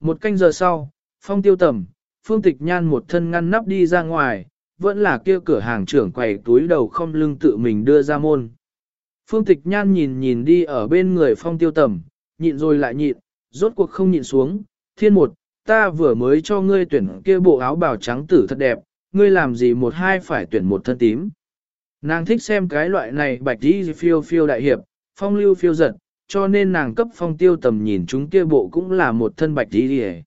Một canh giờ sau, phong tiêu tầm, phương tịch nhan một thân ngăn nắp đi ra ngoài, vẫn là kia cửa hàng trưởng quầy túi đầu không lưng tự mình đưa ra môn. Phương tịch nhan nhìn nhìn đi ở bên người phong tiêu tầm, nhịn rồi lại nhịn, rốt cuộc không nhịn xuống, thiên một, ta vừa mới cho ngươi tuyển kia bộ áo bào trắng tử thật đẹp, ngươi làm gì một hai phải tuyển một thân tím. Nàng thích xem cái loại này bạch đi phiêu phiêu đại hiệp, phong lưu phiêu giật, cho nên nàng cấp phong tiêu tầm nhìn chúng kia bộ cũng là một thân bạch đi đi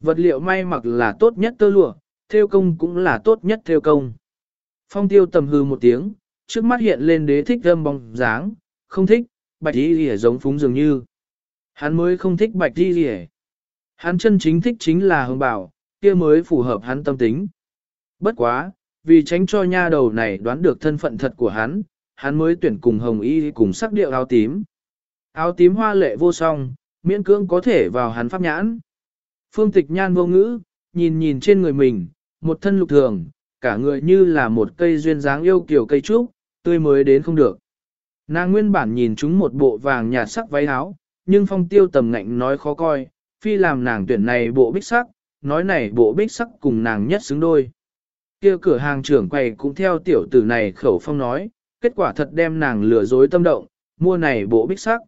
Vật liệu may mặc là tốt nhất tơ lụa, theo công cũng là tốt nhất theo công. Phong tiêu tầm hư một tiếng, trước mắt hiện lên đế thích gâm bóng dáng, không thích, bạch đi đi giống phúng dường như. Hắn mới không thích bạch đi đi Hắn chân chính thích chính là hương bảo, kia mới phù hợp hắn tâm tính. Bất quá, vì tránh cho nha đầu này đoán được thân phận thật của hắn, hắn mới tuyển cùng hồng y cùng sắc điệu áo tím. Áo tím hoa lệ vô song, miễn cưỡng có thể vào hắn pháp nhãn. Phương tịch nhan vô ngữ, nhìn nhìn trên người mình, một thân lục thường, cả người như là một cây duyên dáng yêu kiểu cây trúc, tươi mới đến không được. Nàng nguyên bản nhìn chúng một bộ vàng nhạt sắc váy áo, nhưng phong tiêu tầm ngạnh nói khó coi, phi làm nàng tuyển này bộ bích sắc, nói này bộ bích sắc cùng nàng nhất xứng đôi. kia cửa hàng trưởng quầy cũng theo tiểu tử này khẩu phong nói, kết quả thật đem nàng lừa dối tâm động, mua này bộ bích sắc.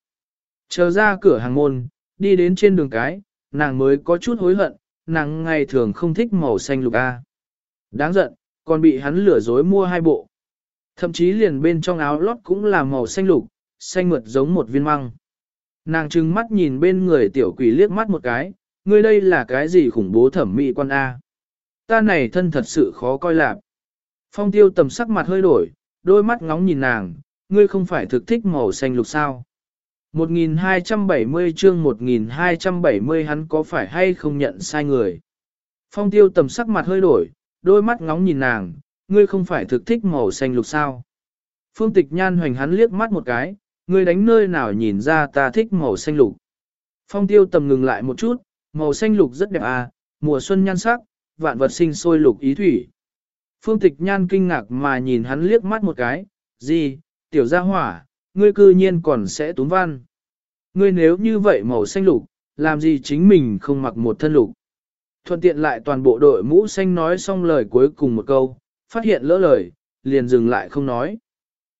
Chờ ra cửa hàng môn, đi đến trên đường cái, nàng mới có chút hối hận, nàng ngày thường không thích màu xanh lục A. Đáng giận, còn bị hắn lừa dối mua hai bộ. Thậm chí liền bên trong áo lót cũng là màu xanh lục, xanh mượt giống một viên măng. Nàng trừng mắt nhìn bên người tiểu quỷ liếc mắt một cái, ngươi đây là cái gì khủng bố thẩm mỹ quan A. Ta này thân thật sự khó coi lạc. Phong tiêu tầm sắc mặt hơi đổi, đôi mắt ngóng nhìn nàng, ngươi không phải thực thích màu xanh lục sao. 1270 chương 1270 hắn có phải hay không nhận sai người. Phong tiêu tầm sắc mặt hơi đổi, đôi mắt ngóng nhìn nàng, ngươi không phải thực thích màu xanh lục sao. Phương tịch nhan hoành hắn liếc mắt một cái, ngươi đánh nơi nào nhìn ra ta thích màu xanh lục. Phong tiêu tầm ngừng lại một chút, màu xanh lục rất đẹp à, mùa xuân nhan sắc, vạn vật sinh sôi lục ý thủy. Phương tịch nhan kinh ngạc mà nhìn hắn liếc mắt một cái, gì, tiểu gia hỏa, ngươi cư nhiên còn sẽ tốn văn. Ngươi nếu như vậy màu xanh lục, làm gì chính mình không mặc một thân lục. Thuận tiện lại toàn bộ đội mũ xanh nói xong lời cuối cùng một câu, phát hiện lỡ lời, liền dừng lại không nói.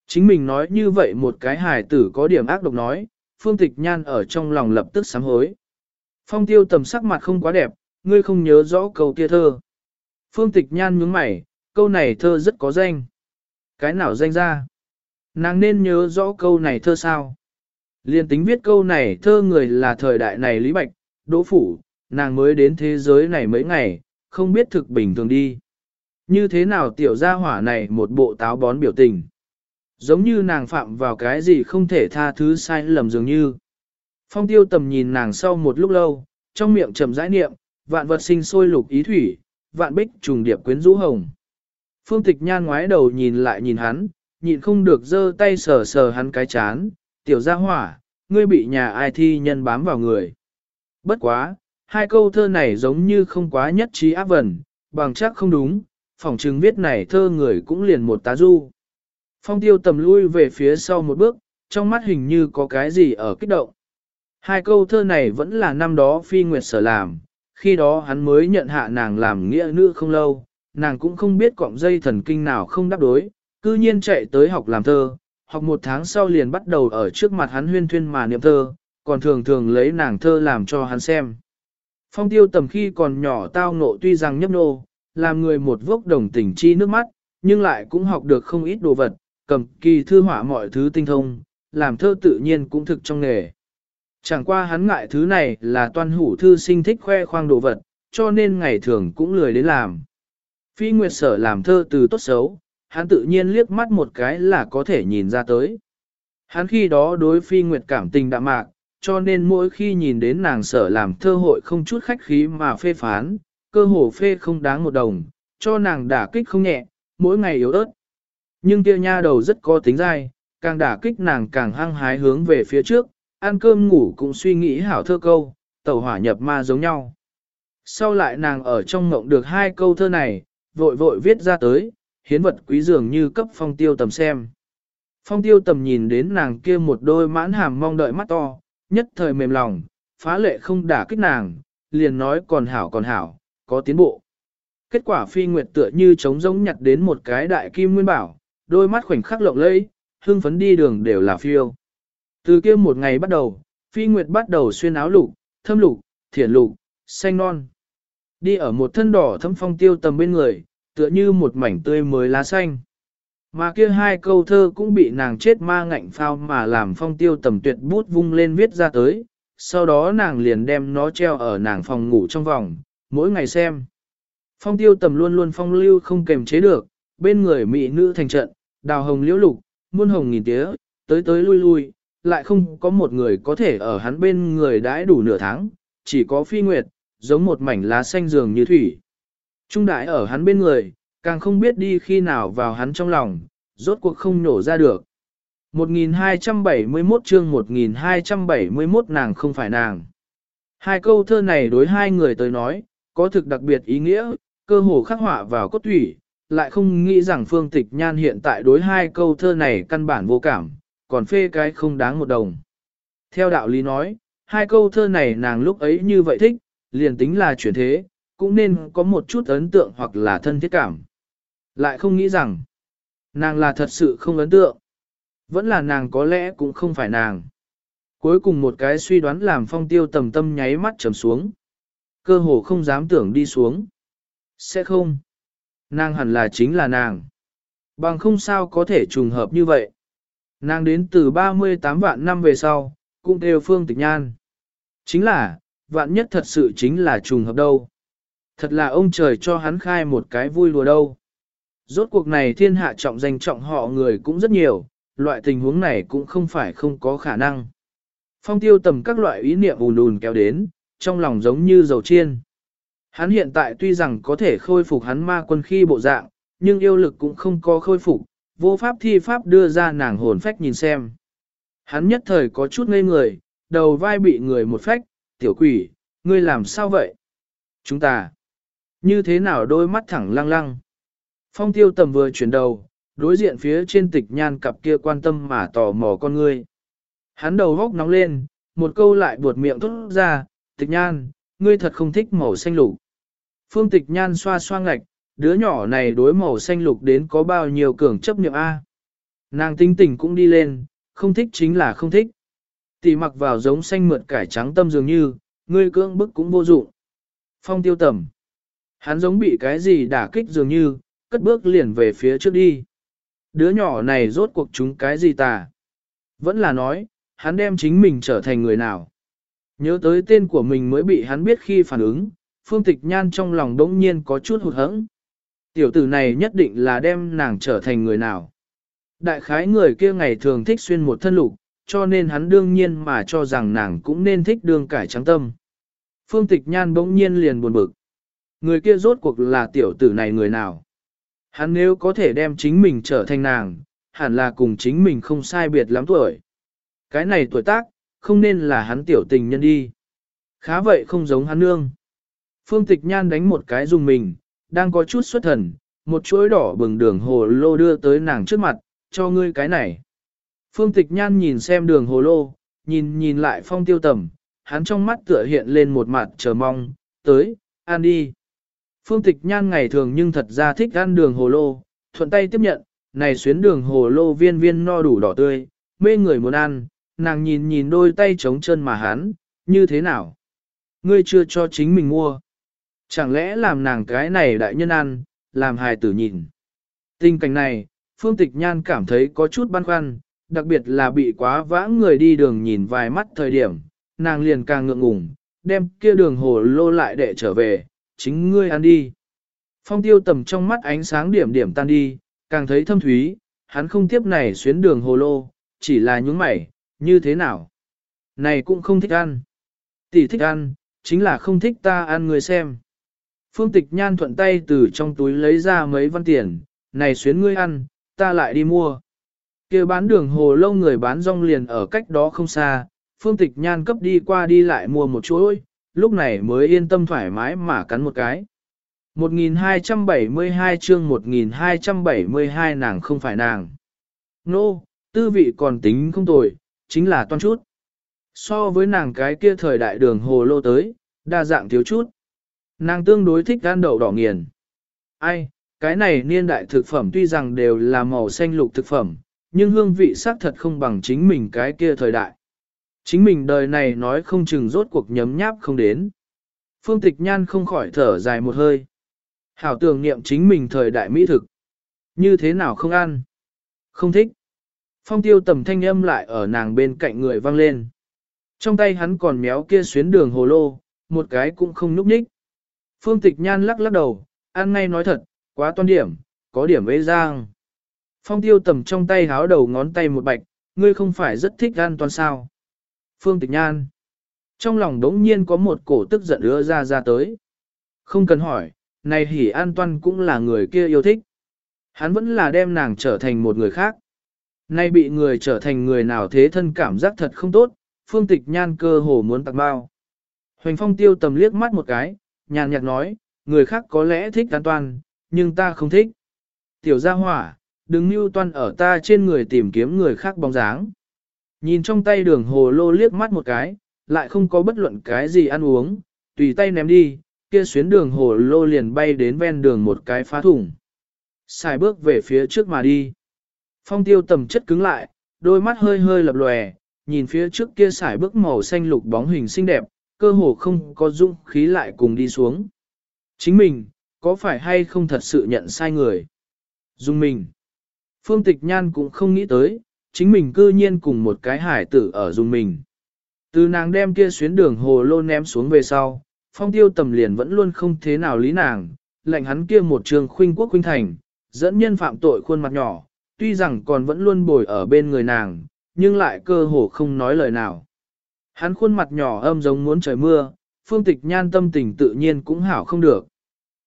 Chính mình nói như vậy một cái hài tử có điểm ác độc nói, phương tịch nhan ở trong lòng lập tức sám hối. Phong tiêu tầm sắc mặt không quá đẹp, ngươi không nhớ rõ câu kia thơ. Phương tịch nhan nhướng mày, câu này thơ rất có danh. Cái nào danh ra? Nàng nên nhớ rõ câu này thơ sao? Liên tính viết câu này thơ người là thời đại này Lý Bạch, Đỗ Phủ, nàng mới đến thế giới này mấy ngày, không biết thực bình thường đi. Như thế nào tiểu gia hỏa này một bộ táo bón biểu tình. Giống như nàng phạm vào cái gì không thể tha thứ sai lầm dường như. Phong tiêu tầm nhìn nàng sau một lúc lâu, trong miệng trầm rãi niệm, vạn vật sinh sôi lục ý thủy, vạn bích trùng điệp quyến rũ hồng. Phương tịch nhan ngoái đầu nhìn lại nhìn hắn, nhịn không được giơ tay sờ sờ hắn cái chán, tiểu gia hỏa, ngươi bị nhà ai thi nhân bám vào người. Bất quá, hai câu thơ này giống như không quá nhất trí áp vần, bằng chắc không đúng, phỏng chứng viết này thơ người cũng liền một tá du. Phong tiêu tầm lui về phía sau một bước, trong mắt hình như có cái gì ở kích động. Hai câu thơ này vẫn là năm đó phi nguyệt sở làm, khi đó hắn mới nhận hạ nàng làm nghĩa nữ không lâu, nàng cũng không biết cọng dây thần kinh nào không đáp đối, cư nhiên chạy tới học làm thơ, học một tháng sau liền bắt đầu ở trước mặt hắn huyên thuyên mà niệm thơ, còn thường thường lấy nàng thơ làm cho hắn xem. Phong tiêu tầm khi còn nhỏ tao ngộ tuy rằng nhấp nô, làm người một vốc đồng tình chi nước mắt, nhưng lại cũng học được không ít đồ vật, cầm kỳ thư họa mọi thứ tinh thông, làm thơ tự nhiên cũng thực trong nghề. Chẳng qua hắn ngại thứ này là toan hủ thư sinh thích khoe khoang đồ vật, cho nên ngày thường cũng lười đến làm. Phi Nguyệt Sở làm thơ từ tốt xấu, hắn tự nhiên liếc mắt một cái là có thể nhìn ra tới. Hắn khi đó đối Phi Nguyệt cảm tình đạm mạc, cho nên mỗi khi nhìn đến nàng sở làm thơ hội không chút khách khí mà phê phán, cơ hồ phê không đáng một đồng, cho nàng đả kích không nhẹ, mỗi ngày yếu ớt. Nhưng kia nha đầu rất có tính dai, càng đả kích nàng càng hăng hái hướng về phía trước, ăn cơm ngủ cũng suy nghĩ hảo thơ câu, tẩu hỏa nhập ma giống nhau. Sau lại nàng ở trong ngộng được hai câu thơ này, vội vội viết ra tới, hiến vật quý dường như cấp phong tiêu tầm xem. Phong tiêu tầm nhìn đến nàng kia một đôi mãn hàm mong đợi mắt to, nhất thời mềm lòng, phá lệ không đả kích nàng, liền nói còn hảo còn hảo, có tiến bộ. Kết quả phi nguyệt tựa như trống rỗng nhặt đến một cái đại kim nguyên bảo, đôi mắt khoảnh khắc lộng lẫy, hương phấn đi đường đều là phiêu. Từ kia một ngày bắt đầu, phi nguyệt bắt đầu xuyên áo lục, thâm lục, thiển lục, xanh non. Đi ở một thân đỏ thâm phong tiêu tầm bên người, tựa như một mảnh tươi mới lá xanh. Mà kia hai câu thơ cũng bị nàng chết ma ngạnh phao mà làm phong tiêu tầm tuyệt bút vung lên viết ra tới, sau đó nàng liền đem nó treo ở nàng phòng ngủ trong vòng, mỗi ngày xem. Phong tiêu tầm luôn luôn phong lưu không kềm chế được, bên người mỹ nữ thành trận, đào hồng liễu lục, muôn hồng nghìn tía, tới tới lui lui, lại không có một người có thể ở hắn bên người đãi đủ nửa tháng, chỉ có phi nguyệt, giống một mảnh lá xanh dường như thủy. Trung đại ở hắn bên người, càng không biết đi khi nào vào hắn trong lòng, rốt cuộc không nổ ra được. 1271 chương 1271 nàng không phải nàng. Hai câu thơ này đối hai người tới nói, có thực đặc biệt ý nghĩa, cơ hồ khắc họa vào cốt thủy, lại không nghĩ rằng phương tịch nhan hiện tại đối hai câu thơ này căn bản vô cảm, còn phê cái không đáng một đồng. Theo đạo lý nói, hai câu thơ này nàng lúc ấy như vậy thích, liền tính là chuyển thế, cũng nên có một chút ấn tượng hoặc là thân thiết cảm. Lại không nghĩ rằng, nàng là thật sự không ấn tượng. Vẫn là nàng có lẽ cũng không phải nàng. Cuối cùng một cái suy đoán làm phong tiêu tầm tâm nháy mắt trầm xuống. Cơ hồ không dám tưởng đi xuống. Sẽ không. Nàng hẳn là chính là nàng. Bằng không sao có thể trùng hợp như vậy. Nàng đến từ 38 vạn năm về sau, cũng đều phương tịch nhan. Chính là, vạn nhất thật sự chính là trùng hợp đâu. Thật là ông trời cho hắn khai một cái vui lùa đâu. Rốt cuộc này thiên hạ trọng danh trọng họ người cũng rất nhiều, loại tình huống này cũng không phải không có khả năng. Phong tiêu tầm các loại ý niệm ùn ùn kéo đến, trong lòng giống như dầu chiên. Hắn hiện tại tuy rằng có thể khôi phục hắn ma quân khi bộ dạng, nhưng yêu lực cũng không có khôi phục, vô pháp thi pháp đưa ra nàng hồn phách nhìn xem. Hắn nhất thời có chút ngây người, đầu vai bị người một phách, tiểu quỷ, ngươi làm sao vậy? Chúng ta, như thế nào đôi mắt thẳng lăng lăng? Phong tiêu tầm vừa chuyển đầu, đối diện phía trên tịch nhan cặp kia quan tâm mà tò mò con ngươi. Hắn đầu góc nóng lên, một câu lại buột miệng thốt ra, tịch nhan, ngươi thật không thích màu xanh lục. Phương tịch nhan xoa xoa ngạch, đứa nhỏ này đối màu xanh lục đến có bao nhiêu cường chấp niệm A. Nàng tinh tình cũng đi lên, không thích chính là không thích. Tỷ mặc vào giống xanh mượt cải trắng tâm dường như, ngươi cưỡng bức cũng vô dụng. Phong tiêu tầm. Hắn giống bị cái gì đả kích dường như, cất bước liền về phía trước đi. Đứa nhỏ này rốt cuộc chúng cái gì tà? Vẫn là nói, hắn đem chính mình trở thành người nào? Nhớ tới tên của mình mới bị hắn biết khi phản ứng, phương tịch nhan trong lòng đống nhiên có chút hụt hẫng. Tiểu tử này nhất định là đem nàng trở thành người nào. Đại khái người kia ngày thường thích xuyên một thân lục, cho nên hắn đương nhiên mà cho rằng nàng cũng nên thích đương cải trắng tâm. Phương tịch nhan bỗng nhiên liền buồn bực. Người kia rốt cuộc là tiểu tử này người nào? Hắn nếu có thể đem chính mình trở thành nàng, hẳn là cùng chính mình không sai biệt lắm tuổi. Cái này tuổi tác, không nên là hắn tiểu tình nhân đi. Khá vậy không giống hắn nương. Phương tịch nhan đánh một cái dùng mình, đang có chút xuất thần, một chuỗi đỏ bừng đường hồ lô đưa tới nàng trước mặt, cho ngươi cái này. Phương tịch nhan nhìn xem đường hồ lô, nhìn nhìn lại phong tiêu tầm, hắn trong mắt tựa hiện lên một mặt chờ mong, tới, ăn đi. Phương tịch nhan ngày thường nhưng thật ra thích ăn đường hồ lô, thuận tay tiếp nhận, này xuyến đường hồ lô viên viên no đủ đỏ tươi, mê người muốn ăn, nàng nhìn nhìn đôi tay trống chân mà hắn, như thế nào? Ngươi chưa cho chính mình mua. Chẳng lẽ làm nàng cái này đại nhân ăn, làm hài tử nhìn. Tình cảnh này, Phương Tịch Nhan cảm thấy có chút băn khoăn, đặc biệt là bị quá vãng người đi đường nhìn vài mắt thời điểm, nàng liền càng ngượng ngùng, đem kia đường hồ lô lại để trở về, chính ngươi ăn đi. Phong tiêu tầm trong mắt ánh sáng điểm điểm tan đi, càng thấy thâm thúy, hắn không tiếp này xuyến đường hồ lô, chỉ là nhúng mày, như thế nào? Này cũng không thích ăn. Tỷ thích ăn, chính là không thích ta ăn người xem. Phương tịch nhan thuận tay từ trong túi lấy ra mấy văn tiền, này xuyến ngươi ăn, ta lại đi mua. kia bán đường hồ lâu người bán rong liền ở cách đó không xa, phương tịch nhan cấp đi qua đi lại mua một chuỗi, lúc này mới yên tâm thoải mái mà cắn một cái. 1272 chương 1272 nàng không phải nàng. Nô, no, tư vị còn tính không tồi, chính là toan chút. So với nàng cái kia thời đại đường hồ lô tới, Đa dạng thiếu chút. Nàng tương đối thích gan đậu đỏ nghiền. Ai, cái này niên đại thực phẩm tuy rằng đều là màu xanh lục thực phẩm, nhưng hương vị xác thật không bằng chính mình cái kia thời đại. Chính mình đời này nói không chừng rốt cuộc nhấm nháp không đến. Phương tịch nhan không khỏi thở dài một hơi. Hảo tưởng niệm chính mình thời đại mỹ thực. Như thế nào không ăn? Không thích. Phong tiêu tầm thanh âm lại ở nàng bên cạnh người vang lên. Trong tay hắn còn méo kia xuyến đường hồ lô, một cái cũng không núp nhích. Phương tịch nhan lắc lắc đầu, ăn ngay nói thật, quá toan điểm, có điểm ế giang. Phong tiêu tầm trong tay háo đầu ngón tay một bạch, ngươi không phải rất thích ăn toàn sao. Phương tịch nhan. Trong lòng đống nhiên có một cổ tức giận ứa ra ra tới. Không cần hỏi, này hỉ an toan cũng là người kia yêu thích. Hắn vẫn là đem nàng trở thành một người khác. Nay bị người trở thành người nào thế thân cảm giác thật không tốt, phương tịch nhan cơ hồ muốn tặng bao. Hoành phong tiêu tầm liếc mắt một cái, nhàn nhạt nói, người khác có lẽ thích an toàn, nhưng ta không thích. Tiểu gia hỏa, đừng mưu toan ở ta trên người tìm kiếm người khác bóng dáng. Nhìn trong tay đường hồ lô liếc mắt một cái, lại không có bất luận cái gì ăn uống, tùy tay ném đi, kia xuyến đường hồ lô liền bay đến ven đường một cái phá thủng. Xài bước về phía trước mà đi. Phong tiêu tầm chất cứng lại, đôi mắt hơi hơi lập lòe, nhìn phía trước kia xài bước màu xanh lục bóng hình xinh đẹp, cơ hồ không có dung khí lại cùng đi xuống. Chính mình, có phải hay không thật sự nhận sai người? Dung mình. Phương Tịch Nhan cũng không nghĩ tới, chính mình cư nhiên cùng một cái hải tử ở dùng mình. Từ nàng đem kia xuyến đường hồ lô ném xuống về sau, phong tiêu tầm liền vẫn luôn không thế nào lý nàng, lệnh hắn kia một trường khuynh quốc khuynh thành, dẫn nhân phạm tội khuôn mặt nhỏ, tuy rằng còn vẫn luôn bồi ở bên người nàng, nhưng lại cơ hồ không nói lời nào. Hắn khuôn mặt nhỏ âm giống muốn trời mưa, phương tịch nhan tâm tình tự nhiên cũng hảo không được.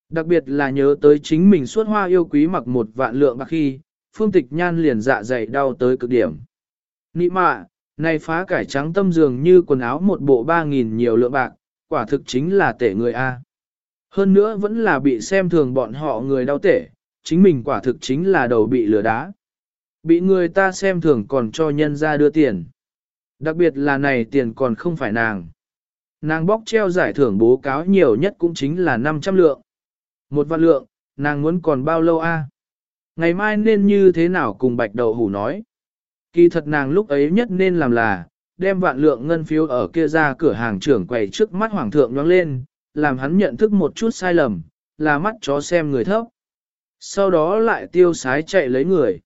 Đặc biệt là nhớ tới chính mình suốt hoa yêu quý mặc một vạn lượng bạc khi, phương tịch nhan liền dạ dày đau tới cực điểm. Nị mạ, này phá cải trắng tâm dường như quần áo một bộ ba nghìn nhiều lượng bạc, quả thực chính là tể người A. Hơn nữa vẫn là bị xem thường bọn họ người đau tể, chính mình quả thực chính là đầu bị lừa đá. Bị người ta xem thường còn cho nhân ra đưa tiền. Đặc biệt là này tiền còn không phải nàng. Nàng bóc treo giải thưởng bố cáo nhiều nhất cũng chính là 500 lượng. Một vạn lượng, nàng muốn còn bao lâu a? Ngày mai nên như thế nào cùng bạch đậu hủ nói. Kỳ thật nàng lúc ấy nhất nên làm là, đem vạn lượng ngân phiếu ở kia ra cửa hàng trưởng quầy trước mắt hoàng thượng nhoáng lên, làm hắn nhận thức một chút sai lầm, là mắt chó xem người thấp. Sau đó lại tiêu sái chạy lấy người.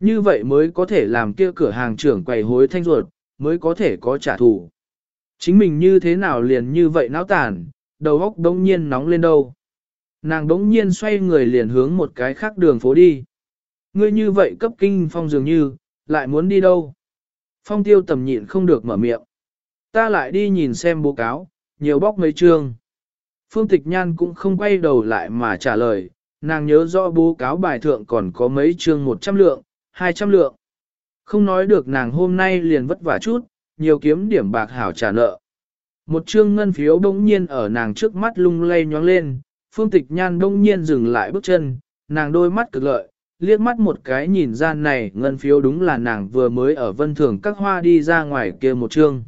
Như vậy mới có thể làm kia cửa hàng trưởng quầy hối thanh ruột, mới có thể có trả thù. Chính mình như thế nào liền như vậy náo tàn, đầu óc đống nhiên nóng lên đâu. Nàng đống nhiên xoay người liền hướng một cái khác đường phố đi. Ngươi như vậy cấp kinh phong dường như, lại muốn đi đâu? Phong tiêu tầm nhịn không được mở miệng. Ta lại đi nhìn xem bố cáo, nhiều bóc mấy chương. Phương Tịch Nhan cũng không quay đầu lại mà trả lời, nàng nhớ rõ bố cáo bài thượng còn có mấy chương 100 lượng, 200 lượng. Không nói được nàng hôm nay liền vất vả chút, nhiều kiếm điểm bạc hảo trả nợ. Một chương ngân phiếu bỗng nhiên ở nàng trước mắt lung lay nhoáng lên, phương tịch nhan đông nhiên dừng lại bước chân, nàng đôi mắt cực lợi, liếc mắt một cái nhìn ra này ngân phiếu đúng là nàng vừa mới ở vân thường các hoa đi ra ngoài kia một chương.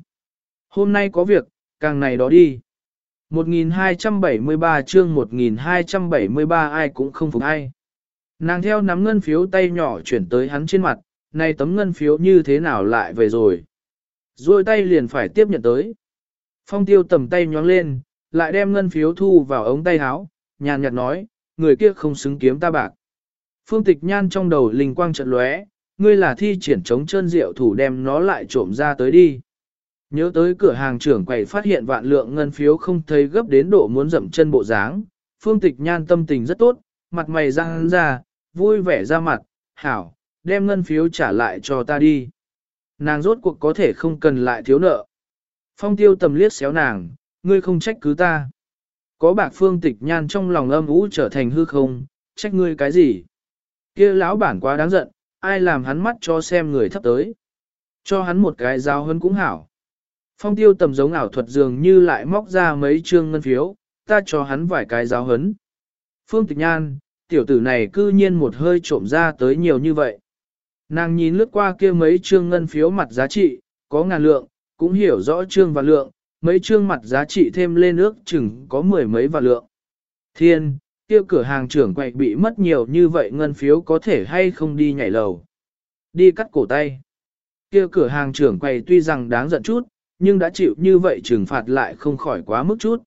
Hôm nay có việc, càng này đó đi. 1273 chương 1273 ai cũng không phục ai. Nàng theo nắm ngân phiếu tay nhỏ chuyển tới hắn trên mặt, này tấm ngân phiếu như thế nào lại về rồi. Rồi tay liền phải tiếp nhận tới. Phong tiêu tầm tay nhóng lên, lại đem ngân phiếu thu vào ống tay áo, nhàn nhạt nói, người kia không xứng kiếm ta bạc. Phương tịch nhan trong đầu linh quang trận lóe, ngươi là thi triển chống chân rượu thủ đem nó lại trộm ra tới đi. Nhớ tới cửa hàng trưởng quầy phát hiện vạn lượng ngân phiếu không thấy gấp đến độ muốn dậm chân bộ dáng, phương tịch nhan tâm tình rất tốt, mặt mày răng ra, vui vẻ ra mặt, hảo, đem ngân phiếu trả lại cho ta đi. Nàng rốt cuộc có thể không cần lại thiếu nợ. Phong tiêu tầm liếc xéo nàng, ngươi không trách cứ ta. Có bạc phương tịch nhan trong lòng âm ú trở thành hư không, trách ngươi cái gì? kia lão bản quá đáng giận, ai làm hắn mắt cho xem người thấp tới. Cho hắn một cái giao hơn cũng hảo. Phong tiêu tầm giống ảo thuật dường như lại móc ra mấy trương ngân phiếu, ta cho hắn vài cái giáo hấn. Phương tịch nhan, tiểu tử này cư nhiên một hơi trộm ra tới nhiều như vậy. Nàng nhìn lướt qua kia mấy trương ngân phiếu mặt giá trị, có ngàn lượng, cũng hiểu rõ trương và lượng, mấy trương mặt giá trị thêm lên ước chừng có mười mấy vạn lượng. Thiên, kia cửa hàng trưởng quậy bị mất nhiều như vậy ngân phiếu có thể hay không đi nhảy lầu. Đi cắt cổ tay. Kia cửa hàng trưởng quầy tuy rằng đáng giận chút, nhưng đã chịu như vậy trừng phạt lại không khỏi quá mức chút.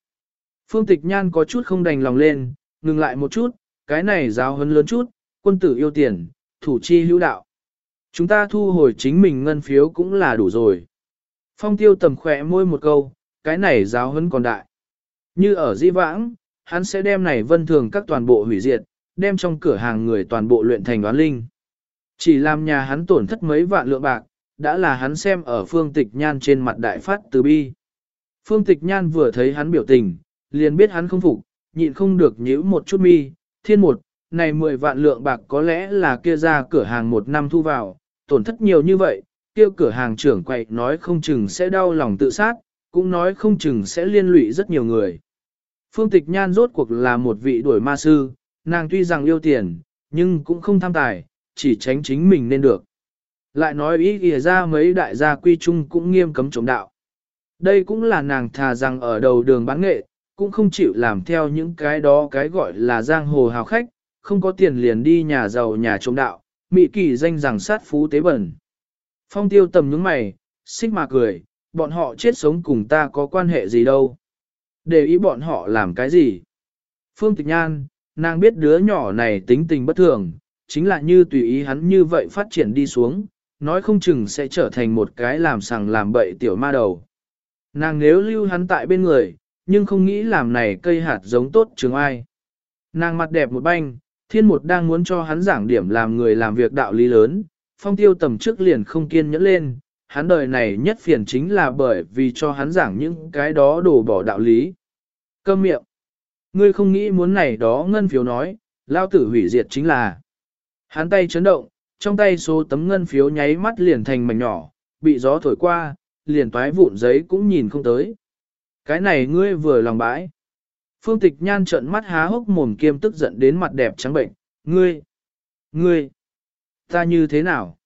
Phương Tịch Nhan có chút không đành lòng lên, ngừng lại một chút, cái này giáo hấn lớn chút, quân tử yêu tiền, thủ chi hữu đạo. Chúng ta thu hồi chính mình ngân phiếu cũng là đủ rồi. Phong tiêu tầm khỏe môi một câu, cái này giáo huấn còn đại. Như ở di vãng, hắn sẽ đem này vân thường các toàn bộ hủy diệt, đem trong cửa hàng người toàn bộ luyện thành đoán linh. Chỉ làm nhà hắn tổn thất mấy vạn lượng bạc, đã là hắn xem ở phương tịch nhan trên mặt đại phát từ bi. Phương tịch nhan vừa thấy hắn biểu tình, liền biết hắn không phục, nhịn không được nhíu một chút mi, thiên một, này 10 vạn lượng bạc có lẽ là kia ra cửa hàng một năm thu vào, tổn thất nhiều như vậy, kia cửa hàng trưởng quậy nói không chừng sẽ đau lòng tự sát, cũng nói không chừng sẽ liên lụy rất nhiều người. Phương Tịch Nhan rốt cuộc là một vị đuổi ma sư, nàng tuy rằng yêu tiền, nhưng cũng không tham tài, chỉ tránh chính mình nên được. Lại nói ý kìa ra mấy đại gia quy chung cũng nghiêm cấm chống đạo. Đây cũng là nàng thà rằng ở đầu đường bán nghệ, cũng không chịu làm theo những cái đó cái gọi là giang hồ hào khách, không có tiền liền đi nhà giàu nhà chống đạo, mị kỳ danh rằng sát phú tế bẩn. Phong tiêu tầm những mày, xích mà cười, bọn họ chết sống cùng ta có quan hệ gì đâu. Để ý bọn họ làm cái gì? Phương Tịch Nhan, nàng biết đứa nhỏ này tính tình bất thường, chính là như tùy ý hắn như vậy phát triển đi xuống, nói không chừng sẽ trở thành một cái làm sằng làm bậy tiểu ma đầu. Nàng nếu lưu hắn tại bên người, nhưng không nghĩ làm này cây hạt giống tốt trường ai. Nàng mặt đẹp một banh, thiên một đang muốn cho hắn giảng điểm làm người làm việc đạo lý lớn, phong tiêu tầm trước liền không kiên nhẫn lên, hắn đời này nhất phiền chính là bởi vì cho hắn giảng những cái đó đổ bỏ đạo lý. Câm miệng. Ngươi không nghĩ muốn này đó ngân phiếu nói, lao tử hủy diệt chính là. Hắn tay chấn động, trong tay số tấm ngân phiếu nháy mắt liền thành mảnh nhỏ, bị gió thổi qua, liền toái vụn giấy cũng nhìn không tới. Cái này ngươi vừa lòng bãi. Phương tịch nhan trợn mắt há hốc mồm kiêm tức giận đến mặt đẹp trắng bệnh. Ngươi! Ngươi! Ta như thế nào?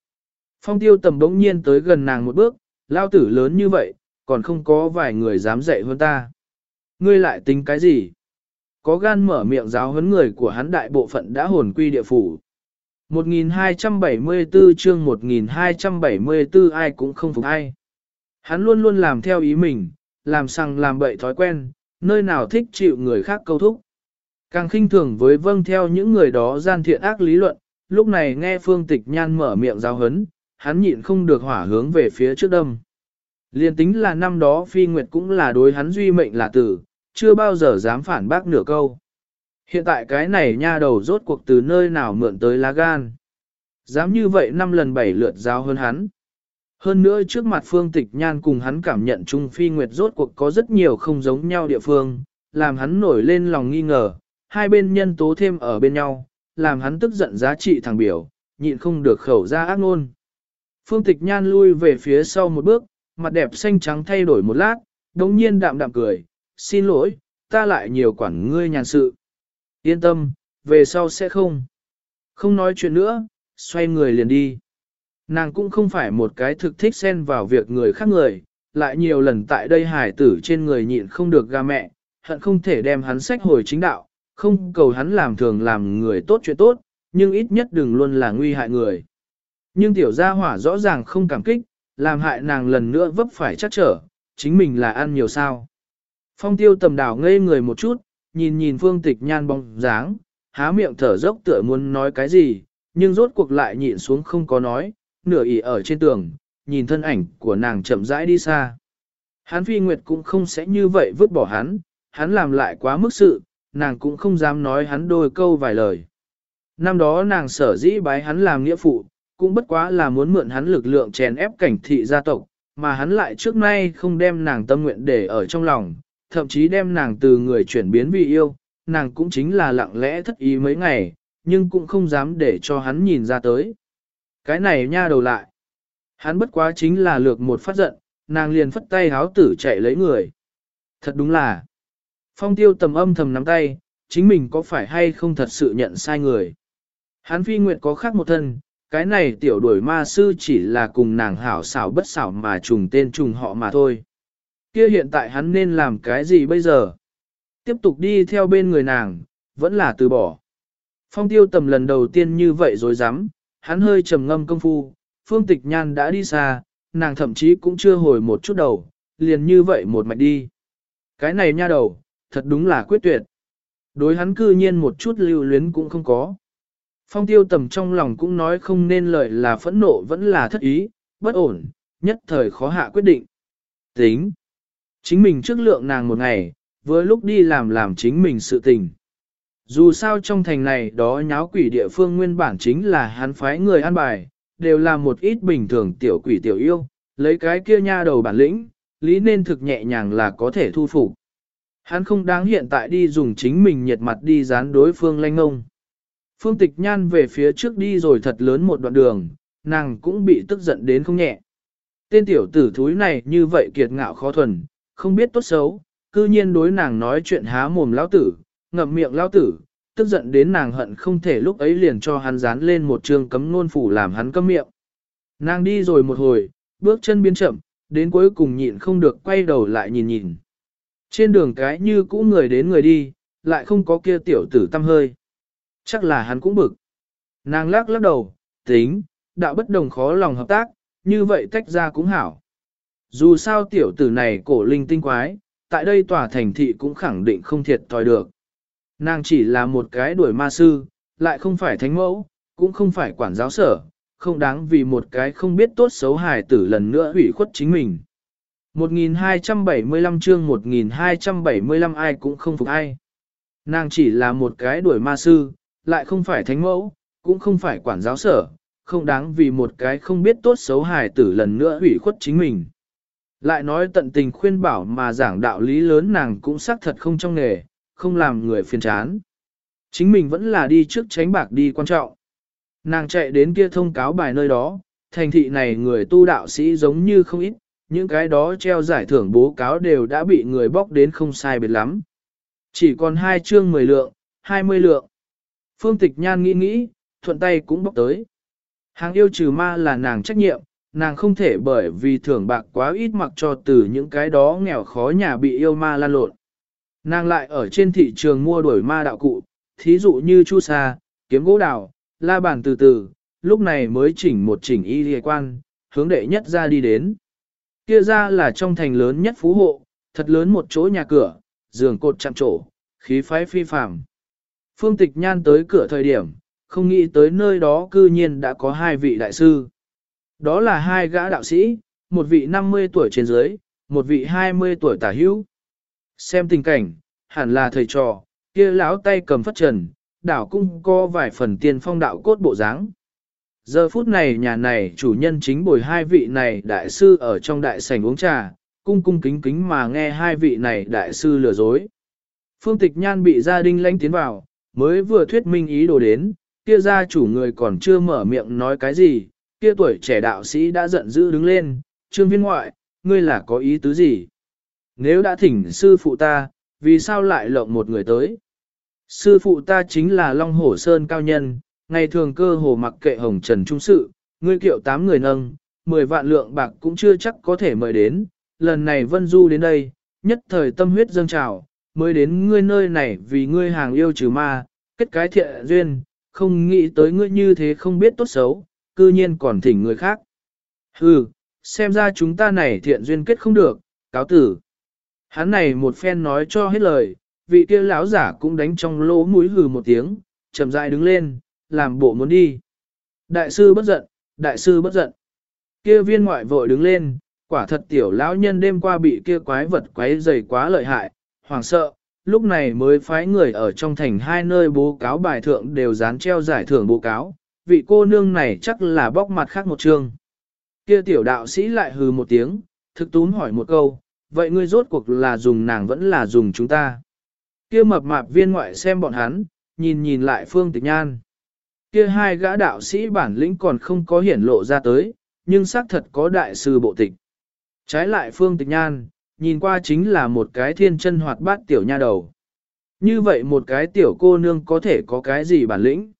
Phong tiêu tầm bỗng nhiên tới gần nàng một bước, lao tử lớn như vậy, còn không có vài người dám dạy hơn ta. Ngươi lại tính cái gì? Có gan mở miệng giáo huấn người của hắn đại bộ phận đã hồn quy địa phủ. 1274 chương 1274 ai cũng không phục ai. Hắn luôn luôn làm theo ý mình, làm sang làm bậy thói quen, nơi nào thích chịu người khác câu thúc. Càng khinh thường với vâng theo những người đó gian thiện ác lý luận, lúc này nghe phương tịch nhan mở miệng giáo hấn, hắn nhịn không được hỏa hướng về phía trước đâm. Liên tính là năm đó phi nguyệt cũng là đối hắn duy mệnh là tử, chưa bao giờ dám phản bác nửa câu. Hiện tại cái này nha đầu rốt cuộc từ nơi nào mượn tới lá gan. Dám như vậy năm lần bảy lượt giao hơn hắn. Hơn nữa trước mặt phương tịch nhan cùng hắn cảm nhận Trung Phi Nguyệt rốt cuộc có rất nhiều không giống nhau địa phương, làm hắn nổi lên lòng nghi ngờ, hai bên nhân tố thêm ở bên nhau, làm hắn tức giận giá trị thằng biểu, nhịn không được khẩu ra ác ngôn. Phương tịch nhan lui về phía sau một bước, mặt đẹp xanh trắng thay đổi một lát, đống nhiên đạm đạm cười, xin lỗi, ta lại nhiều quản ngươi nhàn sự. Yên tâm, về sau sẽ không. Không nói chuyện nữa, xoay người liền đi. Nàng cũng không phải một cái thực thích xen vào việc người khác người, lại nhiều lần tại đây hải tử trên người nhịn không được ga mẹ, hận không thể đem hắn sách hồi chính đạo, không cầu hắn làm thường làm người tốt chuyện tốt, nhưng ít nhất đừng luôn là nguy hại người. Nhưng tiểu gia hỏa rõ ràng không cảm kích, làm hại nàng lần nữa vấp phải chắc trở, chính mình là ăn nhiều sao. Phong tiêu tầm đảo ngây người một chút, nhìn nhìn phương tịch nhan bóng dáng, há miệng thở dốc tựa muốn nói cái gì, nhưng rốt cuộc lại nhịn xuống không có nói, nửa ỉ ở trên tường, nhìn thân ảnh của nàng chậm rãi đi xa. Hắn phi nguyệt cũng không sẽ như vậy vứt bỏ hắn, hắn làm lại quá mức sự, nàng cũng không dám nói hắn đôi câu vài lời. Năm đó nàng sở dĩ bái hắn làm nghĩa phụ, cũng bất quá là muốn mượn hắn lực lượng chèn ép cảnh thị gia tộc, mà hắn lại trước nay không đem nàng tâm nguyện để ở trong lòng, thậm chí đem nàng từ người chuyển biến vì yêu, nàng cũng chính là lặng lẽ thất ý mấy ngày, nhưng cũng không dám để cho hắn nhìn ra tới. Cái này nha đầu lại. Hắn bất quá chính là lược một phát giận, nàng liền phất tay háo tử chạy lấy người. Thật đúng là. Phong tiêu tầm âm thầm nắm tay, chính mình có phải hay không thật sự nhận sai người. Hắn phi nguyện có khác một thân, cái này tiểu đuổi ma sư chỉ là cùng nàng hảo xảo bất xảo mà trùng tên trùng họ mà thôi. Kia hiện tại hắn nên làm cái gì bây giờ? Tiếp tục đi theo bên người nàng, vẫn là từ bỏ. Phong tiêu tầm lần đầu tiên như vậy rồi dám, hắn hơi trầm ngâm công phu, phương tịch nhan đã đi xa, nàng thậm chí cũng chưa hồi một chút đầu, liền như vậy một mạch đi. Cái này nha đầu, thật đúng là quyết tuyệt. Đối hắn cư nhiên một chút lưu luyến cũng không có. Phong tiêu tầm trong lòng cũng nói không nên lời là phẫn nộ vẫn là thất ý, bất ổn, nhất thời khó hạ quyết định. Tính. Chính mình trước lượng nàng một ngày, vừa lúc đi làm làm chính mình sự tình. Dù sao trong thành này đó nháo quỷ địa phương nguyên bản chính là hắn phái người ăn bài, đều là một ít bình thường tiểu quỷ tiểu yêu, lấy cái kia nha đầu bản lĩnh, lý nên thực nhẹ nhàng là có thể thu phục. Hắn không đáng hiện tại đi dùng chính mình nhiệt mặt đi dán đối phương lanh ngông. Phương tịch nhan về phía trước đi rồi thật lớn một đoạn đường, nàng cũng bị tức giận đến không nhẹ. Tên tiểu tử thúi này như vậy kiệt ngạo khó thuần, không biết tốt xấu, cư nhiên đối nàng nói chuyện há mồm lão tử, ngậm miệng lão tử, tức giận đến nàng hận không thể lúc ấy liền cho hắn dán lên một trường cấm nôn phủ làm hắn cấm miệng. Nàng đi rồi một hồi, bước chân biến chậm, đến cuối cùng nhịn không được quay đầu lại nhìn nhìn. Trên đường cái như cũ người đến người đi, lại không có kia tiểu tử tâm hơi. Chắc là hắn cũng bực. Nàng lắc lắc đầu, tính, đạo bất đồng khó lòng hợp tác, như vậy tách ra cũng hảo. Dù sao tiểu tử này cổ linh tinh quái, tại đây tòa thành thị cũng khẳng định không thiệt thòi được. Nàng chỉ là một cái đuổi ma sư, lại không phải thánh mẫu, cũng không phải quản giáo sở, không đáng vì một cái không biết tốt xấu hài tử lần nữa hủy khuất chính mình. 1275 chương 1275 ai cũng không phục ai. Nàng chỉ là một cái đuổi ma sư, lại không phải thánh mẫu, cũng không phải quản giáo sở, không đáng vì một cái không biết tốt xấu hài tử lần nữa hủy khuất chính mình. Lại nói tận tình khuyên bảo mà giảng đạo lý lớn nàng cũng xác thật không trong nghề, không làm người phiền chán. Chính mình vẫn là đi trước tránh bạc đi quan trọng. Nàng chạy đến kia thông cáo bài nơi đó, thành thị này người tu đạo sĩ giống như không ít, những cái đó treo giải thưởng bố cáo đều đã bị người bóc đến không sai biệt lắm. Chỉ còn hai chương 10 lượng, 20 lượng. Phương Tịch Nhan nghĩ nghĩ, thuận tay cũng bóc tới. Hàng yêu trừ ma là nàng trách nhiệm, nàng không thể bởi vì thưởng bạc quá ít mặc cho từ những cái đó nghèo khó nhà bị yêu ma lan lộn. Nàng lại ở trên thị trường mua đổi ma đạo cụ, thí dụ như chu sa, kiếm gỗ đào, la bàn từ từ, lúc này mới chỉnh một chỉnh y liên quan, hướng đệ nhất ra đi đến. Kia ra là trong thành lớn nhất phú hộ, thật lớn một chỗ nhà cửa, giường cột chạm trổ, khí phái phi phàm. Phương Tịch Nhan tới cửa thời điểm, không nghĩ tới nơi đó cư nhiên đã có hai vị đại sư. Đó là hai gã đạo sĩ, một vị 50 tuổi trên dưới, một vị 20 tuổi tả hữu. Xem tình cảnh, hẳn là thầy trò, kia lão tay cầm phất trần, đảo cung có vài phần tiên phong đạo cốt bộ dáng. Giờ phút này nhà này chủ nhân chính bồi hai vị này đại sư ở trong đại sảnh uống trà, cung cung kính kính mà nghe hai vị này đại sư lừa dối. Phương tịch nhan bị gia đình lánh tiến vào, mới vừa thuyết minh ý đồ đến, kia gia chủ người còn chưa mở miệng nói cái gì, kia tuổi trẻ đạo sĩ đã giận dữ đứng lên, trương viên ngoại, ngươi là có ý tứ gì? Nếu đã thỉnh sư phụ ta, vì sao lại lộng một người tới? Sư phụ ta chính là Long Hổ Sơn cao nhân, ngày thường cơ hồ mặc kệ hồng trần trung sự, ngươi kiệu tám người nâng, 10 vạn lượng bạc cũng chưa chắc có thể mời đến, lần này Vân Du đến đây, nhất thời tâm huyết dâng trào, mới đến ngươi nơi này vì ngươi hàng yêu trừ ma, kết cái thiện duyên, không nghĩ tới ngươi như thế không biết tốt xấu, cư nhiên còn thỉnh người khác. Hừ, xem ra chúng ta này thiện duyên kết không được, cáo tử. Hắn này một phen nói cho hết lời, vị kia lão giả cũng đánh trong lỗ mũi hừ một tiếng, chậm rãi đứng lên, làm bộ muốn đi. Đại sư bất giận, đại sư bất giận. Kia viên ngoại vội đứng lên, quả thật tiểu lão nhân đêm qua bị kia quái vật quấy dày quá lợi hại, hoàng sợ, lúc này mới phái người ở trong thành hai nơi bố cáo bài thượng đều dán treo giải thưởng bố cáo, vị cô nương này chắc là bóc mặt khác một chương. Kia tiểu đạo sĩ lại hừ một tiếng, thực tún hỏi một câu, vậy ngươi rốt cuộc là dùng nàng vẫn là dùng chúng ta. Kia mập mạp viên ngoại xem bọn hắn, nhìn nhìn lại phương tịch nhan. Kia hai gã đạo sĩ bản lĩnh còn không có hiển lộ ra tới, nhưng xác thật có đại sư bộ tịch. Trái lại phương tịch nhan, nhìn qua chính là một cái thiên chân hoạt bát tiểu nha đầu. Như vậy một cái tiểu cô nương có thể có cái gì bản lĩnh?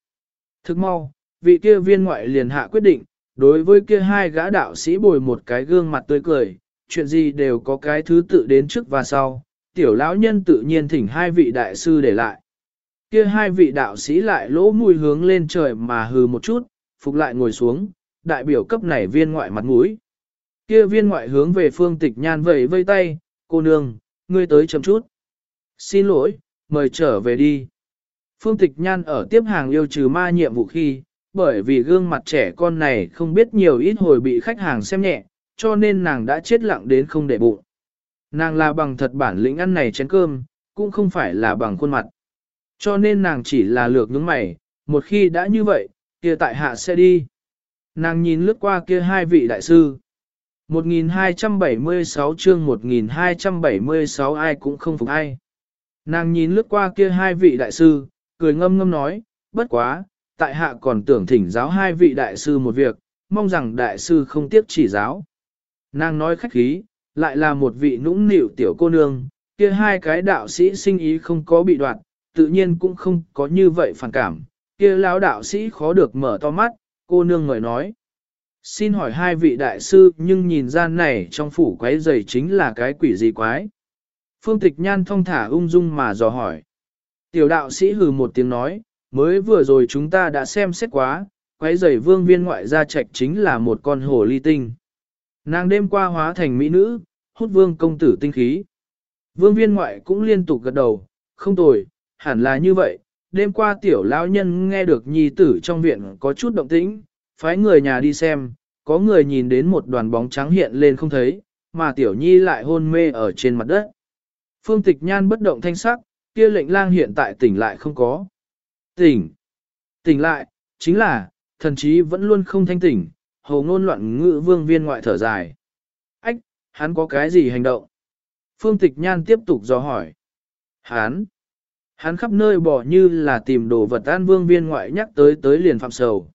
Thức mau, vị kia viên ngoại liền hạ quyết định, đối với kia hai gã đạo sĩ bồi một cái gương mặt tươi cười, chuyện gì đều có cái thứ tự đến trước và sau, tiểu lão nhân tự nhiên thỉnh hai vị đại sư để lại. Kia hai vị đạo sĩ lại lỗ mùi hướng lên trời mà hừ một chút, phục lại ngồi xuống, đại biểu cấp này viên ngoại mặt mũi. Kia viên ngoại hướng về phương tịch nhan vẫy vây tay, cô nương, ngươi tới chậm chút. Xin lỗi, mời trở về đi. Phương tịch nhan ở tiếp hàng yêu trừ ma nhiệm vụ khi, bởi vì gương mặt trẻ con này không biết nhiều ít hồi bị khách hàng xem nhẹ, cho nên nàng đã chết lặng đến không để bụng. Nàng là bằng thật bản lĩnh ăn này chén cơm, cũng không phải là bằng khuôn mặt. Cho nên nàng chỉ là lược nhướng mày, một khi đã như vậy, kia tại hạ sẽ đi. Nàng nhìn lướt qua kia hai vị đại sư. 1276 chương 1276 ai cũng không phục ai. Nàng nhìn lướt qua kia hai vị đại sư, cười ngâm ngâm nói, bất quá, tại hạ còn tưởng thỉnh giáo hai vị đại sư một việc, mong rằng đại sư không tiếc chỉ giáo. Nàng nói khách khí, lại là một vị nũng nịu tiểu cô nương, kia hai cái đạo sĩ sinh ý không có bị đoạt, tự nhiên cũng không có như vậy phản cảm, kia lão đạo sĩ khó được mở to mắt, cô nương ngợi nói. Xin hỏi hai vị đại sư nhưng nhìn ra này trong phủ quái giày chính là cái quỷ gì quái? Phương tịch nhan thong thả ung dung mà dò hỏi. Tiểu đạo sĩ hừ một tiếng nói, mới vừa rồi chúng ta đã xem xét quá, quái giày vương viên ngoại gia trạch chính là một con hồ ly tinh. Nàng đêm qua hóa thành mỹ nữ, hút vương công tử tinh khí. Vương viên ngoại cũng liên tục gật đầu, không tồi, hẳn là như vậy. Đêm qua tiểu lão nhân nghe được nhi tử trong viện có chút động tĩnh, phái người nhà đi xem, có người nhìn đến một đoàn bóng trắng hiện lên không thấy, mà tiểu nhi lại hôn mê ở trên mặt đất. Phương tịch nhan bất động thanh sắc, kia lệnh lang hiện tại tỉnh lại không có. Tỉnh. Tỉnh lại, chính là, thần chí vẫn luôn không thanh tỉnh, hầu ngôn loạn ngữ vương viên ngoại thở dài. Ách, hắn có cái gì hành động? Phương tịch nhan tiếp tục dò hỏi. Hắn. Hắn khắp nơi bỏ như là tìm đồ vật an vương viên ngoại nhắc tới tới liền phạm sầu.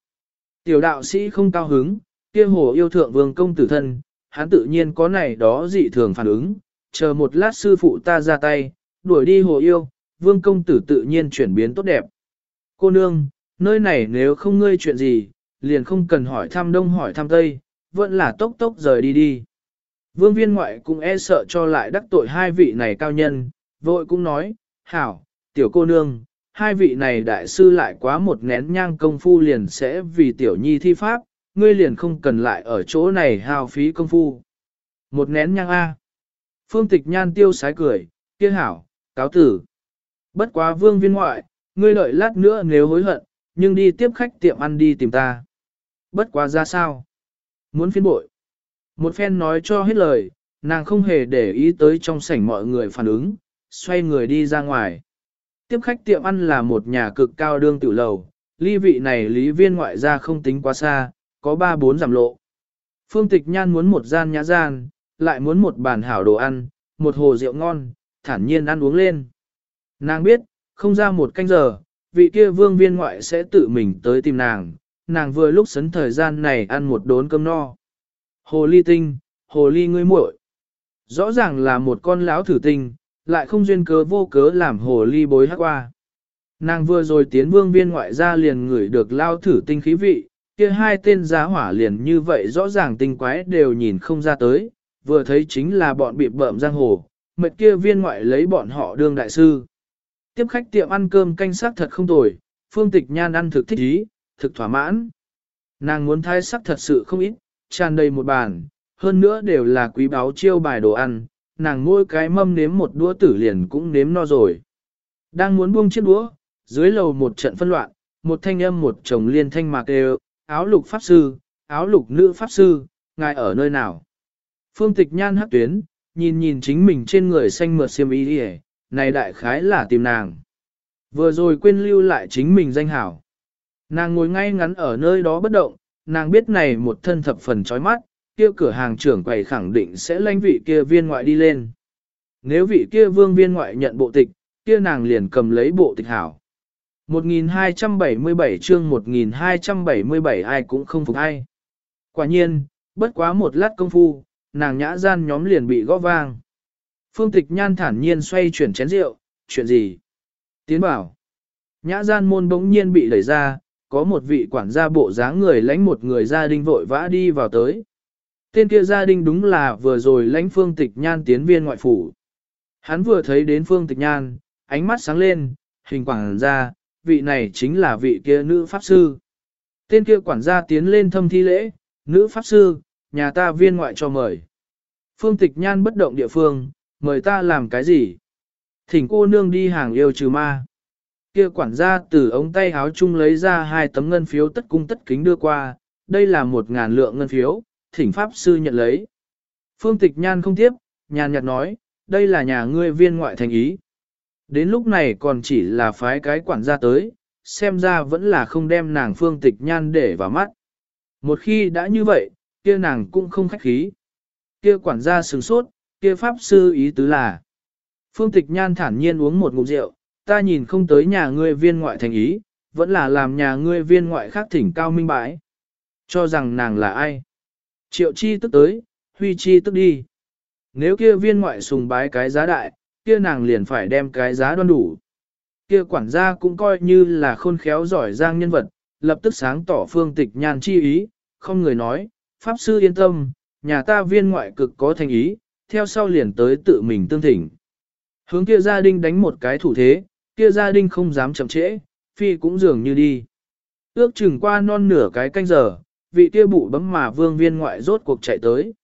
Tiểu đạo sĩ không cao hứng, kia hồ yêu thượng vương công tử thân, hắn tự nhiên có này đó dị thường phản ứng, chờ một lát sư phụ ta ra tay, đuổi đi hồ yêu, vương công tử tự nhiên chuyển biến tốt đẹp. Cô nương, nơi này nếu không ngươi chuyện gì, liền không cần hỏi thăm đông hỏi thăm tây, vẫn là tốc tốc rời đi đi. Vương viên ngoại cũng e sợ cho lại đắc tội hai vị này cao nhân, vội cũng nói, hảo, tiểu cô nương, hai vị này đại sư lại quá một nén nhang công phu liền sẽ vì tiểu nhi thi pháp, ngươi liền không cần lại ở chỗ này hao phí công phu. Một nén nhang A. Phương tịch nhan tiêu sái cười, kia hảo, cáo tử. Bất quá vương viên ngoại, ngươi đợi lát nữa nếu hối hận, nhưng đi tiếp khách tiệm ăn đi tìm ta. Bất quá ra sao? Muốn phiên bội. Một phen nói cho hết lời, nàng không hề để ý tới trong sảnh mọi người phản ứng, xoay người đi ra ngoài. Tiếp khách tiệm ăn là một nhà cực cao đương tiểu lầu, ly vị này lý viên ngoại ra không tính quá xa, có ba bốn giảm lộ. Phương tịch nhan muốn một gian nhã gian, lại muốn một bàn hảo đồ ăn, một hồ rượu ngon, thản nhiên ăn uống lên. Nàng biết, không ra một canh giờ, vị kia vương viên ngoại sẽ tự mình tới tìm nàng, nàng vừa lúc sấn thời gian này ăn một đốn cơm no. Hồ ly tinh, hồ ly ngươi muội. Rõ ràng là một con lão thử tinh, lại không duyên cớ vô cớ làm hồ ly bối hắc qua. Nàng vừa rồi tiến vương viên ngoại ra liền ngửi được lao thử tinh khí vị, kia hai tên giá hỏa liền như vậy rõ ràng tinh quái đều nhìn không ra tới, vừa thấy chính là bọn bị bợm giang hồ, mệt kia viên ngoại lấy bọn họ đương đại sư. Tiếp khách tiệm ăn cơm canh sắc thật không tồi, phương tịch nhan ăn thực thích ý, thực thỏa mãn. Nàng muốn thái sắc thật sự không ít, tràn đầy một bàn, hơn nữa đều là quý báu chiêu bài đồ ăn, nàng ngôi cái mâm nếm một đũa tử liền cũng nếm no rồi. Đang muốn buông chiếc đũa, dưới lầu một trận phân loạn, một thanh âm một chồng liên thanh mạc đều, áo lục pháp sư, áo lục nữ pháp sư, ngài ở nơi nào? Phương tịch nhan hắc tuyến, nhìn nhìn chính mình trên người xanh mượt xiêm y đi này đại khái là tìm nàng. Vừa rồi quên lưu lại chính mình danh hảo. Nàng ngồi ngay ngắn ở nơi đó bất động, nàng biết này một thân thập phần chói mắt, kia cửa hàng trưởng quầy khẳng định sẽ lãnh vị kia viên ngoại đi lên. Nếu vị kia vương viên ngoại nhận bộ tịch, kia nàng liền cầm lấy bộ tịch hảo. 1277 chương 1277 ai cũng không phục ai. Quả nhiên, bất quá một lát công phu, nàng nhã gian nhóm liền bị gõ vang. Phương tịch nhan thản nhiên xoay chuyển chén rượu, chuyện gì? Tiến bảo. Nhã gian môn bỗng nhiên bị đẩy ra, có một vị quản gia bộ dáng người lãnh một người gia đình vội vã đi vào tới. Tên kia gia đình đúng là vừa rồi lãnh phương tịch nhan tiến viên ngoại phủ. Hắn vừa thấy đến phương tịch nhan, ánh mắt sáng lên, hình quảng ra, vị này chính là vị kia nữ pháp sư. Tên kia quản gia tiến lên thâm thi lễ, nữ pháp sư, nhà ta viên ngoại cho mời. Phương tịch nhan bất động địa phương, mời ta làm cái gì? Thỉnh cô nương đi hàng yêu trừ ma. Kia quản gia từ ống tay háo chung lấy ra hai tấm ngân phiếu tất cung tất kính đưa qua, đây là một ngàn lượng ngân phiếu, thỉnh pháp sư nhận lấy. Phương tịch nhan không tiếp, nhàn nhạt nói, đây là nhà ngươi viên ngoại thành ý. Đến lúc này còn chỉ là phái cái quản gia tới, xem ra vẫn là không đem nàng phương tịch nhan để vào mắt. Một khi đã như vậy, kia nàng cũng không khách khí. Kia quản gia sừng sốt, kia pháp sư ý tứ là. Phương tịch nhan thản nhiên uống một ngụm rượu, ta nhìn không tới nhà ngươi viên ngoại thành ý, vẫn là làm nhà ngươi viên ngoại khác thỉnh cao minh bãi. Cho rằng nàng là ai? Triệu chi tức tới, huy chi tức đi. Nếu kia viên ngoại sùng bái cái giá đại, kia nàng liền phải đem cái giá đoan đủ. Kia quản gia cũng coi như là khôn khéo giỏi giang nhân vật, lập tức sáng tỏ phương tịch nhan chi ý, không người nói, Pháp sư yên tâm, nhà ta viên ngoại cực có thành ý, theo sau liền tới tự mình tương thỉnh. Hướng kia gia đình đánh một cái thủ thế, kia gia đình không dám chậm trễ, phi cũng dường như đi. Ước chừng qua non nửa cái canh giờ, vị kia bụ bấm mà vương viên ngoại rốt cuộc chạy tới.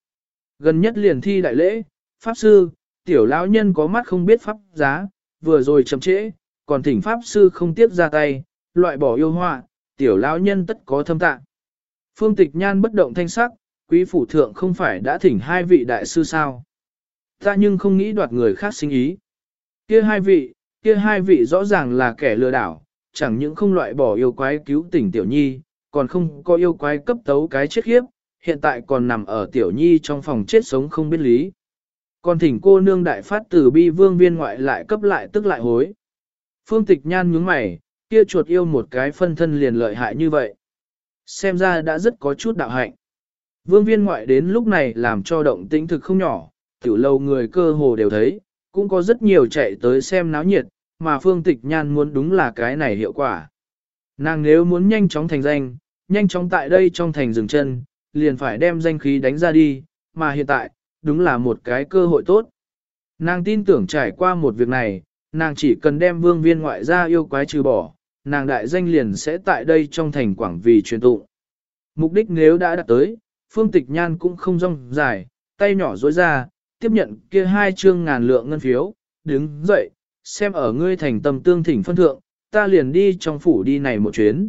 Gần nhất liền thi đại lễ, Pháp sư, tiểu lão nhân có mắt không biết pháp giá, vừa rồi chậm trễ, còn thỉnh Pháp sư không tiếp ra tay, loại bỏ yêu họa, tiểu lão nhân tất có thâm tạng. Phương tịch nhan bất động thanh sắc, quý phủ thượng không phải đã thỉnh hai vị đại sư sao. Ta nhưng không nghĩ đoạt người khác sinh ý. Kia hai vị, kia hai vị rõ ràng là kẻ lừa đảo, chẳng những không loại bỏ yêu quái cứu tỉnh tiểu nhi, còn không có yêu quái cấp tấu cái chết khiếp, hiện tại còn nằm ở tiểu nhi trong phòng chết sống không biết lý. Còn thỉnh cô nương đại phát tử bi vương viên ngoại lại cấp lại tức lại hối. Phương tịch nhan nhướng mày, kia chuột yêu một cái phân thân liền lợi hại như vậy xem ra đã rất có chút đạo hạnh. Vương viên ngoại đến lúc này làm cho động tĩnh thực không nhỏ, tiểu lâu người cơ hồ đều thấy, cũng có rất nhiều chạy tới xem náo nhiệt, mà phương tịch nhan muốn đúng là cái này hiệu quả. Nàng nếu muốn nhanh chóng thành danh, nhanh chóng tại đây trong thành dừng chân, liền phải đem danh khí đánh ra đi, mà hiện tại, đúng là một cái cơ hội tốt. Nàng tin tưởng trải qua một việc này, nàng chỉ cần đem vương viên ngoại ra yêu quái trừ bỏ, nàng đại danh liền sẽ tại đây trong thành quảng vì truyền tụng. Mục đích nếu đã đạt tới, phương tịch nhan cũng không rong dài, tay nhỏ dối ra, tiếp nhận kia hai chương ngàn lượng ngân phiếu, đứng dậy, xem ở ngươi thành tâm tương thỉnh phân thượng, ta liền đi trong phủ đi này một chuyến.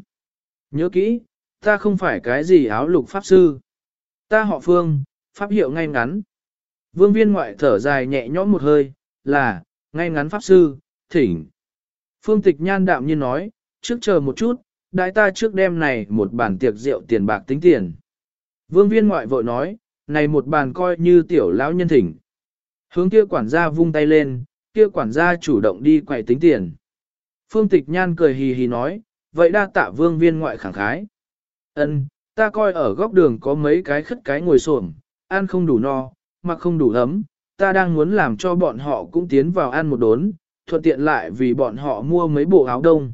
Nhớ kỹ, ta không phải cái gì áo lục pháp sư. Ta họ phương, pháp hiệu ngay ngắn. Vương viên ngoại thở dài nhẹ nhõm một hơi, là, ngay ngắn pháp sư, thỉnh. Phương tịch nhan đạm nhiên nói, trước chờ một chút, đại ta trước đêm này một bàn tiệc rượu tiền bạc tính tiền. Vương viên ngoại vội nói, này một bàn coi như tiểu lão nhân thỉnh. Hướng kia quản gia vung tay lên, kia quản gia chủ động đi quậy tính tiền. Phương tịch nhan cười hì hì nói, vậy đa tạ vương viên ngoại khẳng khái. Ân, ta coi ở góc đường có mấy cái khất cái ngồi xổm, ăn không đủ no, mặc không đủ ấm, ta đang muốn làm cho bọn họ cũng tiến vào ăn một đốn, thuận tiện lại vì bọn họ mua mấy bộ áo đông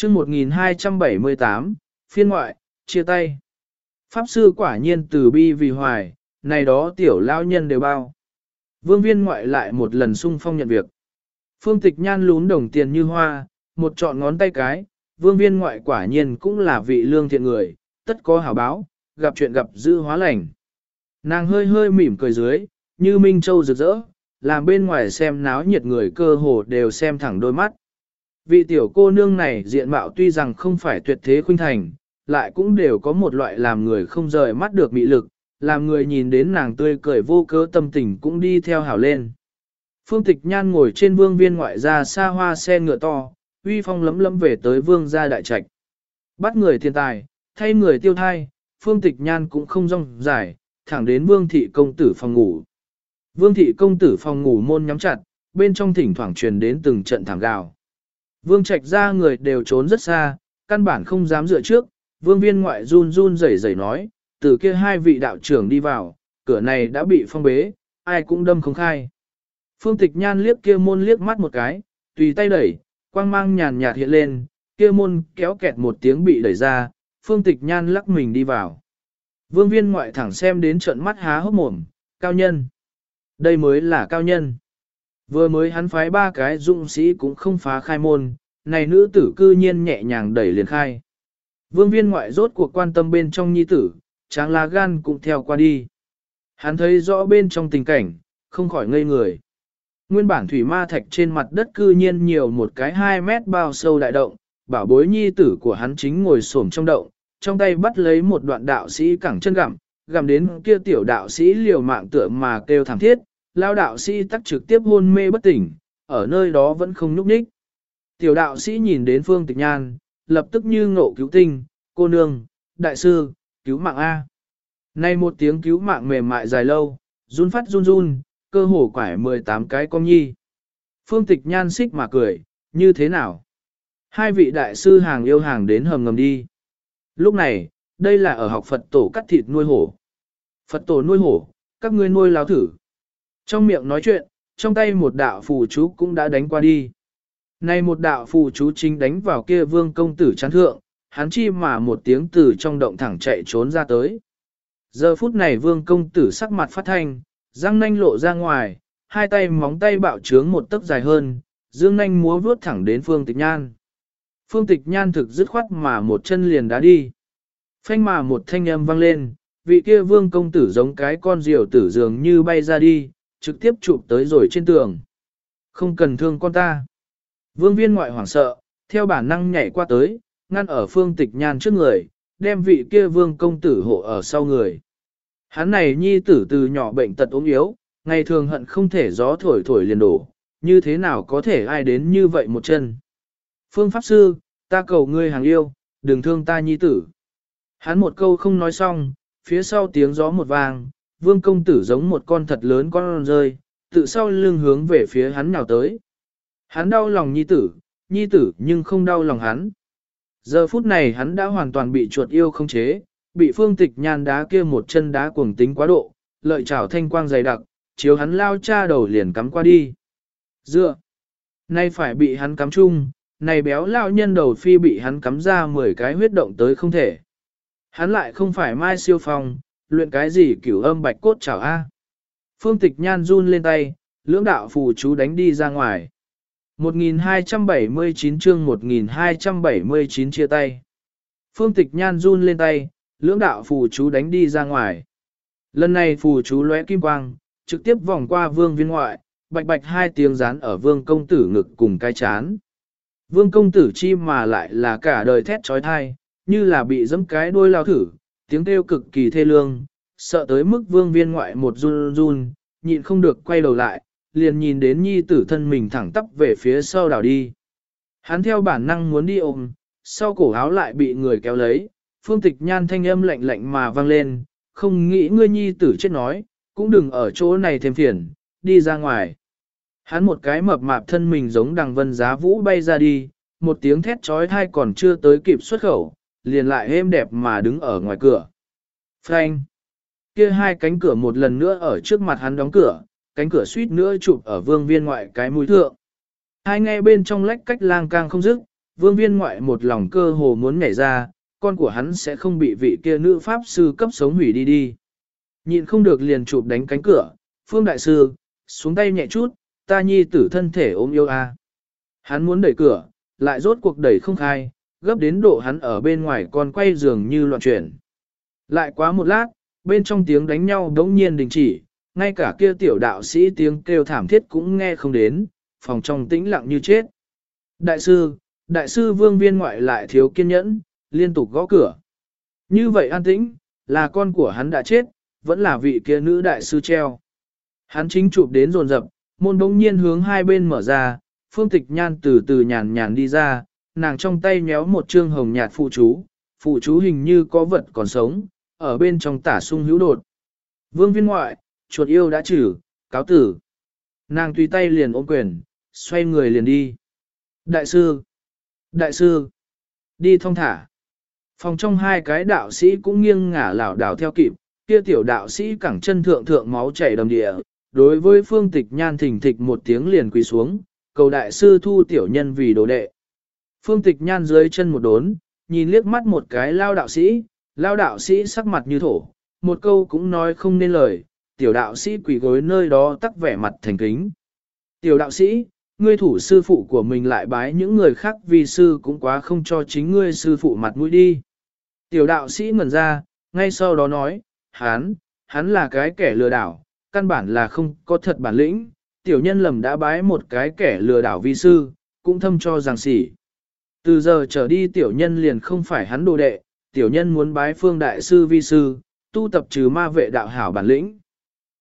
chương 1278, phiên ngoại, chia tay. Pháp sư quả nhiên từ bi vì hoài, này đó tiểu lao nhân đều bao. Vương viên ngoại lại một lần sung phong nhận việc. Phương tịch nhan lún đồng tiền như hoa, một trọn ngón tay cái, vương viên ngoại quả nhiên cũng là vị lương thiện người, tất có hảo báo, gặp chuyện gặp dư hóa lành. Nàng hơi hơi mỉm cười dưới, như Minh Châu rực rỡ, làm bên ngoài xem náo nhiệt người cơ hồ đều xem thẳng đôi mắt. Vị tiểu cô nương này diện mạo tuy rằng không phải tuyệt thế khuynh thành, lại cũng đều có một loại làm người không rời mắt được mị lực, làm người nhìn đến nàng tươi cười vô cớ tâm tình cũng đi theo hảo lên. Phương Tịch Nhan ngồi trên vương viên ngoại gia xa hoa xe ngựa to, uy phong lấm lấm về tới vương gia đại trạch. Bắt người thiên tài, thay người tiêu thai, Phương Tịch Nhan cũng không rong dài, thẳng đến vương thị công tử phòng ngủ. Vương thị công tử phòng ngủ môn nhắm chặt, bên trong thỉnh thoảng truyền đến từng trận thảm gào. Vương trạch ra người đều trốn rất xa, căn bản không dám dựa trước, vương viên ngoại run run rẩy rẩy nói, từ kia hai vị đạo trưởng đi vào, cửa này đã bị phong bế, ai cũng đâm không khai. Phương tịch nhan liếc kia môn liếc mắt một cái, tùy tay đẩy, quang mang nhàn nhạt hiện lên, kia môn kéo kẹt một tiếng bị đẩy ra, phương tịch nhan lắc mình đi vào. Vương viên ngoại thẳng xem đến trận mắt há hốc mồm, cao nhân. Đây mới là cao nhân. Vừa mới hắn phái ba cái dũng sĩ cũng không phá khai môn, này nữ tử cư nhiên nhẹ nhàng đẩy liền khai. Vương viên ngoại rốt cuộc quan tâm bên trong nhi tử, tráng lá gan cũng theo qua đi. Hắn thấy rõ bên trong tình cảnh, không khỏi ngây người. Nguyên bản thủy ma thạch trên mặt đất cư nhiên nhiều một cái 2 mét bao sâu đại động, bảo bối nhi tử của hắn chính ngồi xổm trong động, trong tay bắt lấy một đoạn đạo sĩ cẳng chân gặm, gặm đến kia tiểu đạo sĩ liều mạng tựa mà kêu thảm thiết, lao đạo sĩ tắc trực tiếp hôn mê bất tỉnh, ở nơi đó vẫn không nhúc nhích. Tiểu đạo sĩ nhìn đến phương tịch nhan, lập tức như ngộ cứu tinh, cô nương, đại sư, cứu mạng A. Nay một tiếng cứu mạng mềm mại dài lâu, run phát run run, cơ hồ quải 18 cái con nhi. Phương tịch nhan xích mà cười, như thế nào? Hai vị đại sư hàng yêu hàng đến hầm ngầm đi. Lúc này, đây là ở học Phật tổ cắt thịt nuôi hổ. Phật tổ nuôi hổ, các ngươi nuôi lao thử. Trong miệng nói chuyện, trong tay một đạo phù chú cũng đã đánh qua đi. Này một đạo phù chú chính đánh vào kia vương công tử chán thượng, hắn chi mà một tiếng từ trong động thẳng chạy trốn ra tới. Giờ phút này vương công tử sắc mặt phát thanh, răng nanh lộ ra ngoài, hai tay móng tay bạo trướng một tấc dài hơn, dương nanh múa vuốt thẳng đến phương tịch nhan. Phương tịch nhan thực dứt khoát mà một chân liền đá đi. Phanh mà một thanh âm vang lên, vị kia vương công tử giống cái con diều tử dường như bay ra đi, trực tiếp chụp tới rồi trên tường. Không cần thương con ta. Vương viên ngoại hoảng sợ, theo bản năng nhảy qua tới, ngăn ở phương tịch nhan trước người, đem vị kia vương công tử hộ ở sau người. Hắn này nhi tử từ nhỏ bệnh tật ốm yếu, ngày thường hận không thể gió thổi thổi liền đổ, như thế nào có thể ai đến như vậy một chân. Phương Pháp Sư, ta cầu ngươi hàng yêu, đừng thương ta nhi tử. Hắn một câu không nói xong, phía sau tiếng gió một vang, vương công tử giống một con thật lớn con rơi, tự sau lưng hướng về phía hắn nào tới. Hắn đau lòng nhi tử, nhi tử nhưng không đau lòng hắn. Giờ phút này hắn đã hoàn toàn bị chuột yêu không chế, bị phương tịch nhan đá kia một chân đá cuồng tính quá độ, lợi trảo thanh quang dày đặc, chiếu hắn lao cha đầu liền cắm qua đi. Dựa! Nay phải bị hắn cắm chung, này béo lao nhân đầu phi bị hắn cắm ra 10 cái huyết động tới không thể. Hắn lại không phải mai siêu phong, luyện cái gì cửu âm bạch cốt chảo A. Phương tịch nhan run lên tay, lưỡng đạo phù chú đánh đi ra ngoài. 1279 chương 1279 chia tay. Phương tịch nhan run lên tay, lưỡng đạo phù chú đánh đi ra ngoài. Lần này phù chú lóe kim quang, trực tiếp vòng qua vương viên ngoại, bạch bạch hai tiếng rán ở vương công tử ngực cùng cái chán. Vương công tử chi mà lại là cả đời thét trói thai, như là bị dẫm cái đuôi lao thử, tiếng kêu cực kỳ thê lương, sợ tới mức vương viên ngoại một run run, nhịn không được quay đầu lại, liền nhìn đến nhi tử thân mình thẳng tắp về phía sau đảo đi. Hắn theo bản năng muốn đi ôm, sau cổ áo lại bị người kéo lấy, phương tịch nhan thanh âm lạnh lạnh mà vang lên, không nghĩ ngươi nhi tử chết nói, cũng đừng ở chỗ này thêm phiền, đi ra ngoài. Hắn một cái mập mạp thân mình giống đằng vân giá vũ bay ra đi, một tiếng thét trói thai còn chưa tới kịp xuất khẩu, liền lại êm đẹp mà đứng ở ngoài cửa. Frank! Kia hai cánh cửa một lần nữa ở trước mặt hắn đóng cửa, cánh cửa suýt nữa chụp ở vương viên ngoại cái mũi thượng. Hai nghe bên trong lách cách lang cang không dứt, vương viên ngoại một lòng cơ hồ muốn nhảy ra, con của hắn sẽ không bị vị kia nữ pháp sư cấp sống hủy đi đi. Nhịn không được liền chụp đánh cánh cửa, phương đại sư, xuống tay nhẹ chút, ta nhi tử thân thể ôm yêu a. Hắn muốn đẩy cửa, lại rốt cuộc đẩy không khai, gấp đến độ hắn ở bên ngoài còn quay giường như loạn chuyển. Lại quá một lát, bên trong tiếng đánh nhau đống nhiên đình chỉ, ngay cả kia tiểu đạo sĩ tiếng kêu thảm thiết cũng nghe không đến, phòng trong tĩnh lặng như chết. Đại sư, đại sư vương viên ngoại lại thiếu kiên nhẫn, liên tục gõ cửa. Như vậy an tĩnh, là con của hắn đã chết, vẫn là vị kia nữ đại sư treo. Hắn chính chụp đến rồn rập, môn bỗng nhiên hướng hai bên mở ra, phương tịch nhan từ từ nhàn nhàn đi ra, nàng trong tay nhéo một trương hồng nhạt phụ chú, phụ chú hình như có vật còn sống, ở bên trong tả sung hữu đột. Vương viên ngoại, chuột yêu đã trừ, cáo tử. Nàng tùy tay liền ôm quyền, xoay người liền đi. Đại sư! Đại sư! Đi thông thả. Phòng trong hai cái đạo sĩ cũng nghiêng ngả lảo đảo theo kịp, kia tiểu đạo sĩ cẳng chân thượng thượng máu chảy đầm địa, đối với phương tịch nhan thỉnh thịch một tiếng liền quỳ xuống, cầu đại sư thu tiểu nhân vì đồ đệ. Phương tịch nhan dưới chân một đốn, nhìn liếc mắt một cái lao đạo sĩ, lao đạo sĩ sắc mặt như thổ, một câu cũng nói không nên lời, tiểu đạo sĩ quỳ gối nơi đó tắc vẻ mặt thành kính. Tiểu đạo sĩ, ngươi thủ sư phụ của mình lại bái những người khác vì sư cũng quá không cho chính ngươi sư phụ mặt mũi đi. Tiểu đạo sĩ ngẩn ra, ngay sau đó nói, hắn, hắn là cái kẻ lừa đảo, căn bản là không có thật bản lĩnh, tiểu nhân lầm đã bái một cái kẻ lừa đảo vi sư, cũng thâm cho rằng sỉ. Từ giờ trở đi tiểu nhân liền không phải hắn đồ đệ, tiểu nhân muốn bái phương đại sư vi sư, tu tập trừ ma vệ đạo hảo bản lĩnh.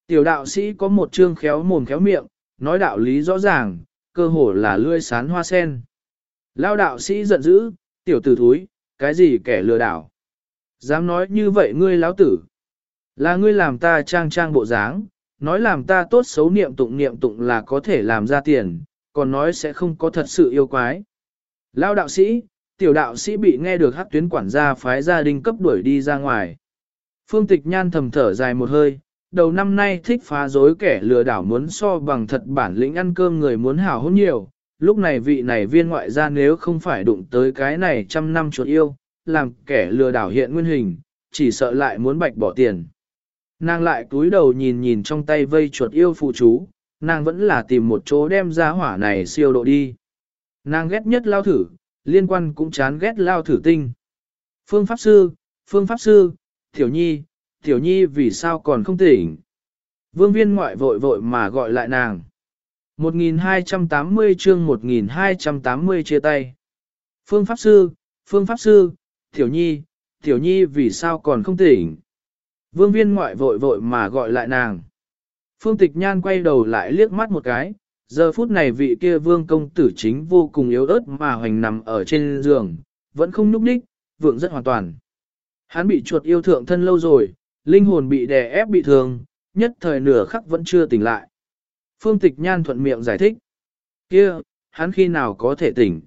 Tiểu đạo sĩ có một chương khéo mồm khéo miệng, nói đạo lý rõ ràng, cơ hồ là lươi sán hoa sen. Lao đạo sĩ giận dữ, tiểu tử thúi, cái gì kẻ lừa đảo. Dám nói như vậy ngươi lão tử. Là ngươi làm ta trang trang bộ dáng, nói làm ta tốt xấu niệm tụng niệm tụng là có thể làm ra tiền, còn nói sẽ không có thật sự yêu quái. Lao đạo sĩ, tiểu đạo sĩ bị nghe được hắc tuyến quản gia phái gia đình cấp đuổi đi ra ngoài. Phương tịch nhan thầm thở dài một hơi, đầu năm nay thích phá rối kẻ lừa đảo muốn so bằng thật bản lĩnh ăn cơm người muốn hảo hôn nhiều. Lúc này vị này viên ngoại gia nếu không phải đụng tới cái này trăm năm chuột yêu, làm kẻ lừa đảo hiện nguyên hình, chỉ sợ lại muốn bạch bỏ tiền. Nàng lại cúi đầu nhìn nhìn trong tay vây chuột yêu phụ chú, nàng vẫn là tìm một chỗ đem ra hỏa này siêu độ đi. Nàng ghét nhất lao thử, liên quan cũng chán ghét lao thử tinh. Phương Pháp Sư, Phương Pháp Sư, Tiểu Nhi, Tiểu Nhi vì sao còn không tỉnh? Vương viên ngoại vội vội mà gọi lại nàng. 1280 chương 1280 chia tay. Phương Pháp Sư, Phương Pháp Sư, Tiểu Nhi, Tiểu Nhi vì sao còn không tỉnh? Vương viên ngoại vội vội mà gọi lại nàng. Phương Tịch Nhan quay đầu lại liếc mắt một cái, giờ phút này vị kia vương công tử chính vô cùng yếu ớt mà hoành nằm ở trên giường, vẫn không núp ních, vượng rất hoàn toàn. Hắn bị chuột yêu thượng thân lâu rồi, linh hồn bị đè ép bị thương, nhất thời nửa khắc vẫn chưa tỉnh lại. Phương Tịch Nhan thuận miệng giải thích. kia hắn khi nào có thể tỉnh?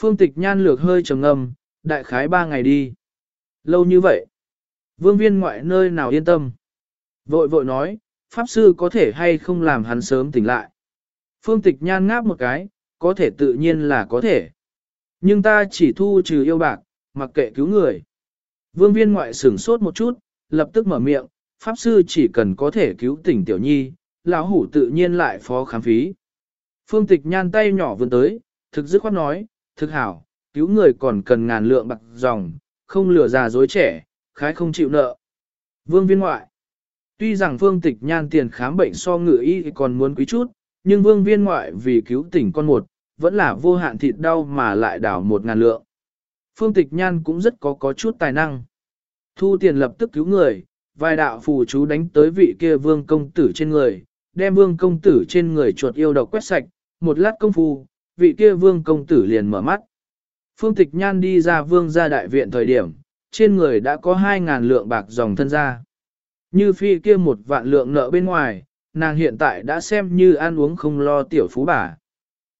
Phương Tịch Nhan lược hơi trầm ngâm, đại khái ba ngày đi. Lâu như vậy. Vương viên ngoại nơi nào yên tâm. Vội vội nói, Pháp Sư có thể hay không làm hắn sớm tỉnh lại. Phương Tịch Nhan ngáp một cái, có thể tự nhiên là có thể. Nhưng ta chỉ thu trừ yêu bạc, mặc kệ cứu người. Vương viên ngoại sửng sốt một chút, lập tức mở miệng, Pháp Sư chỉ cần có thể cứu tỉnh Tiểu Nhi, lão hủ tự nhiên lại phó khám phí. Phương Tịch Nhan tay nhỏ vươn tới, thực dứt khoát nói, thực hảo, cứu người còn cần ngàn lượng bạc dòng, không lừa già dối trẻ, khái không chịu nợ. Vương viên ngoại. Tuy rằng phương tịch nhan tiền khám bệnh so ngự y còn muốn quý chút, nhưng vương viên ngoại vì cứu tỉnh con một, vẫn là vô hạn thịt đau mà lại đảo một ngàn lượng. Phương tịch nhan cũng rất có có chút tài năng. Thu tiền lập tức cứu người, vài đạo phù chú đánh tới vị kia vương công tử trên người, đem vương công tử trên người chuột yêu độc quét sạch, một lát công phu, vị kia vương công tử liền mở mắt. Phương tịch nhan đi ra vương gia đại viện thời điểm, trên người đã có 2.000 lượng bạc dòng thân ra. Như phi kia một vạn lượng nợ bên ngoài, nàng hiện tại đã xem như ăn uống không lo tiểu phú bà.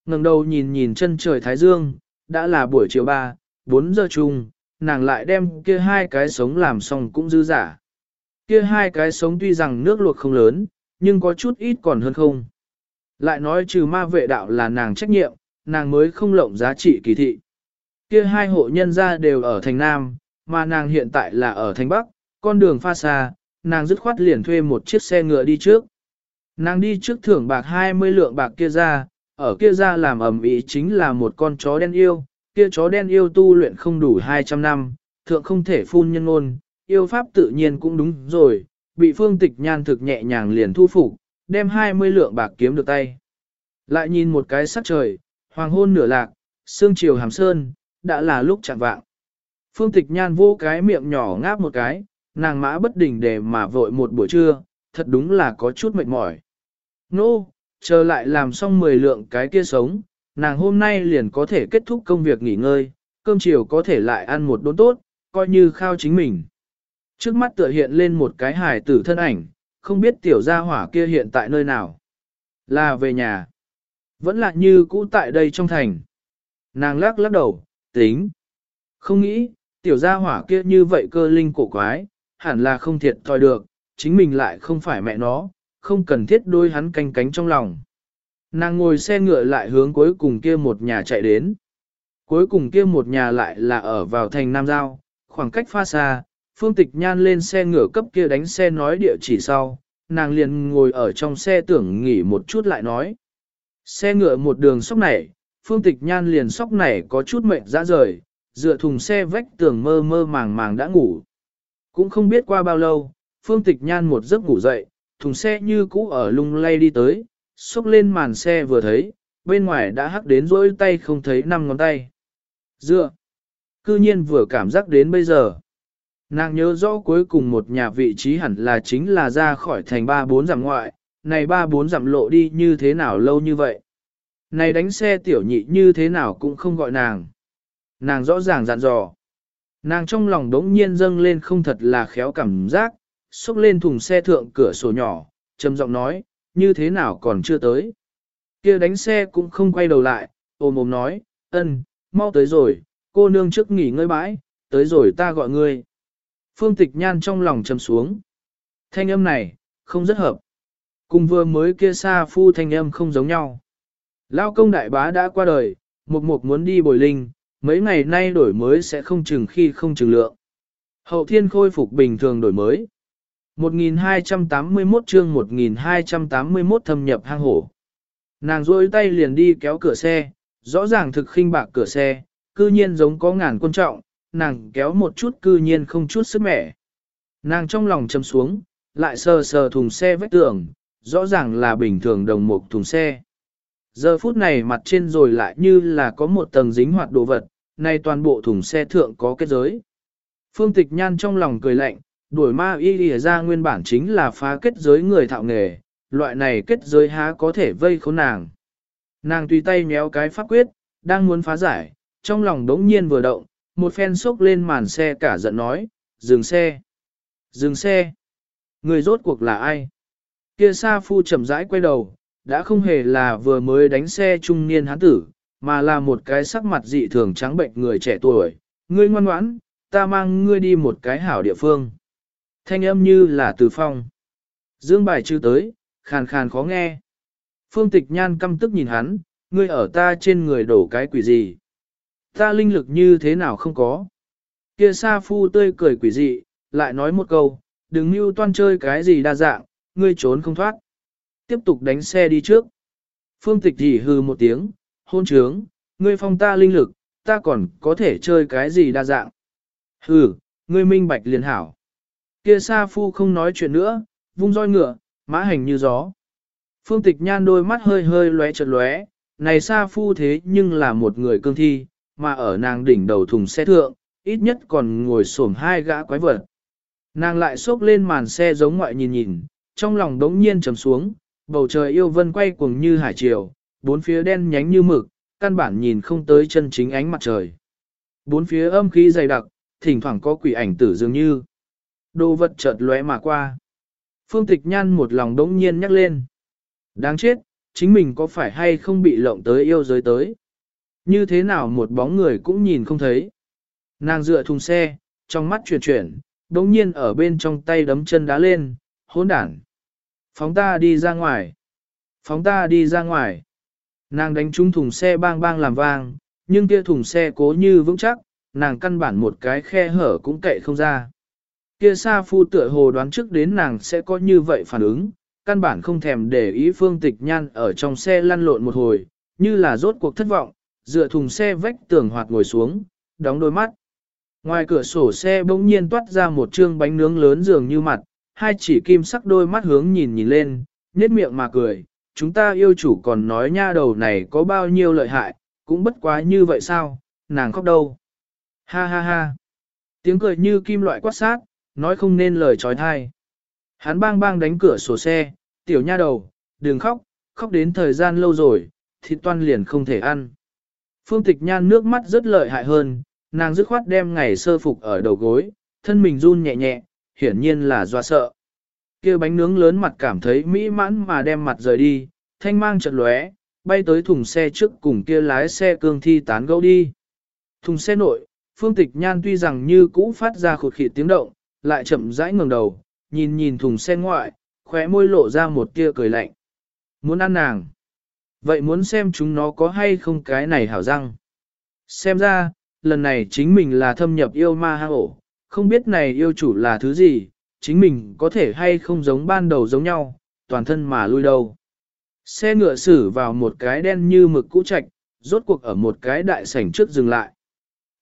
ngẩng đầu nhìn nhìn chân trời Thái Dương, đã là buổi chiều 3, 4 giờ chung, nàng lại đem kia hai cái sống làm xong cũng dư giả. Kia hai cái sống tuy rằng nước luộc không lớn, nhưng có chút ít còn hơn không. Lại nói trừ ma vệ đạo là nàng trách nhiệm, nàng mới không lộng giá trị kỳ thị. Kia hai hộ nhân gia đều ở thành Nam, mà nàng hiện tại là ở thành Bắc, con đường pha xa, nàng dứt khoát liền thuê một chiếc xe ngựa đi trước. Nàng đi trước thưởng bạc 20 lượng bạc kia ra, ở kia ra làm ẩm ý chính là một con chó đen yêu, kia chó đen yêu tu luyện không đủ 200 năm, thượng không thể phun nhân ngôn, yêu pháp tự nhiên cũng đúng rồi, bị phương tịch nhan thực nhẹ nhàng liền thu phục, đem 20 lượng bạc kiếm được tay. Lại nhìn một cái sắc trời, hoàng hôn nửa lạc, sương chiều hàm sơn, đã là lúc chạm vạng. Phương tịch nhan vô cái miệng nhỏ ngáp một cái, nàng mã bất đình để mà vội một buổi trưa, thật đúng là có chút mệt mỏi. Nô, no, chờ lại làm xong 10 lượng cái kia sống, nàng hôm nay liền có thể kết thúc công việc nghỉ ngơi, cơm chiều có thể lại ăn một đốn tốt, coi như khao chính mình. Trước mắt tựa hiện lên một cái hài tử thân ảnh, không biết tiểu gia hỏa kia hiện tại nơi nào. Là về nhà. Vẫn là như cũ tại đây trong thành. Nàng lắc lắc đầu, tính. Không nghĩ, tiểu gia hỏa kia như vậy cơ linh cổ quái, hẳn là không thiệt thòi được, chính mình lại không phải mẹ nó, không cần thiết đôi hắn canh cánh trong lòng. Nàng ngồi xe ngựa lại hướng cuối cùng kia một nhà chạy đến. Cuối cùng kia một nhà lại là ở vào thành Nam Giao, khoảng cách pha xa, Phương Tịch Nhan lên xe ngựa cấp kia đánh xe nói địa chỉ sau, nàng liền ngồi ở trong xe tưởng nghỉ một chút lại nói. Xe ngựa một đường sóc nảy, Phương Tịch Nhan liền sóc nảy có chút mệt ra rời, dựa thùng xe vách tường mơ mơ màng màng đã ngủ. Cũng không biết qua bao lâu, Phương Tịch Nhan một giấc ngủ dậy, thùng xe như cũ ở lung lay đi tới, xúc lên màn xe vừa thấy, bên ngoài đã hắc đến rỗi tay không thấy năm ngón tay. Dựa, cư nhiên vừa cảm giác đến bây giờ. Nàng nhớ rõ cuối cùng một nhà vị trí hẳn là chính là ra khỏi thành ba bốn dặm ngoại, này ba bốn dặm lộ đi như thế nào lâu như vậy. Này đánh xe tiểu nhị như thế nào cũng không gọi nàng. Nàng rõ ràng dặn dò. Nàng trong lòng đống nhiên dâng lên không thật là khéo cảm giác, xúc lên thùng xe thượng cửa sổ nhỏ, trầm giọng nói, như thế nào còn chưa tới. kia đánh xe cũng không quay đầu lại, ôm ôm nói, ân, mau tới rồi, cô nương trước nghỉ ngơi bãi, tới rồi ta gọi ngươi. Phương tịch nhan trong lòng trầm xuống. Thanh âm này, không rất hợp. Cùng vừa mới kia xa phu thanh âm không giống nhau. Lao công đại bá đã qua đời, mục mục muốn đi bồi linh, mấy ngày nay đổi mới sẽ không chừng khi không chừng lượng. Hậu thiên khôi phục bình thường đổi mới. 1281 chương 1281 thâm nhập hang hổ. Nàng rôi tay liền đi kéo cửa xe, rõ ràng thực khinh bạc cửa xe, cư nhiên giống có ngàn quân trọng, nàng kéo một chút cư nhiên không chút sức mẻ. Nàng trong lòng châm xuống, lại sờ sờ thùng xe vách tường, rõ ràng là bình thường đồng một thùng xe. Giờ phút này mặt trên rồi lại như là có một tầng dính hoạt đồ vật, nay toàn bộ thùng xe thượng có kết giới. Phương tịch nhan trong lòng cười lạnh, đuổi ma y lìa ra nguyên bản chính là phá kết giới người thạo nghề, loại này kết giới há có thể vây khốn nàng. Nàng tùy tay méo cái pháp quyết, đang muốn phá giải, trong lòng đống nhiên vừa động, một phen sốc lên màn xe cả giận nói, dừng xe, dừng xe, người rốt cuộc là ai? Kia Sa Phu chậm rãi quay đầu, đã không hề là vừa mới đánh xe trung niên hán tử, mà là một cái sắc mặt dị thường trắng bệnh người trẻ tuổi. Ngươi ngoan ngoãn, ta mang ngươi đi một cái hảo địa phương. Thanh âm như là từ phong. Dương bài chưa tới, khàn khàn khó nghe. Phương tịch nhan căm tức nhìn hắn, ngươi ở ta trên người đổ cái quỷ gì. Ta linh lực như thế nào không có. Kia sa phu tươi cười quỷ dị, lại nói một câu, đừng mưu toan chơi cái gì đa dạng, ngươi trốn không thoát. Tiếp tục đánh xe đi trước. Phương tịch thì hư một tiếng, hôn trướng, ngươi phong ta linh lực, ta còn có thể chơi cái gì đa dạng. Hừ, ngươi minh bạch liền hảo. Kia sa phu không nói chuyện nữa, vung roi ngựa, mã hành như gió. Phương tịch nhan đôi mắt hơi hơi lóe chợt lóe, này sa phu thế nhưng là một người cương thi, mà ở nàng đỉnh đầu thùng xe thượng, ít nhất còn ngồi xổm hai gã quái vật. Nàng lại xốc lên màn xe giống ngoại nhìn nhìn, trong lòng đống nhiên trầm xuống, bầu trời yêu vân quay cuồng như hải triều, bốn phía đen nhánh như mực, căn bản nhìn không tới chân chính ánh mặt trời. Bốn phía âm khí dày đặc, thỉnh thoảng có quỷ ảnh tử dường như. Đồ vật chợt lóe mà qua. Phương Tịch Nhan một lòng đống nhiên nhắc lên. Đáng chết, chính mình có phải hay không bị lộng tới yêu giới tới. Như thế nào một bóng người cũng nhìn không thấy. Nàng dựa thùng xe, trong mắt chuyển chuyển, đống nhiên ở bên trong tay đấm chân đá lên, hỗn đản. Phóng ta đi ra ngoài. Phóng ta đi ra ngoài. Nàng đánh trúng thùng xe bang bang làm vang, nhưng kia thùng xe cố như vững chắc, nàng căn bản một cái khe hở cũng cậy không ra. Kia Sa Phu tựa hồ đoán trước đến nàng sẽ có như vậy phản ứng, căn bản không thèm để ý phương tịch nhan ở trong xe lăn lộn một hồi, như là rốt cuộc thất vọng, dựa thùng xe vách tường hoạt ngồi xuống, đóng đôi mắt. Ngoài cửa sổ xe bỗng nhiên toát ra một trương bánh nướng lớn dường như mặt, hai chỉ kim sắc đôi mắt hướng nhìn nhìn lên, nhếch miệng mà cười, chúng ta yêu chủ còn nói nha đầu này có bao nhiêu lợi hại, cũng bất quá như vậy sao, nàng khóc đâu. Ha ha ha. Tiếng cười như kim loại quát sát, nói không nên lời trói thai. Hắn bang bang đánh cửa sổ xe, tiểu nha đầu, đừng khóc, khóc đến thời gian lâu rồi, thịt toan liền không thể ăn. Phương tịch nhan nước mắt rất lợi hại hơn, nàng dứt khoát đem ngày sơ phục ở đầu gối, thân mình run nhẹ nhẹ, hiển nhiên là do sợ. kia bánh nướng lớn mặt cảm thấy mỹ mãn mà đem mặt rời đi, thanh mang chợt lóe, bay tới thùng xe trước cùng kia lái xe cương thi tán gẫu đi. Thùng xe nội, phương tịch nhan tuy rằng như cũ phát ra khột khịt tiếng động, lại chậm rãi ngẩng đầu, nhìn nhìn thùng xe ngoại, khóe môi lộ ra một tia cười lạnh. Muốn ăn nàng. Vậy muốn xem chúng nó có hay không cái này hảo răng. Xem ra, lần này chính mình là thâm nhập yêu ma hang ổ, không biết này yêu chủ là thứ gì, chính mình có thể hay không giống ban đầu giống nhau, toàn thân mà lui đâu. Xe ngựa xử vào một cái đen như mực cũ trạch, rốt cuộc ở một cái đại sảnh trước dừng lại.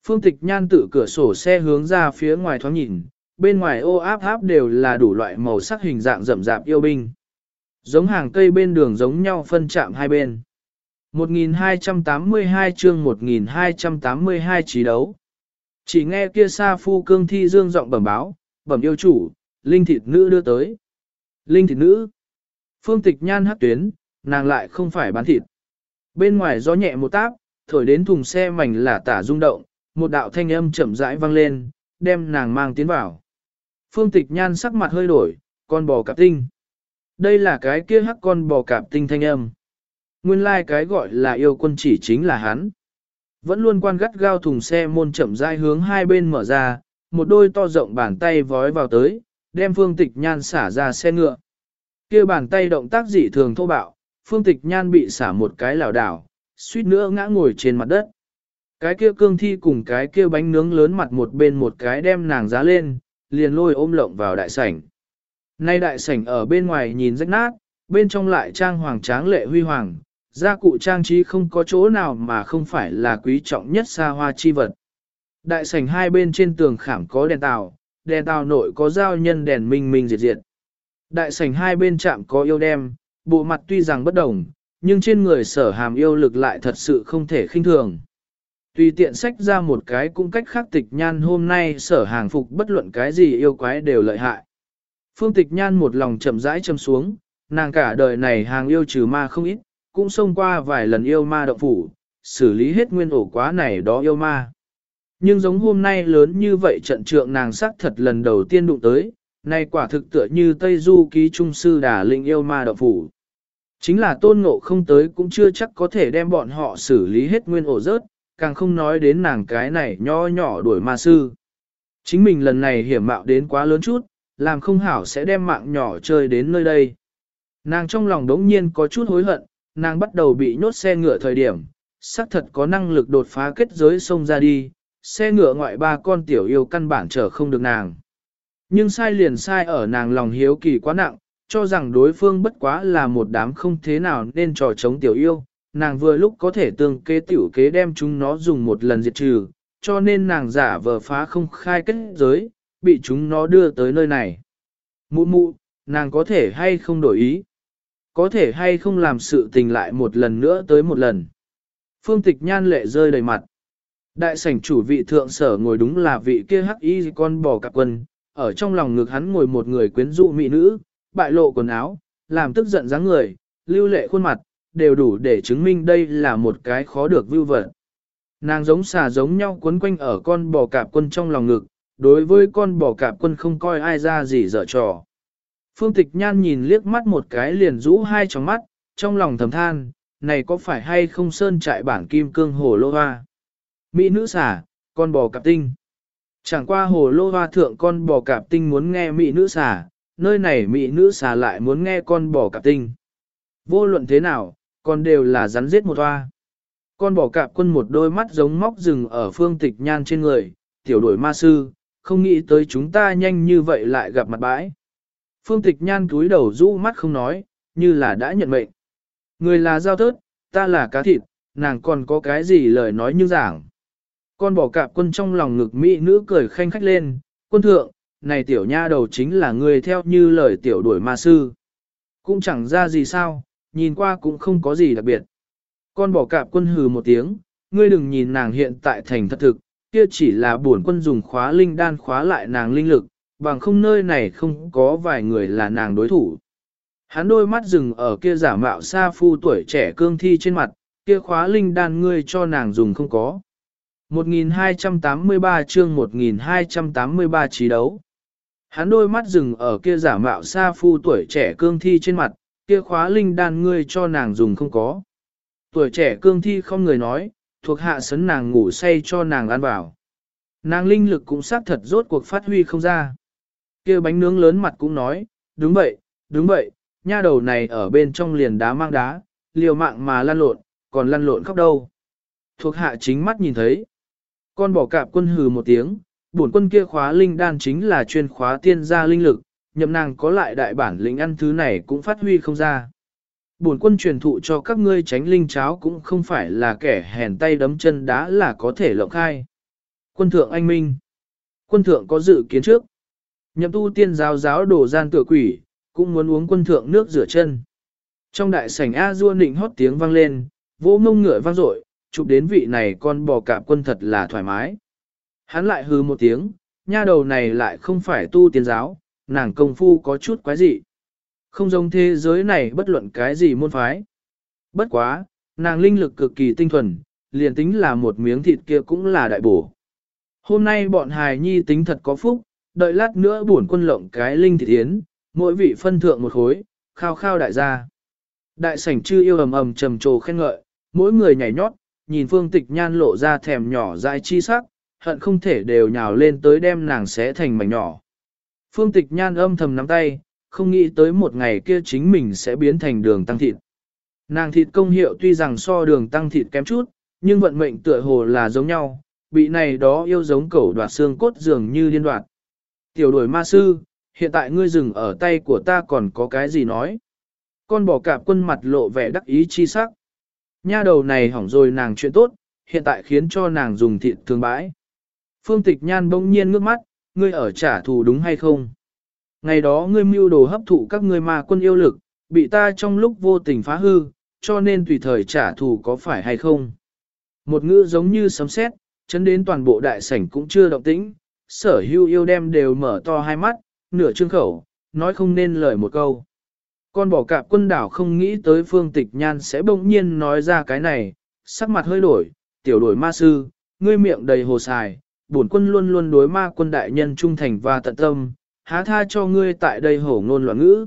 Phương tịch nhan tự cửa sổ xe hướng ra phía ngoài thoáng nhìn, bên ngoài ô áp áp đều là đủ loại màu sắc hình dạng rậm rạp yêu binh. Giống hàng cây bên đường giống nhau phân chạm hai bên. 1282 chương 1282 trí đấu. Chỉ nghe kia xa phu cương thi dương giọng bẩm báo, bẩm yêu chủ, linh thịt nữ đưa tới. Linh thịt nữ. Phương tịch nhan hắc tuyến, nàng lại không phải bán thịt. Bên ngoài gió nhẹ một táp, thổi đến thùng xe mảnh là tả rung động, một đạo thanh âm chậm rãi vang lên, đem nàng mang tiến vào. Phương tịch nhan sắc mặt hơi đổi, con bò cạp tinh. Đây là cái kia hắc con bò cạp tinh thanh âm. Nguyên lai like cái gọi là yêu quân chỉ chính là hắn. Vẫn luôn quan gắt gao thùng xe môn chậm rãi hướng hai bên mở ra, một đôi to rộng bàn tay vói vào tới, đem phương tịch nhan xả ra xe ngựa. kia bàn tay động tác dị thường thô bạo, phương tịch nhan bị xả một cái lảo đảo, suýt nữa ngã ngồi trên mặt đất. Cái kia cương thi cùng cái kia bánh nướng lớn mặt một bên một cái đem nàng giá lên, liền lôi ôm lộng vào đại sảnh. Nay đại sảnh ở bên ngoài nhìn rách nát, bên trong lại trang hoàng tráng lệ huy hoàng, gia cụ trang trí không có chỗ nào mà không phải là quý trọng nhất xa hoa chi vật. Đại sảnh hai bên trên tường khảm có đèn tàu, đèn tàu nội có giao nhân đèn minh minh diệt diệt. Đại sảnh hai bên chạm có yêu đem, bộ mặt tuy rằng bất đồng, nhưng trên người sở hàm yêu lực lại thật sự không thể khinh thường. Tùy tiện sách ra một cái cung cách khác tịch nhan hôm nay sở hàng phục bất luận cái gì yêu quái đều lợi hại. Phương tịch nhan một lòng chậm rãi châm xuống, nàng cả đời này hàng yêu trừ ma không ít, cũng xông qua vài lần yêu ma động phủ, xử lý hết nguyên ổ quá này đó yêu ma. Nhưng giống hôm nay lớn như vậy trận trượng nàng sắc thật lần đầu tiên đụng tới, nay quả thực tựa như Tây Du ký trung sư đà linh yêu ma động phủ. Chính là tôn ngộ không tới cũng chưa chắc có thể đem bọn họ xử lý hết nguyên ổ rớt, càng không nói đến nàng cái này nho nhỏ đuổi ma sư. Chính mình lần này hiểm mạo đến quá lớn chút, làm không hảo sẽ đem mạng nhỏ chơi đến nơi đây. Nàng trong lòng đống nhiên có chút hối hận, nàng bắt đầu bị nhốt xe ngựa thời điểm, xác thật có năng lực đột phá kết giới sông ra đi, xe ngựa ngoại ba con tiểu yêu căn bản trở không được nàng. Nhưng sai liền sai ở nàng lòng hiếu kỳ quá nặng, cho rằng đối phương bất quá là một đám không thế nào nên trò chống tiểu yêu, nàng vừa lúc có thể tương kế tiểu kế đem chúng nó dùng một lần diệt trừ, cho nên nàng giả vờ phá không khai kết giới, bị chúng nó đưa tới nơi này. Mụ mụ, nàng có thể hay không đổi ý? Có thể hay không làm sự tình lại một lần nữa tới một lần? Phương tịch nhan lệ rơi đầy mặt. Đại sảnh chủ vị thượng sở ngồi đúng là vị kia hắc y con bò cạp quân, ở trong lòng ngực hắn ngồi một người quyến rũ mỹ nữ, bại lộ quần áo, làm tức giận dáng người, lưu lệ khuôn mặt, đều đủ để chứng minh đây là một cái khó được vưu vật. Nàng giống xà giống nhau quấn quanh ở con bò cạp quân trong lòng ngực, đối với con bò cạp quân không coi ai ra gì dở trò. Phương tịch nhan nhìn liếc mắt một cái liền rũ hai tròng mắt, trong lòng thầm than, này có phải hay không sơn trại bản kim cương hồ lô hoa. Mỹ nữ xà, con bò cạp tinh. Chẳng qua hồ lô hoa thượng con bò cạp tinh muốn nghe mỹ nữ xà, nơi này mỹ nữ xà lại muốn nghe con bò cạp tinh. Vô luận thế nào, còn đều là rắn giết một hoa. Con bò cạp quân một đôi mắt giống móc rừng ở phương tịch nhan trên người, tiểu đổi ma sư, không nghĩ tới chúng ta nhanh như vậy lại gặp mặt bãi. Phương tịch nhan cúi đầu rũ mắt không nói, như là đã nhận mệnh. Người là giao thớt, ta là cá thịt, nàng còn có cái gì lời nói như giảng. Con bỏ cạp quân trong lòng ngực mỹ nữ cười khanh khách lên, quân thượng, này tiểu nha đầu chính là người theo như lời tiểu đuổi ma sư. Cũng chẳng ra gì sao, nhìn qua cũng không có gì đặc biệt. Con bỏ cạp quân hừ một tiếng, ngươi đừng nhìn nàng hiện tại thành thật thực, kia chỉ là bổn quân dùng khóa linh đan khóa lại nàng linh lực, bằng không nơi này không có vài người là nàng đối thủ. Hắn đôi mắt dừng ở kia giả mạo sa phu tuổi trẻ cương thi trên mặt, kia khóa linh đan ngươi cho nàng dùng không có. 1283 chương 1283 trí đấu. Hắn đôi mắt dừng ở kia giả mạo sa phu tuổi trẻ cương thi trên mặt, kia khóa linh đan ngươi cho nàng dùng không có. Tuổi trẻ cương thi không người nói, thuộc hạ sấn nàng ngủ say cho nàng ăn vào. Nàng linh lực cũng xác thật rốt cuộc phát huy không ra kia bánh nướng lớn mặt cũng nói, đúng vậy, đúng vậy, nha đầu này ở bên trong liền đá mang đá, liều mạng mà lăn lộn, còn lăn lộn khóc đâu. Thuộc hạ chính mắt nhìn thấy. Con bỏ cạp quân hừ một tiếng, bổn quân kia khóa linh đan chính là chuyên khóa tiên gia linh lực, nhậm nàng có lại đại bản lĩnh ăn thứ này cũng phát huy không ra. Bổn quân truyền thụ cho các ngươi tránh linh cháo cũng không phải là kẻ hèn tay đấm chân đá là có thể lộng khai. Quân thượng anh minh. Quân thượng có dự kiến trước. Nhậm tu tiên giáo giáo đổ gian tựa quỷ, cũng muốn uống quân thượng nước rửa chân. Trong đại sảnh A Dua nịnh hót tiếng vang lên, vỗ mông ngựa vang dội, chụp đến vị này con bò cạp quân thật là thoải mái. Hắn lại hư một tiếng, nha đầu này lại không phải tu tiên giáo, nàng công phu có chút quái dị. Không giống thế giới này bất luận cái gì môn phái. Bất quá, nàng linh lực cực kỳ tinh thuần, liền tính là một miếng thịt kia cũng là đại bổ. Hôm nay bọn hài nhi tính thật có phúc, đợi lát nữa bổn quân lộng cái linh thịt yến, mỗi vị phân thượng một khối, khao khao đại gia. Đại sảnh chư yêu ầm ầm trầm trồ khen ngợi, mỗi người nhảy nhót, nhìn phương tịch nhan lộ ra thèm nhỏ dại chi sắc, hận không thể đều nhào lên tới đem nàng xé thành mảnh nhỏ. Phương tịch nhan âm thầm nắm tay, không nghĩ tới một ngày kia chính mình sẽ biến thành đường tăng thịt. Nàng thịt công hiệu tuy rằng so đường tăng thịt kém chút, nhưng vận mệnh tựa hồ là giống nhau, bị này đó yêu giống cẩu đoạt xương cốt dường như điên đoạt. Tiểu đuổi ma sư, hiện tại ngươi dừng ở tay của ta còn có cái gì nói? Con bỏ cạp quân mặt lộ vẻ đắc ý chi sắc. Nha đầu này hỏng rồi nàng chuyện tốt, hiện tại khiến cho nàng dùng thịt thương bãi. Phương tịch nhan bỗng nhiên ngước mắt, ngươi ở trả thù đúng hay không? Ngày đó ngươi mưu đồ hấp thụ các ngươi ma quân yêu lực, bị ta trong lúc vô tình phá hư, cho nên tùy thời trả thù có phải hay không? Một ngữ giống như sấm sét, chấn đến toàn bộ đại sảnh cũng chưa động tĩnh, sở hưu yêu đem đều mở to hai mắt, nửa trương khẩu, nói không nên lời một câu. Con bỏ cạp quân đảo không nghĩ tới phương tịch nhan sẽ bỗng nhiên nói ra cái này, sắc mặt hơi đổi, tiểu đổi ma sư, ngươi miệng đầy hồ xài, bổn quân luôn luôn đối ma quân đại nhân trung thành và tận tâm, há tha cho ngươi tại đây hổ ngôn loạn ngữ.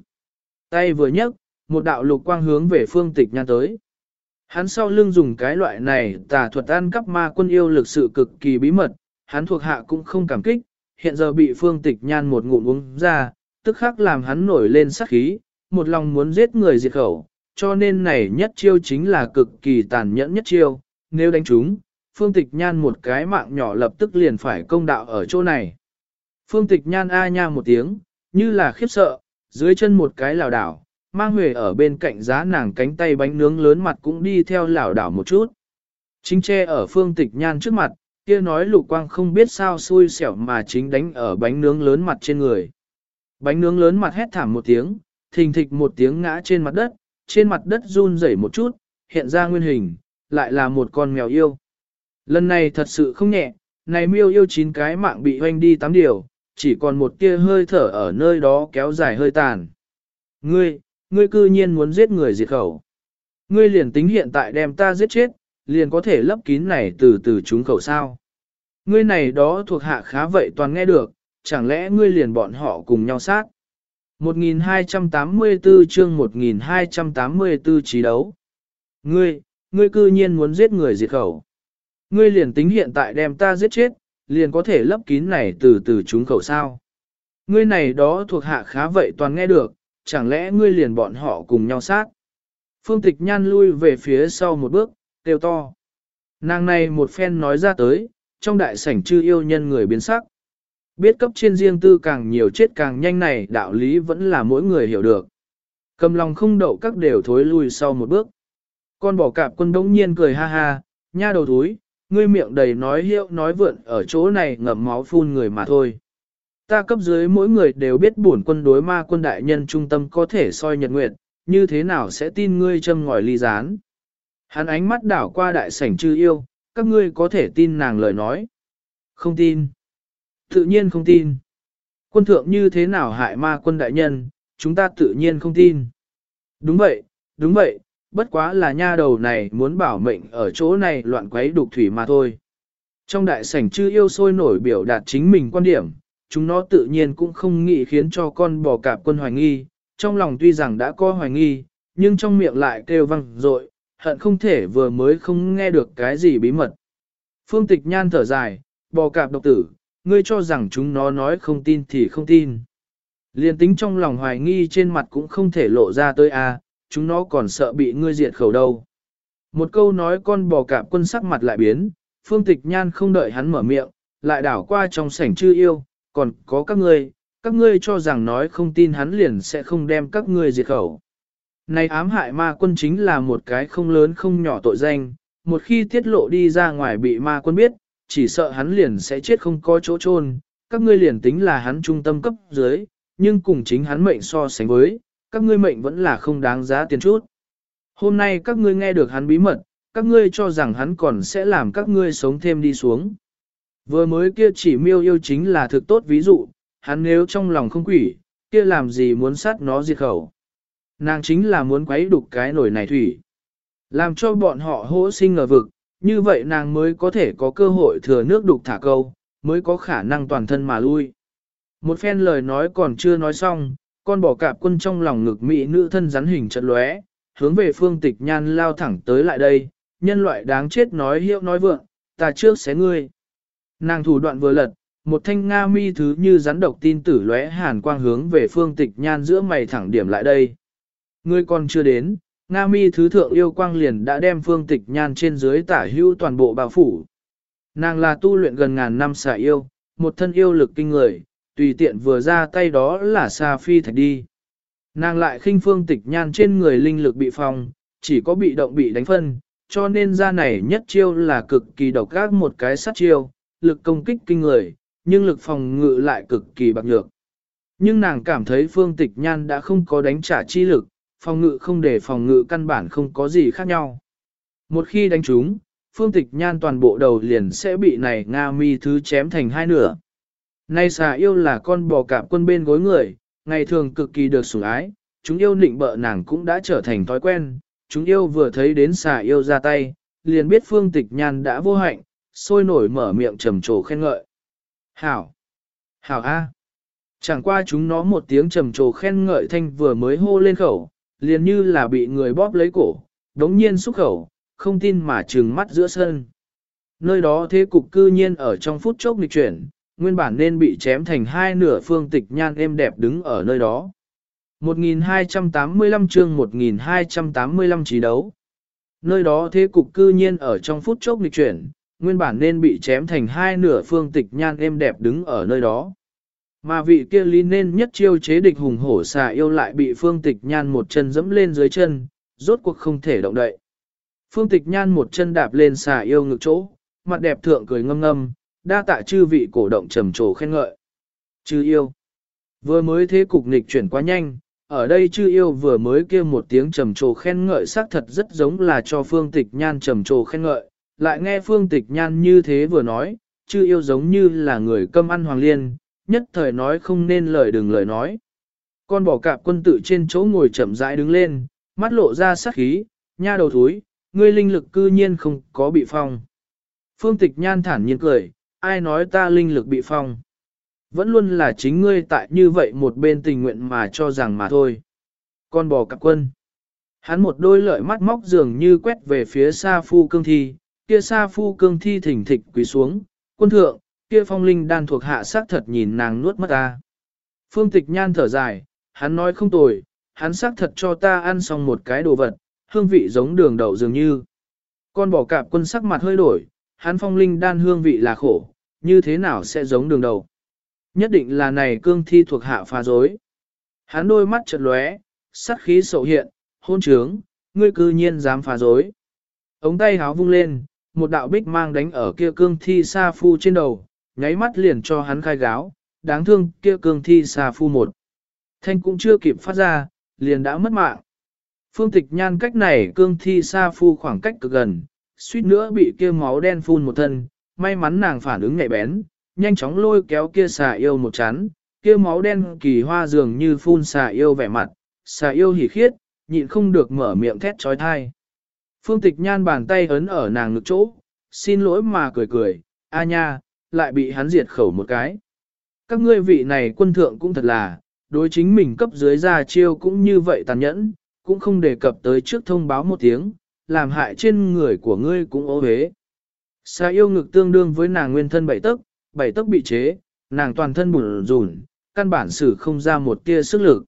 Tay vừa nhấc, một đạo lục quang hướng về phương tịch nhan tới. Hắn sau lưng dùng cái loại này tà thuật ăn cắp ma quân yêu lực sự cực kỳ bí mật, hắn thuộc hạ cũng không cảm kích, hiện giờ bị phương tịch nhan một ngụm uống ra, tức khắc làm hắn nổi lên sát khí, một lòng muốn giết người diệt khẩu, cho nên này nhất chiêu chính là cực kỳ tàn nhẫn nhất chiêu, nếu đánh chúng, phương tịch nhan một cái mạng nhỏ lập tức liền phải công đạo ở chỗ này. Phương tịch nhan a nha một tiếng, như là khiếp sợ, dưới chân một cái lảo đảo, mang huề ở bên cạnh giá nàng cánh tay bánh nướng lớn mặt cũng đi theo lảo đảo một chút. Chính che ở phương tịch nhan trước mặt, kia nói lục quang không biết sao xui xẻo mà chính đánh ở bánh nướng lớn mặt trên người. Bánh nướng lớn mặt hét thảm một tiếng, thình thịch một tiếng ngã trên mặt đất, trên mặt đất run rẩy một chút, hiện ra nguyên hình, lại là một con mèo yêu. Lần này thật sự không nhẹ, này miêu yêu chín cái mạng bị hoanh đi tám điều, chỉ còn một tia hơi thở ở nơi đó kéo dài hơi tàn. Ngươi, ngươi cư nhiên muốn giết người diệt khẩu. Ngươi liền tính hiện tại đem ta giết chết, liền có thể lấp kín này từ từ chúng khẩu sao. Ngươi này đó thuộc hạ khá vậy toàn nghe được, chẳng lẽ ngươi liền bọn họ cùng nhau sát. 1284 chương 1284 trí đấu. Ngươi, ngươi cư nhiên muốn giết người diệt khẩu. Ngươi liền tính hiện tại đem ta giết chết, liền có thể lấp kín này từ từ chúng khẩu sao. Ngươi này đó thuộc hạ khá vậy toàn nghe được, chẳng lẽ ngươi liền bọn họ cùng nhau sát. Phương tịch nhan lui về phía sau một bước, kêu to. Nàng này một phen nói ra tới, trong đại sảnh chư yêu nhân người biến sắc. Biết cấp trên riêng tư càng nhiều chết càng nhanh này đạo lý vẫn là mỗi người hiểu được. Cầm lòng không đậu các đều thối lui sau một bước. Con bỏ cạp quân đống nhiên cười ha ha, nha đầu túi, ngươi miệng đầy nói hiệu nói vượn ở chỗ này ngậm máu phun người mà thôi. Ta cấp dưới mỗi người đều biết bổn quân đối ma quân đại nhân trung tâm có thể soi nhật nguyệt, như thế nào sẽ tin ngươi châm ngòi ly gián. Hắn ánh mắt đảo qua đại sảnh chư yêu, các ngươi có thể tin nàng lời nói. Không tin. Tự nhiên không tin. Quân thượng như thế nào hại ma quân đại nhân, chúng ta tự nhiên không tin. Đúng vậy, đúng vậy, bất quá là nha đầu này muốn bảo mệnh ở chỗ này loạn quấy đục thủy mà thôi. Trong đại sảnh chư yêu sôi nổi biểu đạt chính mình quan điểm, chúng nó tự nhiên cũng không nghĩ khiến cho con bò cạp quân hoài nghi, trong lòng tuy rằng đã có hoài nghi, nhưng trong miệng lại kêu văng rội, hận không thể vừa mới không nghe được cái gì bí mật. Phương tịch nhan thở dài, bò cạp độc tử, ngươi cho rằng chúng nó nói không tin thì không tin. Liên tính trong lòng hoài nghi trên mặt cũng không thể lộ ra tới a, à, chúng nó còn sợ bị ngươi diệt khẩu đâu. Một câu nói con bò cạp quân sắc mặt lại biến, phương tịch nhan không đợi hắn mở miệng, lại đảo qua trong sảnh chư yêu, còn có các ngươi, các ngươi cho rằng nói không tin hắn liền sẽ không đem các ngươi diệt khẩu. Này ám hại ma quân chính là một cái không lớn không nhỏ tội danh, một khi tiết lộ đi ra ngoài bị ma quân biết, chỉ sợ hắn liền sẽ chết không có chỗ chôn các ngươi liền tính là hắn trung tâm cấp dưới, nhưng cùng chính hắn mệnh so sánh với, các ngươi mệnh vẫn là không đáng giá tiền chút. Hôm nay các ngươi nghe được hắn bí mật, các ngươi cho rằng hắn còn sẽ làm các ngươi sống thêm đi xuống. Vừa mới kia chỉ miêu yêu chính là thực tốt ví dụ, hắn nếu trong lòng không quỷ, kia làm gì muốn sát nó diệt khẩu. Nàng chính là muốn quấy đục cái nổi này thủy. Làm cho bọn họ hỗ sinh ở vực, như vậy nàng mới có thể có cơ hội thừa nước đục thả câu, mới có khả năng toàn thân mà lui. Một phen lời nói còn chưa nói xong, con bỏ cạp quân trong lòng ngực mỹ nữ thân rắn hình trận lóe, hướng về phương tịch nhan lao thẳng tới lại đây, nhân loại đáng chết nói hiệu nói vượng, ta trước xé ngươi. Nàng thủ đoạn vừa lật, một thanh Nga mi thứ như rắn độc tin tử lóe hàn quang hướng về phương tịch nhan giữa mày thẳng điểm lại đây. Ngươi còn chưa đến, Nga mi thứ thượng yêu quang liền đã đem phương tịch nhan trên dưới tả hữu toàn bộ bao phủ. Nàng là tu luyện gần ngàn năm xả yêu, một thân yêu lực kinh người, tùy tiện vừa ra tay đó là xa phi thạch đi. Nàng lại khinh phương tịch nhan trên người linh lực bị phong, chỉ có bị động bị đánh phân, cho nên ra này nhất chiêu là cực kỳ độc ác một cái sát chiêu, lực công kích kinh người, nhưng lực phòng ngự lại cực kỳ bạc nhược. Nhưng nàng cảm thấy phương tịch nhan đã không có đánh trả chi lực, phòng ngự không để phòng ngự căn bản không có gì khác nhau. Một khi đánh trúng, phương tịch nhan toàn bộ đầu liền sẽ bị này Nga mi thứ chém thành hai nửa. Nay xà yêu là con bò cạp quân bên gối người, ngày thường cực kỳ được sủng ái, chúng yêu nịnh bợ nàng cũng đã trở thành thói quen, chúng yêu vừa thấy đến xà yêu ra tay, liền biết phương tịch nhan đã vô hạnh, sôi nổi mở miệng trầm trồ khen ngợi. Hảo! Hảo A! Chẳng qua chúng nó một tiếng trầm trồ khen ngợi thanh vừa mới hô lên khẩu, liền như là bị người bóp lấy cổ, đống nhiên xúc khẩu, không tin mà trừng mắt giữa sân. Nơi đó thế cục cư nhiên ở trong phút chốc nghịch chuyển, nguyên bản nên bị chém thành hai nửa phương tịch nhan êm đẹp đứng ở nơi đó. 1285 chương 1285 trí đấu. Nơi đó thế cục cư nhiên ở trong phút chốc nghịch chuyển, nguyên bản nên bị chém thành hai nửa phương tịch nhan êm đẹp đứng ở nơi đó. Mà vị kia lý nên nhất chiêu chế địch hùng hổ xà yêu lại bị phương tịch nhan một chân dẫm lên dưới chân, rốt cuộc không thể động đậy. Phương tịch nhan một chân đạp lên xà yêu ngực chỗ, mặt đẹp thượng cười ngâm ngâm, đa tạ chư vị cổ động trầm trồ khen ngợi. Chư yêu. Vừa mới thế cục nghịch chuyển quá nhanh, ở đây chư yêu vừa mới kêu một tiếng trầm trồ khen ngợi xác thật rất giống là cho phương tịch nhan trầm trồ khen ngợi, lại nghe phương tịch nhan như thế vừa nói, chư yêu giống như là người câm ăn hoàng liên, nhất thời nói không nên lời đừng lời nói. Con bỏ cạp quân tự trên chỗ ngồi chậm rãi đứng lên, mắt lộ ra sắc khí, nha đầu thúi, ngươi linh lực cư nhiên không có bị phong. Phương tịch nhan thản nhiên cười, ai nói ta linh lực bị phong. Vẫn luôn là chính ngươi tại như vậy một bên tình nguyện mà cho rằng mà thôi. Con bò cặp quân. Hắn một đôi lợi mắt móc dường như quét về phía xa phu cương thi, kia xa phu cương thi thỉnh thịch quỳ xuống, quân thượng, kia phong linh đan thuộc hạ sắc thật nhìn nàng nuốt mất ta. Phương tịch nhan thở dài, hắn nói không tồi, hắn sắc thật cho ta ăn xong một cái đồ vật, hương vị giống đường đậu dường như. Con bò cạp quân sắc mặt hơi đổi, hắn phong linh đan hương vị là khổ, như thế nào sẽ giống đường đậu. Nhất định là này cương thi thuộc hạ phá dối. Hắn đôi mắt chợt lóe, sắc khí sầu hiện, hôn trướng, ngươi cư nhiên dám phá dối. Ống tay háo vung lên, một đạo bích mang đánh ở kia cương thi sa phu trên đầu, nháy mắt liền cho hắn khai gáo, đáng thương kia cương thi xà phu một. Thanh cũng chưa kịp phát ra, liền đã mất mạng. Phương tịch nhan cách này cương thi xa phu khoảng cách cực gần, suýt nữa bị kia máu đen phun một thân, may mắn nàng phản ứng nhạy bén, nhanh chóng lôi kéo kia xà yêu một chán, kia máu đen kỳ hoa dường như phun xà yêu vẻ mặt, xà yêu hỉ khiết, nhịn không được mở miệng thét trói thai. Phương tịch nhan bàn tay ấn ở nàng ngực chỗ, xin lỗi mà cười cười, a nha, lại bị hắn diệt khẩu một cái. Các ngươi vị này quân thượng cũng thật là, đối chính mình cấp dưới ra chiêu cũng như vậy tàn nhẫn, cũng không đề cập tới trước thông báo một tiếng, làm hại trên người của ngươi cũng ố hế. Sa yêu ngực tương đương với nàng nguyên thân bảy tấc, bảy tấc bị chế, nàng toàn thân bùn rùn, căn bản sử không ra một tia sức lực.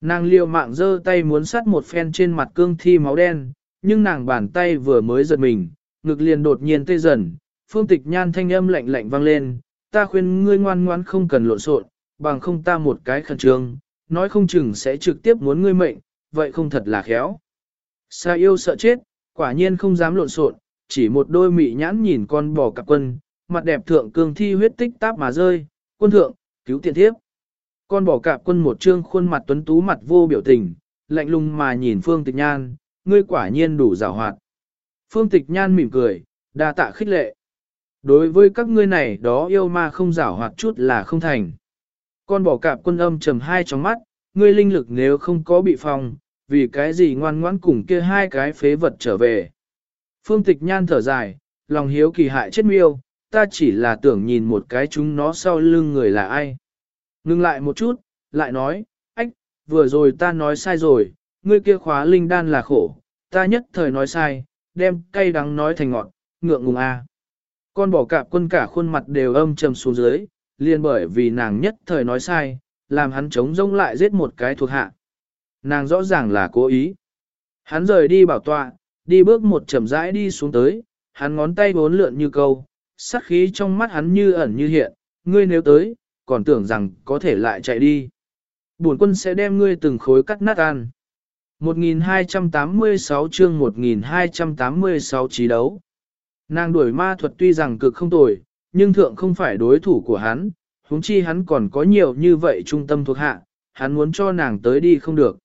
Nàng liều mạng giơ tay muốn sắt một phen trên mặt cương thi máu đen, nhưng nàng bàn tay vừa mới giật mình, ngực liền đột nhiên tê dần, phương tịch nhan thanh âm lạnh lạnh vang lên, ta khuyên ngươi ngoan ngoan không cần lộn xộn, bằng không ta một cái khẩn trương, nói không chừng sẽ trực tiếp muốn ngươi mệnh, vậy không thật là khéo. Sa yêu sợ chết, quả nhiên không dám lộn xộn, chỉ một đôi mị nhãn nhìn con bò cặp quân, mặt đẹp thượng cương thi huyết tích táp mà rơi, quân thượng, cứu tiện thiếp. Con bò cạp quân một trương khuôn mặt tuấn tú mặt vô biểu tình, lạnh lùng mà nhìn Phương Tịch Nhan, ngươi quả nhiên đủ rào hoạt. Phương Tịch Nhan mỉm cười, đa tạ khích lệ. Đối với các ngươi này đó yêu ma không giảo hoạt chút là không thành. Con bỏ cạp quân âm trầm hai trong mắt, ngươi linh lực nếu không có bị phòng, vì cái gì ngoan ngoãn cùng kia hai cái phế vật trở về. Phương tịch nhan thở dài, lòng hiếu kỳ hại chết miêu, ta chỉ là tưởng nhìn một cái chúng nó sau lưng người là ai. Ngưng lại một chút, lại nói, ách, vừa rồi ta nói sai rồi, ngươi kia khóa linh đan là khổ, ta nhất thời nói sai, đem cay đắng nói thành ngọt, ngượng ngùng a. Con bỏ cạp quân cả khuôn mặt đều âm trầm xuống dưới, liền bởi vì nàng nhất thời nói sai, làm hắn chống rông lại giết một cái thuộc hạ. Nàng rõ ràng là cố ý. Hắn rời đi bảo tọa, đi bước một chậm rãi đi xuống tới, hắn ngón tay bốn lượn như câu, sắc khí trong mắt hắn như ẩn như hiện, ngươi nếu tới, còn tưởng rằng có thể lại chạy đi. Bổn quân sẽ đem ngươi từng khối cắt nát ăn. 1286 chương 1286 trí đấu. Nàng đuổi ma thuật tuy rằng cực không tồi, nhưng thượng không phải đối thủ của hắn, huống chi hắn còn có nhiều như vậy trung tâm thuộc hạ, hắn muốn cho nàng tới đi không được.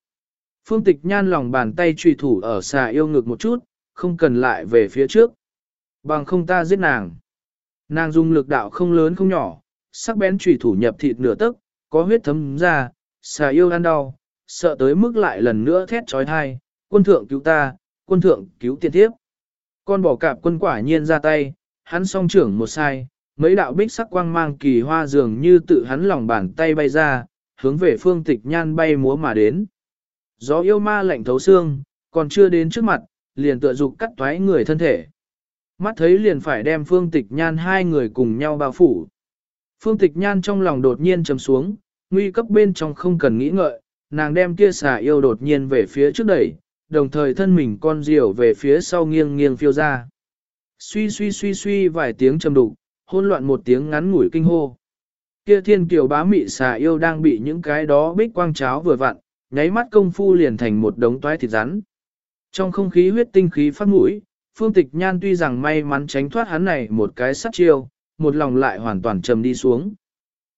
Phương tịch nhan lòng bàn tay trùy thủ ở xà yêu ngực một chút, không cần lại về phía trước. Bằng không ta giết nàng. Nàng dùng lực đạo không lớn không nhỏ, sắc bén trùy thủ nhập thịt nửa tức, có huyết thấm ra, xà yêu ăn đau, sợ tới mức lại lần nữa thét trói thai, quân thượng cứu ta, quân thượng cứu tiên thiếp. Con bỏ cạp quân quả nhiên ra tay, hắn song trưởng một sai, mấy đạo bích sắc quang mang kỳ hoa dường như tự hắn lòng bàn tay bay ra, hướng về phương tịch nhan bay múa mà đến. Gió yêu ma lạnh thấu xương, còn chưa đến trước mặt, liền tựa dục cắt toái người thân thể. Mắt thấy liền phải đem phương tịch nhan hai người cùng nhau bao phủ. Phương tịch nhan trong lòng đột nhiên trầm xuống, nguy cấp bên trong không cần nghĩ ngợi, nàng đem kia xà yêu đột nhiên về phía trước đẩy, đồng thời thân mình con diều về phía sau nghiêng nghiêng phiêu ra. Suy suy suy suy vài tiếng trầm đục, hôn loạn một tiếng ngắn ngủi kinh hô. Kia thiên kiều bá mị xà yêu đang bị những cái đó bích quang cháo vừa vặn, nháy mắt công phu liền thành một đống toái thịt rắn. Trong không khí huyết tinh khí phát mũi, phương tịch nhan tuy rằng may mắn tránh thoát hắn này một cái sát chiêu, một lòng lại hoàn toàn trầm đi xuống.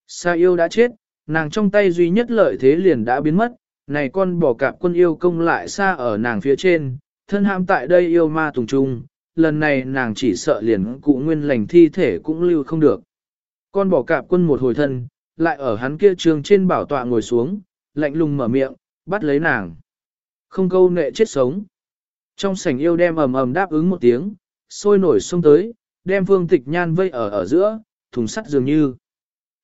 Sa yêu đã chết, nàng trong tay duy nhất lợi thế liền đã biến mất, này con bỏ cạp quân yêu công lại xa ở nàng phía trên, thân ham tại đây yêu ma tùng trung, lần này nàng chỉ sợ liền cụ nguyên lành thi thể cũng lưu không được. Con bỏ cạp quân một hồi thân, lại ở hắn kia trường trên bảo tọa ngồi xuống, lạnh lùng mở miệng, bắt lấy nàng. Không câu nệ chết sống. Trong sảnh yêu đem ầm ầm đáp ứng một tiếng, sôi nổi xông tới, đem phương tịch nhan vây ở ở giữa, thùng sắt dường như.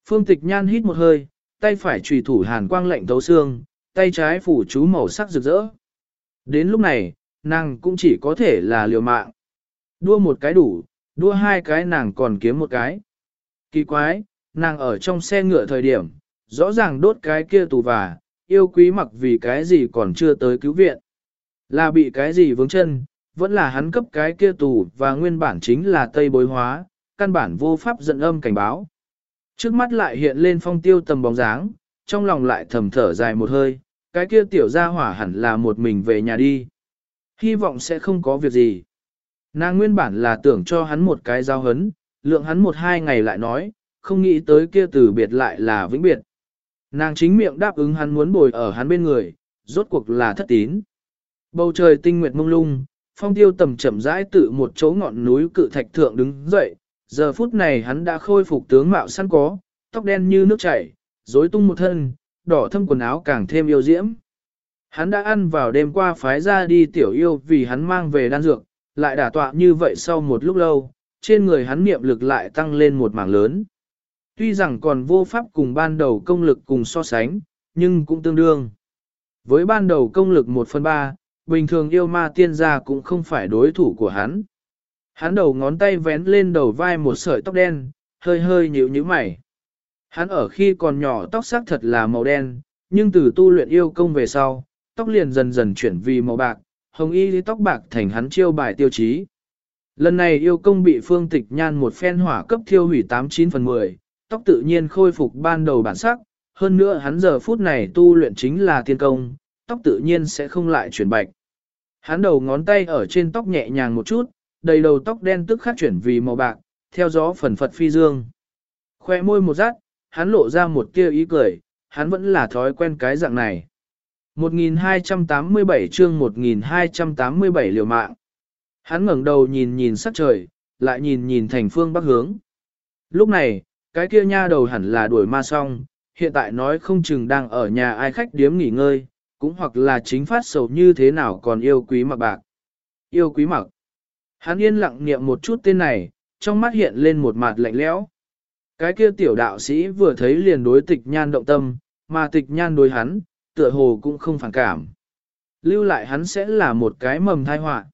Phương tịch nhan hít một hơi, tay phải trùy thủ hàn quang lạnh thấu xương, tay trái phủ chú màu sắc rực rỡ. Đến lúc này, nàng cũng chỉ có thể là liều mạng. Đua một cái đủ, đua hai cái nàng còn kiếm một cái. Kỳ quái, nàng ở trong xe ngựa thời điểm, rõ ràng đốt cái kia tù và, yêu quý mặc vì cái gì còn chưa tới cứu viện. Là bị cái gì vướng chân, vẫn là hắn cấp cái kia tù và nguyên bản chính là tây bối hóa, căn bản vô pháp dẫn âm cảnh báo. Trước mắt lại hiện lên phong tiêu tầm bóng dáng, trong lòng lại thầm thở dài một hơi, cái kia tiểu gia hỏa hẳn là một mình về nhà đi. Hy vọng sẽ không có việc gì. Nàng nguyên bản là tưởng cho hắn một cái giao hấn, lượng hắn một hai ngày lại nói, không nghĩ tới kia từ biệt lại là vĩnh biệt. Nàng chính miệng đáp ứng hắn muốn bồi ở hắn bên người, rốt cuộc là thất tín. Bầu trời tinh nguyệt mông lung, phong tiêu tầm chậm rãi tự một chỗ ngọn núi cự thạch thượng đứng dậy, giờ phút này hắn đã khôi phục tướng mạo săn có, tóc đen như nước chảy, rối tung một thân, đỏ thâm quần áo càng thêm yêu diễm. Hắn đã ăn vào đêm qua phái ra đi tiểu yêu vì hắn mang về đan dược, lại đả tọa như vậy sau một lúc lâu, trên người hắn niệm lực lại tăng lên một mảng lớn. Tuy rằng còn vô pháp cùng ban đầu công lực cùng so sánh, nhưng cũng tương đương. Với ban đầu công lực 1 phần 3, bình thường yêu ma tiên gia cũng không phải đối thủ của hắn. Hắn đầu ngón tay vén lên đầu vai một sợi tóc đen, hơi hơi nhíu nhíu mày. Hắn ở khi còn nhỏ tóc sắc thật là màu đen, nhưng từ tu luyện yêu công về sau, tóc liền dần dần chuyển vì màu bạc, hồng y tóc bạc thành hắn chiêu bài tiêu chí. Lần này yêu công bị phương tịch nhan một phen hỏa cấp thiêu hủy 89 phần 10, tóc tự nhiên khôi phục ban đầu bản sắc, hơn nữa hắn giờ phút này tu luyện chính là tiên công, tóc tự nhiên sẽ không lại chuyển bạch. Hắn đầu ngón tay ở trên tóc nhẹ nhàng một chút, đầy đầu tóc đen tức khắc chuyển vì màu bạc, theo gió phần phật phi dương. Khoe môi một rát, hắn lộ ra một tia ý cười, hắn vẫn là thói quen cái dạng này. 1287 chương 1287 liều mạng. Hắn ngẩng đầu nhìn nhìn sắc trời, lại nhìn nhìn thành phương bắc hướng. Lúc này, cái kia nha đầu hẳn là đuổi ma xong, hiện tại nói không chừng đang ở nhà ai khách điếm nghỉ ngơi, cũng hoặc là chính phát sầu như thế nào còn yêu quý mặc bạc. Yêu quý mặc. Hắn yên lặng niệm một chút tên này, trong mắt hiện lên một mặt lạnh lẽo. Cái kia tiểu đạo sĩ vừa thấy liền đối tịch nhan động tâm, mà tịch nhan đối hắn, tựa hồ cũng không phản cảm. Lưu lại hắn sẽ là một cái mầm thai họa.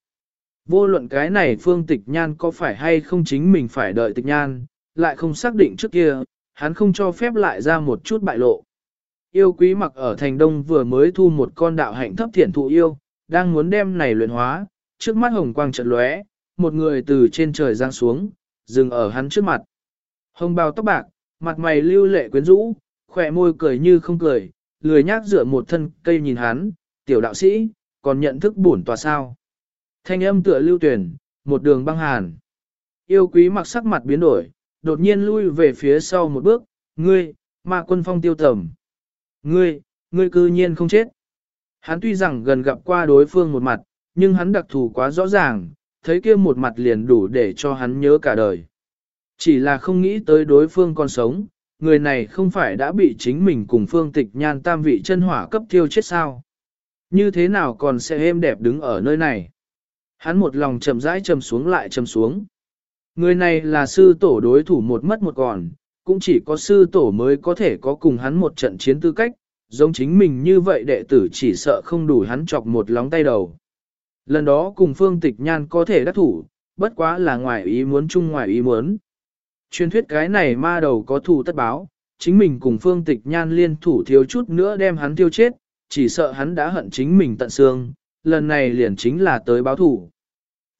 Vô luận cái này phương tịch nhan có phải hay không chính mình phải đợi tịch nhan, lại không xác định trước kia, hắn không cho phép lại ra một chút bại lộ. Yêu quý mặc ở thành đông vừa mới thu một con đạo hạnh thấp thiển thụ yêu, đang muốn đem này luyện hóa, trước mắt hồng quang trận lóe, một người từ trên trời giáng xuống, dừng ở hắn trước mặt. Hồng bào tóc bạc, mặt mày lưu lệ quyến rũ, khỏe môi cười như không cười, lười nhác dựa một thân cây nhìn hắn, tiểu đạo sĩ, còn nhận thức bổn tòa sao. Thanh âm tựa lưu tuyển, một đường băng hàn. Yêu quý mặc sắc mặt biến đổi, đột nhiên lui về phía sau một bước, ngươi, ma quân phong tiêu tầm. Ngươi, ngươi cư nhiên không chết. Hắn tuy rằng gần gặp qua đối phương một mặt, nhưng hắn đặc thù quá rõ ràng, thấy kia một mặt liền đủ để cho hắn nhớ cả đời. Chỉ là không nghĩ tới đối phương còn sống, người này không phải đã bị chính mình cùng phương tịch nhan tam vị chân hỏa cấp thiêu chết sao. Như thế nào còn sẽ êm đẹp đứng ở nơi này. Hắn một lòng chậm rãi chầm xuống lại chầm xuống. Người này là sư tổ đối thủ một mất một còn, cũng chỉ có sư tổ mới có thể có cùng hắn một trận chiến tư cách, giống chính mình như vậy đệ tử chỉ sợ không đủ hắn chọc một lóng tay đầu. Lần đó cùng phương tịch nhan có thể đắc thủ, bất quá là ngoài ý muốn chung ngoài ý muốn. Truyền thuyết cái này ma đầu có thù tất báo, chính mình cùng phương tịch nhan liên thủ thiếu chút nữa đem hắn tiêu chết, chỉ sợ hắn đã hận chính mình tận xương, lần này liền chính là tới báo thủ.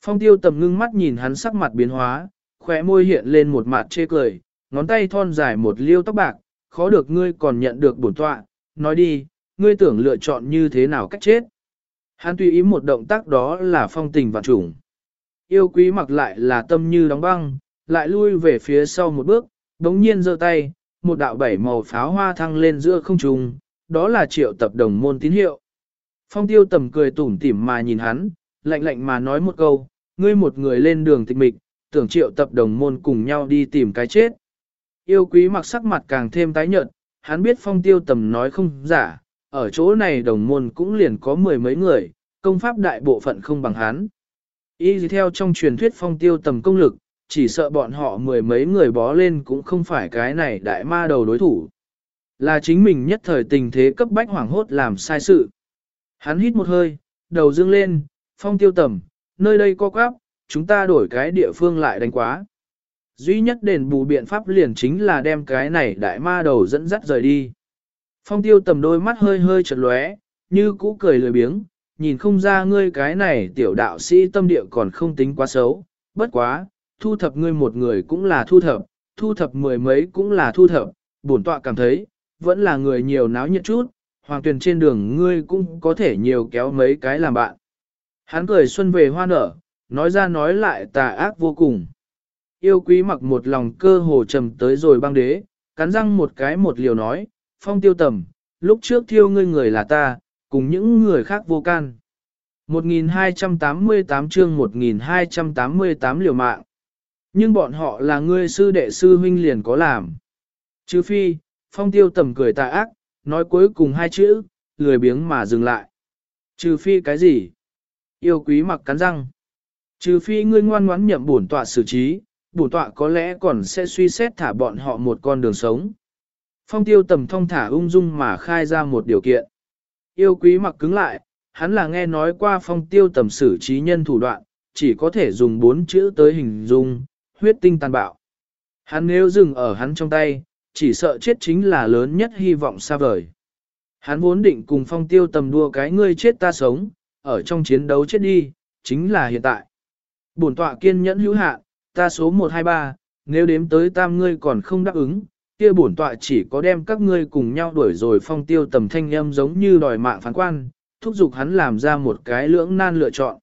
Phong tiêu tầm ngưng mắt nhìn hắn sắc mặt biến hóa, khóe môi hiện lên một mặt chê cười, ngón tay thon dài một liêu tóc bạc, khó được ngươi còn nhận được bổn tọa, nói đi, ngươi tưởng lựa chọn như thế nào cách chết. Hắn tùy ý một động tác đó là phong tình vạn trùng. Yêu quý mặc lại là tâm như đóng băng, lại lui về phía sau một bước, đống nhiên giơ tay, một đạo bảy màu pháo hoa thăng lên giữa không trung, đó là triệu tập đồng môn tín hiệu. Phong tiêu tầm cười tủm tỉm mà nhìn hắn, lạnh lạnh mà nói một câu, ngươi một người lên đường tịch mịch, tưởng triệu tập đồng môn cùng nhau đi tìm cái chết. Yêu quý mặc sắc mặt càng thêm tái nhợt, hắn biết phong tiêu tầm nói không giả, ở chỗ này đồng môn cũng liền có mười mấy người, công pháp đại bộ phận không bằng hắn. Y theo trong truyền thuyết phong tiêu tầm công lực, chỉ sợ bọn họ mười mấy người bó lên cũng không phải cái này đại ma đầu đối thủ. Là chính mình nhất thời tình thế cấp bách hoảng hốt làm sai sự. Hắn hít một hơi, đầu dương lên, phong tiêu tầm, nơi đây co quáp, chúng ta đổi cái địa phương lại đánh quá. Duy nhất đền bù biện pháp liền chính là đem cái này đại ma đầu dẫn dắt rời đi. Phong tiêu tầm đôi mắt hơi hơi chật lóe, như cũ cười lười biếng, nhìn không ra ngươi cái này tiểu đạo sĩ tâm địa còn không tính quá xấu, bất quá, thu thập ngươi một người cũng là thu thập, thu thập mười mấy cũng là thu thập, bổn tọa cảm thấy, vẫn là người nhiều náo nhiệt chút, hoàng tuyển trên đường ngươi cũng có thể nhiều kéo mấy cái làm bạn. Hắn cười xuân về hoa nở, nói ra nói lại tà ác vô cùng. Yêu quý mặc một lòng cơ hồ trầm tới rồi băng đế, cắn răng một cái một liều nói, phong tiêu tầm, lúc trước thiêu ngươi người là ta, cùng những người khác vô can. 1288 chương 1288 liều mạng. Nhưng bọn họ là ngươi sư đệ sư huynh liền có làm. Chứ phi, phong tiêu tầm cười tà ác, nói cuối cùng hai chữ, lười biếng mà dừng lại. Trừ phi cái gì? Yêu quý mặc cắn răng. Trừ phi ngươi ngoan ngoãn nhậm bổn tọa xử trí, bổn tọa có lẽ còn sẽ suy xét thả bọn họ một con đường sống. Phong tiêu tầm thông thả ung dung mà khai ra một điều kiện. Yêu quý mặc cứng lại, hắn là nghe nói qua phong tiêu tầm xử trí nhân thủ đoạn, chỉ có thể dùng bốn chữ tới hình dung, huyết tinh tàn bạo. Hắn nếu dừng ở hắn trong tay, chỉ sợ chết chính là lớn nhất hy vọng xa vời. Hắn vốn định cùng phong tiêu tầm đua cái ngươi chết ta sống, ở trong chiến đấu chết đi, chính là hiện tại. Bổn tọa kiên nhẫn hữu hạ, ta số 123, nếu đếm tới tam ngươi còn không đáp ứng, kia bổn tọa chỉ có đem các ngươi cùng nhau đuổi rồi phong tiêu tầm thanh âm giống như đòi mạng phán quan, thúc giục hắn làm ra một cái lưỡng nan lựa chọn.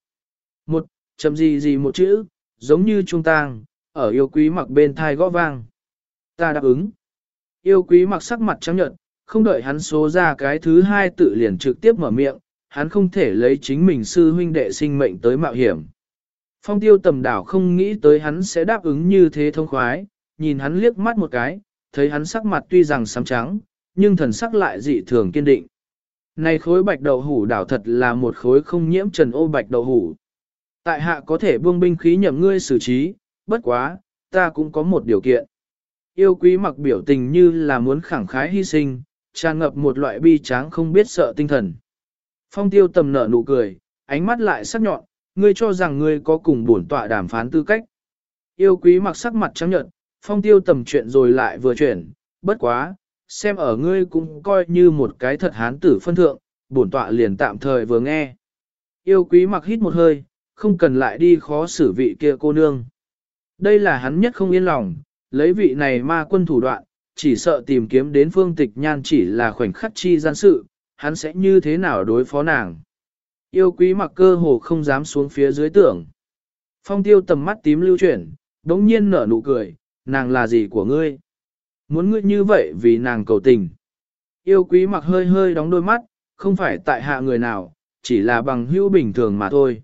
Một, chấm gì gì một chữ, giống như trung tang, ở yêu quý mặc bên thai gõ vang. Ta đáp ứng. Yêu quý mặc sắc mặt trắng nhợt, không đợi hắn số ra cái thứ hai tự liền trực tiếp mở miệng, hắn không thể lấy chính mình sư huynh đệ sinh mệnh tới mạo hiểm. Phong tiêu tầm đảo không nghĩ tới hắn sẽ đáp ứng như thế thông khoái, nhìn hắn liếc mắt một cái, thấy hắn sắc mặt tuy rằng xám trắng, nhưng thần sắc lại dị thường kiên định. Này khối bạch đậu hủ đảo thật là một khối không nhiễm trần ô bạch đậu hủ. Tại hạ có thể buông binh khí nhậm ngươi xử trí, bất quá, ta cũng có một điều kiện. Yêu quý mặc biểu tình như là muốn khẳng khái hy sinh, tràn ngập một loại bi tráng không biết sợ tinh thần. Phong tiêu tầm nở nụ cười, ánh mắt lại sắc nhọn, ngươi cho rằng ngươi có cùng bổn tọa đàm phán tư cách. Yêu quý mặc sắc mặt trắng nhợt, phong tiêu tầm chuyện rồi lại vừa chuyển, bất quá, xem ở ngươi cũng coi như một cái thật hán tử phân thượng, bổn tọa liền tạm thời vừa nghe. Yêu quý mặc hít một hơi, không cần lại đi khó xử vị kia cô nương. Đây là hắn nhất không yên lòng, lấy vị này ma quân thủ đoạn, chỉ sợ tìm kiếm đến phương tịch nhan chỉ là khoảnh khắc chi gian sự, hắn sẽ như thế nào đối phó nàng. Yêu quý mặc cơ hồ không dám xuống phía dưới tưởng. Phong tiêu tầm mắt tím lưu chuyển, đống nhiên nở nụ cười, nàng là gì của ngươi? Muốn ngươi như vậy vì nàng cầu tình. Yêu quý mặc hơi hơi đóng đôi mắt, không phải tại hạ người nào, chỉ là bằng hữu bình thường mà thôi.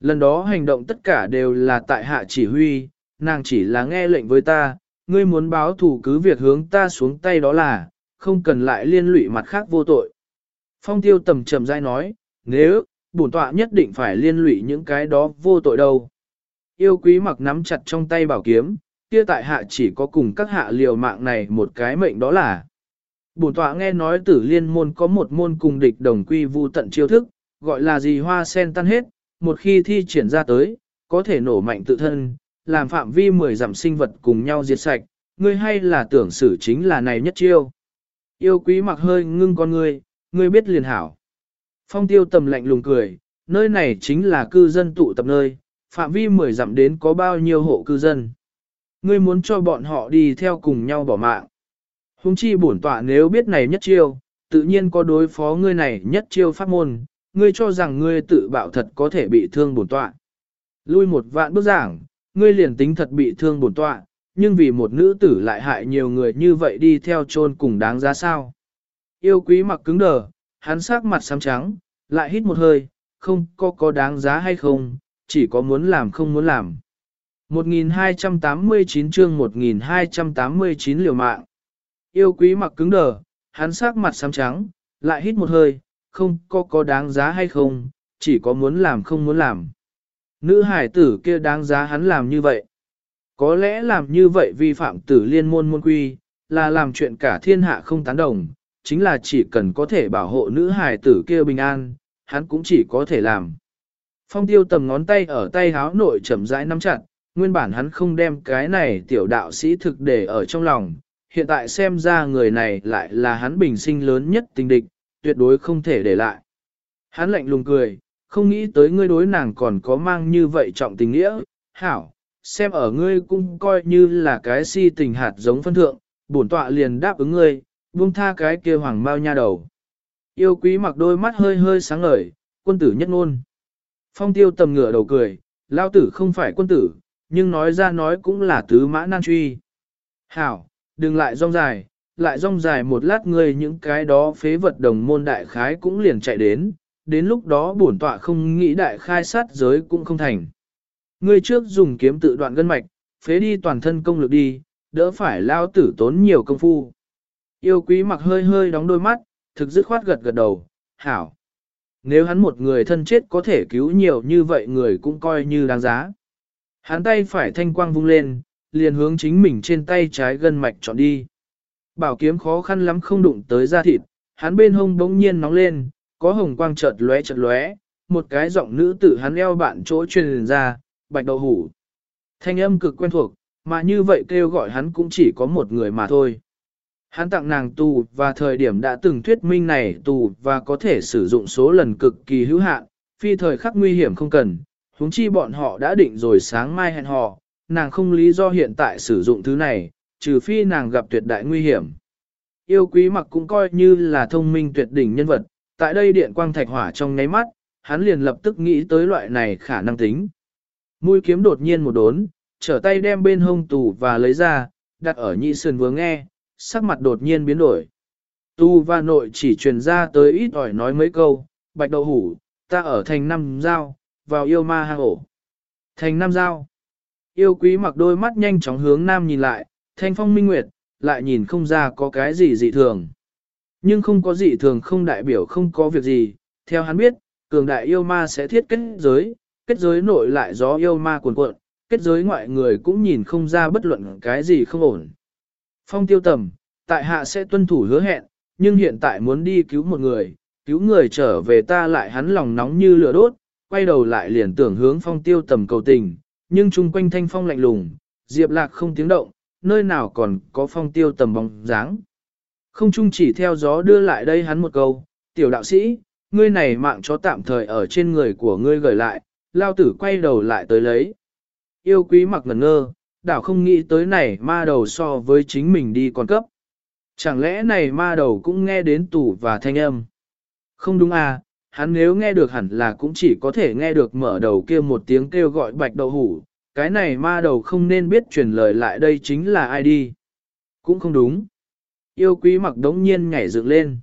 Lần đó hành động tất cả đều là tại hạ chỉ huy, nàng chỉ là nghe lệnh với ta, ngươi muốn báo thủ cứ việc hướng ta xuống tay đó là, không cần lại liên lụy mặt khác vô tội. Phong tiêu tầm trầm dai nói, nếu, bổn tọa nhất định phải liên lụy những cái đó vô tội đâu. Yêu quý mặc nắm chặt trong tay bảo kiếm, kia tại hạ chỉ có cùng các hạ liều mạng này một cái mệnh đó là. Bổn tọa nghe nói tử liên môn có một môn cùng địch đồng quy vu tận chiêu thức, gọi là gì hoa sen tan hết, một khi thi triển ra tới, có thể nổ mạnh tự thân, làm phạm vi mười dặm sinh vật cùng nhau diệt sạch, ngươi hay là tưởng xử chính là này nhất chiêu. Yêu quý mặc hơi ngưng con ngươi, ngươi biết liền hảo. Phong tiêu tầm lạnh lùng cười, nơi này chính là cư dân tụ tập nơi, phạm vi mười dặm đến có bao nhiêu hộ cư dân. Ngươi muốn cho bọn họ đi theo cùng nhau bỏ mạng. Hùng chi bổn tọa nếu biết này nhất chiêu, tự nhiên có đối phó ngươi này nhất chiêu pháp môn, ngươi cho rằng ngươi tự bạo thật có thể bị thương bổn tọa. Lui một vạn bước giảng, ngươi liền tính thật bị thương bổn tọa, nhưng vì một nữ tử lại hại nhiều người như vậy đi theo chôn cùng đáng giá sao. Yêu quý mặc cứng đờ, hắn sắc mặt xám trắng, lại hít một hơi, không có có đáng giá hay không, chỉ có muốn làm không muốn làm. 1289 chương 1289 liều mạng. Yêu quý mặc cứng đờ, hắn sắc mặt xám trắng, lại hít một hơi, không có có đáng giá hay không, chỉ có muốn làm không muốn làm. Nữ hải tử kia đáng giá hắn làm như vậy. Có lẽ làm như vậy vi phạm tử liên môn môn quy, là làm chuyện cả thiên hạ không tán đồng, chính là chỉ cần có thể bảo hộ nữ hải tử kia bình an, hắn cũng chỉ có thể làm. Phong tiêu tầm ngón tay ở tay háo nội chậm rãi nắm chặt, nguyên bản hắn không đem cái này tiểu đạo sĩ thực để ở trong lòng, hiện tại xem ra người này lại là hắn bình sinh lớn nhất tình địch, tuyệt đối không thể để lại. Hắn lạnh lùng cười, không nghĩ tới ngươi đối nàng còn có mang như vậy trọng tình nghĩa, hảo, xem ở ngươi cũng coi như là cái si tình hạt giống phân thượng, bổn tọa liền đáp ứng ngươi, buông tha cái kia hoàng bao nha đầu. Yêu quý mặc đôi mắt hơi hơi sáng ngời, quân tử nhất ngôn. Phong tiêu tầm ngửa đầu cười, lao tử không phải quân tử, nhưng nói ra nói cũng là tứ mã nan truy. Hảo, đừng lại rong dài, lại rong dài một lát ngươi những cái đó phế vật đồng môn đại khái cũng liền chạy đến, đến lúc đó bổn tọa không nghĩ đại khai sát giới cũng không thành. Ngươi trước dùng kiếm tự đoạn gân mạch, phế đi toàn thân công lực đi, đỡ phải lao tử tốn nhiều công phu. Yêu quý mặc hơi hơi đóng đôi mắt, thực dứt khoát gật gật đầu, hảo. Nếu hắn một người thân chết có thể cứu nhiều như vậy người cũng coi như đáng giá. Hắn tay phải thanh quang vung lên, liền hướng chính mình trên tay trái gân mạch chọn đi. Bảo kiếm khó khăn lắm không đụng tới da thịt, hắn bên hông bỗng nhiên nóng lên, có hồng quang chợt lóe chợt lóe, một cái giọng nữ tử hắn eo bạn chỗ truyền ra, bạch đậu hủ. Thanh âm cực quen thuộc, mà như vậy kêu gọi hắn cũng chỉ có một người mà thôi. Hắn tặng nàng tù và thời điểm đã từng thuyết minh này tù và có thể sử dụng số lần cực kỳ hữu hạn, phi thời khắc nguy hiểm không cần, huống chi bọn họ đã định rồi sáng mai hẹn hò, nàng không lý do hiện tại sử dụng thứ này, trừ phi nàng gặp tuyệt đại nguy hiểm. Yêu quý mặc cũng coi như là thông minh tuyệt đỉnh nhân vật, tại đây điện quang thạch hỏa trong nháy mắt, hắn liền lập tức nghĩ tới loại này khả năng tính. Mũi kiếm đột nhiên một đốn, trở tay đem bên hông tù và lấy ra, đặt ở nhị sườn vừa nghe, sắc mặt đột nhiên biến đổi. Tu và nội chỉ truyền ra tới ít ỏi nói mấy câu, bạch đậu hủ, ta ở thành năm giao, vào yêu ma hang ổ. Thành năm giao. Yêu quý mặc đôi mắt nhanh chóng hướng nam nhìn lại, thanh phong minh nguyệt, lại nhìn không ra có cái gì dị thường. Nhưng không có gì thường không đại biểu không có việc gì, theo hắn biết, cường đại yêu ma sẽ thiết kết giới, kết giới nội lại gió yêu ma cuồn cuộn, kết giới ngoại người cũng nhìn không ra bất luận cái gì không ổn. Phong tiêu tầm, tại hạ sẽ tuân thủ hứa hẹn, nhưng hiện tại muốn đi cứu một người, cứu người trở về ta lại hắn lòng nóng như lửa đốt, quay đầu lại liền tưởng hướng phong tiêu tầm cầu tình, nhưng chung quanh thanh phong lạnh lùng, diệp lạc không tiếng động, nơi nào còn có phong tiêu tầm bóng dáng. Không chung chỉ theo gió đưa lại đây hắn một câu, tiểu đạo sĩ, ngươi này mạng cho tạm thời ở trên người của ngươi gửi lại, lao tử quay đầu lại tới lấy. Yêu quý mặc ngẩn ngơ, đảo không nghĩ tới này ma đầu so với chính mình đi còn cấp. Chẳng lẽ này ma đầu cũng nghe đến tủ và thanh âm? Không đúng à, hắn nếu nghe được hẳn là cũng chỉ có thể nghe được mở đầu kia một tiếng kêu gọi bạch đậu hủ, cái này ma đầu không nên biết truyền lời lại đây chính là ai đi. Cũng không đúng. Yêu quý mặc đống nhiên nhảy dựng lên.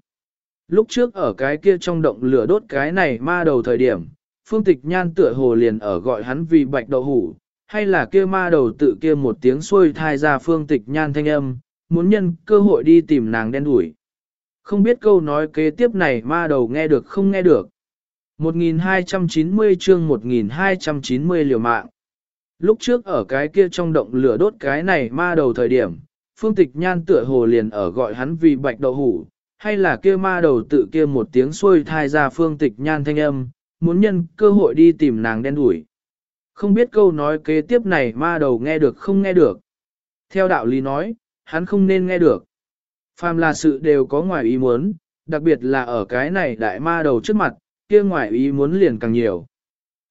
Lúc trước ở cái kia trong động lửa đốt cái này ma đầu thời điểm, phương tịch nhan tựa hồ liền ở gọi hắn vì bạch đậu hủ, hay là kia ma đầu tự kia một tiếng xuôi thai ra phương tịch nhan thanh âm, muốn nhân cơ hội đi tìm nàng đen đuổi. Không biết câu nói kế tiếp này ma đầu nghe được không nghe được. 1290 chương 1290 liều mạng. Lúc trước ở cái kia trong động lửa đốt cái này ma đầu thời điểm, phương tịch nhan tựa hồ liền ở gọi hắn vì bạch đậu hủ, hay là kia ma đầu tự kia một tiếng xuôi thai ra phương tịch nhan thanh âm, muốn nhân cơ hội đi tìm nàng đen đuổi. Không biết câu nói kế tiếp này ma đầu nghe được không nghe được. Theo đạo lý nói, hắn không nên nghe được. Phàm là sự đều có ngoài ý muốn, đặc biệt là ở cái này đại ma đầu trước mặt, kia ngoài ý muốn liền càng nhiều.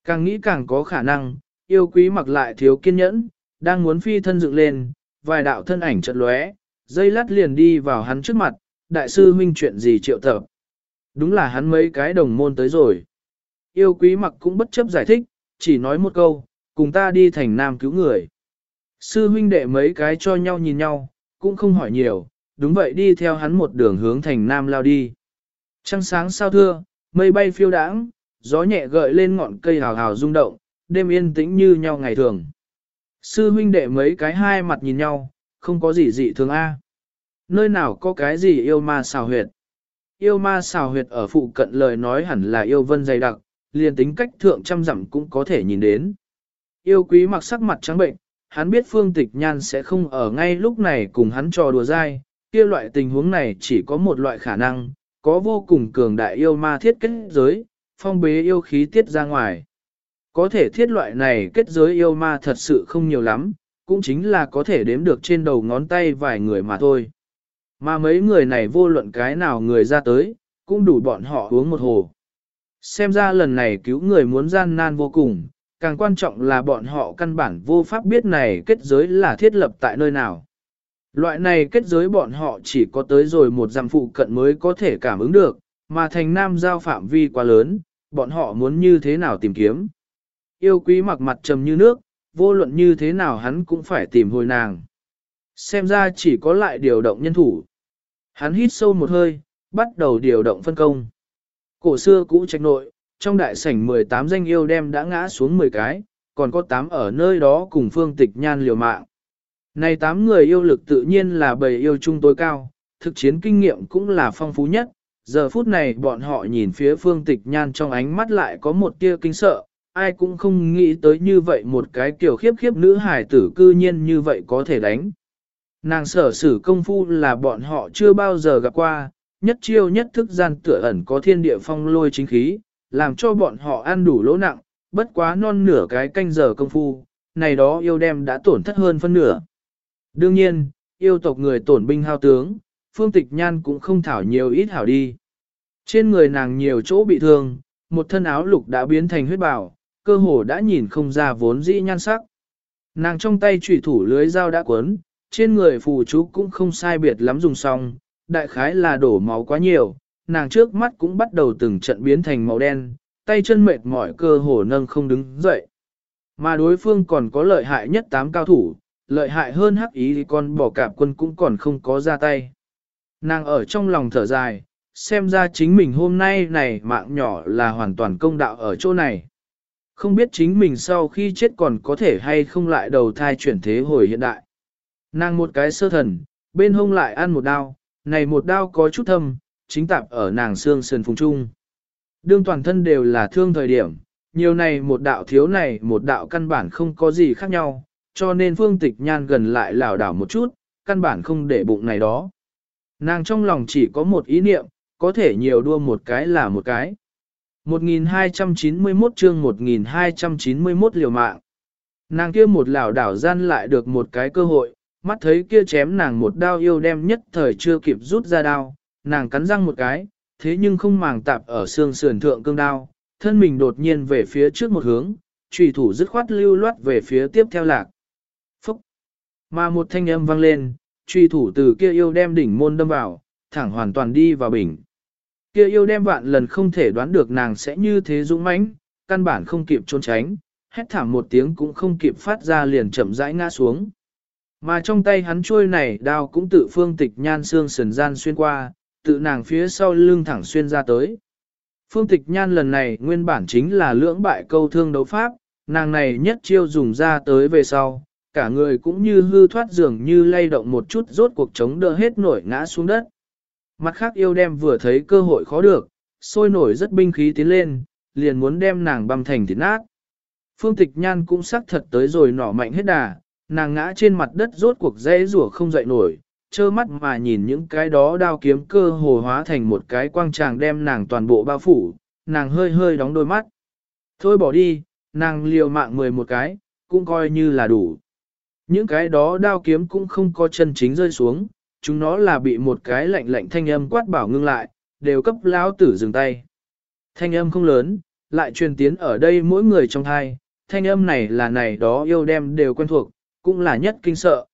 Càng nghĩ càng có khả năng, yêu quý mặc lại thiếu kiên nhẫn, đang muốn phi thân dựng lên, vài đạo thân ảnh chợt lóe, dây lát liền đi vào hắn trước mặt, đại sư huynh chuyện gì triệu tập. Đúng là hắn mấy cái đồng môn tới rồi. Yêu quý mặc cũng bất chấp giải thích, chỉ nói một câu, cùng ta đi thành nam cứu người. Sư huynh đệ mấy cái cho nhau nhìn nhau, cũng không hỏi nhiều, đúng vậy đi theo hắn một đường hướng thành nam lao đi. Trăng sáng sao thưa, mây bay phiêu đãng, gió nhẹ gợi lên ngọn cây hào hào rung động, đêm yên tĩnh như nhau ngày thường. Sư huynh đệ mấy cái hai mặt nhìn nhau, không có gì dị thường A. Nơi nào có cái gì yêu ma xào huyệt. Yêu ma xào huyệt ở phụ cận lời nói hẳn là yêu vân dày đặc, liền tính cách thượng trăm dặm cũng có thể nhìn đến. Yêu quý mặc sắc mặt trắng bệnh, hắn biết phương tịch nhan sẽ không ở ngay lúc này cùng hắn trò đùa dai, kia loại tình huống này chỉ có một loại khả năng, có vô cùng cường đại yêu ma thiết kết giới, phong bế yêu khí tiết ra ngoài. Có thể thiết loại này kết giới yêu ma thật sự không nhiều lắm, cũng chính là có thể đếm được trên đầu ngón tay vài người mà thôi. Mà mấy người này vô luận cái nào người ra tới, cũng đủ bọn họ uống một hồ. Xem ra lần này cứu người muốn gian nan vô cùng, càng quan trọng là bọn họ căn bản vô pháp biết này kết giới là thiết lập tại nơi nào. Loại này kết giới bọn họ chỉ có tới rồi một dặm phụ cận mới có thể cảm ứng được, mà thành nam giao phạm vi quá lớn, bọn họ muốn như thế nào tìm kiếm. Yêu quý mặc mặt trầm như nước, vô luận như thế nào hắn cũng phải tìm hồi nàng. Xem ra chỉ có lại điều động nhân thủ. Hắn hít sâu một hơi, bắt đầu điều động phân công. Cổ xưa cũ trạch nội, trong đại sảnh 18 danh yêu đem đã ngã xuống 10 cái, còn có 8 ở nơi đó cùng phương tịch nhan liều mạng. Này 8 người yêu lực tự nhiên là bầy yêu chung tối cao, thực chiến kinh nghiệm cũng là phong phú nhất. Giờ phút này bọn họ nhìn phía phương tịch nhan trong ánh mắt lại có một tia kinh sợ, ai cũng không nghĩ tới như vậy một cái kiểu khiếp khiếp nữ hài tử cư nhiên như vậy có thể đánh. Nàng sở sử công phu là bọn họ chưa bao giờ gặp qua, nhất chiêu nhất thức gian tựa ẩn có thiên địa phong lôi chính khí, làm cho bọn họ ăn đủ lỗ nặng, bất quá non nửa cái canh giờ công phu, này đó yêu đem đã tổn thất hơn phân nửa. Đương nhiên, yêu tộc người tổn binh hao tướng, phương tịch nhan cũng không thảo nhiều ít hảo đi. Trên người nàng nhiều chỗ bị thương, một thân áo lục đã biến thành huyết bào, cơ hồ đã nhìn không ra vốn dĩ nhan sắc. Nàng trong tay trùy thủ lưới dao đã quấn, trên người phù chú cũng không sai biệt lắm dùng xong, đại khái là đổ máu quá nhiều, nàng trước mắt cũng bắt đầu từng trận biến thành màu đen, tay chân mệt mỏi cơ hồ nâng không đứng dậy. Mà đối phương còn có lợi hại nhất tám cao thủ, lợi hại hơn hắc ý thì con bỏ cạp quân cũng còn không có ra tay. Nàng ở trong lòng thở dài, xem ra chính mình hôm nay này mạng nhỏ là hoàn toàn công đạo ở chỗ này. Không biết chính mình sau khi chết còn có thể hay không lại đầu thai chuyển thế hồi hiện đại. Nàng một cái sơ thần, bên hông lại ăn một đao, này một đao có chút thâm, chính tạp ở nàng xương sườn phùng trung. Đương toàn thân đều là thương thời điểm, nhiều này một đạo thiếu này một đạo căn bản không có gì khác nhau, cho nên phương tịch nhan gần lại lảo đảo một chút, căn bản không để bụng này đó. Nàng trong lòng chỉ có một ý niệm, có thể nhiều đua một cái là một cái. 1291 chương 1291 liều mạng. Nàng kia một lảo đảo gian lại được một cái cơ hội, mắt thấy kia chém nàng một đao yêu đem nhất thời chưa kịp rút ra đao, nàng cắn răng một cái, thế nhưng không màng tạp ở xương sườn thượng cương đao, thân mình đột nhiên về phía trước một hướng, trùy thủ dứt khoát lưu loát về phía tiếp theo lạc. Phúc! Mà một thanh âm vang lên, truy thủ từ kia yêu đem đỉnh môn đâm vào, thẳng hoàn toàn đi vào bình. Kia yêu đem vạn lần không thể đoán được nàng sẽ như thế dũng mãnh, căn bản không kịp trốn tránh, hét thảm một tiếng cũng không kịp phát ra liền chậm rãi ngã xuống. Mà trong tay hắn trôi này đao cũng tự phương tịch nhan xương sườn gian xuyên qua, tự nàng phía sau lưng thẳng xuyên ra tới. Phương tịch nhan lần này nguyên bản chính là lưỡng bại câu thương đấu pháp, nàng này nhất chiêu dùng ra tới về sau, cả người cũng như hư thoát dường như lay động một chút rốt cuộc chống đỡ hết nổi ngã xuống đất. Mặt khác yêu đem vừa thấy cơ hội khó được, sôi nổi rất binh khí tiến lên, liền muốn đem nàng băm thành thịt nát. Phương tịch nhan cũng sắc thật tới rồi nỏ mạnh hết đà, nàng ngã trên mặt đất rốt cuộc dễ rủa không dậy nổi, trơ mắt mà nhìn những cái đó đao kiếm cơ hồ hóa thành một cái quang tràng đem nàng toàn bộ bao phủ, nàng hơi hơi đóng đôi mắt. Thôi bỏ đi, nàng liều mạng mười một cái, cũng coi như là đủ. Những cái đó đao kiếm cũng không có chân chính rơi xuống, chúng nó là bị một cái lạnh lạnh thanh âm quát bảo ngưng lại, đều cấp lão tử dừng tay. Thanh âm không lớn, lại truyền tiến ở đây mỗi người trong thai, thanh âm này là này đó yêu đem đều quen thuộc, cũng là nhất kinh sợ.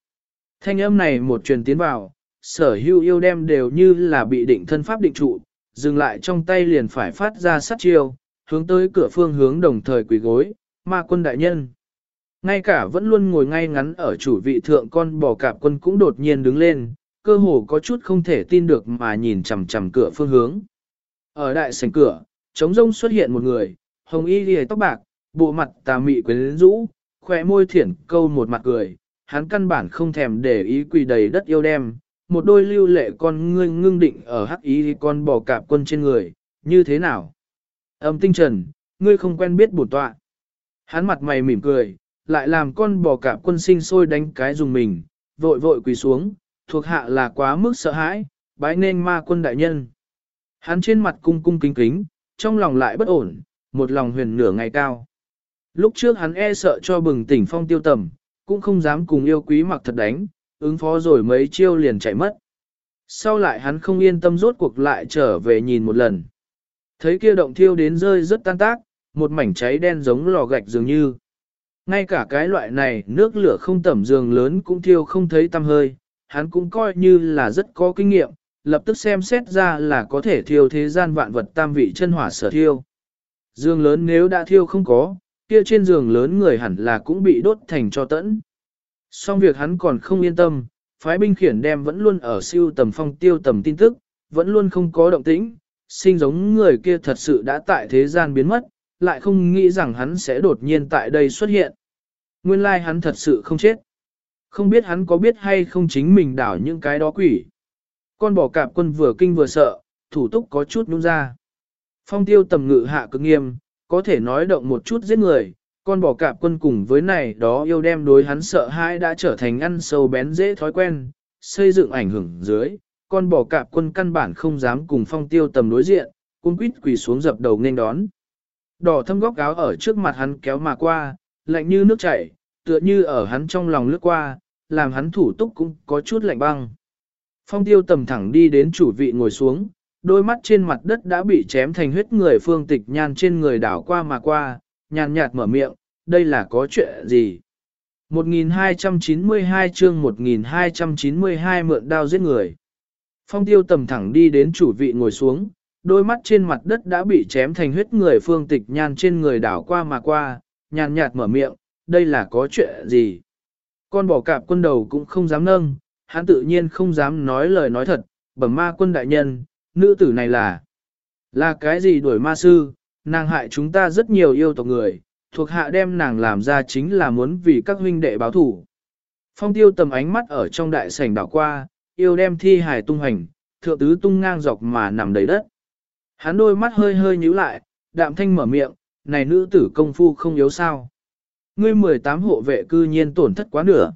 Thanh âm này một truyền tiến vào, sở hữu yêu đem đều như là bị định thân pháp định trụ, dừng lại trong tay liền phải phát ra sát chiêu, hướng tới cửa phương hướng đồng thời quỳ gối, ma quân đại nhân. Ngay cả vẫn luôn ngồi ngay ngắn ở chủ vị thượng con bò cạp quân cũng đột nhiên đứng lên, cơ hồ có chút không thể tin được mà nhìn chằm chằm cửa phương hướng. Ở đại sảnh cửa, trống rông xuất hiện một người, hồng y lìa tóc bạc, bộ mặt tà mị quyến rũ, khỏe môi thiển câu một mặt cười, hắn căn bản không thèm để ý quỳ đầy đất yêu đem, một đôi lưu lệ con ngươi ngưng định ở hắc ý con bò cạp quân trên người, như thế nào? Âm tinh trần, ngươi không quen biết bổn tọa. Hắn mặt mày mỉm cười, lại làm con bò cạp quân sinh sôi đánh cái dùng mình, vội vội quỳ xuống, thuộc hạ là quá mức sợ hãi, bái nên ma quân đại nhân. Hắn trên mặt cung cung kính kính, trong lòng lại bất ổn, một lòng huyền nửa ngày cao. Lúc trước hắn e sợ cho bừng tỉnh phong tiêu tầm, cũng không dám cùng yêu quý mặc thật đánh, ứng phó rồi mấy chiêu liền chạy mất. Sau lại hắn không yên tâm rốt cuộc lại trở về nhìn một lần. Thấy kia động thiêu đến rơi rất tan tác, một mảnh cháy đen giống lò gạch dường như. Ngay cả cái loại này nước lửa không tẩm giường lớn cũng thiêu không thấy tăm hơi, hắn cũng coi như là rất có kinh nghiệm, lập tức xem xét ra là có thể thiêu thế gian vạn vật tam vị chân hỏa sở thiêu. dương lớn nếu đã thiêu không có, kia trên giường lớn người hẳn là cũng bị đốt thành cho tẫn. Xong việc hắn còn không yên tâm, phái binh khiển đem vẫn luôn ở siêu tầm phong tiêu tầm tin tức, vẫn luôn không có động tĩnh, sinh giống người kia thật sự đã tại thế gian biến mất, lại không nghĩ rằng hắn sẽ đột nhiên tại đây xuất hiện. Nguyên lai like hắn thật sự không chết. Không biết hắn có biết hay không chính mình đảo những cái đó quỷ. Con bò cạp quân vừa kinh vừa sợ, thủ túc có chút nhung ra. Phong tiêu tầm ngự hạ cực nghiêm, có thể nói động một chút giết người, con bò cạp quân cùng với này đó yêu đem đối hắn sợ hãi đã trở thành ăn sâu bén dễ thói quen, xây dựng ảnh hưởng dưới, con bò cạp quân căn bản không dám cùng phong tiêu tầm đối diện, cung quýt quỳ xuống dập đầu nên đón. Đỏ thâm góc áo ở trước mặt hắn kéo mà qua, lạnh như nước chảy, tựa như ở hắn trong lòng lướt qua, làm hắn thủ túc cũng có chút lạnh băng. Phong tiêu tầm thẳng đi đến chủ vị ngồi xuống, đôi mắt trên mặt đất đã bị chém thành huyết người phương tịch nhan trên người đảo qua mà qua, nhàn nhạt mở miệng, đây là có chuyện gì? 1292 chương 1292 mượn đao giết người. Phong tiêu tầm thẳng đi đến chủ vị ngồi xuống, đôi mắt trên mặt đất đã bị chém thành huyết người phương tịch nhan trên người đảo qua mà qua, nhàn nhạt mở miệng, đây là có chuyện gì? Con bỏ cạp quân đầu cũng không dám nâng, hắn tự nhiên không dám nói lời nói thật, bẩm ma quân đại nhân, nữ tử này là, là cái gì đuổi ma sư, nàng hại chúng ta rất nhiều yêu tộc người, thuộc hạ đem nàng làm ra chính là muốn vì các huynh đệ báo thủ. Phong tiêu tầm ánh mắt ở trong đại sảnh đảo qua, yêu đem thi hài tung hành, thượng tứ tung ngang dọc mà nằm đầy đất. Hắn đôi mắt hơi hơi nhíu lại, đạm thanh mở miệng, này nữ tử công phu không yếu sao. Ngươi 18 hộ vệ cư nhiên tổn thất quá nửa.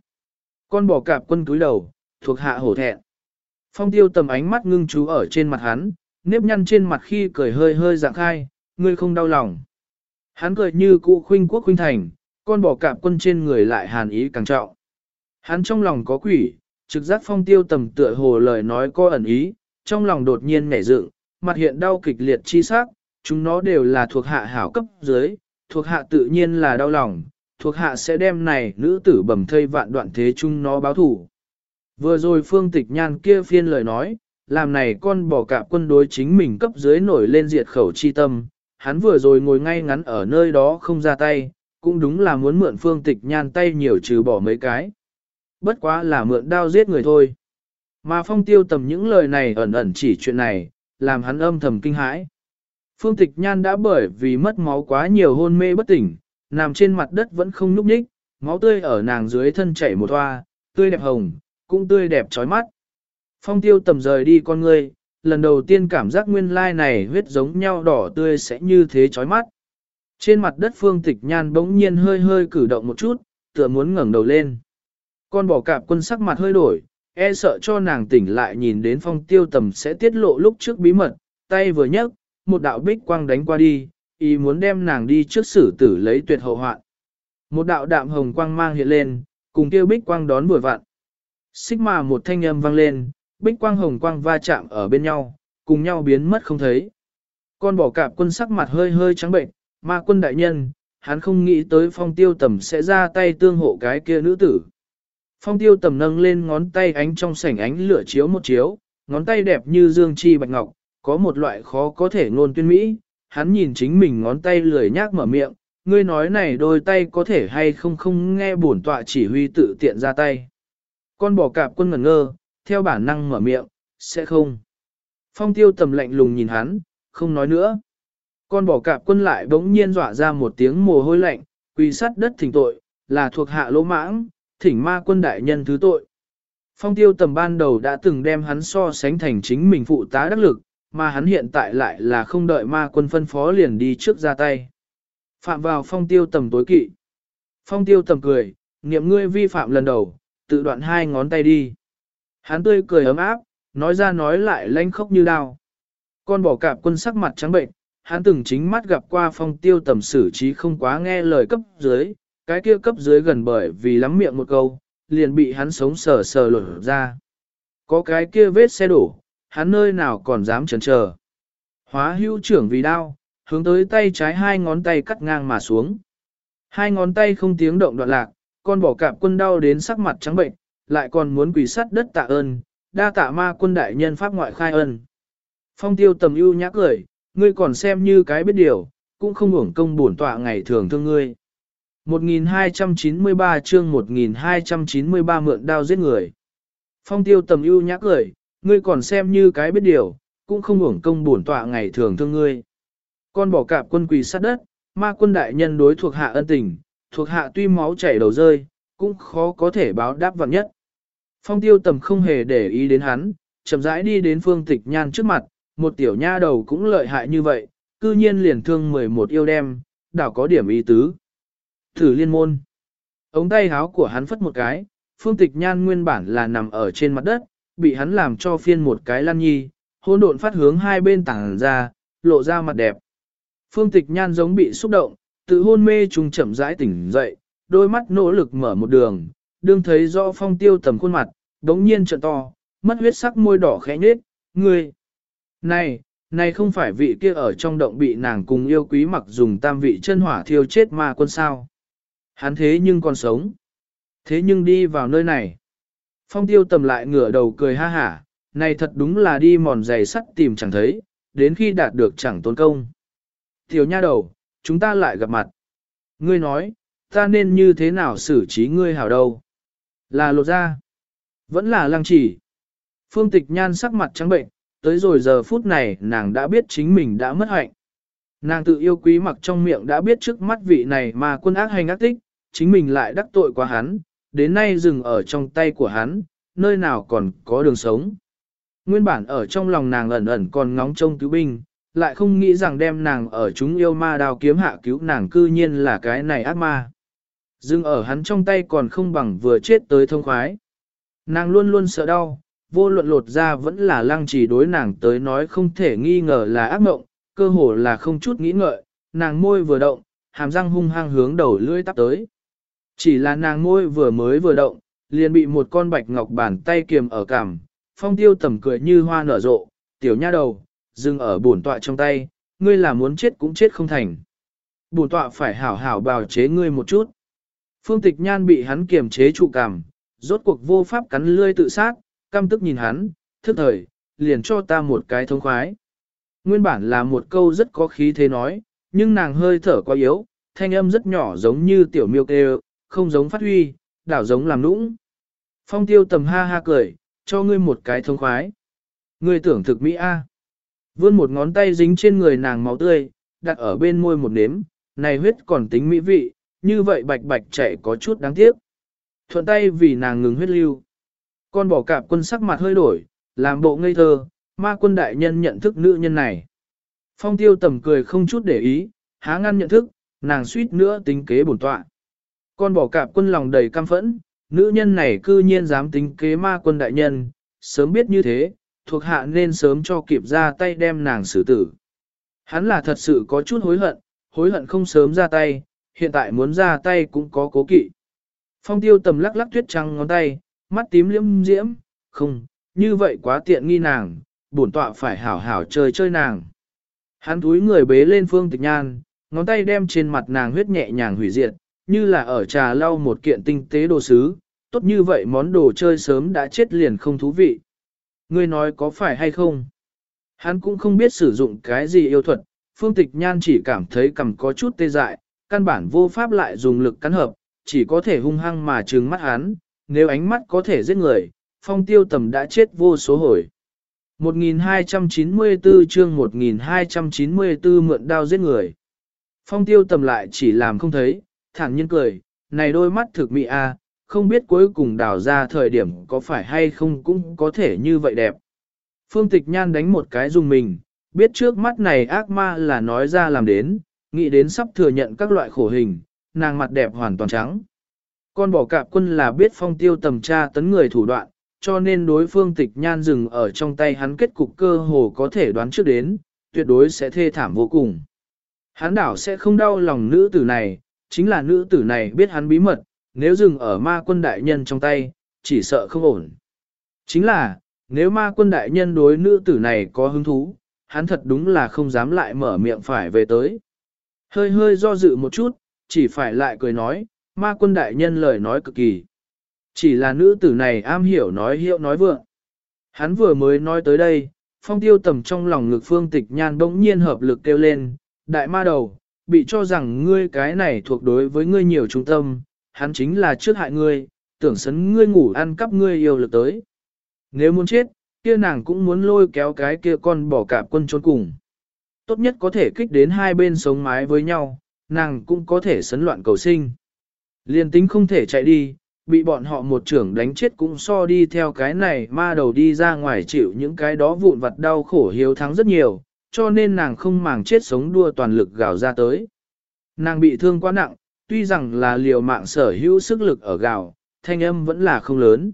Con bò cạp quân túi đầu, thuộc hạ hổ thẹn. Phong tiêu tầm ánh mắt ngưng chú ở trên mặt hắn, nếp nhăn trên mặt khi cười hơi hơi dạng khai, ngươi không đau lòng. Hắn cười như cụ khuynh quốc khuynh thành, con bò cạp quân trên người lại hàn ý càng trọng. Hắn trong lòng có quỷ, trực giác phong tiêu tầm tựa hồ lời nói có ẩn ý, trong lòng đột nhiên nhảy dựng, mặt hiện đau kịch liệt chi sắc, chúng nó đều là thuộc hạ hảo cấp dưới, thuộc hạ tự nhiên là đau lòng, thuộc hạ sẽ đem này nữ tử bầm thây vạn đoạn thế chung nó báo thủ. Vừa rồi phương tịch nhan kia phiên lời nói, làm này con bỏ cả quân đối chính mình cấp dưới nổi lên diệt khẩu chi tâm, hắn vừa rồi ngồi ngay ngắn ở nơi đó không ra tay, cũng đúng là muốn mượn phương tịch nhan tay nhiều trừ bỏ mấy cái. Bất quá là mượn đao giết người thôi. Mà phong tiêu tầm những lời này ẩn ẩn chỉ chuyện này, làm hắn âm thầm kinh hãi. Phương tịch nhan đã bởi vì mất máu quá nhiều hôn mê bất tỉnh, nằm trên mặt đất vẫn không nhúc nhích, máu tươi ở nàng dưới thân chảy một hoa, tươi đẹp hồng, cũng tươi đẹp chói mắt. Phong tiêu tầm rời đi con ngươi, lần đầu tiên cảm giác nguyên lai này huyết giống nhau đỏ tươi sẽ như thế chói mắt. Trên mặt đất phương tịch nhan bỗng nhiên hơi hơi cử động một chút, tựa muốn ngẩng đầu lên. Con bỏ cạp quân sắc mặt hơi đổi, e sợ cho nàng tỉnh lại nhìn đến phong tiêu tầm sẽ tiết lộ lúc trước bí mật, tay vừa nhấc, một đạo bích quang đánh qua đi, ý muốn đem nàng đi trước xử tử lấy tuyệt hậu hoạn. Một đạo đạm hồng quang mang hiện lên, cùng kêu bích quang đón vừa vặn. Xích mà một thanh âm vang lên, bích quang hồng quang va chạm ở bên nhau, cùng nhau biến mất không thấy. Con bỏ cạp quân sắc mặt hơi hơi trắng bệnh, ma quân đại nhân, hắn không nghĩ tới phong tiêu tầm sẽ ra tay tương hộ cái kia nữ tử. Phong tiêu tầm nâng lên ngón tay ánh trong sảnh ánh lửa chiếu một chiếu, ngón tay đẹp như dương chi bạch ngọc, có một loại khó có thể ngôn tuyên mỹ. Hắn nhìn chính mình ngón tay lười nhác mở miệng, ngươi nói này đôi tay có thể hay không không nghe bổn tọa chỉ huy tự tiện ra tay. Con bò cạp quân ngẩn ngơ, theo bản năng mở miệng, sẽ không. Phong tiêu tầm lạnh lùng nhìn hắn, không nói nữa. Con bò cạp quân lại bỗng nhiên dọa ra một tiếng mồ hôi lạnh, quỳ sắt đất thỉnh tội, là thuộc hạ lỗ mãng, thỉnh ma quân đại nhân thứ tội. Phong tiêu tầm ban đầu đã từng đem hắn so sánh thành chính mình phụ tá đắc lực, mà hắn hiện tại lại là không đợi ma quân phân phó liền đi trước ra tay. Phạm vào phong tiêu tầm tối kỵ. Phong tiêu tầm cười, niệm ngươi vi phạm lần đầu, tự đoạn hai ngón tay đi. Hắn tươi cười ấm áp, nói ra nói lại lanh khốc như đao. Con bỏ cạp quân sắc mặt trắng bệnh, hắn từng chính mắt gặp qua phong tiêu tầm xử trí không quá nghe lời cấp dưới, cái kia cấp dưới gần bởi vì lắm miệng một câu, liền bị hắn sống sờ sờ lột ra. Có cái kia vết xe đổ, hắn nơi nào còn dám chần chờ. Hóa hưu trưởng vì đau, hướng tới tay trái hai ngón tay cắt ngang mà xuống. Hai ngón tay không tiếng động đoạn lạc, con bỏ cạp quân đau đến sắc mặt trắng bệnh, lại còn muốn quỳ sắt đất tạ ơn, đa tạ ma quân đại nhân pháp ngoại khai ơn. Phong tiêu tầm ưu nhã cười, ngươi còn xem như cái biết điều, cũng không hưởng công bổn tọa ngày thường thương ngươi. 1293 chương 1293 mượn đao giết người. Phong tiêu tầm ưu nhã cười, ngươi còn xem như cái biết điều, cũng không hưởng công bổn tọa ngày thường thương ngươi. Con bỏ cạp quân quỳ sát đất, ma quân đại nhân đối thuộc hạ ân tình, thuộc hạ tuy máu chảy đầu rơi, cũng khó có thể báo đáp vạn nhất. Phong tiêu tầm không hề để ý đến hắn, chậm rãi đi đến phương tịch nhan trước mặt, một tiểu nha đầu cũng lợi hại như vậy, cư nhiên liền thương 11 yêu đem, đảo có điểm ý tứ. Thử liên môn. Ống tay háo của hắn phất một cái, phương tịch nhan nguyên bản là nằm ở trên mặt đất, bị hắn làm cho phiên một cái lăn nhi, hỗn độn phát hướng hai bên tảng ra, lộ ra mặt đẹp. Phương tịch nhan giống bị xúc động, tự hôn mê trùng chậm rãi tỉnh dậy, đôi mắt nỗ lực mở một đường, đương thấy rõ phong tiêu tầm khuôn mặt, đống nhiên trợn to, mất huyết sắc môi đỏ khẽ nhết, ngươi. Này, này không phải vị kia ở trong động bị nàng cùng yêu quý mặc dùng tam vị chân hỏa thiêu chết ma quân sao. Hắn thế nhưng còn sống. Thế nhưng đi vào nơi này. Phong tiêu tầm lại ngửa đầu cười ha hả, này thật đúng là đi mòn giày sắt tìm chẳng thấy, đến khi đạt được chẳng tốn công. Tiểu nha đầu, chúng ta lại gặp mặt. Ngươi nói, ta nên như thế nào xử trí ngươi hảo đâu? Là lột ra. Vẫn là lăng chỉ. Phương tịch nhan sắc mặt trắng bệnh, tới rồi giờ phút này nàng đã biết chính mình đã mất hạnh. Nàng tự yêu quý mặc trong miệng đã biết trước mắt vị này mà quân ác hành ác tích, chính mình lại đắc tội quá hắn, đến nay dừng ở trong tay của hắn, nơi nào còn có đường sống. Nguyên bản ở trong lòng nàng ẩn ẩn còn ngóng trông cứu binh, lại không nghĩ rằng đem nàng ở chúng yêu ma đào kiếm hạ cứu nàng cư nhiên là cái này ác ma. Dừng ở hắn trong tay còn không bằng vừa chết tới thông khoái. Nàng luôn luôn sợ đau, vô luận lột ra vẫn là lăng trì đối nàng tới nói không thể nghi ngờ là ác mộng, cơ hồ là không chút nghĩ ngợi, nàng môi vừa động, hàm răng hung hăng hướng đầu lưỡi tắp tới. Chỉ là nàng môi vừa mới vừa động, liền bị một con bạch ngọc bàn tay kiềm ở cằm, phong tiêu tầm cười như hoa nở rộ, tiểu nha đầu, dừng ở bổn tọa trong tay, ngươi là muốn chết cũng chết không thành. Bổn tọa phải hảo hảo bào chế ngươi một chút. Phương tịch nhan bị hắn kiềm chế trụ cằm, rốt cuộc vô pháp cắn lươi tự sát, căm tức nhìn hắn, thức thời, liền cho ta một cái thông khoái. Nguyên bản là một câu rất có khí thế nói, nhưng nàng hơi thở quá yếu, thanh âm rất nhỏ giống như tiểu miêu kêu, không giống phát huy, đảo giống làm nũng. Phong tiêu tầm ha ha cười, cho ngươi một cái thông khoái. Ngươi tưởng thực mỹ a. Vươn một ngón tay dính trên người nàng máu tươi, đặt ở bên môi một nếm, này huyết còn tính mỹ vị, như vậy bạch bạch chảy có chút đáng tiếc. Thuận tay vì nàng ngừng huyết lưu. Con bỏ cạp quân sắc mặt hơi đổi, làm bộ ngây thơ, ma quân đại nhân nhận thức nữ nhân này. Phong tiêu tầm cười không chút để ý, há ngăn nhận thức, nàng suýt nữa tính kế bổn tọa. Con bỏ cạp quân lòng đầy căm phẫn, nữ nhân này cư nhiên dám tính kế ma quân đại nhân, sớm biết như thế, thuộc hạ nên sớm cho kịp ra tay đem nàng xử tử. Hắn là thật sự có chút hối hận, hối hận không sớm ra tay, hiện tại muốn ra tay cũng có cố kỵ. Phong tiêu tầm lắc lắc tuyết trắng ngón tay, mắt tím liễm diễm, không, như vậy quá tiện nghi nàng, bổn tọa phải hảo hảo chơi chơi nàng. Hắn túi người bế lên phương tịch nhan, ngón tay đem trên mặt nàng huyết nhẹ nhàng hủy diệt, như là ở trà lau một kiện tinh tế đồ sứ, tốt như vậy món đồ chơi sớm đã chết liền không thú vị. Ngươi nói có phải hay không? Hắn cũng không biết sử dụng cái gì yêu thuật, phương tịch nhan chỉ cảm thấy cầm có chút tê dại, căn bản vô pháp lại dùng lực cắn hợp, chỉ có thể hung hăng mà trừng mắt hắn, nếu ánh mắt có thể giết người, phong tiêu tầm đã chết vô số hồi. 1294 chương 1294 mượn đao giết người. Phong tiêu tầm lại chỉ làm không thấy, thẳng nhiên cười, này đôi mắt thực mỹ a, à, không biết cuối cùng đào ra thời điểm có phải hay không cũng có thể như vậy đẹp. Phương tịch nhan đánh một cái dùng mình, biết trước mắt này ác ma là nói ra làm đến, nghĩ đến sắp thừa nhận các loại khổ hình, nàng mặt đẹp hoàn toàn trắng. Con bỏ cạp quân là biết phong tiêu tầm tra tấn người thủ đoạn, cho nên đối phương tịch nhan dừng ở trong tay hắn kết cục cơ hồ có thể đoán trước đến, tuyệt đối sẽ thê thảm vô cùng. Hắn đảo sẽ không đau lòng nữ tử này, chính là nữ tử này biết hắn bí mật, nếu dừng ở ma quân đại nhân trong tay, chỉ sợ không ổn. Chính là, nếu ma quân đại nhân đối nữ tử này có hứng thú, hắn thật đúng là không dám lại mở miệng phải về tới. Hơi hơi do dự một chút, chỉ phải lại cười nói, ma quân đại nhân lời nói cực kỳ. Chỉ là nữ tử này am hiểu nói hiệu nói vượng. Hắn vừa mới nói tới đây, phong tiêu tầm trong lòng ngực phương tịch nhan bỗng nhiên hợp lực kêu lên, đại ma đầu, bị cho rằng ngươi cái này thuộc đối với ngươi nhiều trung tâm, hắn chính là trước hại ngươi, tưởng sấn ngươi ngủ ăn cắp ngươi yêu lực tới. Nếu muốn chết, kia nàng cũng muốn lôi kéo cái kia con bỏ cạp quân trốn cùng. Tốt nhất có thể kích đến hai bên sống mái với nhau, nàng cũng có thể sấn loạn cầu sinh. Liên tính không thể chạy đi, bị bọn họ một trưởng đánh chết cũng so đi theo cái này ma đầu đi ra ngoài chịu những cái đó vụn vặt đau khổ hiếu thắng rất nhiều, cho nên nàng không màng chết sống đua toàn lực gào ra tới. Nàng bị thương quá nặng, tuy rằng là liều mạng sở hữu sức lực ở gào, thanh âm vẫn là không lớn.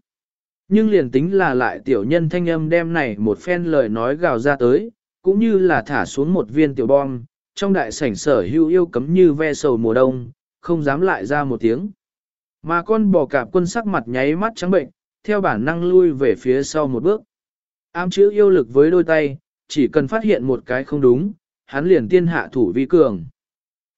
Nhưng liền tính là lại tiểu nhân thanh âm đem này một phen lời nói gào ra tới, cũng như là thả xuống một viên tiểu bom, trong đại sảnh sở hữu yêu cấm như ve sầu mùa đông, không dám lại ra một tiếng. Mà con bò cạp quân sắc mặt nháy mắt trắng bệnh, theo bản năng lui về phía sau một bước. Ám chữ yêu lực với đôi tay, chỉ cần phát hiện một cái không đúng, hắn liền tiên hạ thủ vi cường.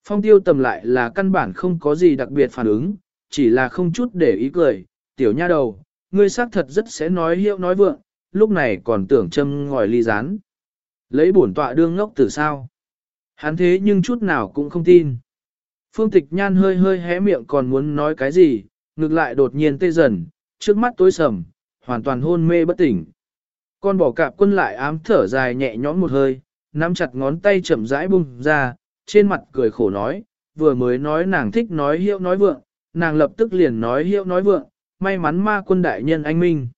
Phong tiêu tầm lại là căn bản không có gì đặc biệt phản ứng, chỉ là không chút để ý cười, tiểu nha đầu, ngươi xác thật rất sẽ nói hiệu nói vượng, lúc này còn tưởng châm ngòi ly rán. Lấy bổn tọa đương ngốc từ sao? Hắn thế nhưng chút nào cũng không tin. Phương tịch nhan hơi hơi hé miệng còn muốn nói cái gì, ngược lại đột nhiên tê dần, trước mắt tối sầm, hoàn toàn hôn mê bất tỉnh. Con bỏ cạp quân lại ám thở dài nhẹ nhõm một hơi, nắm chặt ngón tay chậm rãi bung ra, trên mặt cười khổ nói, vừa mới nói nàng thích nói hiệu nói vượng, nàng lập tức liền nói hiệu nói vượng, may mắn ma quân đại nhân anh minh.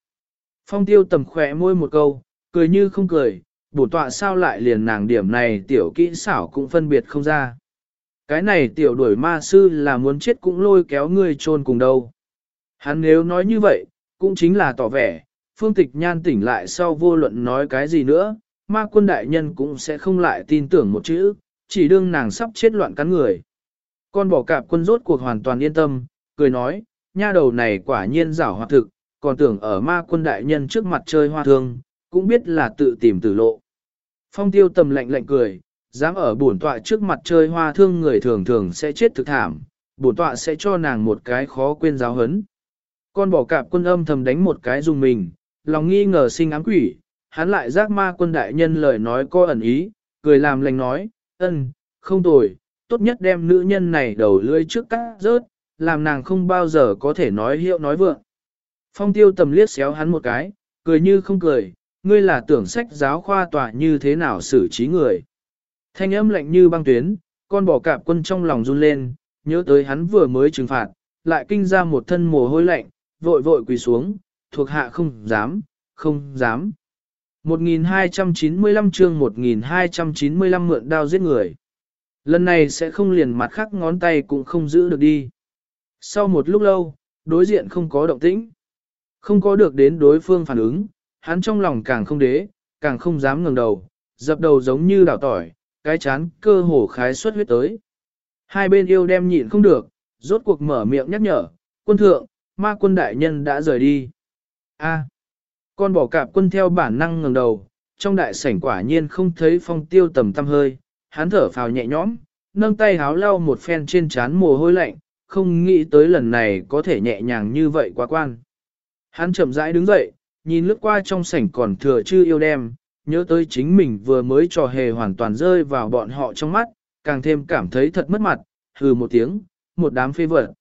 Phong tiêu tầm khỏe môi một câu, cười như không cười, bổ tọa sao lại liền nàng điểm này tiểu kỹ xảo cũng phân biệt không ra. Cái này tiểu đuổi ma sư là muốn chết cũng lôi kéo ngươi chôn cùng đâu. Hắn nếu nói như vậy, cũng chính là tỏ vẻ, phương tịch nhan tỉnh lại sau vô luận nói cái gì nữa, ma quân đại nhân cũng sẽ không lại tin tưởng một chữ, chỉ đương nàng sắp chết loạn cắn người. Con bỏ cạp quân rốt cuộc hoàn toàn yên tâm, cười nói, nha đầu này quả nhiên giảo hoạt thực, còn tưởng ở ma quân đại nhân trước mặt chơi hoa thương, cũng biết là tự tìm tử lộ. Phong tiêu tầm lạnh lạnh cười, dám ở bổn tọa trước mặt chơi hoa thương người thường thường sẽ chết thực thảm, bổn tọa sẽ cho nàng một cái khó quên giáo hấn. Con bỏ cạp quân âm thầm đánh một cái dùng mình, lòng nghi ngờ sinh ám quỷ, hắn lại giác ma quân đại nhân lời nói có ẩn ý, cười làm lành nói, ân, không tồi, tốt nhất đem nữ nhân này đầu lưỡi trước cắt rớt, làm nàng không bao giờ có thể nói hiệu nói vượng. Phong tiêu tầm liếc xéo hắn một cái, cười như không cười, ngươi là tưởng sách giáo khoa tòa như thế nào xử trí người. Thanh âm lạnh như băng tuyến, con bỏ cạp quân trong lòng run lên, nhớ tới hắn vừa mới trừng phạt, lại kinh ra một thân mồ hôi lạnh, vội vội quỳ xuống, thuộc hạ không dám, không dám. 1295 chương 1295 mượn đao giết người. Lần này sẽ không liền mặt khác ngón tay cũng không giữ được đi. Sau một lúc lâu, đối diện không có động tĩnh. Không có được đến đối phương phản ứng, hắn trong lòng càng không đế, càng không dám ngẩng đầu, dập đầu giống như đảo tỏi, cái chán cơ hồ khái xuất huyết tới. Hai bên yêu đem nhịn không được, rốt cuộc mở miệng nhắc nhở, quân thượng, ma quân đại nhân đã rời đi. A, con bỏ cạp quân theo bản năng ngẩng đầu, trong đại sảnh quả nhiên không thấy phong tiêu tầm tăm hơi, hắn thở phào nhẹ nhõm, nâng tay háo lau một phen trên chán mồ hôi lạnh, không nghĩ tới lần này có thể nhẹ nhàng như vậy quá quan. Hắn chậm rãi đứng dậy, nhìn lướt qua trong sảnh còn thừa chưa yêu đem, nhớ tới chính mình vừa mới trò hề hoàn toàn rơi vào bọn họ trong mắt, càng thêm cảm thấy thật mất mặt, hừ một tiếng, một đám phê vật.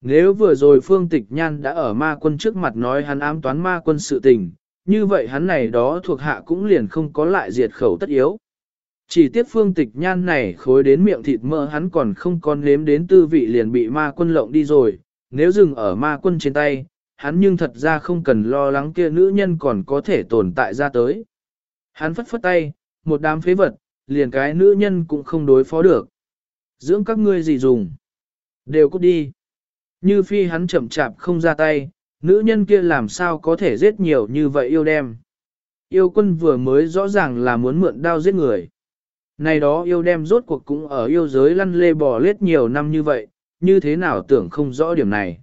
Nếu vừa rồi Phương Tịch Nhan đã ở ma quân trước mặt nói hắn ám toán ma quân sự tình, như vậy hắn này đó thuộc hạ cũng liền không có lại diệt khẩu tất yếu. Chỉ tiếc Phương Tịch Nhan này khối đến miệng thịt mỡ hắn còn không còn nếm đến tư vị liền bị ma quân lộng đi rồi, nếu dừng ở ma quân trên tay, hắn nhưng thật ra không cần lo lắng kia nữ nhân còn có thể tồn tại ra tới. Hắn phất phất tay, một đám phế vật, liền cái nữ nhân cũng không đối phó được. Dưỡng các ngươi gì dùng? Đều cút đi. Như phi hắn chậm chạp không ra tay, nữ nhân kia làm sao có thể giết nhiều như vậy yêu đem. Yêu quân vừa mới rõ ràng là muốn mượn đao giết người. Này đó yêu đem rốt cuộc cũng ở yêu giới lăn lê bò lết nhiều năm như vậy, như thế nào tưởng không rõ điểm này.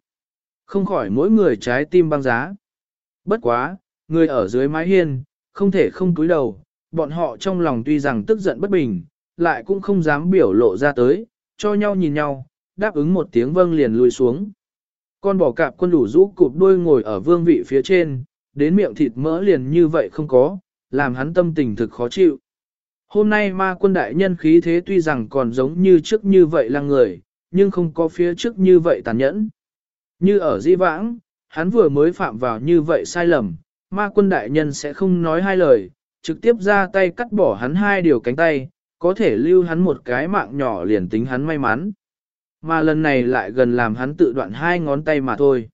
Không khỏi mỗi người trái tim băng giá. Bất quá, người ở dưới mái hiên, không thể không cúi đầu, bọn họ trong lòng tuy rằng tức giận bất bình, lại cũng không dám biểu lộ ra tới, cho nhau nhìn nhau, đáp ứng một tiếng vâng liền lùi xuống. Con bò cạp quân đủ rũ cụp đuôi ngồi ở vương vị phía trên, đến miệng thịt mỡ liền như vậy không có, làm hắn tâm tình thực khó chịu. Hôm nay ma quân đại nhân khí thế tuy rằng còn giống như trước như vậy là người, nhưng không có phía trước như vậy tàn nhẫn. Như ở di vãng, hắn vừa mới phạm vào như vậy sai lầm, ma quân đại nhân sẽ không nói hai lời, trực tiếp ra tay cắt bỏ hắn hai điều cánh tay, có thể lưu hắn một cái mạng nhỏ liền tính hắn may mắn. Mà lần này lại gần làm hắn tự đoạn hai ngón tay mà thôi.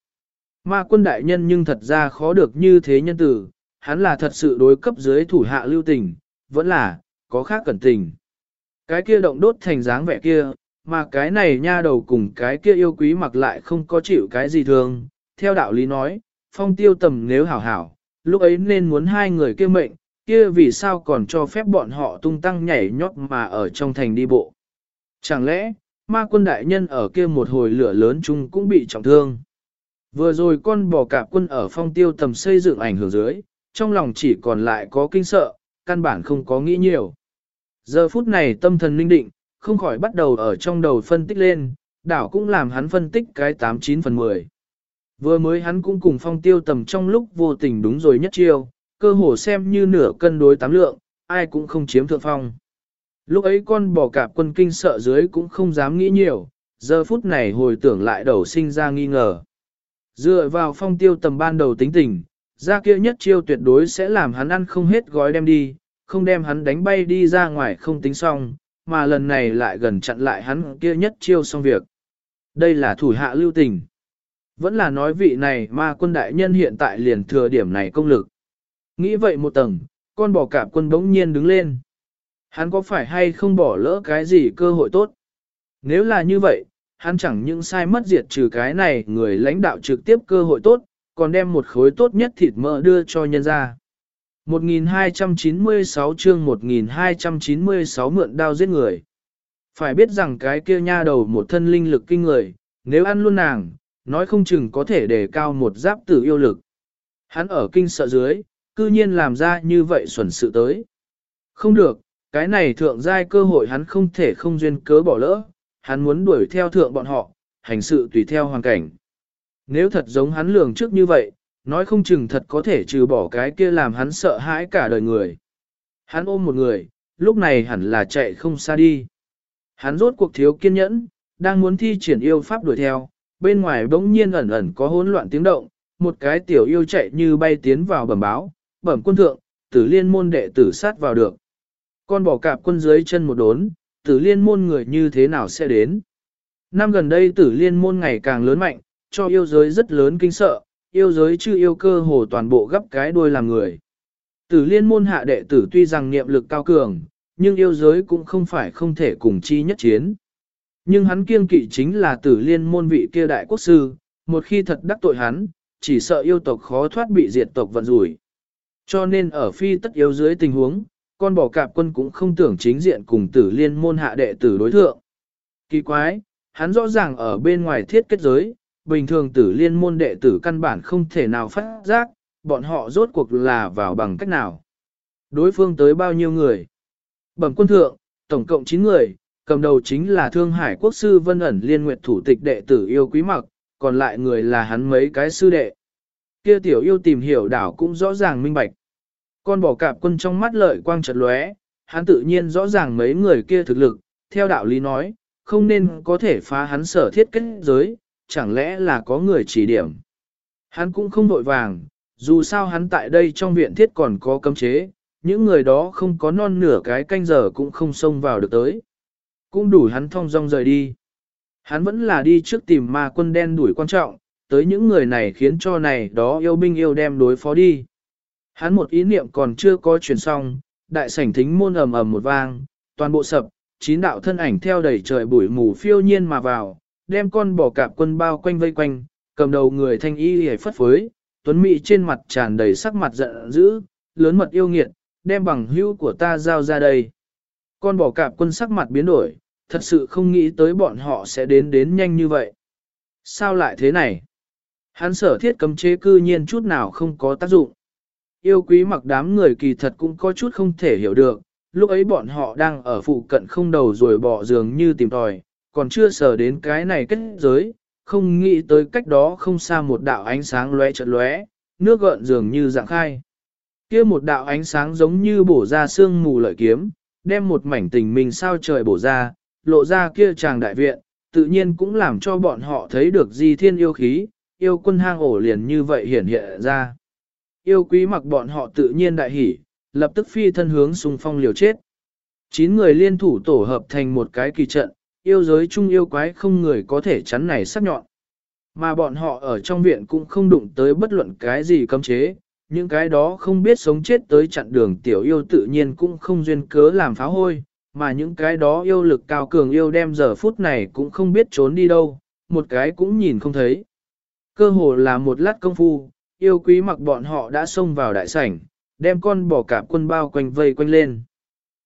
Ma quân đại nhân nhưng thật ra khó được như thế nhân tử, hắn là thật sự đối cấp dưới thủ hạ lưu tình, vẫn là, có khác cẩn tình. Cái kia động đốt thành dáng vẻ kia, mà cái này nha đầu cùng cái kia yêu quý mặc lại không có chịu cái gì thường. Theo đạo lý nói, phong tiêu tầm nếu hảo hảo, lúc ấy nên muốn hai người kia mệnh, kia vì sao còn cho phép bọn họ tung tăng nhảy nhót mà ở trong thành đi bộ. Chẳng lẽ, ma quân đại nhân ở kia một hồi lửa lớn chung cũng bị trọng thương. Vừa rồi con bò cạp quân ở phong tiêu tầm xây dựng ảnh hưởng dưới, trong lòng chỉ còn lại có kinh sợ, căn bản không có nghĩ nhiều. Giờ phút này tâm thần linh định, không khỏi bắt đầu ở trong đầu phân tích lên, đảo cũng làm hắn phân tích cái 89 phần 10. Vừa mới hắn cũng cùng phong tiêu tầm trong lúc vô tình đúng rồi nhất chiêu, cơ hồ xem như nửa cân đối tám lượng, ai cũng không chiếm thượng phong. Lúc ấy con bò cạp quân kinh sợ dưới cũng không dám nghĩ nhiều, giờ phút này hồi tưởng lại đầu sinh ra nghi ngờ. Dựa vào phong tiêu tầm ban đầu tính tình, ra kia nhất chiêu tuyệt đối sẽ làm hắn ăn không hết gói đem đi, không đem hắn đánh bay đi ra ngoài không tính xong, mà lần này lại gần chặn lại hắn kia nhất chiêu xong việc. Đây là thủ hạ lưu tình. Vẫn là nói vị này mà quân đại nhân hiện tại liền thừa điểm này công lực. Nghĩ vậy một tầng, con bò cạp quân bỗng nhiên đứng lên. Hắn có phải hay không bỏ lỡ cái gì cơ hội tốt? Nếu là như vậy, hắn chẳng những sai mất diệt trừ cái này người lãnh đạo trực tiếp cơ hội tốt, còn đem một khối tốt nhất thịt mỡ đưa cho nhân ra. 1296 chương 1296 mượn đao giết người. Phải biết rằng cái kia nha đầu một thân linh lực kinh người, nếu ăn luôn nàng, nói không chừng có thể đề cao một giáp tử yêu lực. Hắn ở kinh sợ dưới, cư nhiên làm ra như vậy xuẩn sự tới. Không được, cái này thượng giai cơ hội hắn không thể không duyên cớ bỏ lỡ, hắn muốn đuổi theo thượng bọn họ, hành sự tùy theo hoàn cảnh. Nếu thật giống hắn lường trước như vậy, nói không chừng thật có thể trừ bỏ cái kia làm hắn sợ hãi cả đời người. Hắn ôm một người, lúc này hẳn là chạy không xa đi. Hắn rốt cuộc thiếu kiên nhẫn, đang muốn thi triển yêu pháp đuổi theo, bên ngoài bỗng nhiên ẩn ẩn có hỗn loạn tiếng động, một cái tiểu yêu chạy như bay tiến vào bẩm báo, bẩm quân thượng, tử liên môn đệ tử sát vào được. Con bỏ cạp quân dưới chân một đốn, tử liên môn người như thế nào sẽ đến. Năm gần đây tử liên môn ngày càng lớn mạnh, cho yêu giới rất lớn kinh sợ, yêu giới chưa yêu cơ hồ toàn bộ gấp cái đuôi làm người. Tử liên môn hạ đệ tử tuy rằng niệm lực cao cường, nhưng yêu giới cũng không phải không thể cùng chi nhất chiến. Nhưng hắn kiêng kỵ chính là tử liên môn vị kia đại quốc sư, một khi thật đắc tội hắn, chỉ sợ yêu tộc khó thoát bị diệt tộc vận rủi. Cho nên ở phi tất yếu dưới tình huống, con bò cạp quân cũng không tưởng chính diện cùng tử liên môn hạ đệ tử đối thượng. Kỳ quái, hắn rõ ràng ở bên ngoài thiết kết giới, bình thường tử liên môn đệ tử căn bản không thể nào phát giác, bọn họ rốt cuộc là vào bằng cách nào. Đối phương tới bao nhiêu người? Bẩm quân thượng, tổng cộng 9 người, cầm đầu chính là Thương Hải Quốc sư Vân ẩn liên nguyệt thủ tịch đệ tử yêu quý mặc, còn lại người là hắn mấy cái sư đệ. Kia tiểu yêu tìm hiểu đảo cũng rõ ràng minh bạch. Con bỏ cạp quân trong mắt lợi quang chật lóe, hắn tự nhiên rõ ràng mấy người kia thực lực, theo đạo lý nói, không nên có thể phá hắn sở thiết kết giới, chẳng lẽ là có người chỉ điểm. Hắn cũng không vội vàng, dù sao hắn tại đây trong viện thiết còn có cấm chế, những người đó không có non nửa cái canh giờ cũng không xông vào được tới. Cũng đủ hắn thông dong rời đi. Hắn vẫn là đi trước tìm ma quân đen đuổi quan trọng, tới những người này khiến cho này đó yêu binh yêu đem đối phó đi. Hắn một ý niệm còn chưa có chuyển xong, đại sảnh thính môn ầm ầm một vang, toàn bộ sập, chín đạo thân ảnh theo đầy trời bụi mù phiêu nhiên mà vào, đem con bò cạp quân bao quanh vây quanh, cầm đầu người thanh y hề phất phới, tuấn mỹ trên mặt tràn đầy sắc mặt giận dữ, lớn mật yêu nghiệt, đem bằng hữu của ta giao ra đây. Con bò cạp quân sắc mặt biến đổi, thật sự không nghĩ tới bọn họ sẽ đến đến nhanh như vậy. Sao lại thế này? Hắn sở thiết cấm chế cư nhiên chút nào không có tác dụng. Yêu quý mặc đám người kỳ thật cũng có chút không thể hiểu được, lúc ấy bọn họ đang ở phụ cận không đầu rồi bỏ giường như tìm tòi, còn chưa sờ đến cái này kết giới, không nghĩ tới cách đó không xa một đạo ánh sáng lóe chợt lóe, nước gợn dường như dạng khai. Kia một đạo ánh sáng giống như bổ ra sương mù lợi kiếm, đem một mảnh tình mình sao trời bổ ra, lộ ra kia chàng đại viện, tự nhiên cũng làm cho bọn họ thấy được di thiên yêu khí, yêu quân hang ổ liền như vậy hiển hiện ra. Yêu quý mặc bọn họ tự nhiên đại hỉ, lập tức phi thân hướng xung phong liều chết. Chín người liên thủ tổ hợp thành một cái kỳ trận, yêu giới chung yêu quái không người có thể chắn này sắc nhọn. Mà bọn họ ở trong viện cũng không đụng tới bất luận cái gì cấm chế, những cái đó không biết sống chết tới chặn đường tiểu yêu tự nhiên cũng không duyên cớ làm phá hôi, mà những cái đó yêu lực cao cường yêu đem giờ phút này cũng không biết trốn đi đâu, một cái cũng nhìn không thấy. Cơ hồ là một lát công phu, yêu quý mặc bọn họ đã xông vào đại sảnh, đem con bò cạp quân bao quanh vây quanh lên.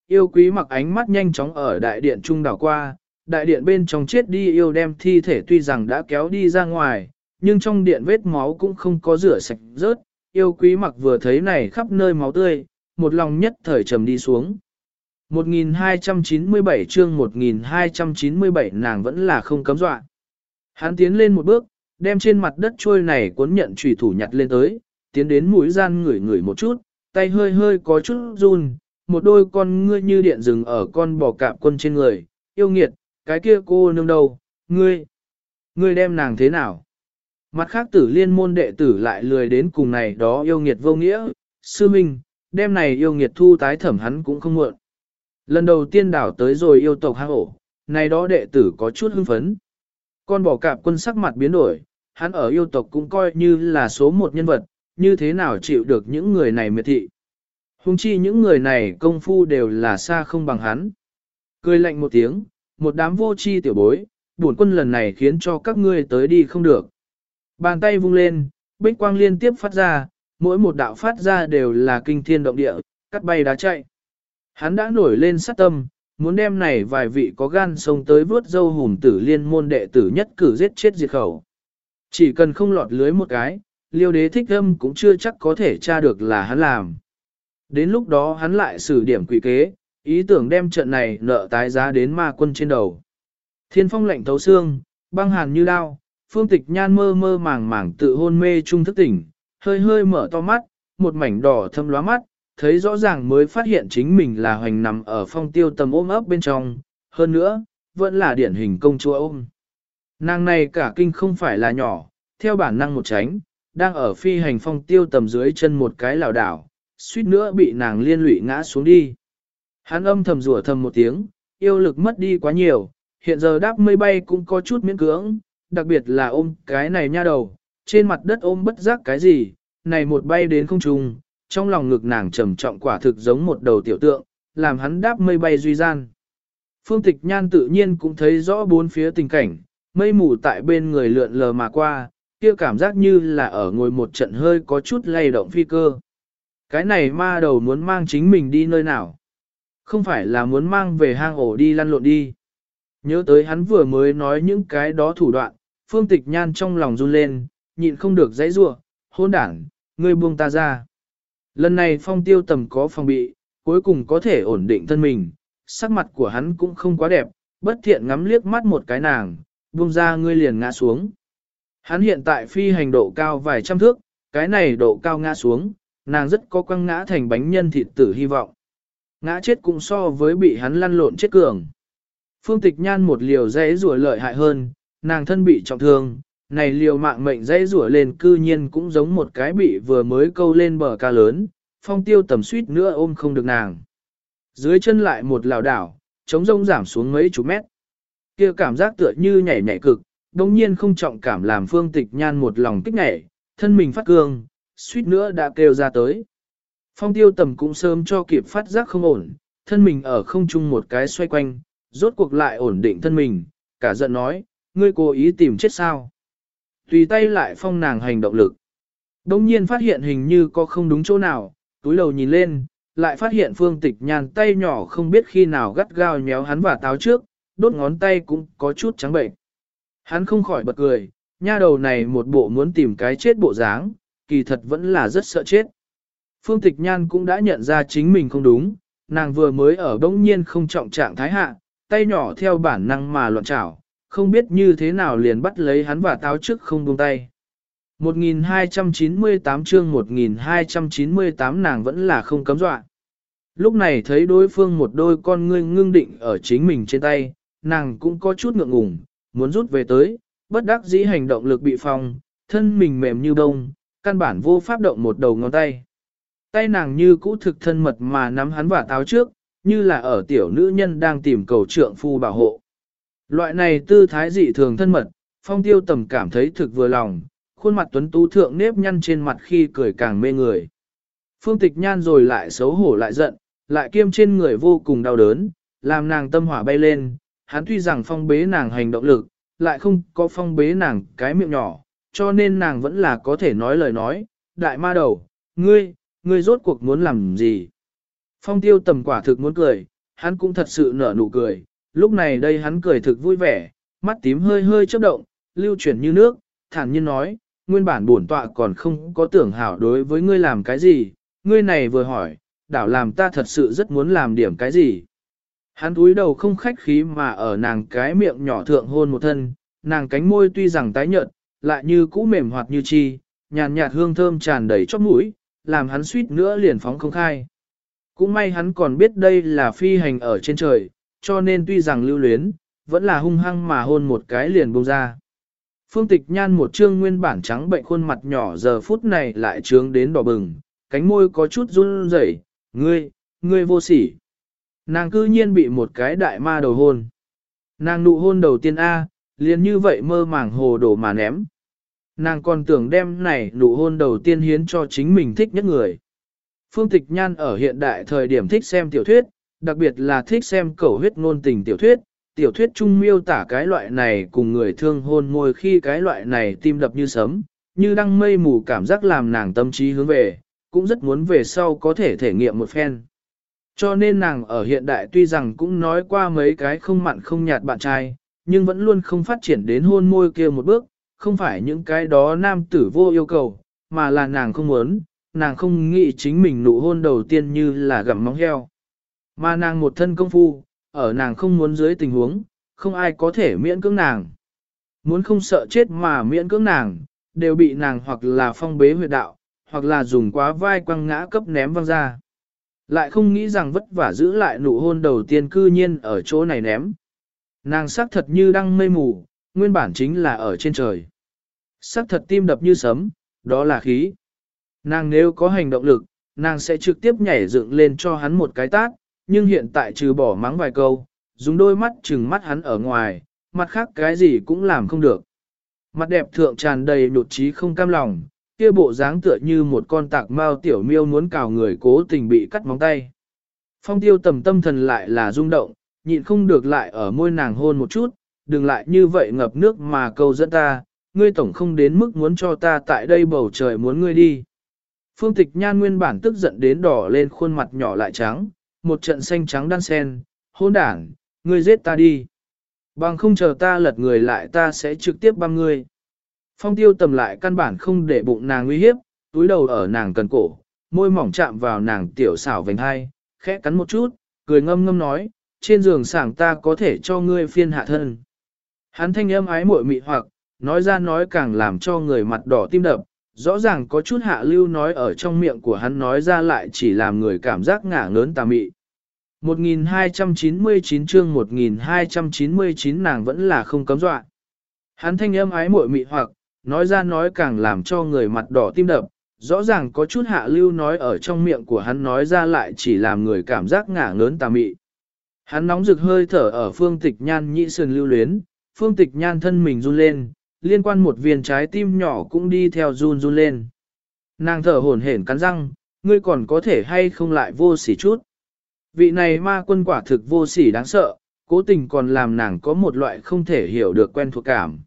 Yêu quý mặc ánh mắt nhanh chóng ở đại điện trung đảo qua, đại điện bên trong chết đi yêu đem thi thể tuy rằng đã kéo đi ra ngoài, nhưng trong điện vết máu cũng không có rửa sạch rớt. Yêu quý mặc vừa thấy này khắp nơi máu tươi, một lòng nhất thời trầm đi xuống. 1297 chương 1297 nàng vẫn là không cấm dọa. Hắn tiến lên một bước, đem trên mặt đất trôi này cuốn nhận trùy thủ nhặt lên tới, tiến đến mũi gian ngửi ngửi một chút, tay hơi hơi có chút run, một đôi con ngươi như điện rừng ở con bò cạp quân trên người, yêu nghiệt, cái kia cô nương đâu, ngươi, ngươi đem nàng thế nào? Mặt khác tử liên môn đệ tử lại lười đến cùng này đó yêu nghiệt vô nghĩa, sư minh, đem này yêu nghiệt thu tái thẩm hắn cũng không muộn. Lần đầu tiên đảo tới rồi yêu tộc hang ổ, này đó đệ tử có chút hưng phấn. Con bỏ cạp quân sắc mặt biến đổi, hắn ở yêu tộc cũng coi như là số một nhân vật, như thế nào chịu được những người này miệt thị. Hùng chi những người này công phu đều là xa không bằng hắn. Cười lạnh một tiếng, một đám vô chi tiểu bối, bổn quân lần này khiến cho các ngươi tới đi không được. Bàn tay vung lên, bích quang liên tiếp phát ra, mỗi một đạo phát ra đều là kinh thiên động địa, cắt bay đá chạy. Hắn đã nổi lên sát tâm, muốn đem này vài vị có gan sông tới vớt dâu hùm tử liên môn đệ tử nhất cử giết chết diệt khẩu. Chỉ cần không lọt lưới một cái, liêu đế thích âm cũng chưa chắc có thể tra được là hắn làm. Đến lúc đó hắn lại xử điểm quỷ kế, ý tưởng đem trận này nợ tái giá đến ma quân trên đầu. Thiên phong lạnh thấu xương, băng hàn như đao, phương tịch nhan mơ mơ màng màng tự hôn mê trung thức tỉnh, hơi hơi mở to mắt, một mảnh đỏ thâm lóa mắt, thấy rõ ràng mới phát hiện chính mình là hoành nằm ở phong tiêu tầm ôm ấp bên trong, hơn nữa, vẫn là điển hình công chúa ôm. Nàng này cả kinh không phải là nhỏ, theo bản năng một tránh, đang ở phi hành phong tiêu tầm dưới chân một cái lảo đảo, suýt nữa bị nàng liên lụy ngã xuống đi. Hắn âm thầm rủa thầm một tiếng, yêu lực mất đi quá nhiều, hiện giờ đáp mây bay cũng có chút miễn cưỡng, đặc biệt là ôm cái này nha đầu, trên mặt đất ôm bất giác cái gì, này một bay đến không trung, trong lòng ngực nàng trầm trọng quả thực giống một đầu tiểu tượng, làm hắn đáp mây bay duy gian. Phương tịch nhan tự nhiên cũng thấy rõ bốn phía tình cảnh, mây mù tại bên người lượn lờ mà qua, kia cảm giác như là ở ngồi một trận hơi có chút lay động phi cơ. Cái này ma đầu muốn mang chính mình đi nơi nào? Không phải là muốn mang về hang ổ đi lăn lộn đi. Nhớ tới hắn vừa mới nói những cái đó thủ đoạn, phương tịch nhan trong lòng run lên, nhịn không được dãy rua, hôn đảng, ngươi buông ta ra. Lần này phong tiêu tầm có phòng bị, cuối cùng có thể ổn định thân mình, sắc mặt của hắn cũng không quá đẹp, bất thiện ngắm liếc mắt một cái nàng, buông ra ngươi liền ngã xuống. Hắn hiện tại phi hành độ cao vài trăm thước, cái này độ cao ngã xuống, nàng rất có quăng ngã thành bánh nhân thịt tử hy vọng. Ngã chết cũng so với bị hắn lăn lộn chết cường. Phương tịch nhan một liều dễ rùa lợi hại hơn, nàng thân bị trọng thương, này liều mạng mệnh dễ rủa lên cư nhiên cũng giống một cái bị vừa mới câu lên bờ ca lớn, phong tiêu tầm suýt nữa ôm không được nàng. Dưới chân lại một lào đảo, chống rông giảm xuống mấy chục mét. kia cảm giác tựa như nhảy nhảy cực, đồng nhiên không trọng cảm làm phương tịch nhan một lòng kích nhảy, thân mình phát cương, suýt nữa đã kêu ra tới. Phong tiêu tầm cũng sớm cho kịp phát giác không ổn, thân mình ở không trung một cái xoay quanh, rốt cuộc lại ổn định thân mình, cả giận nói, ngươi cố ý tìm chết sao. Tùy tay lại phong nàng hành động lực. Đông nhiên phát hiện hình như có không đúng chỗ nào, túi đầu nhìn lên, lại phát hiện phương tịch nhàn tay nhỏ không biết khi nào gắt gao nhéo hắn và táo trước, đốt ngón tay cũng có chút trắng bệnh. Hắn không khỏi bật cười, nha đầu này một bộ muốn tìm cái chết bộ dáng, kỳ thật vẫn là rất sợ chết. Phương Tịch Nhan cũng đã nhận ra chính mình không đúng, nàng vừa mới ở đông nhiên không trọng trạng thái hạ, tay nhỏ theo bản năng mà loạn trảo, không biết như thế nào liền bắt lấy hắn và táo trước không buông tay. 1298 chương 1298 nàng vẫn là không cấm dọa. Lúc này thấy đối phương một đôi con ngươi ngưng định ở chính mình trên tay, nàng cũng có chút ngượng ngùng, muốn rút về tới, bất đắc dĩ hành động lực bị phòng, thân mình mềm như bông, căn bản vô pháp động một đầu ngón tay. Tay nàng như cũ thực thân mật mà nắm hắn và táo trước, như là ở tiểu nữ nhân đang tìm cầu trượng phu bảo hộ. Loại này tư thái dị thường thân mật, phong tiêu tầm cảm thấy thực vừa lòng, khuôn mặt tuấn tú thượng nếp nhăn trên mặt khi cười càng mê người. Phương tịch nhan rồi lại xấu hổ lại giận, lại kiêm trên người vô cùng đau đớn, làm nàng tâm hỏa bay lên, hắn tuy rằng phong bế nàng hành động lực, lại không có phong bế nàng cái miệng nhỏ, cho nên nàng vẫn là có thể nói lời nói, đại ma đầu, ngươi, ngươi rốt cuộc muốn làm gì? Phong tiêu tầm quả thực muốn cười, hắn cũng thật sự nở nụ cười, lúc này đây hắn cười thực vui vẻ, mắt tím hơi hơi chớp động, lưu chuyển như nước, thản nhiên nói, nguyên bản bổn tọa còn không có tưởng hảo đối với ngươi làm cái gì, ngươi này vừa hỏi, đảo làm ta thật sự rất muốn làm điểm cái gì. Hắn túi đầu không khách khí mà ở nàng cái miệng nhỏ thượng hôn một thân, nàng cánh môi tuy rằng tái nhợt, lại như cũ mềm hoạt như chi, nhàn nhạt hương thơm tràn đầy chóp mũi, làm hắn suýt nữa liền phóng không khai. Cũng may hắn còn biết đây là phi hành ở trên trời, cho nên tuy rằng lưu luyến, vẫn là hung hăng mà hôn một cái liền buông ra. Phương tịch nhan một trương nguyên bản trắng bệnh khuôn mặt nhỏ giờ phút này lại trướng đến đỏ bừng, cánh môi có chút run rẩy, ngươi, ngươi vô sỉ. Nàng cư nhiên bị một cái đại ma đầu hôn. Nàng nụ hôn đầu tiên A, liền như vậy mơ màng hồ đồ mà ném. Nàng còn tưởng đem này nụ hôn đầu tiên hiến cho chính mình thích nhất người. Phương Tịch Nhan ở hiện đại thời điểm thích xem tiểu thuyết, đặc biệt là thích xem cầu huyết ngôn tình tiểu thuyết. Tiểu thuyết trung miêu tả cái loại này cùng người thương hôn môi khi cái loại này tim đập như sấm, như đang mây mù cảm giác làm nàng tâm trí hướng về, cũng rất muốn về sau có thể thể nghiệm một phen. Cho nên nàng ở hiện đại tuy rằng cũng nói qua mấy cái không mặn không nhạt bạn trai, nhưng vẫn luôn không phát triển đến hôn môi kia một bước, không phải những cái đó nam tử vô yêu cầu, mà là nàng không muốn, nàng không nghĩ chính mình nụ hôn đầu tiên như là gặm móng heo. Mà nàng một thân công phu, ở nàng không muốn dưới tình huống, không ai có thể miễn cưỡng nàng. Muốn không sợ chết mà miễn cưỡng nàng, đều bị nàng hoặc là phong bế huyệt đạo, hoặc là dùng quá vai quăng ngã cấp ném văng ra. Lại không nghĩ rằng vất vả giữ lại nụ hôn đầu tiên cư nhiên ở chỗ này ném. Nàng sắc thật như đang mây mù, nguyên bản chính là ở trên trời. Sắc thật tim đập như sấm, đó là khí. Nàng nếu có hành động lực, nàng sẽ trực tiếp nhảy dựng lên cho hắn một cái tát, nhưng hiện tại trừ bỏ mắng vài câu, dùng đôi mắt chừng mắt hắn ở ngoài, mặt khác cái gì cũng làm không được. Mặt đẹp thượng tràn đầy nhột trí không cam lòng, kia bộ dáng tựa như một con tạc mao tiểu miêu muốn cào người cố tình bị cắt móng tay. Phong tiêu tầm tâm thần lại là rung động, nhịn không được lại ở môi nàng hôn một chút, đừng lại như vậy ngập nước mà câu dẫn ta, ngươi tổng không đến mức muốn cho ta tại đây bầu trời muốn ngươi đi. Phương tịch nhan nguyên bản tức giận đến đỏ lên khuôn mặt nhỏ lại trắng, một trận xanh trắng đan sen, hôn đảng, ngươi giết ta đi. Bằng không chờ ta lật người lại ta sẽ trực tiếp băm ngươi. Phong tiêu tầm lại căn bản không để bụng nàng nguy hiếp, túi đầu ở nàng cần cổ, môi mỏng chạm vào nàng tiểu xảo vành hai, khẽ cắn một chút, cười ngâm ngâm nói, trên giường sảng ta có thể cho ngươi phiên hạ thân. Hắn thanh âm ái muội mị hoặc, nói ra nói càng làm cho người mặt đỏ tim đập, rõ ràng có chút hạ lưu nói ở trong miệng của hắn nói ra lại chỉ làm người cảm giác ngả ngớn tà mị. 1299 chương 1299 nàng vẫn là không cấm dọa. Hắn thanh âm ái muội mị hoặc, nói ra nói càng làm cho người mặt đỏ tim đập, rõ ràng có chút hạ lưu nói ở trong miệng của hắn nói ra lại chỉ làm người cảm giác ngả ngớn tà mị. Hắn nóng rực hơi thở ở phương tịch nhan nhị sườn lưu luyến, phương tịch nhan thân mình run lên, liên quan một viên trái tim nhỏ cũng đi theo run run lên. Nàng thở hổn hển cắn răng, ngươi còn có thể hay không lại vô sỉ chút. Vị này ma quân quả thực vô sỉ đáng sợ, cố tình còn làm nàng có một loại không thể hiểu được quen thuộc cảm.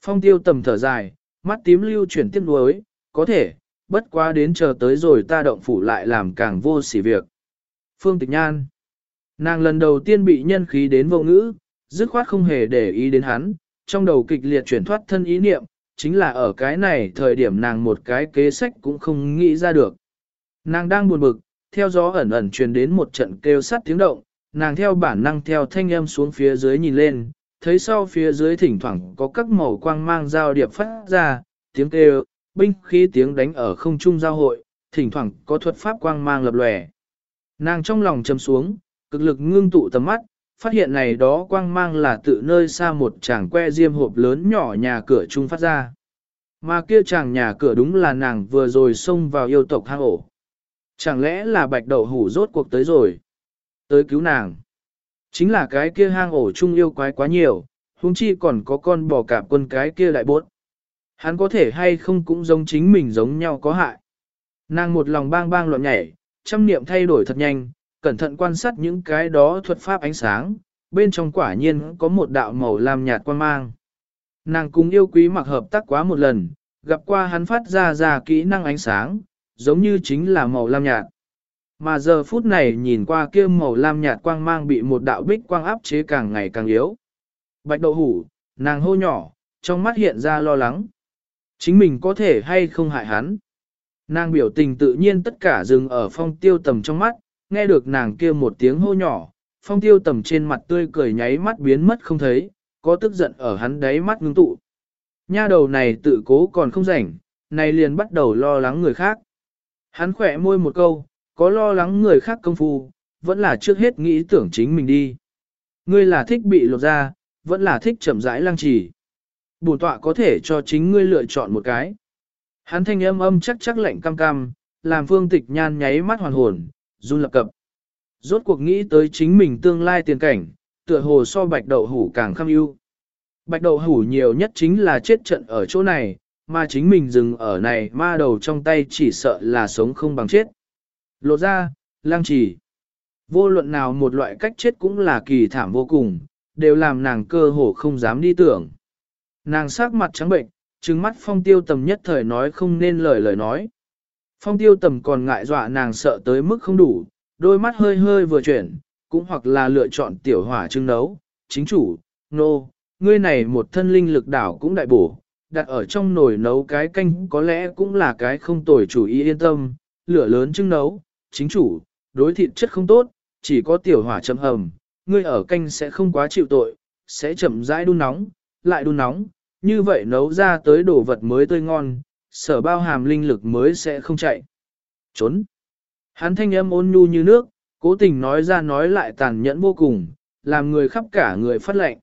Phong tiêu tầm thở dài, mắt tím lưu chuyển tiếc nuối, có thể, bất quá đến chờ tới rồi ta động phủ lại làm càng vô sỉ việc. Phương Tịch Nhan Nàng lần đầu tiên bị nhân khí đến vô ngữ, dứt khoát không hề để ý đến hắn, trong đầu kịch liệt chuyển thoát thân ý niệm, chính là ở cái này thời điểm nàng một cái kế sách cũng không nghĩ ra được. Nàng đang buồn bực, theo gió ẩn ẩn truyền đến một trận kêu sắt tiếng động, nàng theo bản năng theo thanh âm xuống phía dưới nhìn lên, thấy sau phía dưới thỉnh thoảng có các màu quang mang giao điệp phát ra, tiếng kêu, binh khí tiếng đánh ở không trung giao hội, thỉnh thoảng có thuật pháp quang mang lập lòe. Nàng trong lòng châm xuống, cực lực ngưng tụ tầm mắt, phát hiện này đó quang mang là tự nơi xa một chàng que diêm hộp lớn nhỏ nhà cửa trung phát ra. Mà kia chàng nhà cửa đúng là nàng vừa rồi xông vào yêu tộc hang ổ. Chẳng lẽ là bạch đậu hủ rốt cuộc tới rồi? Tới cứu nàng. Chính là cái kia hang ổ chung yêu quái quá nhiều, huống chi còn có con bò cạp quân cái kia đại bốt. Hắn có thể hay không cũng giống chính mình giống nhau có hại. Nàng một lòng bang bang loạn nhảy, trăm niệm thay đổi thật nhanh, cẩn thận quan sát những cái đó thuật pháp ánh sáng, bên trong quả nhiên có một đạo màu lam nhạt quan mang. Nàng cùng yêu quý mặc hợp tác quá một lần, gặp qua hắn phát ra ra kỹ năng ánh sáng, giống như chính là màu lam nhạt. Mà giờ phút này nhìn qua kia màu lam nhạt quang mang bị một đạo bích quang áp chế càng ngày càng yếu. Bạch đậu hủ, nàng hô nhỏ, trong mắt hiện ra lo lắng. Chính mình có thể hay không hại hắn. Nàng biểu tình tự nhiên tất cả dừng ở phong tiêu tầm trong mắt, nghe được nàng kia một tiếng hô nhỏ, phong tiêu tầm trên mặt tươi cười nháy mắt biến mất không thấy, có tức giận ở hắn đáy mắt ngưng tụ. Nha đầu này tự cố còn không rảnh, này liền bắt đầu lo lắng người khác. Hắn khỏe môi một câu, có lo lắng người khác công phu, vẫn là trước hết nghĩ tưởng chính mình đi. Ngươi là thích bị lột ra, vẫn là thích chậm rãi lang trì. Bùn tọa có thể cho chính ngươi lựa chọn một cái. Hắn thanh âm âm chắc chắc lạnh cam cam, làm phương tịch nhan nháy mắt hoàn hồn, run lập cập. Rốt cuộc nghĩ tới chính mình tương lai tiền cảnh, tựa hồ so bạch đậu hủ càng kham ưu. Bạch đậu hủ nhiều nhất chính là chết trận ở chỗ này, mà chính mình dừng ở này ma đầu trong tay chỉ sợ là sống không bằng chết. Lộ ra, lang trì. Vô luận nào một loại cách chết cũng là kỳ thảm vô cùng, đều làm nàng cơ hồ không dám đi tưởng. Nàng sắc mặt trắng bệnh, trừng mắt phong tiêu tầm nhất thời nói không nên lời lời nói. Phong tiêu tầm còn ngại dọa nàng sợ tới mức không đủ, đôi mắt hơi hơi vừa chuyển, cũng hoặc là lựa chọn tiểu hỏa trưng nấu, chính chủ, nô, no, ngươi này một thân linh lực đảo cũng đại bổ, đặt ở trong nồi nấu cái canh có lẽ cũng là cái không tồi chủ ý yên tâm, lửa lớn trưng nấu, chính chủ, đối thịt chất không tốt, chỉ có tiểu hỏa chấm hầm, ngươi ở canh sẽ không quá chịu tội, sẽ chậm rãi đun nóng, lại đun nóng, như vậy nấu ra tới đồ vật mới tươi ngon, sở bao hàm linh lực mới sẽ không chạy. Trốn. Hắn thanh âm ôn nhu như nước, cố tình nói ra nói lại tàn nhẫn vô cùng, làm người khắp cả người phát lệnh.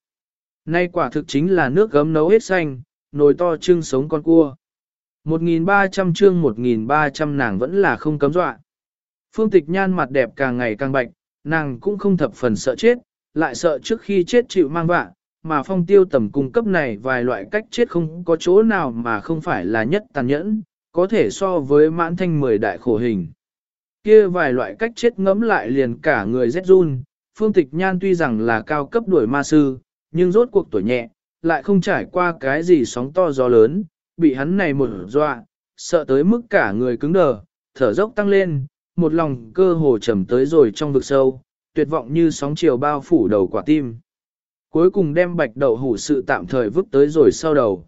Nay quả thực chính là nước gấm nấu hết xanh, nồi to trưng sống con cua. 1.300 chương 1.300 nàng vẫn là không cấm dọa. Phương tịch nhan mặt đẹp càng ngày càng bạch, nàng cũng không thập phần sợ chết, lại sợ trước khi chết chịu mang vạ, mà phong tiêu tầm cung cấp này vài loại cách chết không có chỗ nào mà không phải là nhất tàn nhẫn, có thể so với mãn thanh mười đại khổ hình. Kia vài loại cách chết ngẫm lại liền cả người rét run, phương tịch nhan tuy rằng là cao cấp đuổi ma sư, nhưng rốt cuộc tuổi nhẹ, lại không trải qua cái gì sóng to gió lớn, bị hắn này một dọa, sợ tới mức cả người cứng đờ, thở dốc tăng lên, một lòng cơ hồ trầm tới rồi trong vực sâu, tuyệt vọng như sóng chiều bao phủ đầu quả tim. Cuối cùng đem bạch đậu hủ sự tạm thời vứt tới rồi sau đầu.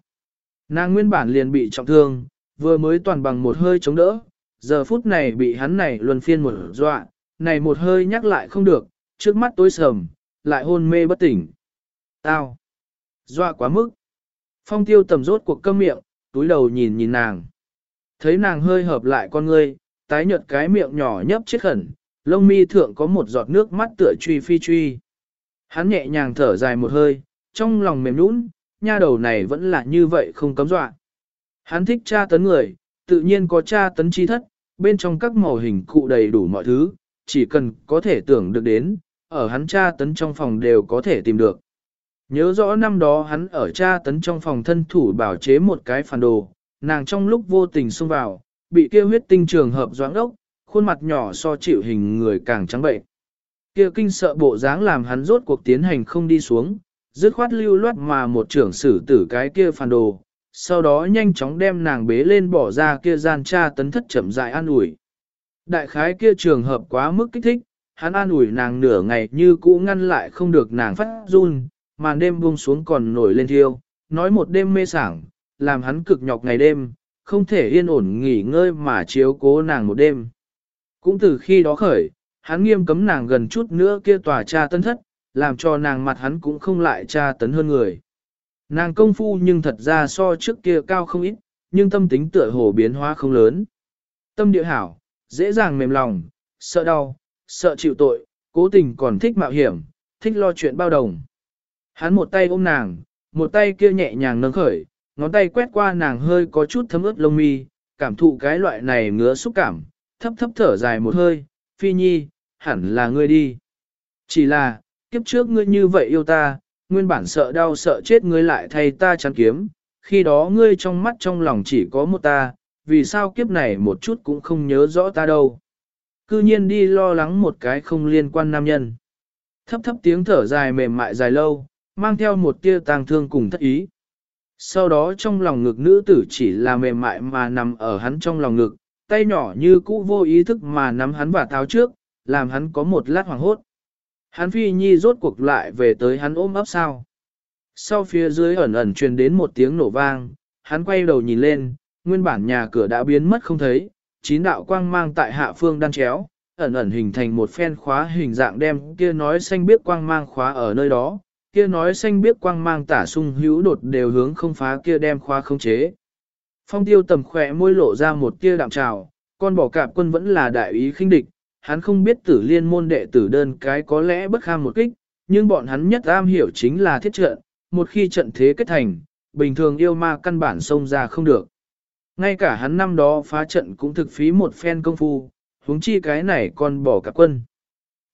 Nàng nguyên bản liền bị trọng thương, vừa mới toàn bằng một hơi chống đỡ, giờ phút này bị hắn này luân phiên một dọa, này một hơi nhắc lại không được, trước mắt tối sầm, lại hôn mê bất tỉnh. Tao! Dọa quá mức. Phong tiêu tầm rốt cuộc câm miệng, túi đầu nhìn nhìn nàng. Thấy nàng hơi hợp lại con ngươi, tái nhợt cái miệng nhỏ nhấp chết khẩn, lông mi thượng có một giọt nước mắt tựa truy phi truy. Hắn nhẹ nhàng thở dài một hơi, trong lòng mềm nũng, nha đầu này vẫn là như vậy không cấm dọa. Hắn thích tra tấn người, tự nhiên có tra tấn chi thất, bên trong các màu hình cụ đầy đủ mọi thứ, chỉ cần có thể tưởng được đến, ở hắn tra tấn trong phòng đều có thể tìm được. Nhớ rõ năm đó hắn ở tra tấn trong phòng thân thủ bảo chế một cái phản đồ, nàng trong lúc vô tình xông vào, bị kia huyết tinh trường hợp doãn ốc, khuôn mặt nhỏ so chịu hình người càng trắng bệnh. Kia kinh sợ bộ dáng làm hắn rốt cuộc tiến hành không đi xuống, dứt khoát lưu loát mà một trưởng sử tử cái kia phản đồ, sau đó nhanh chóng đem nàng bế lên bỏ ra kia gian tra tấn thất chậm dại an ủi. Đại khái kia trường hợp quá mức kích thích, hắn an ủi nàng nửa ngày như cũ ngăn lại không được nàng phát run, màn đêm buông xuống còn nổi lên thiêu, nói một đêm mê sảng, làm hắn cực nhọc ngày đêm, không thể yên ổn nghỉ ngơi mà chiếu cố nàng một đêm. Cũng từ khi đó khởi, hắn nghiêm cấm nàng gần chút nữa kia tòa cha tấn thất, làm cho nàng mặt hắn cũng không lại cha tấn hơn người. Nàng công phu nhưng thật ra so trước kia cao không ít, nhưng tâm tính tựa hồ biến hóa không lớn. Tâm địa hảo, dễ dàng mềm lòng, sợ đau, sợ chịu tội, cố tình còn thích mạo hiểm, thích lo chuyện bao đồng. Hắn một tay ôm nàng, một tay kia nhẹ nhàng nâng khởi, ngón tay quét qua nàng hơi có chút thấm ướt lông mi, cảm thụ cái loại này ngứa xúc cảm, thấp thấp thở dài một hơi, phi nhi, hẳn là ngươi đi. Chỉ là, kiếp trước ngươi như vậy yêu ta, nguyên bản sợ đau sợ chết ngươi lại thay ta chán kiếm, khi đó ngươi trong mắt trong lòng chỉ có một ta, vì sao kiếp này một chút cũng không nhớ rõ ta đâu. Cư nhiên đi lo lắng một cái không liên quan nam nhân. Thấp thấp tiếng thở dài mềm mại dài lâu, mang theo một tia tang thương cùng thất ý. Sau đó trong lòng ngực nữ tử chỉ là mềm mại mà nằm ở hắn trong lòng ngực, tay nhỏ như cũ vô ý thức mà nắm hắn và tháo trước, làm hắn có một lát hoàng hốt. Hắn phi nhi rốt cuộc lại về tới hắn ôm ấp sao. Sau phía dưới ẩn ẩn truyền đến một tiếng nổ vang, hắn quay đầu nhìn lên, nguyên bản nhà cửa đã biến mất không thấy, chín đạo quang mang tại hạ phương đan chéo, ẩn ẩn hình thành một phen khóa hình dạng đem kia nói xanh biết quang mang khóa ở nơi đó, kia nói xanh biết quang mang tả sung hữu đột đều hướng không phá kia đem khóa không chế. Phong tiêu tầm khỏe môi lộ ra một tia đạm trào, con bỏ cạp quân vẫn là đại ý khinh địch, hắn không biết tử liên môn đệ tử đơn cái có lẽ bất kham một kích, nhưng bọn hắn nhất am hiểu chính là thiết trận, một khi trận thế kết thành, bình thường yêu ma căn bản xông ra không được. Ngay cả hắn năm đó phá trận cũng thực phí một phen công phu, huống chi cái này còn bỏ cả quân.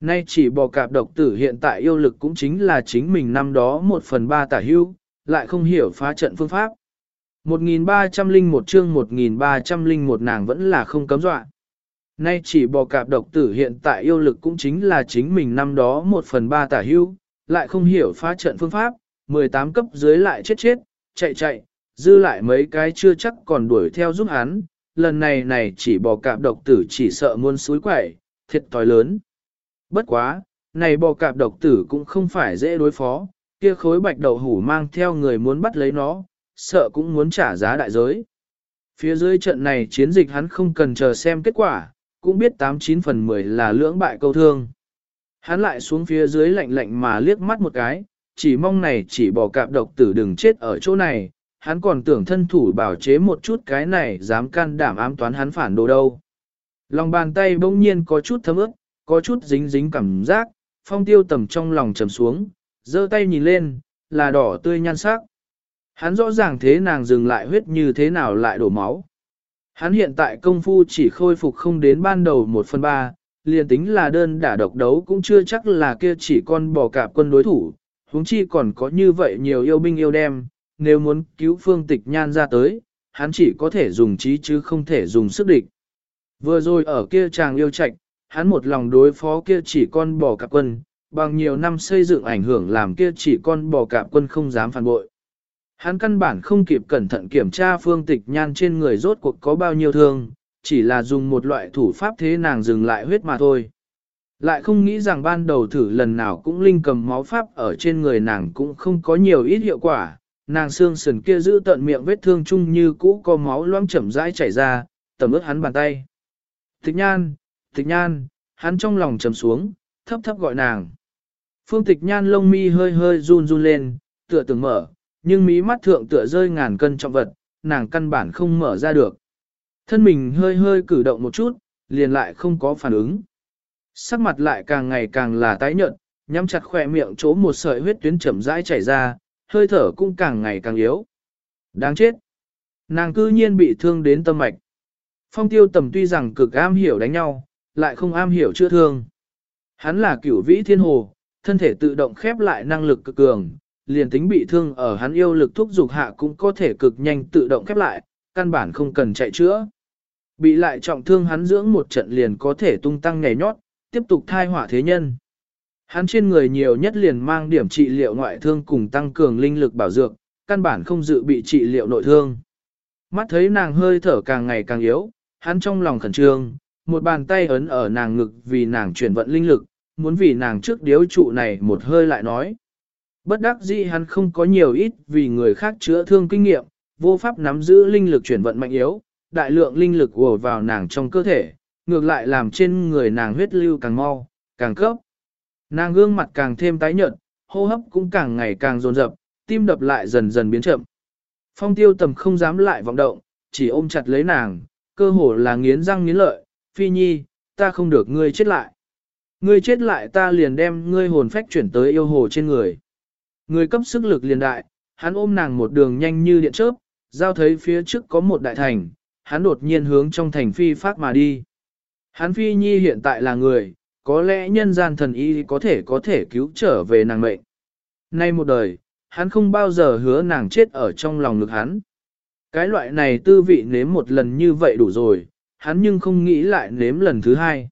Nay chỉ bỏ cạp độc tử hiện tại yêu lực cũng chính là chính mình năm đó một phần ba tả hưu, lại không hiểu phá trận phương pháp. 1301 chương 1301 nàng vẫn là không cấm dọa. Nay chỉ bò cạp độc tử hiện tại yêu lực cũng chính là chính mình năm đó một phần ba tả hưu, lại không hiểu phá trận phương pháp, 18 cấp dưới lại chết chết, chạy chạy, dư lại mấy cái chưa chắc còn đuổi theo giúp hắn, lần này này chỉ bò cạp độc tử chỉ sợ muôn suối quẩy, thiệt tòi lớn. Bất quá, này bò cạp độc tử cũng không phải dễ đối phó, kia khối bạch đầu hủ mang theo người muốn bắt lấy nó, sợ cũng muốn trả giá đại giới. Phía dưới trận này chiến dịch hắn không cần chờ xem kết quả, cũng biết 89 phần 10 là lưỡng bại câu thương. Hắn lại xuống phía dưới lạnh lạnh mà liếc mắt một cái, chỉ mong này chỉ bỏ cạp độc tử đừng chết ở chỗ này, hắn còn tưởng thân thủ bảo chế một chút cái này dám can đảm ám toán hắn phản đồ đâu. Lòng bàn tay bỗng nhiên có chút thấm ướt, có chút dính dính cảm giác, phong tiêu tầm trong lòng trầm xuống, giơ tay nhìn lên, là đỏ tươi nhan sắc. Hắn rõ ràng thế nàng dừng lại huyết như thế nào lại đổ máu. Hắn hiện tại công phu chỉ khôi phục không đến ban đầu một phần ba, liền tính là đơn đả độc đấu cũng chưa chắc là kia chỉ con bò cạp quân đối thủ, huống chi còn có như vậy nhiều yêu binh yêu đem, nếu muốn cứu phương tịch nhan ra tới, hắn chỉ có thể dùng trí chứ không thể dùng sức địch. Vừa rồi ở kia chàng yêu trạch, hắn một lòng đối phó kia chỉ con bò cạp quân, bằng nhiều năm xây dựng ảnh hưởng làm kia chỉ con bò cạp quân không dám phản bội. Hắn căn bản không kịp cẩn thận kiểm tra phương tịch nhan trên người rốt cuộc có bao nhiêu thương, chỉ là dùng một loại thủ pháp thế nàng dừng lại huyết mà thôi. Lại không nghĩ rằng ban đầu thử lần nào cũng linh cầm máu pháp ở trên người nàng cũng không có nhiều ít hiệu quả, nàng xương sườn kia giữ tận miệng vết thương chung như cũ có máu loãng chậm rãi chảy ra, tầm ướt hắn bàn tay. Tịch nhan, tịch nhan, hắn trong lòng trầm xuống, thấp thấp gọi nàng. Phương tịch nhan lông mi hơi hơi run run lên, tựa tưởng mở, nhưng mí mắt thượng tựa rơi ngàn cân trọng vật, nàng căn bản không mở ra được. Thân mình hơi hơi cử động một chút, liền lại không có phản ứng. Sắc mặt lại càng ngày càng là tái nhợt, nhắm chặt khỏe miệng chỗ một sợi huyết tuyến chậm rãi chảy ra, hơi thở cũng càng ngày càng yếu. Đáng chết! Nàng cư nhiên bị thương đến tâm mạch. Phong tiêu tầm tuy rằng cực am hiểu đánh nhau, lại không am hiểu chữa thương. Hắn là cửu vĩ thiên hồ, thân thể tự động khép lại năng lực cực cường, liền tính bị thương ở hắn yêu lực thúc dục hạ cũng có thể cực nhanh tự động khép lại, căn bản không cần chạy chữa. Bị lại trọng thương hắn dưỡng một trận liền có thể tung tăng nhảy nhót, tiếp tục thai hỏa thế nhân. Hắn trên người nhiều nhất liền mang điểm trị liệu ngoại thương cùng tăng cường linh lực bảo dược, căn bản không dự bị trị liệu nội thương. Mắt thấy nàng hơi thở càng ngày càng yếu, hắn trong lòng khẩn trương, một bàn tay ấn ở nàng ngực vì nàng chuyển vận linh lực, muốn vì nàng trước điếu trụ này một hơi lại nói. Bất đắc dĩ hắn không có nhiều ít vì người khác chữa thương kinh nghiệm, vô pháp nắm giữ linh lực chuyển vận mạnh yếu, đại lượng linh lực ùa vào nàng trong cơ thể, ngược lại làm trên người nàng huyết lưu càng mau, càng cấp. Nàng gương mặt càng thêm tái nhợt, hô hấp cũng càng ngày càng dồn dập, tim đập lại dần dần biến chậm. Phong tiêu tầm không dám lại vọng động, chỉ ôm chặt lấy nàng, cơ hồ là nghiến răng nghiến lợi, phi nhi, ta không được ngươi chết lại. Ngươi chết lại ta liền đem ngươi hồn phách chuyển tới yêu hồ trên người. Người cấp sức lực liền đại, hắn ôm nàng một đường nhanh như điện chớp, giao thấy phía trước có một đại thành, hắn đột nhiên hướng trong thành phi phát mà đi. Hắn phi nhi hiện tại là người, có lẽ nhân gian thần y có thể có thể cứu trở về nàng mệnh. Nay một đời, hắn không bao giờ hứa nàng chết ở trong lòng ngực hắn. Cái loại này tư vị nếm một lần như vậy đủ rồi, hắn nhưng không nghĩ lại nếm lần thứ hai.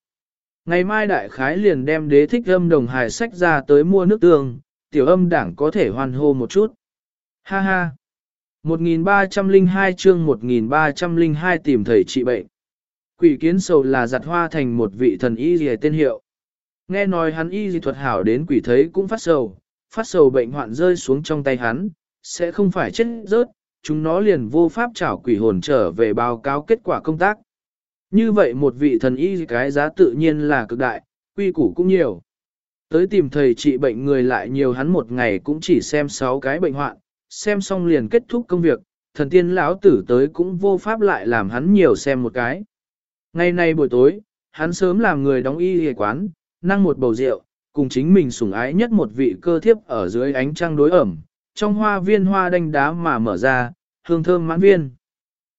Ngày mai đại khái liền đem đế thích âm đồng hài sách ra tới mua nước tương, tiểu âm đảng có thể hoan hô một chút. Ha ha! 1302 chương 1302 tìm thầy trị bệnh. Quỷ kiến sầu là giặt hoa thành một vị thần y gì tên hiệu. Nghe nói hắn y dị thuật hảo đến quỷ thấy cũng phát sầu, phát sầu bệnh hoạn rơi xuống trong tay hắn, sẽ không phải chết rớt, chúng nó liền vô pháp trảo quỷ hồn trở về báo cáo kết quả công tác. Như vậy một vị thần y cái giá tự nhiên là cực đại, quy củ cũng nhiều. Tới tìm thầy trị bệnh người lại nhiều hắn một ngày cũng chỉ xem 6 cái bệnh hoạn, xem xong liền kết thúc công việc, thần tiên lão tử tới cũng vô pháp lại làm hắn nhiều xem một cái. Ngày nay buổi tối, hắn sớm làm người đóng y hề quán, năng một bầu rượu, cùng chính mình sủng ái nhất một vị cơ thiếp ở dưới ánh trăng đối ẩm, trong hoa viên hoa đanh đá mà mở ra, hương thơm mãn viên.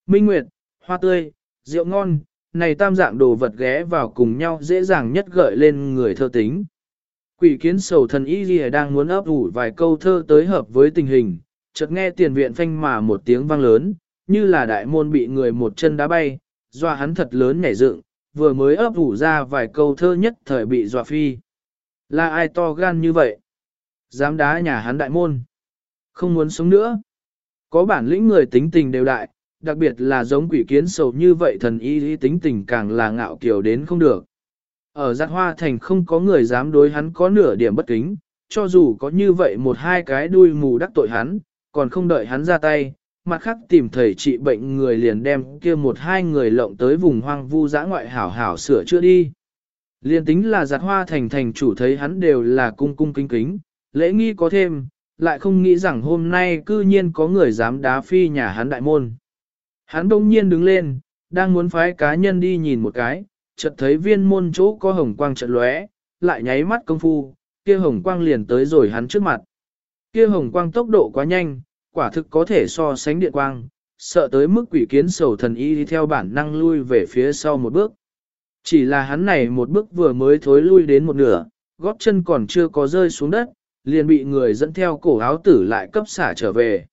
Minh Nguyệt, hoa tươi, rượu ngon, này tam dạng đồ vật ghé vào cùng nhau dễ dàng nhất gợi lên người thơ tính. Quỷ kiến sầu thần y ghi đang muốn ấp ủ vài câu thơ tới hợp với tình hình, chợt nghe tiền viện phanh mà một tiếng vang lớn, như là đại môn bị người một chân đá bay, doa hắn thật lớn nhảy dựng, vừa mới ấp ủ ra vài câu thơ nhất thời bị dọa phi. Là ai to gan như vậy? Dám đá nhà hắn đại môn. Không muốn sống nữa. Có bản lĩnh người tính tình đều đại, đặc biệt là giống quỷ kiến sầu như vậy thần y tính tình càng là ngạo kiều đến không được. Ở giặt hoa thành không có người dám đối hắn có nửa điểm bất kính, cho dù có như vậy một hai cái đuôi mù đắc tội hắn, còn không đợi hắn ra tay, mặt khác tìm thầy trị bệnh người liền đem kia một hai người lộng tới vùng hoang vu dã ngoại hảo hảo sửa chữa đi. Liên tính là giặt hoa thành thành chủ thấy hắn đều là cung cung kính kính, lễ nghi có thêm, lại không nghĩ rằng hôm nay cư nhiên có người dám đá phi nhà hắn đại môn. Hắn đông nhiên đứng lên, đang muốn phái cá nhân đi nhìn một cái, chợt thấy viên môn chỗ có hồng quang trận lóe, lại nháy mắt công phu, kia hồng quang liền tới rồi hắn trước mặt. Kia hồng quang tốc độ quá nhanh, quả thực có thể so sánh điện quang, sợ tới mức quỷ kiến sầu thần y đi theo bản năng lui về phía sau một bước. Chỉ là hắn này một bước vừa mới thối lui đến một nửa, gót chân còn chưa có rơi xuống đất, liền bị người dẫn theo cổ áo tử lại cấp xả trở về.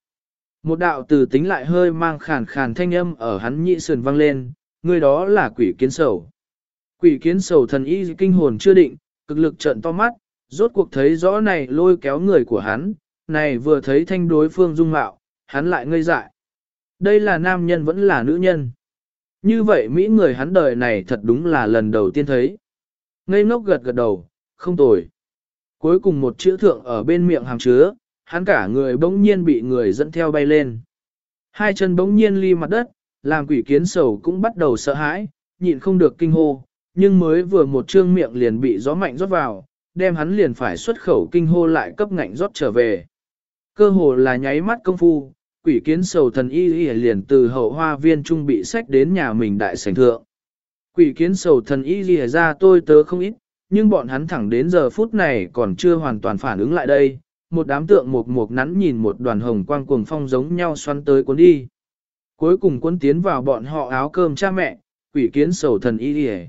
Một đạo từ tính lại hơi mang khàn khàn thanh âm ở hắn nhị sườn vang lên, người đó là quỷ kiến sầu. Quỷ kiến sầu thần y kinh hồn chưa định, cực lực trận to mắt, rốt cuộc thấy rõ này lôi kéo người của hắn, này vừa thấy thanh đối phương dung mạo, hắn lại ngây dại. Đây là nam nhân vẫn là nữ nhân. Như vậy Mỹ người hắn đời này thật đúng là lần đầu tiên thấy. Ngây ngốc gật gật đầu, không tồi. Cuối cùng một chữ thượng ở bên miệng hàm chứa, hắn cả người bỗng nhiên bị người dẫn theo bay lên. Hai chân bỗng nhiên ly mặt đất, làm quỷ kiến sầu cũng bắt đầu sợ hãi, nhịn không được kinh hô, nhưng mới vừa một trương miệng liền bị gió mạnh rót vào, đem hắn liền phải xuất khẩu kinh hô lại cấp ngạnh rót trở về. Cơ hồ là nháy mắt công phu, quỷ kiến sầu thần y y liền từ hậu hoa viên trung bị sách đến nhà mình đại sảnh thượng. Quỷ kiến sầu thần y y ra tôi tớ không ít, nhưng bọn hắn thẳng đến giờ phút này còn chưa hoàn toàn phản ứng lại đây. Một đám tượng mục mục nắn nhìn một đoàn hồng quang cuồng phong giống nhau xoắn tới cuốn đi. Cuối cùng quân tiến vào bọn họ áo cơm cha mẹ, quỷ kiến sầu thần y y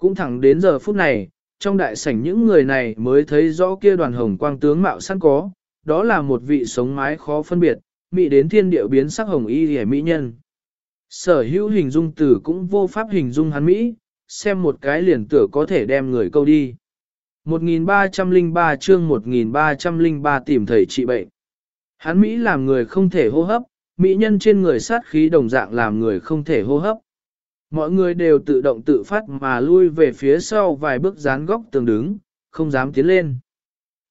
cũng thẳng đến giờ phút này, trong đại sảnh những người này mới thấy rõ kia đoàn hồng quang tướng mạo sẵn có, đó là một vị sống mái khó phân biệt, mỹ đến thiên điệu biến sắc hồng y hề mỹ nhân. Sở hữu hình dung tử cũng vô pháp hình dung hắn Mỹ, xem một cái liền tử có thể đem người câu đi. 1303 chương 1303 tìm thầy trị bệnh. Hắn Mỹ làm người không thể hô hấp, Mỹ nhân trên người sát khí đồng dạng làm người không thể hô hấp. Mọi người đều tự động tự phát mà lui về phía sau vài bước dán góc tường đứng, không dám tiến lên.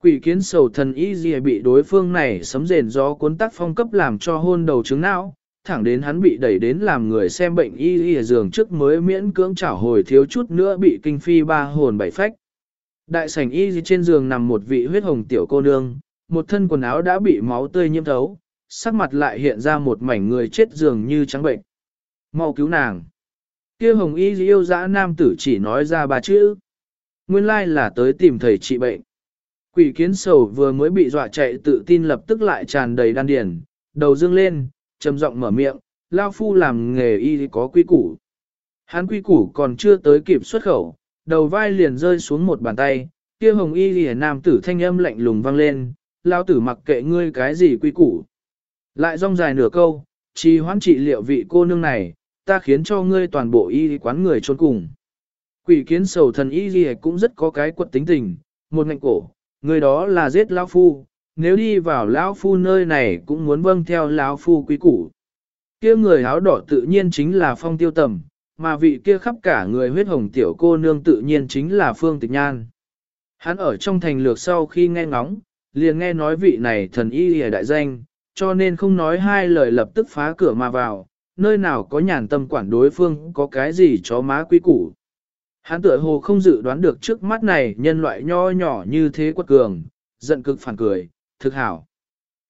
Quỷ kiến sầu thần y gì bị đối phương này sấm rền gió cuốn tác phong cấp làm cho hôn đầu chứng não, thẳng đến hắn bị đẩy đến làm người xem bệnh y y giường trước mới miễn cưỡng chảo hồi thiếu chút nữa bị kinh phi ba hồn bảy phách. Đại sảnh y trên giường nằm một vị huyết hồng tiểu cô nương, một thân quần áo đã bị máu tươi nhiễm thấu, sắc mặt lại hiện ra một mảnh người chết giường như trắng bệnh. Mau cứu nàng. Kia hồng y yêu dã nam tử chỉ nói ra ba chữ. Nguyên lai là tới tìm thầy trị bệnh. Quỷ kiến sầu vừa mới bị dọa chạy tự tin lập tức lại tràn đầy đan điền, đầu dương lên, trầm giọng mở miệng, lao phu làm nghề y có quy củ. Hắn quy củ còn chưa tới kịp xuất khẩu, đầu vai liền rơi xuống một bàn tay, kia hồng y lìa nam tử thanh âm lạnh lùng vang lên, lao tử mặc kệ ngươi cái gì quy củ. Lại rong dài nửa câu, trì hoãn trị liệu vị cô nương này, ta khiến cho ngươi toàn bộ y quán người trốn cùng. Quỷ kiến sầu thần y lìa cũng rất có cái quật tính tình, một ngạnh cổ, người đó là giết lão phu, nếu đi vào lão phu nơi này cũng muốn vâng theo lão phu quý củ. Kia người áo đỏ tự nhiên chính là phong tiêu tầm, mà vị kia khắp cả người huyết hồng tiểu cô nương tự nhiên chính là phương tịch nhan. Hắn ở trong thành lược sau khi nghe ngóng, liền nghe nói vị này thần y hề đại danh, cho nên không nói hai lời lập tức phá cửa mà vào, nơi nào có nhàn tâm quản đối phương có cái gì chó má quý củ. Hắn tựa hồ không dự đoán được trước mắt này nhân loại nho nhỏ như thế quật cường, giận cực phản cười, thực hảo.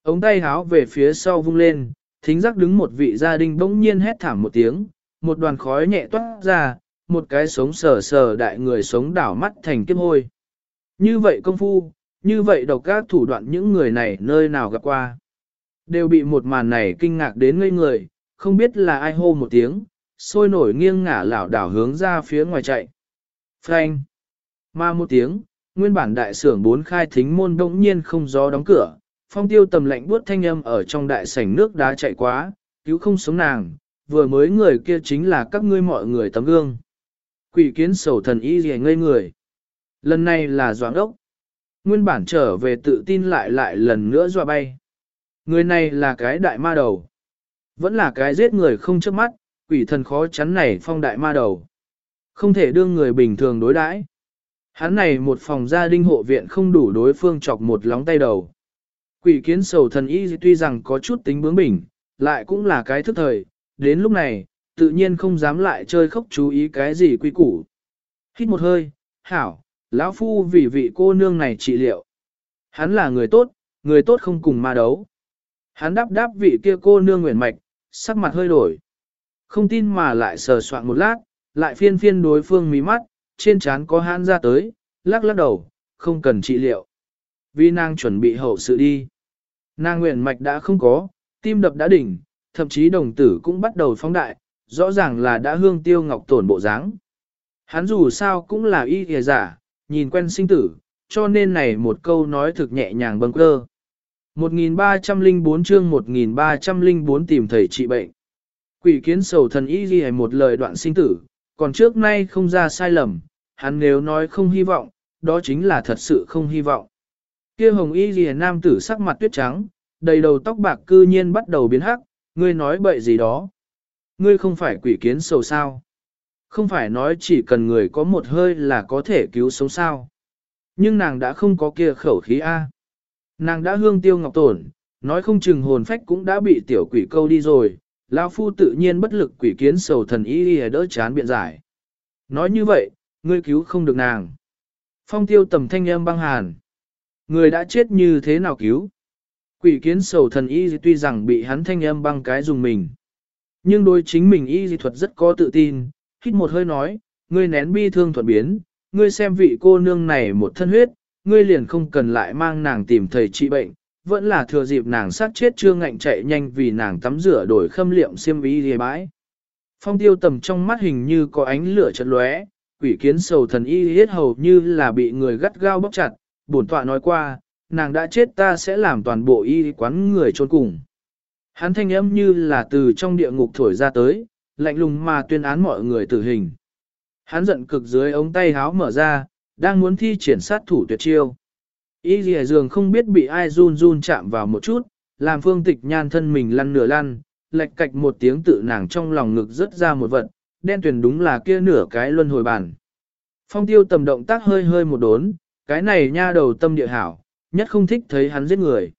Ống tay háo về phía sau vung lên, thính giác đứng một vị gia đình bỗng nhiên hét thảm một tiếng, một đoàn khói nhẹ toát ra, một cái sống sờ sờ đại người sống đảo mắt thành kiếp hôi. Như vậy công phu, như vậy độc các thủ đoạn những người này nơi nào gặp qua. Đều bị một màn này kinh ngạc đến ngây người, không biết là ai hô một tiếng, sôi nổi nghiêng ngả lảo đảo hướng ra phía ngoài chạy. Phanh! Ma một tiếng, nguyên bản đại sưởng bốn khai thính môn đông nhiên không gió đóng cửa, phong tiêu tầm lạnh buốt thanh âm ở trong đại sảnh nước đá chạy quá, cứu không sống nàng, vừa mới người kia chính là các ngươi mọi người tấm gương. Quỷ kiến sầu thần y rẻ ngây người. Lần này là doãn ốc. Nguyên bản trở về tự tin lại lại lần nữa dọa bay. Người này là cái đại ma đầu. Vẫn là cái giết người không chớp mắt, quỷ thần khó chắn này phong đại ma đầu. Không thể đương người bình thường đối đãi. Hắn này một phòng gia đình hộ viện không đủ đối phương chọc một lóng tay đầu. Quỷ kiến sầu thần y tuy rằng có chút tính bướng bỉnh, lại cũng là cái thức thời, đến lúc này, tự nhiên không dám lại chơi khóc chú ý cái gì quy củ. Hít một hơi, hảo, lão phu vì vị cô nương này trị liệu. Hắn là người tốt, người tốt không cùng ma đấu. Hắn đáp đáp vị kia cô nương nguyện mạch, sắc mặt hơi đổi. Không tin mà lại sờ soạn một lát, lại phiên phiên đối phương mí mắt, trên trán có hãn ra tới, lắc lắc đầu, không cần trị liệu. Vì nàng chuẩn bị hậu sự đi. Nàng nguyện mạch đã không có, tim đập đã đỉnh, thậm chí đồng tử cũng bắt đầu phóng đại, rõ ràng là đã hương tiêu ngọc tổn bộ dáng. Hắn dù sao cũng là y kìa giả, nhìn quen sinh tử, cho nên này một câu nói thực nhẹ nhàng bâng cơ. 1304 chương 1304 tìm thầy trị bệnh. Quỷ kiến sầu thần y ghi một lời đoạn sinh tử, còn trước nay không ra sai lầm, hắn nếu nói không hy vọng, đó chính là thật sự không hy vọng. Kia hồng y ghi nam tử sắc mặt tuyết trắng, đầy đầu tóc bạc cư nhiên bắt đầu biến hắc, ngươi nói bậy gì đó. Ngươi không phải quỷ kiến sầu sao. Không phải nói chỉ cần người có một hơi là có thể cứu sống sao. Nhưng nàng đã không có kia khẩu khí A. Nàng đã hương tiêu ngọc tổn, nói không chừng hồn phách cũng đã bị tiểu quỷ câu đi rồi, lão phu tự nhiên bất lực quỷ kiến sầu thần y y đỡ chán biện giải. Nói như vậy, ngươi cứu không được nàng. Phong tiêu tầm thanh âm băng hàn. Người đã chết như thế nào cứu? Quỷ kiến sầu thần y tuy rằng bị hắn thanh âm băng cái dùng mình. Nhưng đối chính mình y dị thuật rất có tự tin, hít một hơi nói, ngươi nén bi thương thuận biến, ngươi xem vị cô nương này một thân huyết, ngươi liền không cần lại mang nàng tìm thầy trị bệnh, vẫn là thừa dịp nàng sát chết chưa ngạnh chạy nhanh vì nàng tắm rửa đổi khâm liệm xiêm y ghề bãi. Phong tiêu tầm trong mắt hình như có ánh lửa chật lóe, quỷ kiến sầu thần y hết hầu như là bị người gắt gao bóc chặt, bổn tọa nói qua, nàng đã chết ta sẽ làm toàn bộ y quán người trốn cùng. Hắn thanh âm như là từ trong địa ngục thổi ra tới, lạnh lùng mà tuyên án mọi người tử hình. Hắn giận cực dưới ống tay háo mở ra, đang muốn thi triển sát thủ tuyệt chiêu. Y dì dường không biết bị ai run run chạm vào một chút, làm phương tịch nhan thân mình lăn nửa lăn, lệch cạch một tiếng tự nàng trong lòng ngực rớt ra một vật, đen tuyển đúng là kia nửa cái luân hồi bản. Phong tiêu tầm động tác hơi hơi một đốn, cái này nha đầu tâm địa hảo, nhất không thích thấy hắn giết người.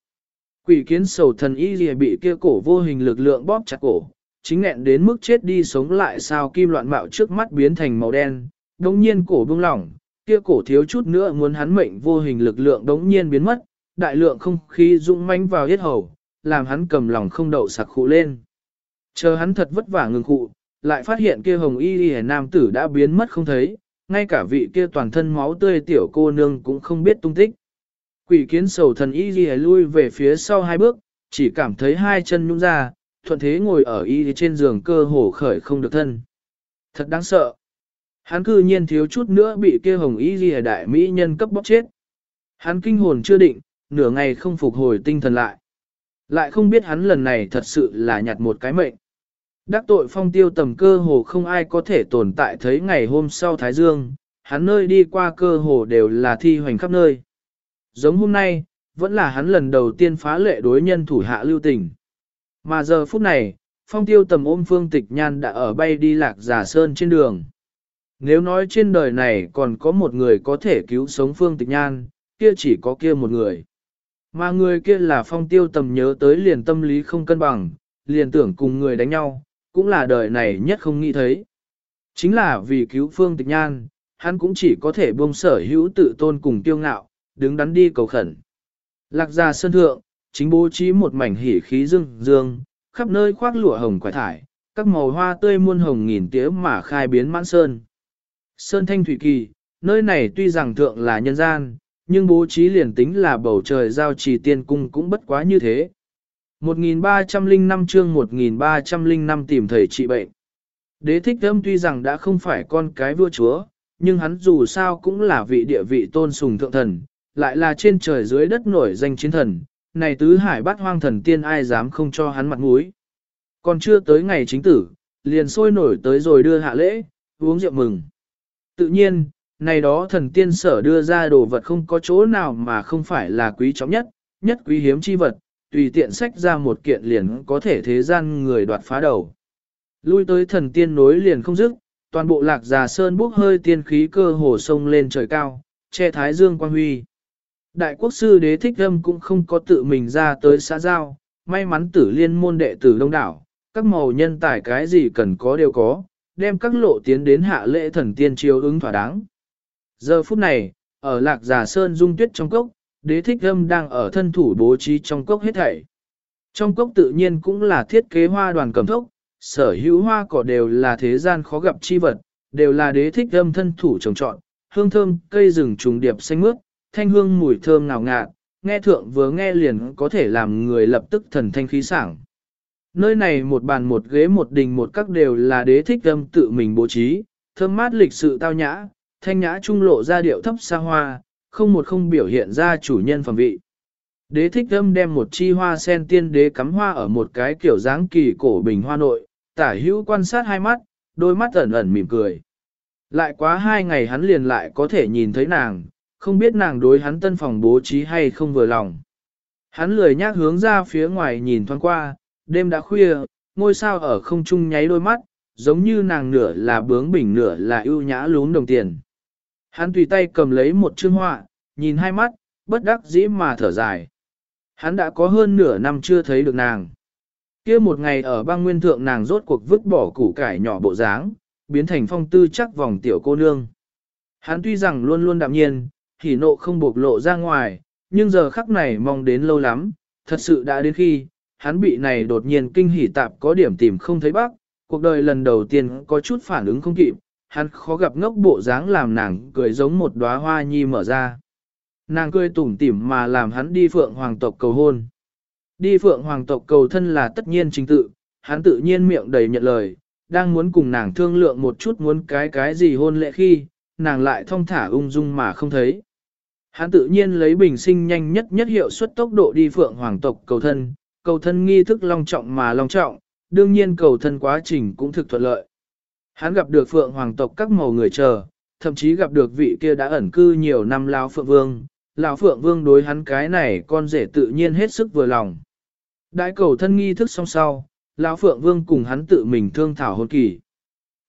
Quỷ kiến sầu thần y dì bị kia cổ vô hình lực lượng bóp chặt cổ, chính nghẹn đến mức chết đi sống lại sao kim loạn mạo trước mắt biến thành màu đen, đồng nhiên cổ bông lỏng, kia cổ thiếu chút nữa muốn hắn mệnh vô hình lực lượng đống nhiên biến mất, đại lượng không khí rung manh vào hết hầu, làm hắn cầm lòng không đậu sặc khụ lên. Chờ hắn thật vất vả ngừng khụ, lại phát hiện kia hồng y y nam tử đã biến mất không thấy, ngay cả vị kia toàn thân máu tươi tiểu cô nương cũng không biết tung tích. Quỷ kiến sầu thần y y lui về phía sau hai bước, chỉ cảm thấy hai chân nhung ra, thuận thế ngồi ở y trên giường cơ hồ khởi không được thân. Thật đáng sợ. Hắn cư nhiên thiếu chút nữa bị kia hồng y ghi đại mỹ nhân cấp bóc chết. Hắn kinh hồn chưa định, nửa ngày không phục hồi tinh thần lại. Lại không biết hắn lần này thật sự là nhặt một cái mệnh. Đắc tội phong tiêu tầm cơ hồ không ai có thể tồn tại thấy ngày hôm sau Thái Dương, hắn nơi đi qua cơ hồ đều là thi hoành khắp nơi. Giống hôm nay, vẫn là hắn lần đầu tiên phá lệ đối nhân thủ hạ lưu tình. Mà giờ phút này, phong tiêu tầm ôm phương tịch nhan đã ở bay đi lạc giả sơn trên đường. Nếu nói trên đời này còn có một người có thể cứu sống phương tịch nhan, kia chỉ có kia một người. Mà người kia là phong tiêu tầm nhớ tới liền tâm lý không cân bằng, liền tưởng cùng người đánh nhau, cũng là đời này nhất không nghĩ thấy. Chính là vì cứu phương tịch nhan, hắn cũng chỉ có thể buông sở hữu tự tôn cùng tiêu ngạo, đứng đắn đi cầu khẩn. Lạc gia sơn thượng, chính bố trí một mảnh hỉ khí dương dương, khắp nơi khoác lụa hồng quải thải, các màu hoa tươi muôn hồng nghìn tía mà khai biến mãn sơn. Sơn thanh thủy kỳ, nơi này tuy rằng thượng là nhân gian, nhưng bố trí liền tính là bầu trời giao trì tiên cung cũng bất quá như thế. 1305 chương 1305 tìm thầy trị bệnh. Đế thích âm tuy rằng đã không phải con cái vua chúa, nhưng hắn dù sao cũng là vị địa vị tôn sùng thượng thần, lại là trên trời dưới đất nổi danh chiến thần, này tứ hải bát hoang thần tiên ai dám không cho hắn mặt mũi. Còn chưa tới ngày chính tử, liền sôi nổi tới rồi đưa hạ lễ, uống rượu mừng. Tự nhiên, này đó thần tiên sở đưa ra đồ vật không có chỗ nào mà không phải là quý trọng nhất, nhất quý hiếm chi vật, tùy tiện sách ra một kiện liền có thể thế gian người đoạt phá đầu. Lui tới thần tiên nối liền không dứt, toàn bộ lạc già sơn bốc hơi tiên khí cơ hồ sông lên trời cao, che thái dương quang huy. Đại quốc sư đế thích âm cũng không có tự mình ra tới xã giao, may mắn tử liên môn đệ tử đông đảo, các màu nhân tài cái gì cần có đều có, đem các lộ tiến đến hạ lễ thần tiên chiếu ứng thỏa đáng. Giờ phút này, ở lạc giả sơn dung tuyết trong cốc, đế thích âm đang ở thân thủ bố trí trong cốc hết thảy. Trong cốc tự nhiên cũng là thiết kế hoa đoàn cầm thốc, sở hữu hoa cỏ đều là thế gian khó gặp chi vật, đều là đế thích âm thân thủ trồng trọn, hương thơm, cây rừng trùng điệp xanh mướt, thanh hương mùi thơm ngào ngạt, nghe thượng vừa nghe liền có thể làm người lập tức thần thanh khí sảng. Nơi này một bàn một ghế một đình một các đều là đế thích âm tự mình bố trí, thơm mát lịch sự tao nhã, thanh nhã trung lộ ra điệu thấp xa hoa, không một không biểu hiện ra chủ nhân phẩm vị. Đế thích âm đem một chi hoa sen tiên đế cắm hoa ở một cái kiểu dáng kỳ cổ bình hoa nội, tả hữu quan sát hai mắt, đôi mắt ẩn ẩn mỉm cười. Lại quá hai ngày hắn liền lại có thể nhìn thấy nàng, không biết nàng đối hắn tân phòng bố trí hay không vừa lòng. Hắn lười nhác hướng ra phía ngoài nhìn thoáng qua, đêm đã khuya, ngôi sao ở không trung nháy đôi mắt, giống như nàng nửa là bướng bỉnh nửa là ưu nhã lún đồng tiền. Hắn tùy tay cầm lấy một chương họa, nhìn hai mắt, bất đắc dĩ mà thở dài. Hắn đã có hơn nửa năm chưa thấy được nàng. kia một ngày ở băng nguyên thượng nàng rốt cuộc vứt bỏ củ cải nhỏ bộ dáng, biến thành phong tư chắc vòng tiểu cô nương. Hắn tuy rằng luôn luôn đạm nhiên, hỉ nộ không bộc lộ ra ngoài, nhưng giờ khắc này mong đến lâu lắm, thật sự đã đến khi, hắn bị này đột nhiên kinh hỉ tạp có điểm tìm không thấy bác, cuộc đời lần đầu tiên có chút phản ứng không kịp, hắn khó gặp ngốc bộ dáng làm nàng cười giống một đóa hoa nhi mở ra. Nàng cười tủm tỉm mà làm hắn đi phượng hoàng tộc cầu hôn. Đi phượng hoàng tộc cầu thân là tất nhiên chính tự, hắn tự nhiên miệng đầy nhận lời, đang muốn cùng nàng thương lượng một chút muốn cái cái gì hôn lễ khi, nàng lại thong thả ung dung mà không thấy. Hắn tự nhiên lấy bình sinh nhanh nhất nhất hiệu suất tốc độ đi phượng hoàng tộc cầu thân, cầu thân nghi thức long trọng mà long trọng, đương nhiên cầu thân quá trình cũng thực thuận lợi. Hắn gặp được phượng hoàng tộc các màu người chờ, thậm chí gặp được vị kia đã ẩn cư nhiều năm lão phượng vương, lão phượng vương đối hắn cái này con rể tự nhiên hết sức vừa lòng. Đại cầu thân nghi thức xong sau, lão phượng vương cùng hắn tự mình thương thảo hôn kỳ.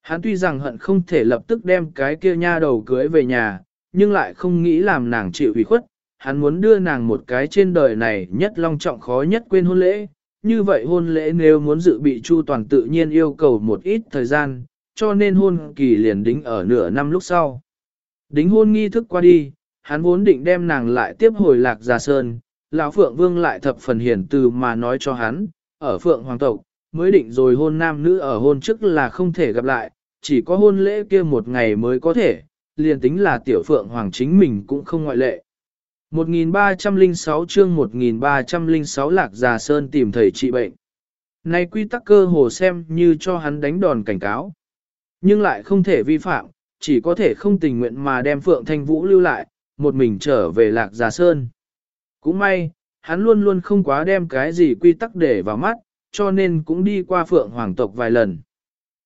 Hắn tuy rằng hận không thể lập tức đem cái kia nha đầu cưới về nhà, nhưng lại không nghĩ làm nàng chịu ủy khuất, hắn muốn đưa nàng một cái trên đời này nhất long trọng khó nhất quên hôn lễ. Như vậy hôn lễ nếu muốn dự bị chu toàn tự nhiên yêu cầu một ít thời gian, cho nên hôn kỳ liền đính ở nửa năm lúc sau. Đính hôn nghi thức qua đi, hắn vốn định đem nàng lại tiếp hồi lạc gia sơn, lão Phượng Vương lại thập phần hiển từ mà nói cho hắn, ở Phượng Hoàng tộc, mới định rồi hôn nam nữ ở hôn trước là không thể gặp lại, chỉ có hôn lễ kia một ngày mới có thể, liền tính là tiểu Phượng Hoàng chính mình cũng không ngoại lệ. 1306 chương 1306 lạc già sơn tìm thầy trị bệnh. Này quy tắc cơ hồ xem như cho hắn đánh đòn cảnh cáo. Nhưng lại không thể vi phạm, chỉ có thể không tình nguyện mà đem Phượng Thanh Vũ lưu lại, một mình trở về lạc già sơn. Cũng may, hắn luôn luôn không quá đem cái gì quy tắc để vào mắt, cho nên cũng đi qua Phượng Hoàng tộc vài lần.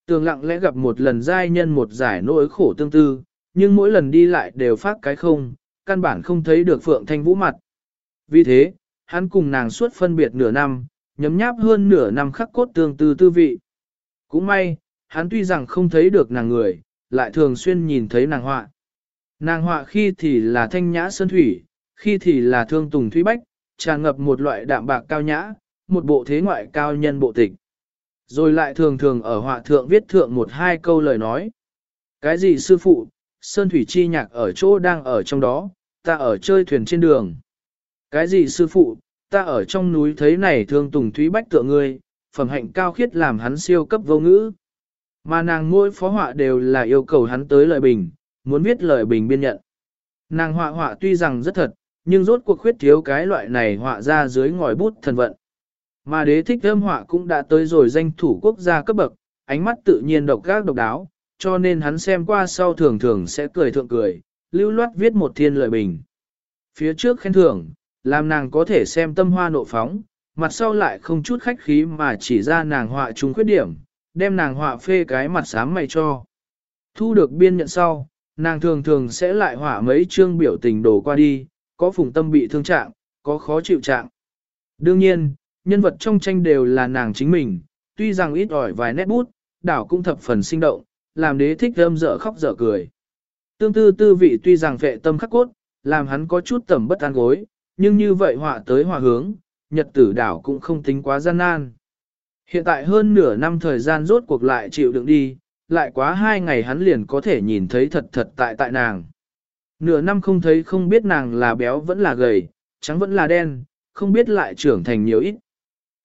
Tường lặng lẽ gặp một lần giai nhân một giải nỗi khổ tương tư, nhưng mỗi lần đi lại đều phát cái không, căn bản không thấy được Phượng Thanh Vũ mặt. Vì thế, hắn cùng nàng suốt phân biệt nửa năm, nhấm nháp hơn nửa năm khắc cốt tương tư tư vị. Cũng may, hắn tuy rằng không thấy được nàng người, lại thường xuyên nhìn thấy nàng họa. Nàng họa khi thì là thanh nhã sơn thủy, khi thì là thương tùng thủy bách, tràn ngập một loại đạm bạc cao nhã, một bộ thế ngoại cao nhân bộ tịch. Rồi lại thường thường ở họa thượng viết thượng một hai câu lời nói. Cái gì sư phụ, Sơn Thủy Chi nhạc ở chỗ đang ở trong đó, ta ở chơi thuyền trên đường. Cái gì sư phụ, ta ở trong núi thấy này thương tùng thúy bách tựa ngươi, phẩm hạnh cao khiết làm hắn siêu cấp vô ngữ. Mà nàng mỗi phó họa đều là yêu cầu hắn tới lời bình, muốn viết lời bình biên nhận. Nàng họa họa tuy rằng rất thật, nhưng rốt cuộc khuyết thiếu cái loại này họa ra dưới ngòi bút thần vận. Mà đế thích thơm họa cũng đã tới rồi danh thủ quốc gia cấp bậc, ánh mắt tự nhiên độc gác độc đáo, cho nên hắn xem qua sau thường thường sẽ cười thượng cười, lưu loát viết một thiên lời bình. Phía trước khen thưởng, làm nàng có thể xem tâm hoa nộ phóng, mặt sau lại không chút khách khí mà chỉ ra nàng họa chung khuyết điểm, đem nàng họa phê cái mặt sám mày cho. Thu được biên nhận sau, nàng thường thường sẽ lại họa mấy chương biểu tình đổ qua đi, có phùng tâm bị thương trạng, có khó chịu trạng. Đương nhiên, nhân vật trong tranh đều là nàng chính mình, tuy rằng ít ỏi vài nét bút, đảo cũng thập phần sinh động, làm đế thích âm dở khóc dở cười. Tương tư tư vị tuy rằng vệ tâm khắc cốt, làm hắn có chút tầm bất an gối, nhưng như vậy họa tới hòa hướng, nhật tử đảo cũng không tính quá gian nan. Hiện tại hơn nửa năm thời gian rốt cuộc lại chịu đựng đi, lại quá hai ngày hắn liền có thể nhìn thấy thật thật tại tại nàng. Nửa năm không thấy không biết nàng là béo vẫn là gầy, trắng vẫn là đen, không biết lại trưởng thành nhiều ít.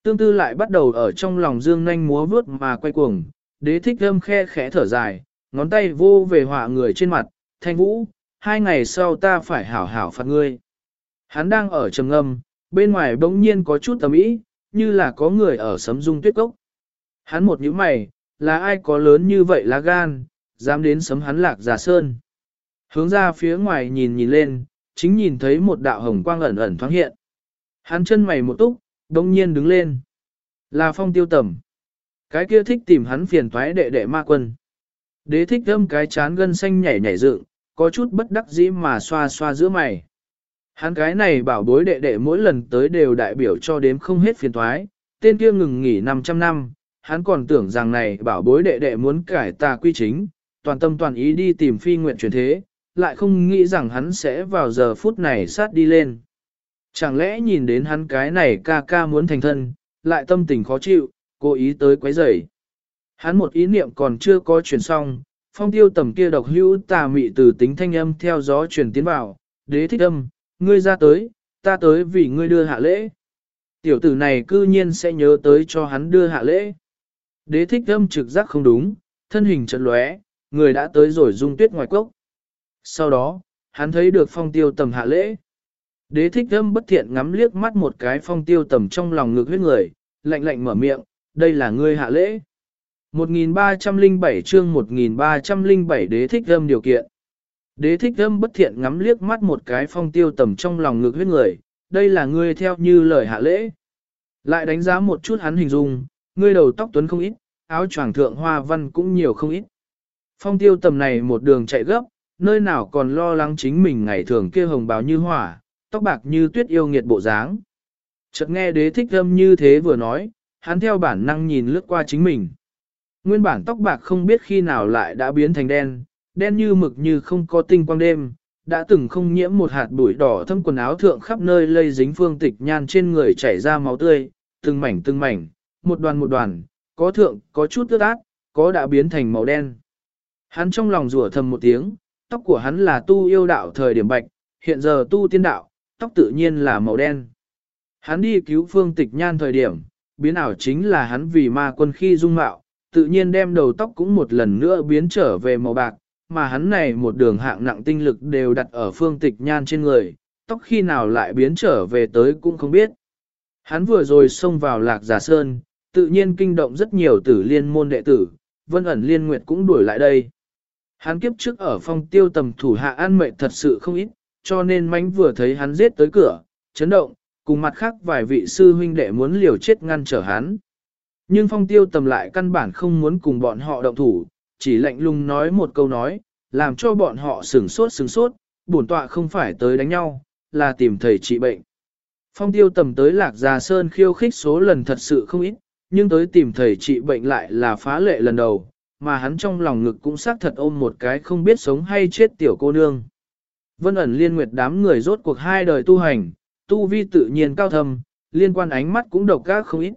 Tương tư lại bắt đầu ở trong lòng dương nhanh múa vướt mà quay cuồng, đế thích âm khe khẽ thở dài, ngón tay vô về họa người trên mặt, thanh vũ, hai ngày sau ta phải hảo hảo phạt ngươi. Hắn đang ở trầm ngâm, bên ngoài bỗng nhiên có chút tầm ý, như là có người ở sấm dung tuyết cốc. Hắn một nhíu mày, là ai có lớn như vậy lá gan, dám đến sấm hắn lạc giả sơn. Hướng ra phía ngoài nhìn nhìn lên, chính nhìn thấy một đạo hồng quang ẩn ẩn thoáng hiện. Hắn chân mày một túc, đông nhiên đứng lên. Là phong tiêu tầm. Cái kia thích tìm hắn phiền toái đệ đệ ma quân. Đế thích thâm cái chán gân xanh nhảy nhảy dựng, có chút bất đắc dĩ mà xoa xoa giữa mày. Hắn cái này bảo bối đệ đệ mỗi lần tới đều đại biểu cho đếm không hết phiền toái, tên kia ngừng nghỉ 500 năm, hắn còn tưởng rằng này bảo bối đệ đệ muốn cải tà quy chính, toàn tâm toàn ý đi tìm phi nguyện truyền thế, lại không nghĩ rằng hắn sẽ vào giờ phút này sát đi lên. Chẳng lẽ nhìn đến hắn cái này ca ca muốn thành thân, lại tâm tình khó chịu, cố ý tới quấy rầy. Hắn một ý niệm còn chưa có chuyển xong, phong tiêu tầm kia độc hữu tà mị từ tính thanh âm theo gió truyền tiến vào, đế thích âm, ngươi ra tới, ta tới vì ngươi đưa hạ lễ. Tiểu tử này cư nhiên sẽ nhớ tới cho hắn đưa hạ lễ. Đế thích âm trực giác không đúng, thân hình chợt lóe, người đã tới rồi dung tuyết ngoài cốc. Sau đó, hắn thấy được phong tiêu tầm hạ lễ. Đế thích âm bất thiện ngắm liếc mắt một cái phong tiêu tầm trong lòng ngực huyết người, lạnh lạnh mở miệng, đây là ngươi hạ lễ. 1307 chương 1307 đế thích âm điều kiện. Đế thích âm bất thiện ngắm liếc mắt một cái phong tiêu tầm trong lòng ngực huyết người, đây là ngươi theo như lời hạ lễ. Lại đánh giá một chút hắn hình dung, ngươi đầu tóc tuấn không ít, áo choàng thượng hoa văn cũng nhiều không ít. Phong tiêu tầm này một đường chạy gấp, nơi nào còn lo lắng chính mình ngày thường kia hồng báo như hỏa, tóc bạc như tuyết yêu nghiệt bộ dáng. Chợt nghe đế thích âm như thế vừa nói, hắn theo bản năng nhìn lướt qua chính mình. Nguyên bản tóc bạc không biết khi nào lại đã biến thành đen, đen như mực như không có tinh quang đêm, đã từng không nhiễm một hạt bụi đỏ thâm quần áo thượng khắp nơi lây dính phương tịch nhan trên người chảy ra máu tươi, từng mảnh từng mảnh, một đoàn một đoàn, có thượng, có chút ướt át, có đã biến thành màu đen. Hắn trong lòng rủa thầm một tiếng, tóc của hắn là tu yêu đạo thời điểm bạch, hiện giờ tu tiên đạo, tóc tự nhiên là màu đen. Hắn đi cứu phương tịch nhan thời điểm, biến ảo chính là hắn vì ma quân khi dung mạo, tự nhiên đem đầu tóc cũng một lần nữa biến trở về màu bạc, mà hắn này một đường hạng nặng tinh lực đều đặt ở phương tịch nhan trên người, tóc khi nào lại biến trở về tới cũng không biết. Hắn vừa rồi xông vào lạc giả sơn, tự nhiên kinh động rất nhiều tử liên môn đệ tử, vân ẩn liên nguyệt cũng đuổi lại đây. Hắn kiếp trước ở phong tiêu tầm thủ hạ an mệnh thật sự không ít, cho nên mánh vừa thấy hắn giết tới cửa, chấn động, cùng mặt khác vài vị sư huynh đệ muốn liều chết ngăn trở hắn. Nhưng phong tiêu tầm lại căn bản không muốn cùng bọn họ động thủ, chỉ lạnh lùng nói một câu nói, làm cho bọn họ sửng sốt sửng sốt, bổn tọa không phải tới đánh nhau, là tìm thầy trị bệnh. Phong tiêu tầm tới lạc già sơn khiêu khích số lần thật sự không ít, nhưng tới tìm thầy trị bệnh lại là phá lệ lần đầu, mà hắn trong lòng ngực cũng xác thật ôm một cái không biết sống hay chết tiểu cô nương. Vân ẩn liên nguyệt đám người rốt cuộc hai đời tu hành, tu vi tự nhiên cao thâm, liên quan ánh mắt cũng độc ác không ít.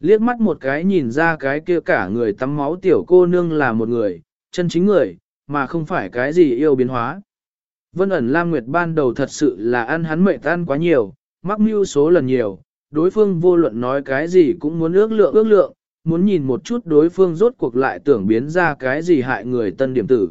Liếc mắt một cái nhìn ra cái kia cả người tắm máu tiểu cô nương là một người, chân chính người, mà không phải cái gì yêu biến hóa. Vân ẩn Lam Nguyệt ban đầu thật sự là ăn hắn mệt ăn quá nhiều, mắc mưu số lần nhiều, đối phương vô luận nói cái gì cũng muốn ước lượng ước lượng, muốn nhìn một chút đối phương rốt cuộc lại tưởng biến ra cái gì hại người tân điểm tử.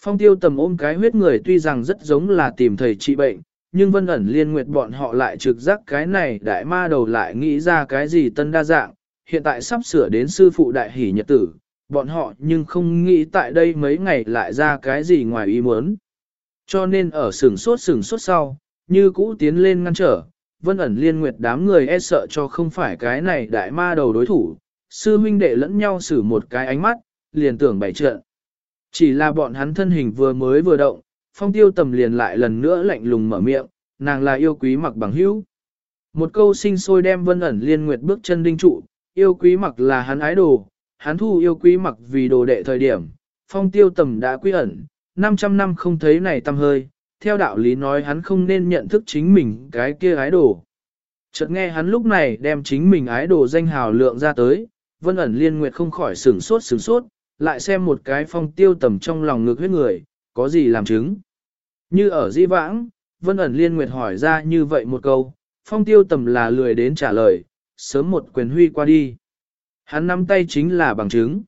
Phong tiêu tầm ôm cái huyết người tuy rằng rất giống là tìm thầy trị bệnh, nhưng vân ẩn liên nguyệt bọn họ lại trực giác cái này đại ma đầu lại nghĩ ra cái gì tân đa dạng, hiện tại sắp sửa đến sư phụ đại hỷ nhật tử, bọn họ nhưng không nghĩ tại đây mấy ngày lại ra cái gì ngoài ý muốn. Cho nên ở sừng sốt sừng sốt sau, như cũ tiến lên ngăn trở, vân ẩn liên nguyệt đám người e sợ cho không phải cái này đại ma đầu đối thủ, sư huynh đệ lẫn nhau xử một cái ánh mắt, liền tưởng bày trận. Chỉ là bọn hắn thân hình vừa mới vừa động, phong tiêu tầm liền lại lần nữa lạnh lùng mở miệng, nàng là yêu quý mặc bằng hữu. Một câu sinh sôi đem vân ẩn liên nguyệt bước chân đinh trụ, yêu quý mặc là hắn ái đồ, hắn thu yêu quý mặc vì đồ đệ thời điểm, phong tiêu tầm đã quy ẩn, 500 năm không thấy này tâm hơi, theo đạo lý nói hắn không nên nhận thức chính mình cái kia ái đồ. Chợt nghe hắn lúc này đem chính mình ái đồ danh hào lượng ra tới, vân ẩn liên nguyệt không khỏi sửng sốt sửng sốt, lại xem một cái phong tiêu tầm trong lòng ngực huyết người, có gì làm chứng. Như ở di vãng, vân ẩn liên nguyệt hỏi ra như vậy một câu, phong tiêu tầm là lười đến trả lời, sớm một quyền huy qua đi. Hắn nắm tay chính là bằng chứng.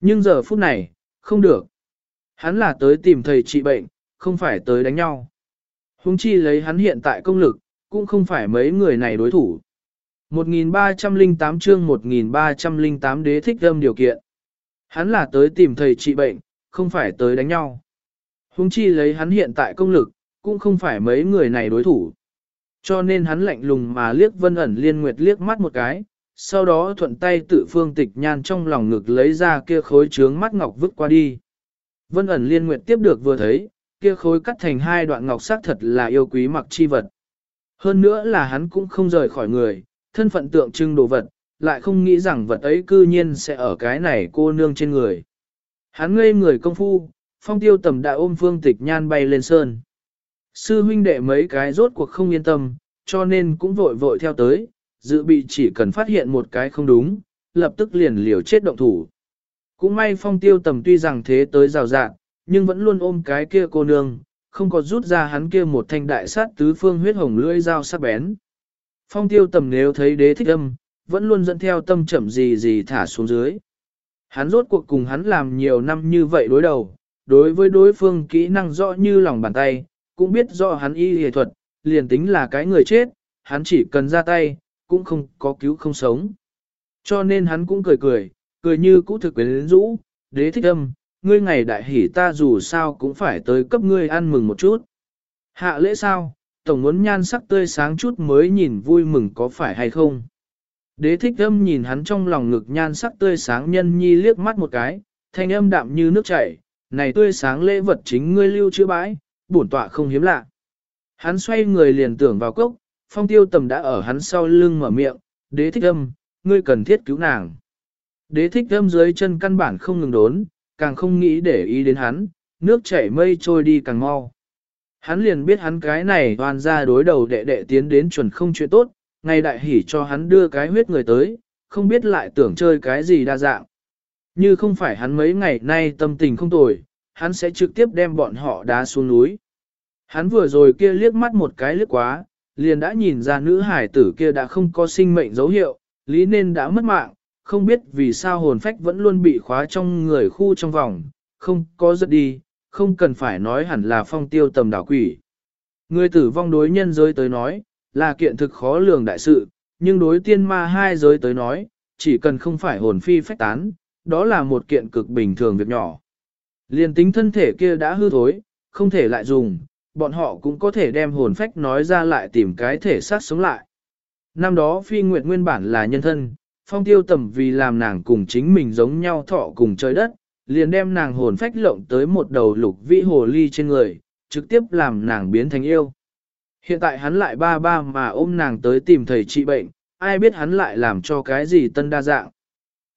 Nhưng giờ phút này, không được. Hắn là tới tìm thầy trị bệnh, không phải tới đánh nhau. Hùng chi lấy hắn hiện tại công lực, cũng không phải mấy người này đối thủ. 1308 chương 1308 đế thích âm điều kiện. Hắn là tới tìm thầy trị bệnh, không phải tới đánh nhau. Hùng chi lấy hắn hiện tại công lực, cũng không phải mấy người này đối thủ. Cho nên hắn lạnh lùng mà liếc vân ẩn liên nguyệt liếc mắt một cái, sau đó thuận tay tự phương tịch nhan trong lòng ngực lấy ra kia khối trướng mắt ngọc vứt qua đi. Vân ẩn liên nguyệt tiếp được vừa thấy, kia khối cắt thành hai đoạn ngọc sắc thật là yêu quý mặc chi vật. Hơn nữa là hắn cũng không rời khỏi người, thân phận tượng trưng đồ vật, lại không nghĩ rằng vật ấy cư nhiên sẽ ở cái này cô nương trên người. Hắn ngây người công phu, phong tiêu tầm đã ôm phương tịch nhan bay lên sơn. Sư huynh đệ mấy cái rốt cuộc không yên tâm, cho nên cũng vội vội theo tới, dự bị chỉ cần phát hiện một cái không đúng, lập tức liền liều chết động thủ. Cũng may phong tiêu tầm tuy rằng thế tới rào rạng, nhưng vẫn luôn ôm cái kia cô nương, không có rút ra hắn kia một thanh đại sát tứ phương huyết hồng lưỡi dao sắc bén. Phong tiêu tầm nếu thấy đế thích âm, vẫn luôn dẫn theo tâm chậm gì gì thả xuống dưới. Hắn rốt cuộc cùng hắn làm nhiều năm như vậy đối đầu, đối với đối phương kỹ năng rõ như lòng bàn tay, cũng biết rõ hắn y hề thuật, liền tính là cái người chết, hắn chỉ cần ra tay, cũng không có cứu không sống. Cho nên hắn cũng cười cười, cười như cũ thực quyến rũ, đế thích âm, ngươi ngày đại hỷ ta dù sao cũng phải tới cấp ngươi ăn mừng một chút. Hạ lễ sao, tổng muốn nhan sắc tươi sáng chút mới nhìn vui mừng có phải hay không. Đế thích âm nhìn hắn trong lòng ngực nhan sắc tươi sáng nhân nhi liếc mắt một cái, thanh âm đạm như nước chảy, này tươi sáng lễ vật chính ngươi lưu chữa bãi, bổn tọa không hiếm lạ. Hắn xoay người liền tưởng vào cốc, phong tiêu tầm đã ở hắn sau lưng mở miệng, đế thích âm, ngươi cần thiết cứu nàng. Đế thích âm dưới chân căn bản không ngừng đốn, càng không nghĩ để ý đến hắn, nước chảy mây trôi đi càng mau. Hắn liền biết hắn cái này toàn ra đối đầu đệ đệ tiến đến chuẩn không chuyện tốt, ngay đại hỉ cho hắn đưa cái huyết người tới, không biết lại tưởng chơi cái gì đa dạng. Như không phải hắn mấy ngày nay tâm tình không tồi, hắn sẽ trực tiếp đem bọn họ đá xuống núi. Hắn vừa rồi kia liếc mắt một cái liếc quá, liền đã nhìn ra nữ hải tử kia đã không có sinh mệnh dấu hiệu, lý nên đã mất mạng, không biết vì sao hồn phách vẫn luôn bị khóa trong người khu trong vòng, không có giật đi, không cần phải nói hẳn là phong tiêu tầm đảo quỷ. Người tử vong đối nhân giới tới nói, là kiện thực khó lường đại sự, nhưng đối tiên ma hai giới tới nói, chỉ cần không phải hồn phi phách tán, đó là một kiện cực bình thường việc nhỏ. Liên tính thân thể kia đã hư thối, không thể lại dùng, bọn họ cũng có thể đem hồn phách nói ra lại tìm cái thể xác sống lại. Năm đó phi nguyệt nguyên bản là nhân thân, phong tiêu tầm vì làm nàng cùng chính mình giống nhau thọ cùng trời đất, liền đem nàng hồn phách lộng tới một đầu lục vĩ hồ ly trên người, trực tiếp làm nàng biến thành yêu. Hiện tại hắn lại ba ba mà ôm nàng tới tìm thầy trị bệnh, ai biết hắn lại làm cho cái gì tân đa dạng.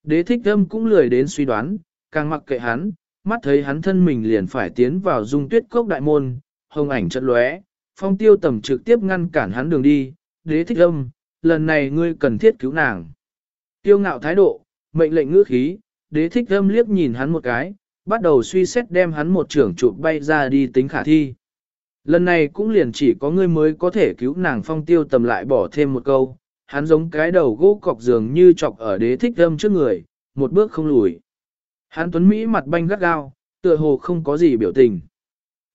Đế thích âm cũng lười đến suy đoán, càng mặc kệ hắn, mắt thấy hắn thân mình liền phải tiến vào dung tuyết cốc đại môn, hồng ảnh trận lóe, phong tiêu tầm trực tiếp ngăn cản hắn đường đi, đế thích âm, lần này ngươi cần thiết cứu nàng. Tiêu ngạo thái độ, mệnh lệnh ngữ khí, đế thích âm liếc nhìn hắn một cái, bắt đầu suy xét đem hắn một trưởng trụ bay ra đi tính khả thi. Lần này cũng liền chỉ có ngươi mới có thể cứu nàng phong tiêu tầm lại bỏ thêm một câu, hắn giống cái đầu gỗ cọc giường như chọc ở đế thích âm trước người, một bước không lùi. Hắn tuấn Mỹ mặt banh gắt gao, tựa hồ không có gì biểu tình.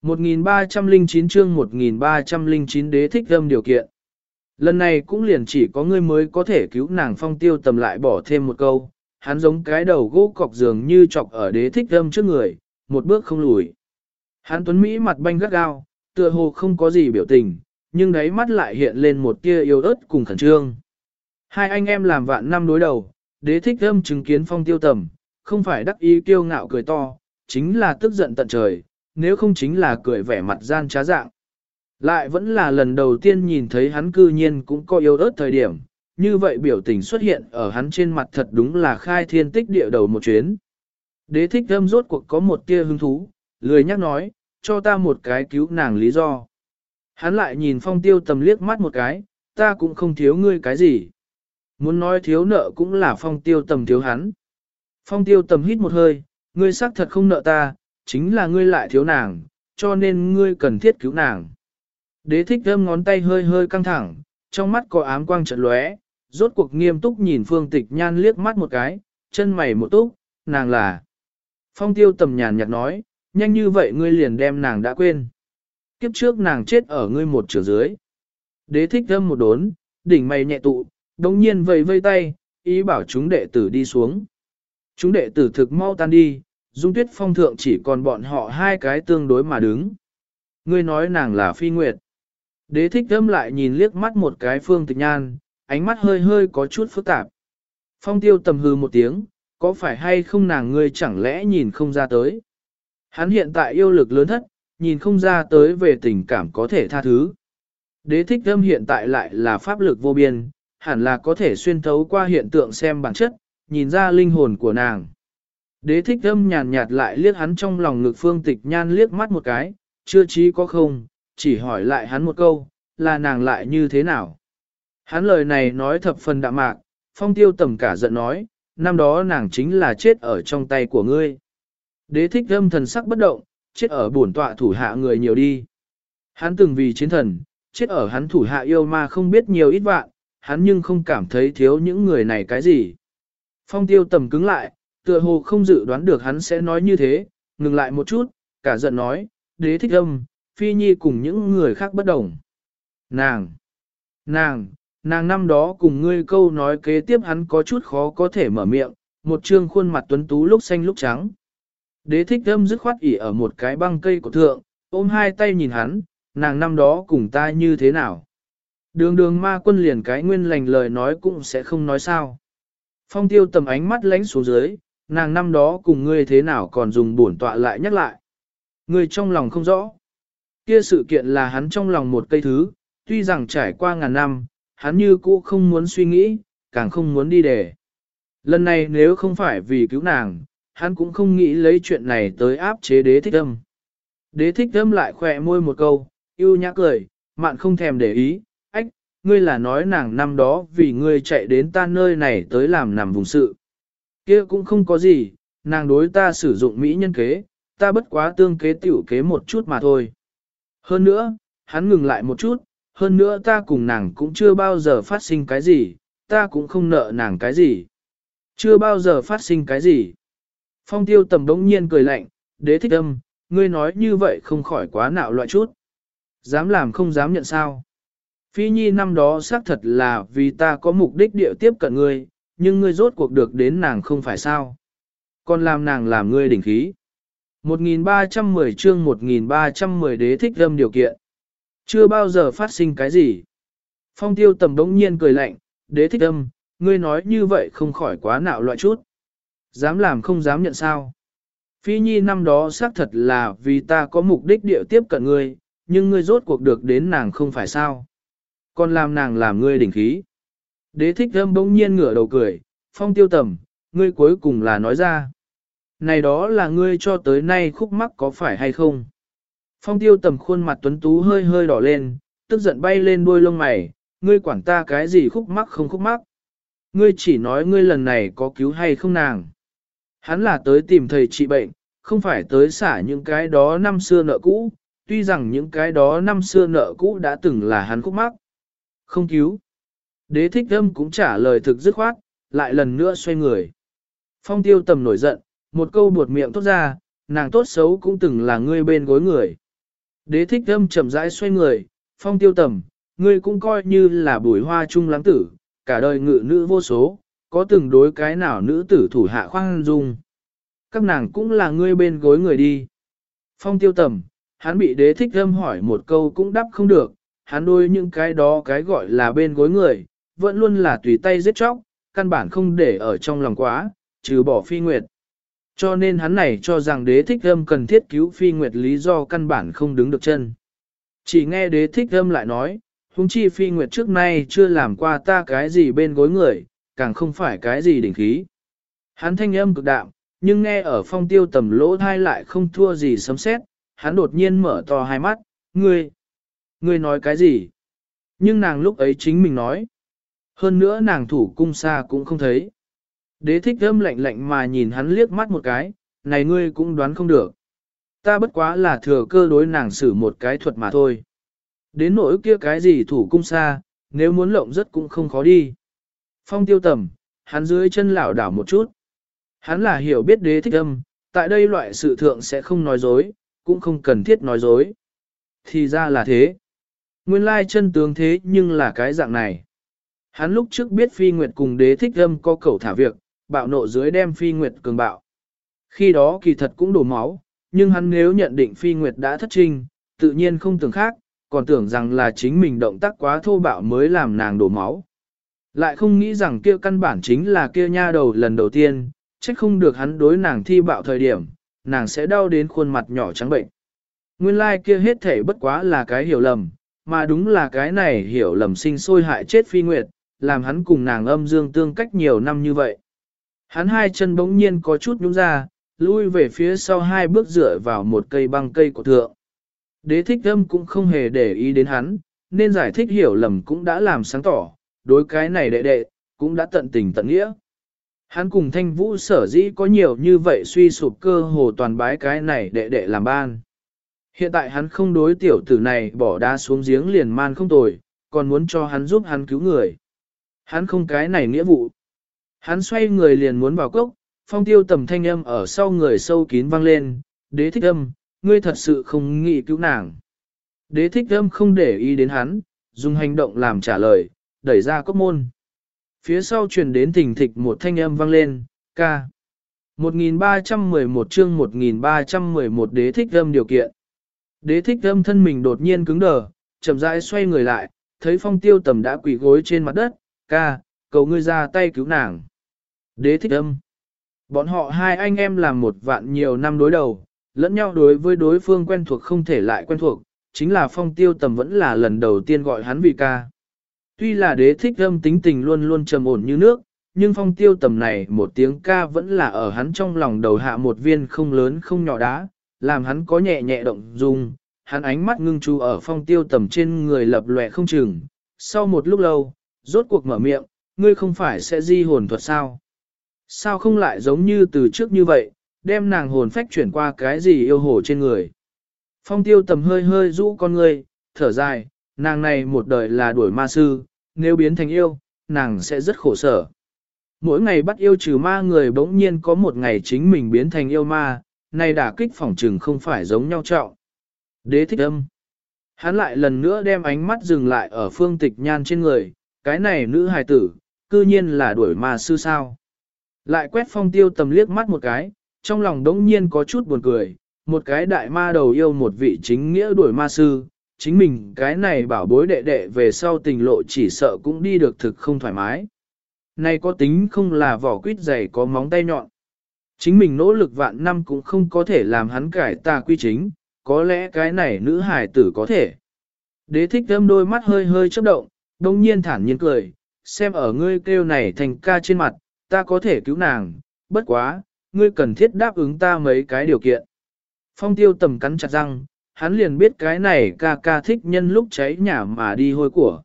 1309 chương 1309 đế thích âm điều kiện. Lần này cũng liền chỉ có ngươi mới có thể cứu nàng phong tiêu tầm lại bỏ thêm một câu, hắn giống cái đầu gỗ cọc giường như chọc ở đế thích âm trước người, một bước không lùi. Hắn tuấn Mỹ mặt banh gắt gao, tựa hồ không có gì biểu tình, nhưng đáy mắt lại hiện lên một tia yêu ớt cùng khẩn trương. Hai anh em làm vạn năm đối đầu, đế thích âm chứng kiến phong tiêu tầm, không phải đắc ý kiêu ngạo cười to, chính là tức giận tận trời, nếu không chính là cười vẻ mặt gian trá dạng. Lại vẫn là lần đầu tiên nhìn thấy hắn cư nhiên cũng có yêu ớt thời điểm, như vậy biểu tình xuất hiện ở hắn trên mặt thật đúng là khai thiên tích địa đầu một chuyến. Đế thích âm rốt cuộc có một tia hứng thú, lười nhắc nói, cho ta một cái cứu nàng lý do. Hắn lại nhìn phong tiêu tầm liếc mắt một cái, ta cũng không thiếu ngươi cái gì. Muốn nói thiếu nợ cũng là phong tiêu tầm thiếu hắn. Phong tiêu tầm hít một hơi, ngươi xác thật không nợ ta, chính là ngươi lại thiếu nàng, cho nên ngươi cần thiết cứu nàng. Đế thích thơm ngón tay hơi hơi căng thẳng, trong mắt có ám quang trận lóe, rốt cuộc nghiêm túc nhìn phương tịch nhan liếc mắt một cái, chân mày một túc, nàng là. Phong tiêu tầm nhàn nhạt nói, nhanh như vậy ngươi liền đem nàng đã quên. Kiếp trước nàng chết ở ngươi một trường dưới. Đế thích thâm một đốn, đỉnh mày nhẹ tụ, đồng nhiên vầy vây tay, ý bảo chúng đệ tử đi xuống. Chúng đệ tử thực mau tan đi, dung tuyết phong thượng chỉ còn bọn họ hai cái tương đối mà đứng. Ngươi nói nàng là phi nguyệt. Đế thích thâm lại nhìn liếc mắt một cái phương tịch nhan, ánh mắt hơi hơi có chút phức tạp. Phong tiêu tầm hư một tiếng, có phải hay không nàng ngươi chẳng lẽ nhìn không ra tới. Hắn hiện tại yêu lực lớn thất, nhìn không ra tới về tình cảm có thể tha thứ. Đế thích âm hiện tại lại là pháp lực vô biên, hẳn là có thể xuyên thấu qua hiện tượng xem bản chất, nhìn ra linh hồn của nàng. Đế thích âm nhàn nhạt lại liếc hắn trong lòng ngực phương tịch nhan liếc mắt một cái, chưa chí có không, chỉ hỏi lại hắn một câu, là nàng lại như thế nào. Hắn lời này nói thập phần đạm mạc, phong tiêu tầm cả giận nói, năm đó nàng chính là chết ở trong tay của ngươi. Đế thích âm thần sắc bất động, chết ở bổn tọa thủ hạ người nhiều đi. Hắn từng vì chiến thần, chết ở hắn thủ hạ yêu ma không biết nhiều ít vạn, hắn nhưng không cảm thấy thiếu những người này cái gì. Phong tiêu tầm cứng lại, tựa hồ không dự đoán được hắn sẽ nói như thế, ngừng lại một chút, cả giận nói, đế thích âm, phi nhi cùng những người khác bất đồng. Nàng, nàng, nàng năm đó cùng ngươi câu nói kế tiếp hắn có chút khó có thể mở miệng, một trương khuôn mặt tuấn tú lúc xanh lúc trắng. Đế thích thâm dứt khoát ỉ ở một cái băng cây của thượng, ôm hai tay nhìn hắn, nàng năm đó cùng ta như thế nào. Đường đường ma quân liền cái nguyên lành lời nói cũng sẽ không nói sao. Phong tiêu tầm ánh mắt lánh xuống dưới, nàng năm đó cùng ngươi thế nào còn dùng bổn tọa lại nhắc lại. Ngươi trong lòng không rõ. Kia sự kiện là hắn trong lòng một cây thứ, tuy rằng trải qua ngàn năm, hắn như cũ không muốn suy nghĩ, càng không muốn đi để. Lần này nếu không phải vì cứu nàng, hắn cũng không nghĩ lấy chuyện này tới áp chế đế thích âm. Đế thích âm lại khỏe môi một câu, yêu nhã cười, mạn không thèm để ý, ách, ngươi là nói nàng năm đó vì ngươi chạy đến ta nơi này tới làm nằm vùng sự. kia cũng không có gì, nàng đối ta sử dụng mỹ nhân kế, ta bất quá tương kế tiểu kế một chút mà thôi. Hơn nữa, hắn ngừng lại một chút, hơn nữa ta cùng nàng cũng chưa bao giờ phát sinh cái gì, ta cũng không nợ nàng cái gì. Chưa bao giờ phát sinh cái gì. Phong tiêu tầm đống nhiên cười lạnh, đế thích âm, ngươi nói như vậy không khỏi quá nạo loại chút. Dám làm không dám nhận sao. Phi nhi năm đó xác thật là vì ta có mục đích địa tiếp cận ngươi, nhưng ngươi rốt cuộc được đến nàng không phải sao. Còn làm nàng làm ngươi đỉnh khí. 1310 chương 1310 đế thích âm điều kiện. Chưa bao giờ phát sinh cái gì. Phong tiêu tầm đống nhiên cười lạnh, đế thích âm, ngươi nói như vậy không khỏi quá nạo loại chút. Dám làm không dám nhận sao. Phi nhi năm đó xác thật là vì ta có mục đích điệu tiếp cận ngươi, nhưng ngươi rốt cuộc được đến nàng không phải sao. Còn làm nàng làm ngươi đỉnh khí. Đế thích thâm bỗng nhiên ngửa đầu cười, phong tiêu tầm, ngươi cuối cùng là nói ra. Này đó là ngươi cho tới nay khúc mắc có phải hay không? Phong tiêu tầm khuôn mặt tuấn tú hơi hơi đỏ lên, tức giận bay lên đuôi lông mày, ngươi quản ta cái gì khúc mắc không khúc mắc. Ngươi chỉ nói ngươi lần này có cứu hay không nàng. Hắn là tới tìm thầy trị bệnh, không phải tới xả những cái đó năm xưa nợ cũ, tuy rằng những cái đó năm xưa nợ cũ đã từng là hắn khúc mắc. Không cứu. Đế thích âm cũng trả lời thực dứt khoát, lại lần nữa xoay người. Phong tiêu tầm nổi giận, một câu buột miệng tốt ra, nàng tốt xấu cũng từng là ngươi bên gối người. Đế thích âm chậm rãi xoay người, phong tiêu tầm, ngươi cũng coi như là bùi hoa trung lãng tử, cả đời ngự nữ vô số, có từng đối cái nào nữ tử thủ hạ khoan dung. Các nàng cũng là ngươi bên gối người đi. Phong tiêu tầm, hắn bị đế thích âm hỏi một câu cũng đáp không được, hắn đôi những cái đó cái gọi là bên gối người, vẫn luôn là tùy tay giết chóc, căn bản không để ở trong lòng quá, trừ bỏ phi nguyệt. Cho nên hắn này cho rằng đế thích âm cần thiết cứu phi nguyệt lý do căn bản không đứng được chân. Chỉ nghe đế thích âm lại nói, huống chi phi nguyệt trước nay chưa làm qua ta cái gì bên gối người, càng không phải cái gì đỉnh khí. Hắn thanh âm cực đạm, nhưng nghe ở phong tiêu tầm lỗ thai lại không thua gì sấm sét, hắn đột nhiên mở to hai mắt, ngươi, ngươi nói cái gì? Nhưng nàng lúc ấy chính mình nói. Hơn nữa nàng thủ cung xa cũng không thấy. Đế thích âm lạnh lạnh mà nhìn hắn liếc mắt một cái, này ngươi cũng đoán không được. Ta bất quá là thừa cơ đối nàng xử một cái thuật mà thôi. Đến nỗi kia cái gì thủ cung xa, nếu muốn lộng rất cũng không khó đi. Phong tiêu tầm, hắn dưới chân lảo đảo một chút. Hắn là hiểu biết đế thích âm, tại đây loại sự thượng sẽ không nói dối, cũng không cần thiết nói dối. Thì ra là thế. Nguyên lai chân tướng thế nhưng là cái dạng này. Hắn lúc trước biết phi nguyệt cùng đế thích âm có cầu thả việc, bạo nộ dưới đem phi nguyệt cường bạo. Khi đó kỳ thật cũng đổ máu, nhưng hắn nếu nhận định phi nguyệt đã thất trinh, tự nhiên không tưởng khác, còn tưởng rằng là chính mình động tác quá thô bạo mới làm nàng đổ máu. Lại không nghĩ rằng kia căn bản chính là kia nha đầu lần đầu tiên, trách không được hắn đối nàng thi bạo thời điểm, nàng sẽ đau đến khuôn mặt nhỏ trắng bệnh. Nguyên lai like kia hết thể bất quá là cái hiểu lầm, mà đúng là cái này hiểu lầm sinh sôi hại chết phi nguyệt, làm hắn cùng nàng âm dương tương cách nhiều năm như vậy. Hắn hai chân bỗng nhiên có chút nhúng ra, lui về phía sau hai bước dựa vào một cây băng cây của thượng. Đế thích âm cũng không hề để ý đến hắn, nên giải thích hiểu lầm cũng đã làm sáng tỏ, đối cái này đệ đệ, cũng đã tận tình tận nghĩa. Hắn cùng thanh vũ sở dĩ có nhiều như vậy suy sụp cơ hồ toàn bái cái này đệ đệ làm ban. Hiện tại hắn không đối tiểu tử này bỏ đá xuống giếng liền man không tồi, còn muốn cho hắn giúp hắn cứu người. Hắn không cái này nghĩa vụ. Hắn xoay người liền muốn vào cốc, phong tiêu tầm thanh âm ở sau người sâu kín vang lên, đế thích âm, ngươi thật sự không nghĩ cứu nàng. Đế thích âm không để ý đến hắn, dùng hành động làm trả lời, đẩy ra cốc môn. Phía sau truyền đến thình thịch một thanh âm vang lên, ca. 1311 chương 1311 đế thích âm điều kiện. Đế thích âm thân mình đột nhiên cứng đờ, chậm rãi xoay người lại, thấy phong tiêu tầm đã quỳ gối trên mặt đất, ca, cầu ngươi ra tay cứu nàng. Đế thích âm. Bọn họ hai anh em làm một vạn nhiều năm đối đầu, lẫn nhau đối với đối phương quen thuộc không thể lại quen thuộc, chính là phong tiêu tầm vẫn là lần đầu tiên gọi hắn vì ca. Tuy là đế thích âm tính tình luôn luôn trầm ổn như nước, nhưng phong tiêu tầm này một tiếng ca vẫn là ở hắn trong lòng đầu hạ một viên không lớn không nhỏ đá, làm hắn có nhẹ nhẹ động dung, hắn ánh mắt ngưng chú ở phong tiêu tầm trên người lập lòe không chừng. Sau một lúc lâu, rốt cuộc mở miệng, ngươi không phải sẽ di hồn thuật sao? Sao không lại giống như từ trước như vậy, đem nàng hồn phách chuyển qua cái gì yêu hồ trên người? Phong tiêu tầm hơi hơi rũ con ngươi, thở dài, nàng này một đời là đuổi ma sư, nếu biến thành yêu, nàng sẽ rất khổ sở. Mỗi ngày bắt yêu trừ ma người bỗng nhiên có một ngày chính mình biến thành yêu ma, này đả kích phỏng trừng không phải giống nhau trọng. Đế thích âm. Hắn lại lần nữa đem ánh mắt dừng lại ở phương tịch nhan trên người, cái này nữ hài tử, cư nhiên là đuổi ma sư sao. Lại quét phong tiêu tầm liếc mắt một cái, trong lòng đống nhiên có chút buồn cười, một cái đại ma đầu yêu một vị chính nghĩa đuổi ma sư, chính mình cái này bảo bối đệ đệ về sau tình lộ chỉ sợ cũng đi được thực không thoải mái. Này có tính không là vỏ quýt dày có móng tay nhọn. Chính mình nỗ lực vạn năm cũng không có thể làm hắn cải tà quy chính, có lẽ cái này nữ hài tử có thể. Đế thích thơm đôi mắt hơi hơi chớp động, đông nhiên thản nhiên cười, xem ở ngươi kêu này thành ca trên mặt, ta có thể cứu nàng, bất quá, ngươi cần thiết đáp ứng ta mấy cái điều kiện. Phong tiêu tầm cắn chặt răng, hắn liền biết cái này ca ca thích nhân lúc cháy nhà mà đi hôi của.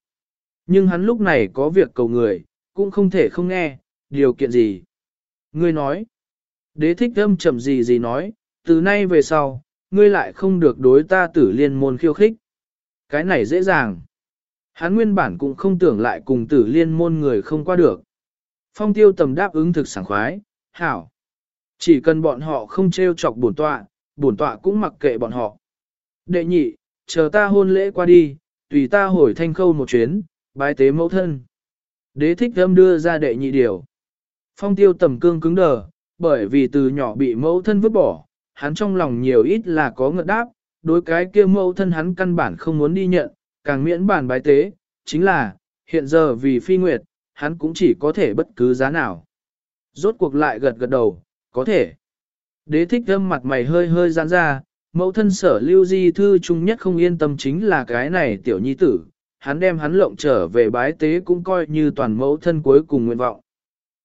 Nhưng hắn lúc này có việc cầu người, cũng không thể không nghe, điều kiện gì. Ngươi nói, đế thích âm chậm gì gì nói, từ nay về sau, ngươi lại không được đối ta tử liên môn khiêu khích. Cái này dễ dàng. Hắn nguyên bản cũng không tưởng lại cùng tử liên môn người không qua được. Phong tiêu tầm đáp ứng thực sảng khoái, hảo. Chỉ cần bọn họ không trêu chọc bổn tọa, bổn tọa cũng mặc kệ bọn họ. Đệ nhị, chờ ta hôn lễ qua đi, tùy ta hồi thanh khâu một chuyến, bái tế mẫu thân. Đế thích âm đưa ra đệ nhị điều. Phong tiêu tầm cương cứng đờ, bởi vì từ nhỏ bị mẫu thân vứt bỏ, hắn trong lòng nhiều ít là có ngợt đáp, đối cái kia mẫu thân hắn căn bản không muốn đi nhận, càng miễn bản bái tế, chính là, hiện giờ vì phi nguyệt, hắn cũng chỉ có thể bất cứ giá nào. Rốt cuộc lại gật gật đầu, có thể. Đế thích âm mặt mày hơi hơi giãn ra, mẫu thân sở lưu di thư chung nhất không yên tâm chính là cái này tiểu nhi tử, hắn đem hắn lộng trở về bái tế cũng coi như toàn mẫu thân cuối cùng nguyện vọng.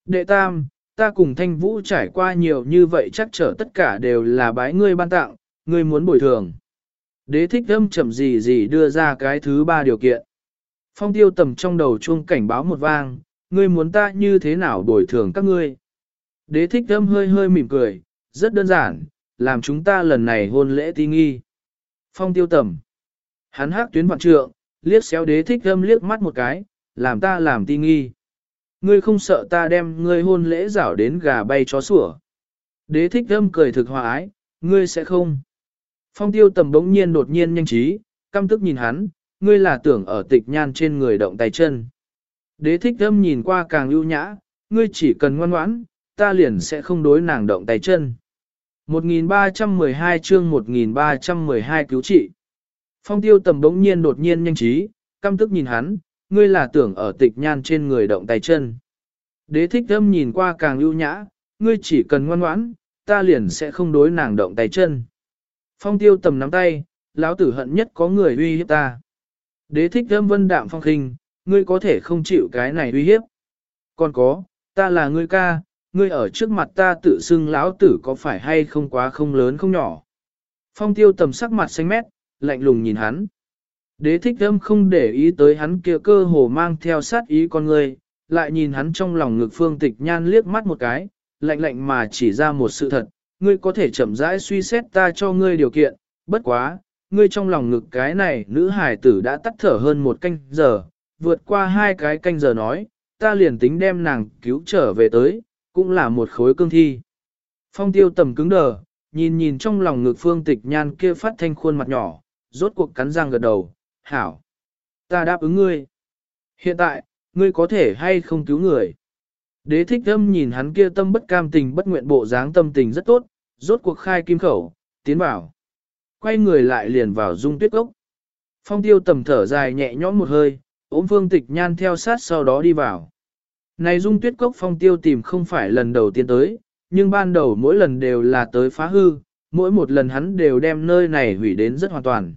Đệ tam, ta cùng thanh vũ trải qua nhiều như vậy chắc trở tất cả đều là bái ngươi ban tặng, ngươi muốn bồi thường. Đế thích âm chậm gì gì đưa ra cái thứ ba điều kiện. Phong tiêu tầm trong đầu chuông cảnh báo một vang, ngươi muốn ta như thế nào bồi thường các ngươi. Đế thích âm hơi hơi mỉm cười, rất đơn giản, làm chúng ta lần này hôn lễ ti nghi. Phong tiêu tầm. Hắn hát tuyến vạn trượng, liếc xéo đế thích âm liếc mắt một cái, làm ta làm ti nghi. Ngươi không sợ ta đem ngươi hôn lễ rảo đến gà bay chó sủa. Đế thích âm cười thực hòa ái, ngươi sẽ không. Phong tiêu tầm bỗng nhiên đột nhiên nhanh trí, căm tức nhìn hắn, ngươi là tưởng ở tịch nhan trên người động tay chân. Đế thích âm nhìn qua càng ưu nhã, ngươi chỉ cần ngoan ngoãn, ta liền sẽ không đối nàng động tay chân. 1312 chương 1312 cứu trị. Phong tiêu tầm bỗng nhiên đột nhiên nhanh trí, căm tức nhìn hắn, ngươi là tưởng ở tịch nhan trên người động tay chân. Đế thích thâm nhìn qua càng ưu nhã, ngươi chỉ cần ngoan ngoãn, ta liền sẽ không đối nàng động tay chân. Phong tiêu tầm nắm tay, lão tử hận nhất có người uy hiếp ta. Đế thích thâm vân đạm phong khinh, ngươi có thể không chịu cái này uy hiếp. Còn có, ta là ngươi ca, ngươi ở trước mặt ta tự xưng lão tử có phải hay không quá không lớn không nhỏ. Phong tiêu tầm sắc mặt xanh mét, lạnh lùng nhìn hắn. Đế thích âm không để ý tới hắn kia cơ hồ mang theo sát ý con người, lại nhìn hắn trong lòng ngực phương tịch nhan liếc mắt một cái, lạnh lạnh mà chỉ ra một sự thật, ngươi có thể chậm rãi suy xét ta cho ngươi điều kiện, bất quá, ngươi trong lòng ngực cái này nữ hải tử đã tắt thở hơn một canh giờ, vượt qua hai cái canh giờ nói, ta liền tính đem nàng cứu trở về tới, cũng là một khối cương thi. Phong tiêu tầm cứng đờ, nhìn nhìn trong lòng ngực phương tịch nhan kia phát thanh khuôn mặt nhỏ, rốt cuộc cắn răng gật đầu, hảo. Ta đáp ứng ngươi. Hiện tại, ngươi có thể hay không cứu người. Đế thích âm nhìn hắn kia tâm bất cam tình bất nguyện bộ dáng tâm tình rất tốt, rốt cuộc khai kim khẩu, tiến vào. Quay người lại liền vào dung tuyết gốc. Phong tiêu tầm thở dài nhẹ nhõm một hơi, ốm phương tịch nhan theo sát sau đó đi vào. Này dung tuyết cốc phong tiêu tìm không phải lần đầu tiên tới, nhưng ban đầu mỗi lần đều là tới phá hư, mỗi một lần hắn đều đem nơi này hủy đến rất hoàn toàn.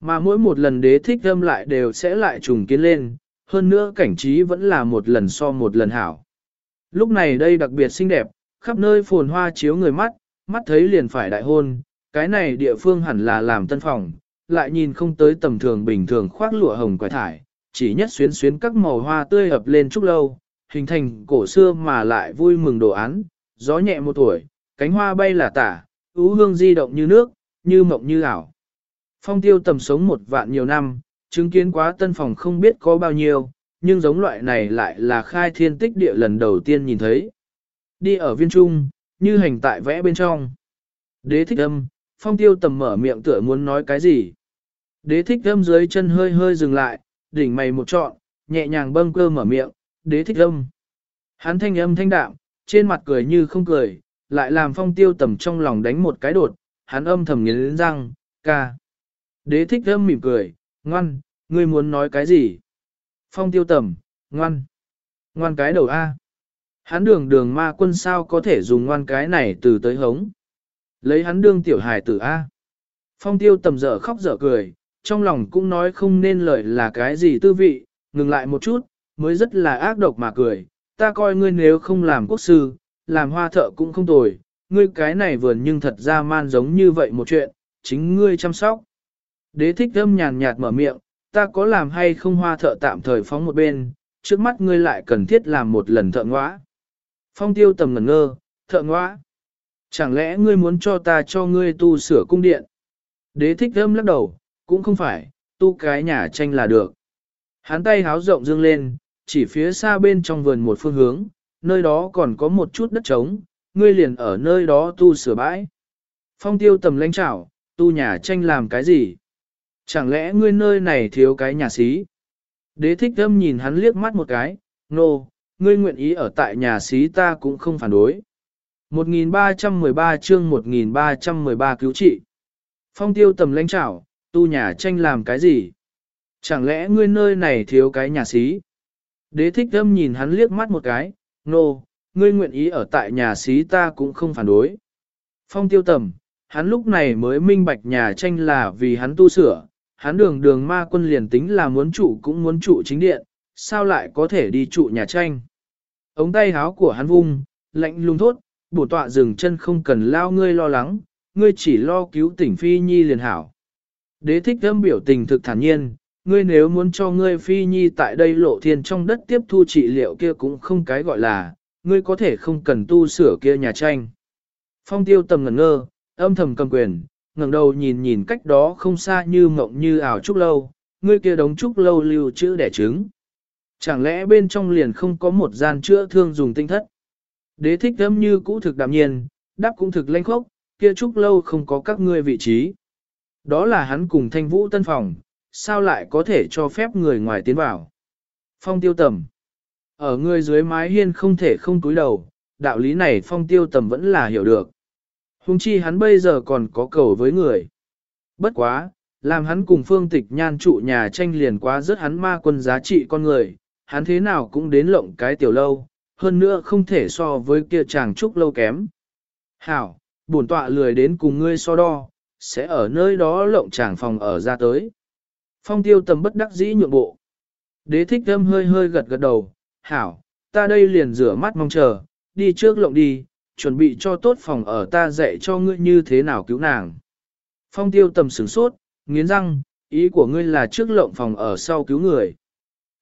Mà mỗi một lần đế thích âm lại đều sẽ lại trùng kiến lên, hơn nữa cảnh trí vẫn là một lần so một lần hảo. Lúc này đây đặc biệt xinh đẹp, khắp nơi phồn hoa chiếu người mắt, mắt thấy liền phải đại hôn, cái này địa phương hẳn là làm tân phòng, lại nhìn không tới tầm thường bình thường khoác lụa hồng quải thải, chỉ nhất xuyến xuyến các màu hoa tươi ập lên chút lâu, hình thành cổ xưa mà lại vui mừng đồ án, gió nhẹ một tuổi, cánh hoa bay là tả, ú hương di động như nước, như mộng như ảo. Phong tiêu tầm sống một vạn nhiều năm, chứng kiến quá tân phòng không biết có bao nhiêu, nhưng giống loại này lại là khai thiên tích địa lần đầu tiên nhìn thấy. Đi ở viên trung, như hành tại vẽ bên trong. Đế thích âm, phong tiêu tầm mở miệng tựa muốn nói cái gì. Đế thích âm dưới chân hơi hơi dừng lại, đỉnh mày một trọn, nhẹ nhàng bâng cơ mở miệng, đế thích âm. Hắn thanh âm thanh đạm, trên mặt cười như không cười, lại làm phong tiêu tầm trong lòng đánh một cái đột, hắn âm thầm nghiến răng, ca. Đế thích âm mỉm cười, ngoan, ngươi muốn nói cái gì? Phong tiêu tầm, ngoan. Ngoan cái đầu A. Hắn đường đường ma quân sao có thể dùng ngoan cái này từ tới hống. Lấy hắn đương tiểu hài tử A. Phong tiêu tầm dở khóc dở cười, trong lòng cũng nói không nên lời là cái gì tư vị, ngừng lại một chút, mới rất là ác độc mà cười. Ta coi ngươi nếu không làm quốc sư, làm hoa thợ cũng không tồi, ngươi cái này vườn nhưng thật ra man giống như vậy một chuyện, chính ngươi chăm sóc. Đế thích âm nhàn nhạt mở miệng, ta có làm hay không hoa thợ tạm thời phóng một bên, trước mắt ngươi lại cần thiết làm một lần thợ ngõa. Phong tiêu tầm ngẩn ngơ, thợ ngõa. Chẳng lẽ ngươi muốn cho ta cho ngươi tu sửa cung điện? Đế thích âm lắc đầu, cũng không phải, tu cái nhà tranh là được. Hắn tay háo rộng dương lên, chỉ phía xa bên trong vườn một phương hướng, nơi đó còn có một chút đất trống, ngươi liền ở nơi đó tu sửa bãi. Phong tiêu tầm lãnh trảo, tu nhà tranh làm cái gì? Chẳng lẽ ngươi nơi này thiếu cái nhà xí? Đế thích thâm nhìn hắn liếc mắt một cái, nô, no, ngươi nguyện ý ở tại nhà xí ta cũng không phản đối. 1313 chương 1313 cứu trị. Phong tiêu tầm lãnh trảo, tu nhà tranh làm cái gì? Chẳng lẽ ngươi nơi này thiếu cái nhà xí? Đế thích thâm nhìn hắn liếc mắt một cái, nô, no, ngươi nguyện ý ở tại nhà xí ta cũng không phản đối. Phong tiêu tầm, hắn lúc này mới minh bạch nhà tranh là vì hắn tu sửa, hắn đường đường ma quân liền tính là muốn trụ cũng muốn trụ chính điện, sao lại có thể đi trụ nhà tranh. Ống tay háo của hắn vung, lạnh lung thốt, bổ tọa dừng chân không cần lao ngươi lo lắng, ngươi chỉ lo cứu tỉnh Phi Nhi liền hảo. Đế thích thâm biểu tình thực thản nhiên, ngươi nếu muốn cho ngươi Phi Nhi tại đây lộ thiên trong đất tiếp thu trị liệu kia cũng không cái gọi là, ngươi có thể không cần tu sửa kia nhà tranh. Phong tiêu tầm ngẩn ngơ, âm thầm cầm quyền, ngẩng đầu nhìn nhìn cách đó không xa như mộng như ảo trúc lâu, ngươi kia đống trúc lâu lưu chữ đẻ trứng. Chẳng lẽ bên trong liền không có một gian chữa thương dùng tinh thất? Đế thích âm như cũ thực đạm nhiên, đáp cũng thực lanh khốc, kia trúc lâu không có các ngươi vị trí. Đó là hắn cùng thanh vũ tân phòng, sao lại có thể cho phép người ngoài tiến vào? Phong tiêu tầm. Ở người dưới mái hiên không thể không túi đầu, đạo lý này phong tiêu tầm vẫn là hiểu được. Hùng chi hắn bây giờ còn có cầu với người. Bất quá, làm hắn cùng phương tịch nhan trụ nhà tranh liền quá rất hắn ma quân giá trị con người, hắn thế nào cũng đến lộng cái tiểu lâu, hơn nữa không thể so với kia chàng trúc lâu kém. Hảo, bổn tọa lười đến cùng ngươi so đo, sẽ ở nơi đó lộng chàng phòng ở ra tới. Phong tiêu tầm bất đắc dĩ nhượng bộ. Đế thích thâm hơi hơi gật gật đầu, hảo, ta đây liền rửa mắt mong chờ, đi trước lộng đi, chuẩn bị cho tốt phòng ở ta dạy cho ngươi như thế nào cứu nàng. Phong tiêu tầm sửng sốt, nghiến răng, ý của ngươi là trước lộng phòng ở sau cứu người.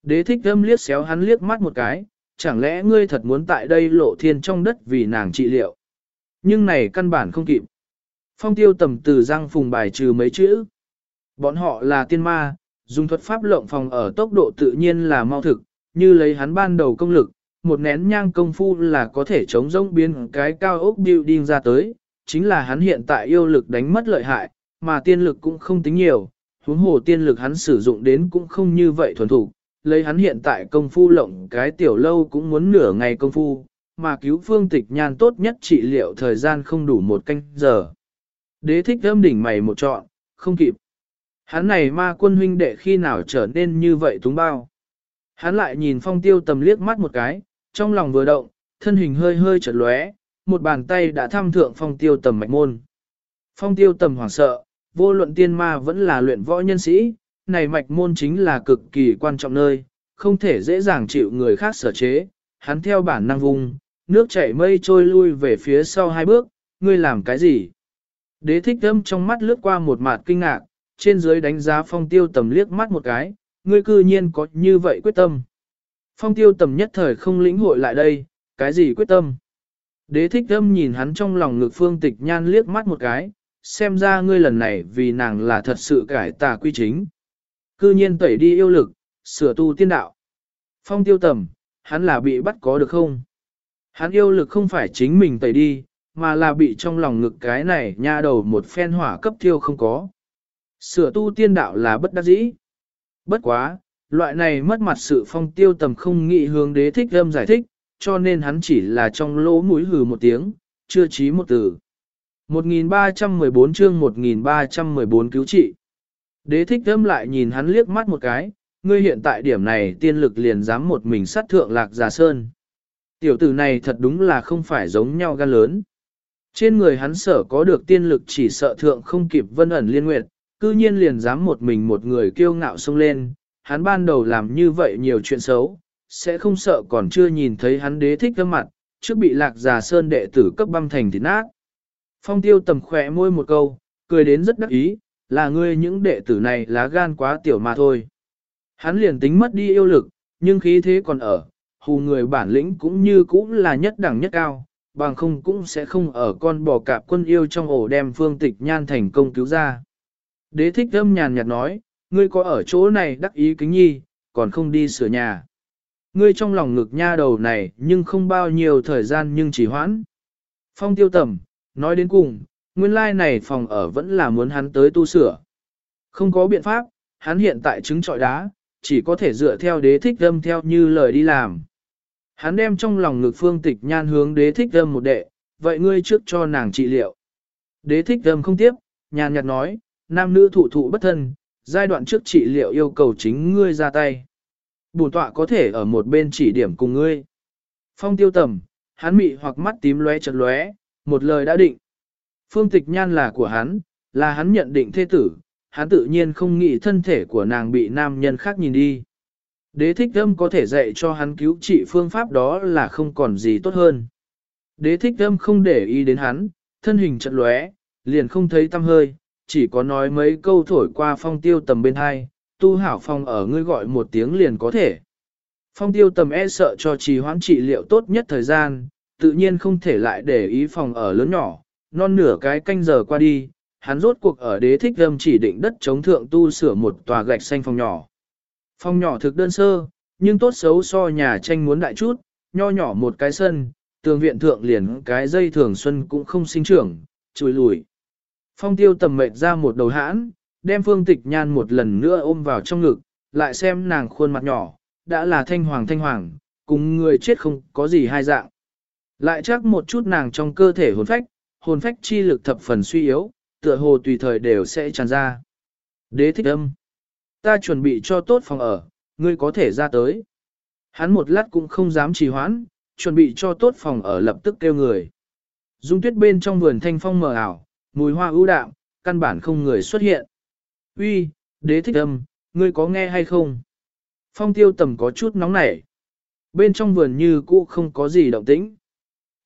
Đế thích thâm liếc xéo hắn liếc mắt một cái, chẳng lẽ ngươi thật muốn tại đây lộ thiên trong đất vì nàng trị liệu. Nhưng này căn bản không kịp. Phong tiêu tầm từ răng phùng bài trừ mấy chữ. Bọn họ là tiên ma, dùng thuật pháp lộng phòng ở tốc độ tự nhiên là mau thực, như lấy hắn ban đầu công lực, một nén nhang công phu là có thể chống rông biến cái cao ốc building ra tới, chính là hắn hiện tại yêu lực đánh mất lợi hại, mà tiên lực cũng không tính nhiều, huống hồ tiên lực hắn sử dụng đến cũng không như vậy thuần thủ, lấy hắn hiện tại công phu lộng cái tiểu lâu cũng muốn nửa ngày công phu, mà cứu phương tịch nhan tốt nhất trị liệu thời gian không đủ một canh giờ. Đế thích âm đỉnh mày một trọn, không kịp. Hắn này ma quân huynh đệ khi nào trở nên như vậy túng bao. Hắn lại nhìn phong tiêu tầm liếc mắt một cái, trong lòng vừa động, thân hình hơi hơi chợt lóe, một bàn tay đã thăm thượng phong tiêu tầm mạch môn. Phong tiêu tầm hoảng sợ, vô luận tiên ma vẫn là luyện võ nhân sĩ, này mạch môn chính là cực kỳ quan trọng nơi, không thể dễ dàng chịu người khác sở chế, hắn theo bản năng vùng, nước chảy mây trôi lui về phía sau hai bước, ngươi làm cái gì? Đế thích âm trong mắt lướt qua một mạt kinh ngạc, trên dưới đánh giá phong tiêu tầm liếc mắt một cái, ngươi cư nhiên có như vậy quyết tâm. Phong tiêu tầm nhất thời không lĩnh hội lại đây, cái gì quyết tâm? Đế thích âm nhìn hắn trong lòng ngực phương tịch nhan liếc mắt một cái, xem ra ngươi lần này vì nàng là thật sự cải tà quy chính. Cư nhiên tẩy đi yêu lực, sửa tu tiên đạo. Phong tiêu tầm, hắn là bị bắt có được không? Hắn yêu lực không phải chính mình tẩy đi, mà là bị trong lòng ngực cái này nha đầu một phen hỏa cấp thiêu không có. Sửa tu tiên đạo là bất đắc dĩ. Bất quá, loại này mất mặt sự phong tiêu tầm không nghĩ hướng đế thích âm giải thích, cho nên hắn chỉ là trong lỗ mũi hừ một tiếng, chưa chí một từ. 1314 chương 1314 cứu trị. Đế thích âm lại nhìn hắn liếc mắt một cái, ngươi hiện tại điểm này tiên lực liền dám một mình sát thượng lạc giả sơn. Tiểu tử này thật đúng là không phải giống nhau gan lớn. Trên người hắn sở có được tiên lực chỉ sợ thượng không kịp vân ẩn liên nguyệt, cư nhiên liền dám một mình một người kiêu ngạo xông lên, hắn ban đầu làm như vậy nhiều chuyện xấu, sẽ không sợ còn chưa nhìn thấy hắn đế thích gương mặt, trước bị lạc giả sơn đệ tử cấp băm thành thịt nát. Phong tiêu tầm khỏe môi một câu, cười đến rất đắc ý, là ngươi những đệ tử này lá gan quá tiểu mà thôi. Hắn liền tính mất đi yêu lực, nhưng khí thế còn ở, hù người bản lĩnh cũng như cũng là nhất đẳng nhất cao, bằng không cũng sẽ không ở con bò cạp quân yêu trong ổ đem phương tịch nhan thành công cứu ra. Đế thích âm nhàn nhạt nói, ngươi có ở chỗ này đắc ý kính nhi, còn không đi sửa nhà. Ngươi trong lòng ngực nha đầu này nhưng không bao nhiêu thời gian nhưng chỉ hoãn. Phong tiêu tầm, nói đến cùng, nguyên lai này phòng ở vẫn là muốn hắn tới tu sửa. Không có biện pháp, hắn hiện tại trứng trọi đá, chỉ có thể dựa theo đế thích âm theo như lời đi làm. Hắn đem trong lòng ngực phương tịch nhan hướng đế thích âm một đệ, vậy ngươi trước cho nàng trị liệu. Đế thích âm không tiếp, nhàn nhạt nói, nam nữ thụ thụ bất thân, giai đoạn trước trị liệu yêu cầu chính ngươi ra tay. Bùn tọa có thể ở một bên chỉ điểm cùng ngươi. Phong tiêu tầm, hắn mị hoặc mắt tím lóe chật lóe, một lời đã định. Phương tịch nhan là của hắn, là hắn nhận định thế tử, hắn tự nhiên không nghĩ thân thể của nàng bị nam nhân khác nhìn đi. Đế thích âm có thể dạy cho hắn cứu trị phương pháp đó là không còn gì tốt hơn. Đế thích âm không để ý đến hắn, thân hình chật lóe, liền không thấy tâm hơi, chỉ có nói mấy câu thổi qua phong tiêu tầm bên hai, tu hảo phong ở ngươi gọi một tiếng liền có thể. Phong tiêu tầm e sợ cho trì hoãn trị liệu tốt nhất thời gian, tự nhiên không thể lại để ý phòng ở lớn nhỏ, non nửa cái canh giờ qua đi, hắn rốt cuộc ở đế thích âm chỉ định đất chống thượng tu sửa một tòa gạch xanh phòng nhỏ. Phòng nhỏ thực đơn sơ, nhưng tốt xấu so nhà tranh muốn đại chút, nho nhỏ một cái sân, tường viện thượng liền cái dây thường xuân cũng không sinh trưởng, chùi lùi. Phong tiêu tầm mệt ra một đầu hãn, đem phương tịch nhan một lần nữa ôm vào trong ngực, lại xem nàng khuôn mặt nhỏ, đã là thanh hoàng thanh hoàng, cùng người chết không có gì hai dạng. Lại chắc một chút nàng trong cơ thể hồn phách, hồn phách chi lực thập phần suy yếu, tựa hồ tùy thời đều sẽ tràn ra. Đế thích âm. Ta chuẩn bị cho tốt phòng ở, ngươi có thể ra tới. Hắn một lát cũng không dám trì hoãn, chuẩn bị cho tốt phòng ở lập tức kêu người. Dung tuyết bên trong vườn thanh phong mờ ảo, mùi hoa ưu đạm, căn bản không người xuất hiện. Uy, đế thích âm, ngươi có nghe hay không? Phong tiêu tầm có chút nóng nảy. Bên trong vườn như cũ không có gì động tĩnh.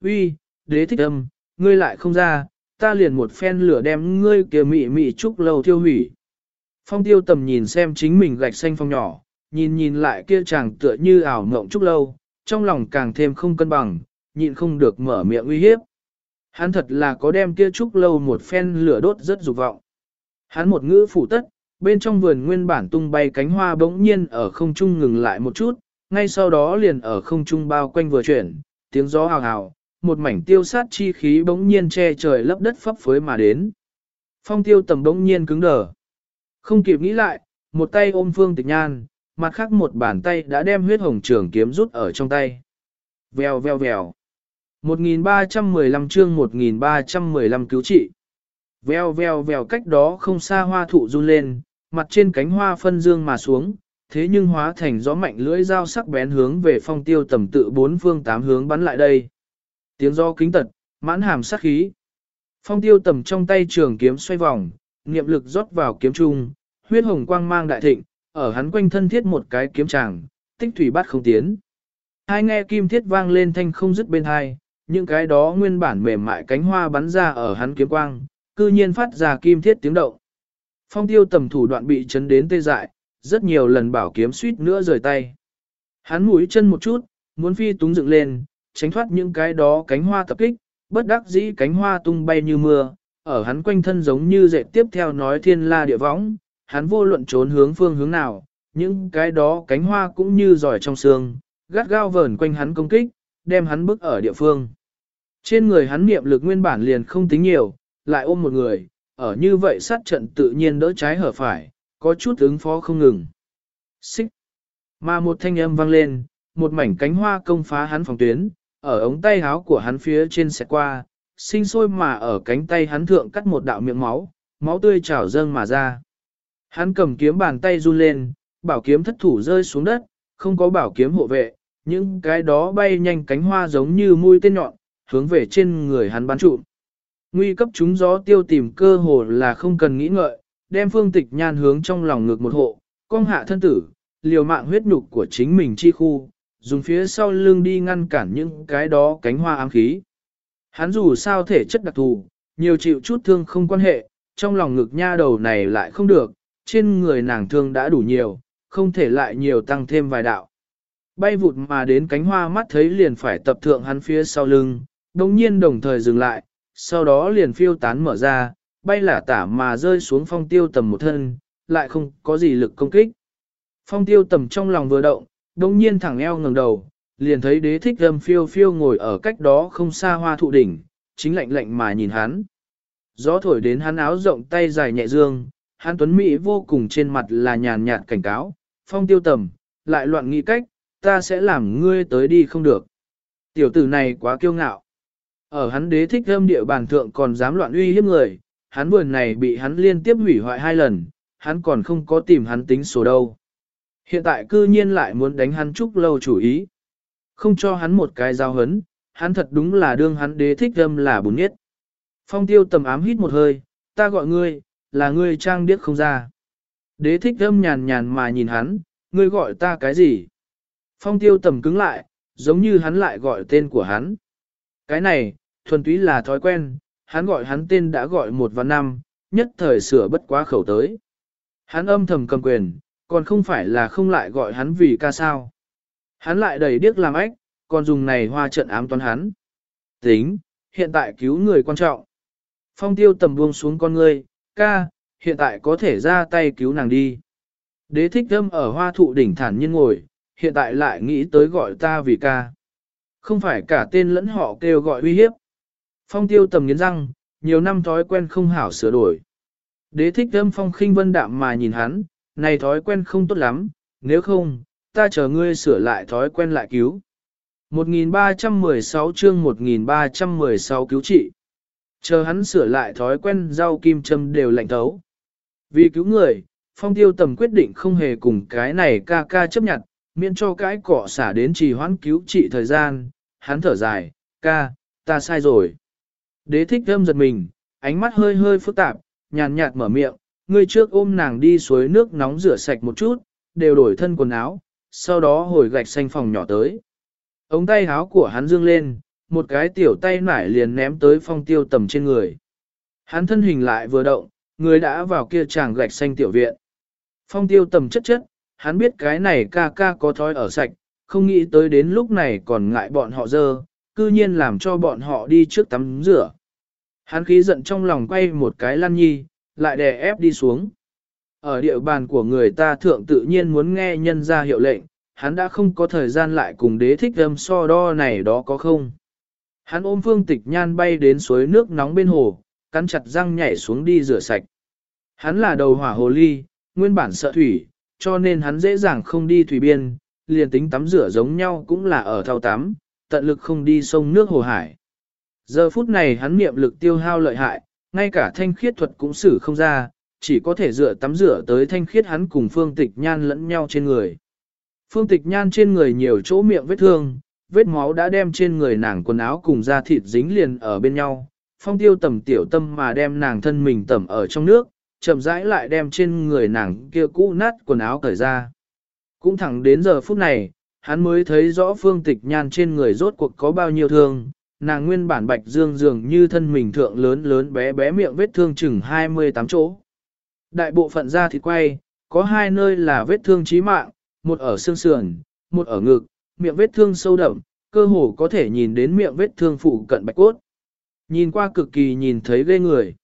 Uy, đế thích âm, ngươi lại không ra, ta liền một phen lửa đem ngươi kia mị mị trúc lâu thiêu hủy. Phong tiêu tầm nhìn xem chính mình gạch xanh phong nhỏ, nhìn nhìn lại kia chàng tựa như ảo ngộng trúc lâu, trong lòng càng thêm không cân bằng, nhịn không được mở miệng uy hiếp. Hắn thật là có đem kia trúc lâu một phen lửa đốt rất dục vọng. Hắn một ngữ phủ tất, bên trong vườn nguyên bản tung bay cánh hoa bỗng nhiên ở không trung ngừng lại một chút, ngay sau đó liền ở không trung bao quanh vừa chuyển, tiếng gió hào hào, một mảnh tiêu sát chi khí bỗng nhiên che trời lấp đất phấp phới mà đến. Phong tiêu tầm bỗng nhiên cứng đờ. Không kịp nghĩ lại, một tay ôm phương tịch nhan, mặt khác một bàn tay đã đem huyết hồng trường kiếm rút ở trong tay. Vèo vèo vèo. 1315 chương 1315 cứu trị. Vèo vèo vèo cách đó không xa hoa thụ run lên, mặt trên cánh hoa phân dương mà xuống, thế nhưng hóa thành gió mạnh lưỡi dao sắc bén hướng về phong tiêu tầm tự bốn phương tám hướng bắn lại đây. Tiếng gió kính tật, mãn hàm sát khí. Phong tiêu tầm trong tay trường kiếm xoay vòng, niệm lực rót vào kiếm trung, huyết hồng quang mang đại thịnh, ở hắn quanh thân thiết một cái kiếm tràng, tích thủy bát không tiến. Hai nghe kim thiết vang lên thanh không dứt bên hai, những cái đó nguyên bản mềm mại cánh hoa bắn ra ở hắn kiếm quang, cư nhiên phát ra kim thiết tiếng động. Phong tiêu tầm thủ đoạn bị chấn đến tê dại, rất nhiều lần bảo kiếm suýt nữa rời tay. Hắn mũi chân một chút, muốn phi túng dựng lên, tránh thoát những cái đó cánh hoa tập kích, bất đắc dĩ cánh hoa tung bay như mưa, ở hắn quanh thân giống như dệt tiếp theo nói thiên la địa võng, hắn vô luận trốn hướng phương hướng nào, những cái đó cánh hoa cũng như giỏi trong xương, gắt gao vờn quanh hắn công kích, đem hắn bức ở địa phương. Trên người hắn niệm lực nguyên bản liền không tính nhiều, lại ôm một người, ở như vậy sát trận tự nhiên đỡ trái hở phải, có chút ứng phó không ngừng. Xích. Mà một thanh âm vang lên, một mảnh cánh hoa công phá hắn phòng tuyến, ở ống tay áo của hắn phía trên xẹt qua, sinh sôi mà ở cánh tay hắn thượng cắt một đạo miệng máu, máu tươi trào dâng mà ra. Hắn cầm kiếm bàn tay run lên, bảo kiếm thất thủ rơi xuống đất, không có bảo kiếm hộ vệ, những cái đó bay nhanh cánh hoa giống như mũi tên nhọn, hướng về trên người hắn bắn trụ. Nguy cấp chúng gió tiêu tìm cơ hồ là không cần nghĩ ngợi, đem phương tịch nhan hướng trong lòng ngực một hộ, cong hạ thân tử, liều mạng huyết nhục của chính mình chi khu, dùng phía sau lưng đi ngăn cản những cái đó cánh hoa ám khí. Hắn dù sao thể chất đặc thù, nhiều chịu chút thương không quan hệ, trong lòng ngực nha đầu này lại không được, trên người nàng thương đã đủ nhiều, không thể lại nhiều tăng thêm vài đạo bay vụt mà đến cánh hoa mắt thấy liền phải tập thượng hắn phía sau lưng, đồng nhiên đồng thời dừng lại, sau đó liền phiêu tán mở ra, bay lả tả mà rơi xuống phong tiêu tầm một thân, lại không có gì lực công kích. Phong tiêu tầm trong lòng vừa động, đồng nhiên thẳng eo ngẩng đầu, liền thấy đế thích âm phiêu phiêu ngồi ở cách đó không xa hoa thụ đỉnh, chính lạnh lạnh mà nhìn hắn. Gió thổi đến hắn áo rộng tay dài nhẹ dương, hắn tuấn mỹ vô cùng trên mặt là nhàn nhạt cảnh cáo, phong tiêu tầm, lại loạn nghĩ cách, ta sẽ làm ngươi tới đi không được. Tiểu tử này quá kiêu ngạo. Ở hắn đế thích âm địa bàn thượng còn dám loạn uy hiếp người, hắn vườn này bị hắn liên tiếp hủy hoại hai lần, hắn còn không có tìm hắn tính số đâu. Hiện tại cư nhiên lại muốn đánh hắn chúc lâu chủ ý. Không cho hắn một cái giao hấn, hắn thật đúng là đương hắn đế thích âm là bùn nhất. Phong tiêu tầm ám hít một hơi, ta gọi ngươi, là ngươi trang điếc không ra. Đế thích âm nhàn nhàn mà nhìn hắn, ngươi gọi ta cái gì? Phong tiêu tầm cứng lại, giống như hắn lại gọi tên của hắn. Cái này, thuần túy là thói quen, hắn gọi hắn tên đã gọi một và năm, nhất thời sửa bất quá khẩu tới. Hắn âm thầm cầm quyền, còn không phải là không lại gọi hắn vì ca sao. Hắn lại đầy điếc làm ách, còn dùng này hoa trận ám toán hắn. Tính, hiện tại cứu người quan trọng. Phong tiêu tầm buông xuống con ngươi, ca, hiện tại có thể ra tay cứu nàng đi. Đế thích thâm ở hoa thụ đỉnh thản nhiên ngồi, hiện tại lại nghĩ tới gọi ta vì ca. Không phải cả tên lẫn họ kêu gọi uy hiếp. Phong tiêu tầm nghiến răng, nhiều năm thói quen không hảo sửa đổi. Đế thích thâm phong khinh vân đạm mà nhìn hắn, này thói quen không tốt lắm, nếu không, ta chờ ngươi sửa lại thói quen lại cứu. 1316 chương 1316 cứu trị. Chờ hắn sửa lại thói quen rau kim châm đều lạnh thấu. Vì cứu người, phong tiêu tầm quyết định không hề cùng cái này ca ca chấp nhận, miễn cho cái cỏ xả đến trì hoãn cứu trị thời gian. Hắn thở dài, ca, ta sai rồi. Đế thích thâm giật mình, ánh mắt hơi hơi phức tạp, nhàn nhạt mở miệng, ngươi trước ôm nàng đi suối nước nóng rửa sạch một chút, đều đổi thân quần áo, sau đó hồi gạch xanh phòng nhỏ tới. Ống tay áo của hắn dương lên, một cái tiểu tay nải liền ném tới phong tiêu tầm trên người. Hắn thân hình lại vừa động, người đã vào kia chàng gạch xanh tiểu viện. Phong tiêu tầm chất chất, hắn biết cái này ca ca có thói ở sạch, không nghĩ tới đến lúc này còn ngại bọn họ dơ, cư nhiên làm cho bọn họ đi trước tắm rửa. Hắn khí giận trong lòng quay một cái lăn nhi, lại đè ép đi xuống. Ở địa bàn của người ta thượng tự nhiên muốn nghe nhân ra hiệu lệnh, hắn đã không có thời gian lại cùng đế thích âm so đo này đó có không. Hắn ôm phương tịch nhan bay đến suối nước nóng bên hồ, cắn chặt răng nhảy xuống đi rửa sạch. Hắn là đầu hỏa hồ ly, nguyên bản sợ thủy, cho nên hắn dễ dàng không đi thủy biên, liền tính tắm rửa giống nhau cũng là ở thao tắm, tận lực không đi sông nước hồ hải. Giờ phút này hắn niệm lực tiêu hao lợi hại, ngay cả thanh khiết thuật cũng xử không ra, chỉ có thể dựa tắm rửa tới thanh khiết hắn cùng phương tịch nhan lẫn nhau trên người. Phương tịch nhan trên người nhiều chỗ miệng vết thương, vết máu đã đem trên người nàng quần áo cùng da thịt dính liền ở bên nhau. Phong tiêu tầm tiểu tâm mà đem nàng thân mình tẩm ở trong nước, chậm rãi lại đem trên người nàng kia cũ nát quần áo cởi ra. Cũng thẳng đến giờ phút này, hắn mới thấy rõ phương tịch nhan trên người rốt cuộc có bao nhiêu thương, nàng nguyên bản bạch dương dường như thân mình thượng lớn lớn bé bé miệng vết thương chừng 28 chỗ. Đại bộ phận da thịt quay, có hai nơi là vết thương chí mạng, một ở xương sườn, một ở ngực, miệng vết thương sâu đậm, cơ hồ có thể nhìn đến miệng vết thương phụ cận bạch cốt. Nhìn qua cực kỳ nhìn thấy ghê người.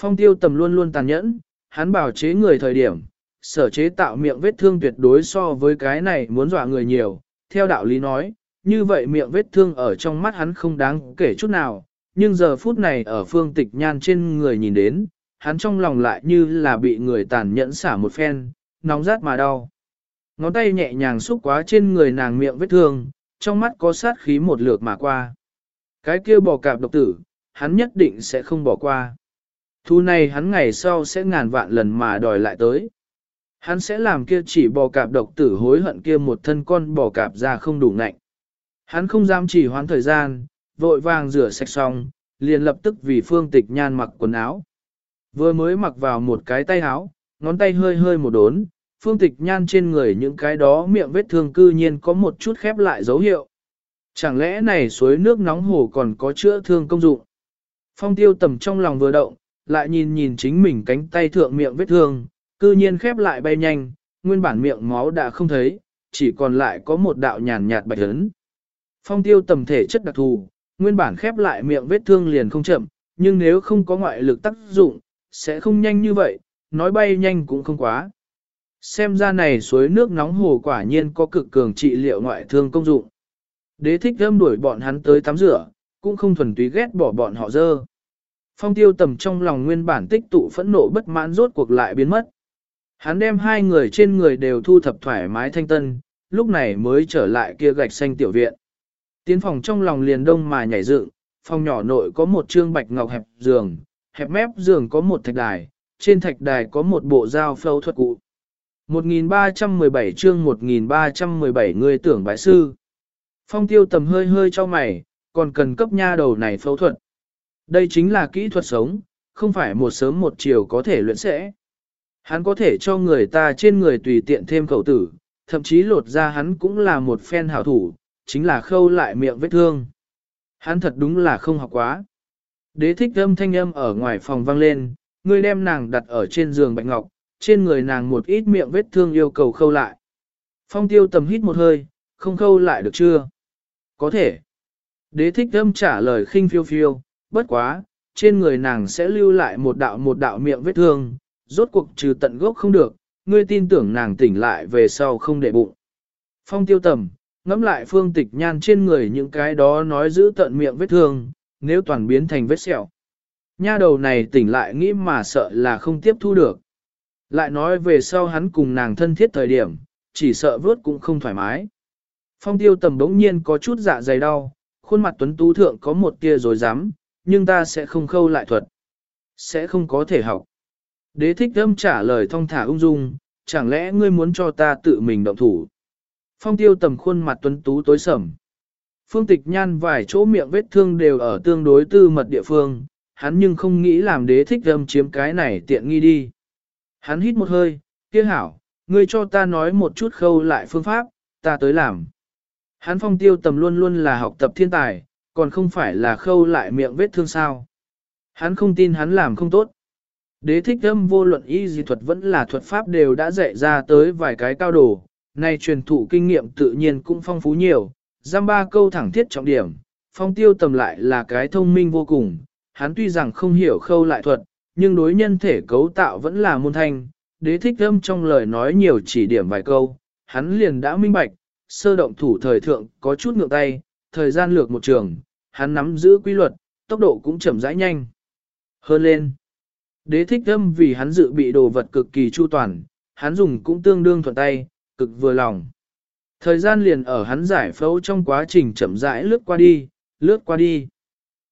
Phong tiêu tầm luôn luôn tàn nhẫn, hắn bảo chế người thời điểm, sở chế tạo miệng vết thương tuyệt đối so với cái này muốn dọa người nhiều. Theo đạo lý nói, như vậy miệng vết thương ở trong mắt hắn không đáng kể chút nào, nhưng giờ phút này ở phương tịch nhan trên người nhìn đến, hắn trong lòng lại như là bị người tàn nhẫn xả một phen, nóng rát mà đau. Ngón tay nhẹ nhàng xúc quá trên người nàng miệng vết thương, trong mắt có sát khí một lượt mà qua. Cái kia bỏ cạp độc tử, hắn nhất định sẽ không bỏ qua. Thu này hắn ngày sau sẽ ngàn vạn lần mà đòi lại tới. Hắn sẽ làm kia chỉ bò cạp độc tử hối hận kia một thân con bò cạp ra không đủ ngạnh. Hắn không dám chỉ hoãn thời gian, vội vàng rửa sạch xong, liền lập tức vì phương tịch nhan mặc quần áo. Vừa mới mặc vào một cái tay áo, ngón tay hơi hơi một đốn, phương tịch nhan trên người những cái đó miệng vết thương cư nhiên có một chút khép lại dấu hiệu. Chẳng lẽ này suối nước nóng hồ còn có chữa thương công dụng? Phong tiêu tầm trong lòng vừa động, lại nhìn nhìn chính mình cánh tay thượng miệng vết thương, cư nhiên khép lại bay nhanh, nguyên bản miệng máu đã không thấy, chỉ còn lại có một đạo nhàn nhạt bạch ấn. Phong tiêu tầm thể chất đặc thù, nguyên bản khép lại miệng vết thương liền không chậm, nhưng nếu không có ngoại lực tác dụng, sẽ không nhanh như vậy, nói bay nhanh cũng không quá. Xem ra này suối nước nóng hồ quả nhiên có cực cường trị liệu ngoại thương công dụng. Đế thích thơm đuổi bọn hắn tới tắm rửa, cũng không thuần túy ghét bỏ bọn họ dơ. Phong tiêu tầm trong lòng nguyên bản tích tụ phẫn nộ bất mãn rốt cuộc lại biến mất. Hắn đem hai người trên người đều thu thập thoải mái thanh tân, lúc này mới trở lại kia gạch xanh tiểu viện. Tiến phòng trong lòng liền đông mà nhảy dựng, phòng nhỏ nội có một trương bạch ngọc hẹp giường, hẹp mép giường có một thạch đài, trên thạch đài có một bộ dao phẫu thuật cụ. 1317 chương 1317 người tưởng bại sư. Phong tiêu tầm hơi hơi cho mày, còn cần cấp nha đầu này phẫu thuật. Đây chính là kỹ thuật sống, không phải một sớm một chiều có thể luyện sẽ. Hắn có thể cho người ta trên người tùy tiện thêm khẩu tử, thậm chí lột ra hắn cũng là một phen hảo thủ, chính là khâu lại miệng vết thương. Hắn thật đúng là không học quá. Đế thích âm thanh âm ở ngoài phòng vang lên, người đem nàng đặt ở trên giường bạch ngọc, trên người nàng một ít miệng vết thương yêu cầu khâu lại. Phong tiêu tầm hít một hơi, không khâu lại được chưa? Có thể. Đế thích âm trả lời khinh phiêu phiêu, bất quá, trên người nàng sẽ lưu lại một đạo một đạo miệng vết thương, rốt cuộc trừ tận gốc không được, ngươi tin tưởng nàng tỉnh lại về sau không để bụng. Phong tiêu tầm, ngẫm lại phương tịch nhan trên người những cái đó nói giữ tận miệng vết thương, nếu toàn biến thành vết sẹo. Nha đầu này tỉnh lại nghĩ mà sợ là không tiếp thu được. Lại nói về sau hắn cùng nàng thân thiết thời điểm, chỉ sợ vớt cũng không thoải mái. Phong tiêu tầm đống nhiên có chút dạ dày đau, khuôn mặt tuấn tú thượng có một tia rồi dám, nhưng ta sẽ không khâu lại thuật. Sẽ không có thể học. Đế thích âm trả lời thong thả ung dung, chẳng lẽ ngươi muốn cho ta tự mình động thủ. Phong tiêu tầm khuôn mặt tuấn tú tối sầm. Phương tịch nhan vài chỗ miệng vết thương đều ở tương đối tư mật địa phương, hắn nhưng không nghĩ làm đế thích âm chiếm cái này tiện nghi đi. Hắn hít một hơi, kia hảo, ngươi cho ta nói một chút khâu lại phương pháp, ta tới làm. Hắn phong tiêu tầm luôn luôn là học tập thiên tài, còn không phải là khâu lại miệng vết thương sao. Hắn không tin hắn làm không tốt. Đế thích âm vô luận y di thuật vẫn là thuật pháp đều đã dạy ra tới vài cái cao đồ, nay truyền thụ kinh nghiệm tự nhiên cũng phong phú nhiều, giam ba câu thẳng thiết trọng điểm, phong tiêu tầm lại là cái thông minh vô cùng, hắn tuy rằng không hiểu khâu lại thuật, nhưng đối nhân thể cấu tạo vẫn là môn thanh, đế thích âm trong lời nói nhiều chỉ điểm vài câu, hắn liền đã minh bạch, sơ động thủ thời thượng có chút ngượng tay, thời gian lược một trường, hắn nắm giữ quy luật, tốc độ cũng chậm rãi nhanh. Hơn lên, đế thích âm vì hắn dự bị đồ vật cực kỳ chu toàn, hắn dùng cũng tương đương thuận tay, cực vừa lòng. Thời gian liền ở hắn giải phẫu trong quá trình chậm rãi lướt qua đi, lướt qua đi.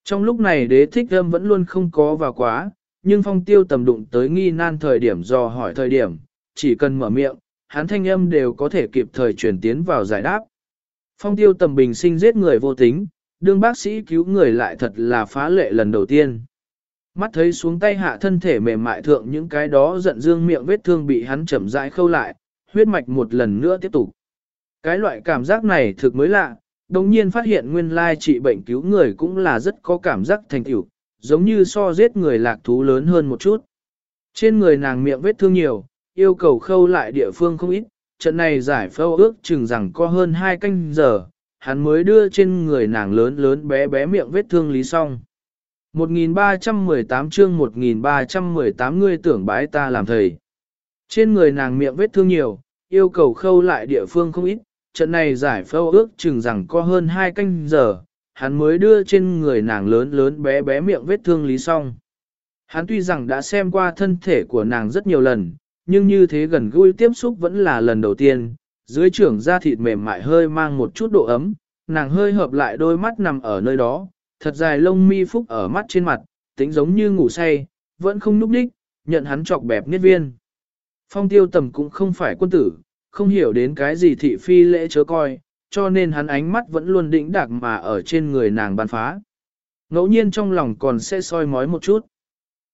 Trong lúc này đế thích âm vẫn luôn không có vào quá, nhưng phong tiêu tầm đụng tới nghi nan thời điểm do hỏi thời điểm, chỉ cần mở miệng, hắn thanh âm đều có thể kịp thời chuyển tiến vào giải đáp. Phong tiêu tầm bình sinh giết người vô tính, đương bác sĩ cứu người lại thật là phá lệ lần đầu tiên. Mắt thấy xuống tay hạ thân thể mềm mại thượng những cái đó giận dương miệng vết thương bị hắn chậm rãi khâu lại, huyết mạch một lần nữa tiếp tục. Cái loại cảm giác này thực mới lạ, đồng nhiên phát hiện nguyên lai trị bệnh cứu người cũng là rất có cảm giác thành tựu, giống như so giết người lạc thú lớn hơn một chút. Trên người nàng miệng vết thương nhiều, yêu cầu khâu lại địa phương không ít, trận này giải phẫu ước chừng rằng có hơn hai canh giờ, hắn mới đưa trên người nàng lớn lớn bé bé miệng vết thương lý xong. 1318 chương 1318 ngươi tưởng bái ta làm thầy. Trên người nàng miệng vết thương nhiều, yêu cầu khâu lại địa phương không ít, trận này giải phẫu ước chừng rằng có hơn hai canh giờ, hắn mới đưa trên người nàng lớn lớn bé bé miệng vết thương lý xong. Hắn tuy rằng đã xem qua thân thể của nàng rất nhiều lần, nhưng như thế gần gũi tiếp xúc vẫn là lần đầu tiên, dưới trưởng da thịt mềm mại hơi mang một chút độ ấm, nàng hơi hợp lại đôi mắt nằm ở nơi đó, thật dài lông mi phúc ở mắt trên mặt, tính giống như ngủ say, vẫn không núp đích, nhận hắn chọc bẹp niết viên. Phong tiêu tầm cũng không phải quân tử, không hiểu đến cái gì thị phi lễ chớ coi, cho nên hắn ánh mắt vẫn luôn đĩnh đạc mà ở trên người nàng bàn phá. Ngẫu nhiên trong lòng còn sẽ soi mói một chút.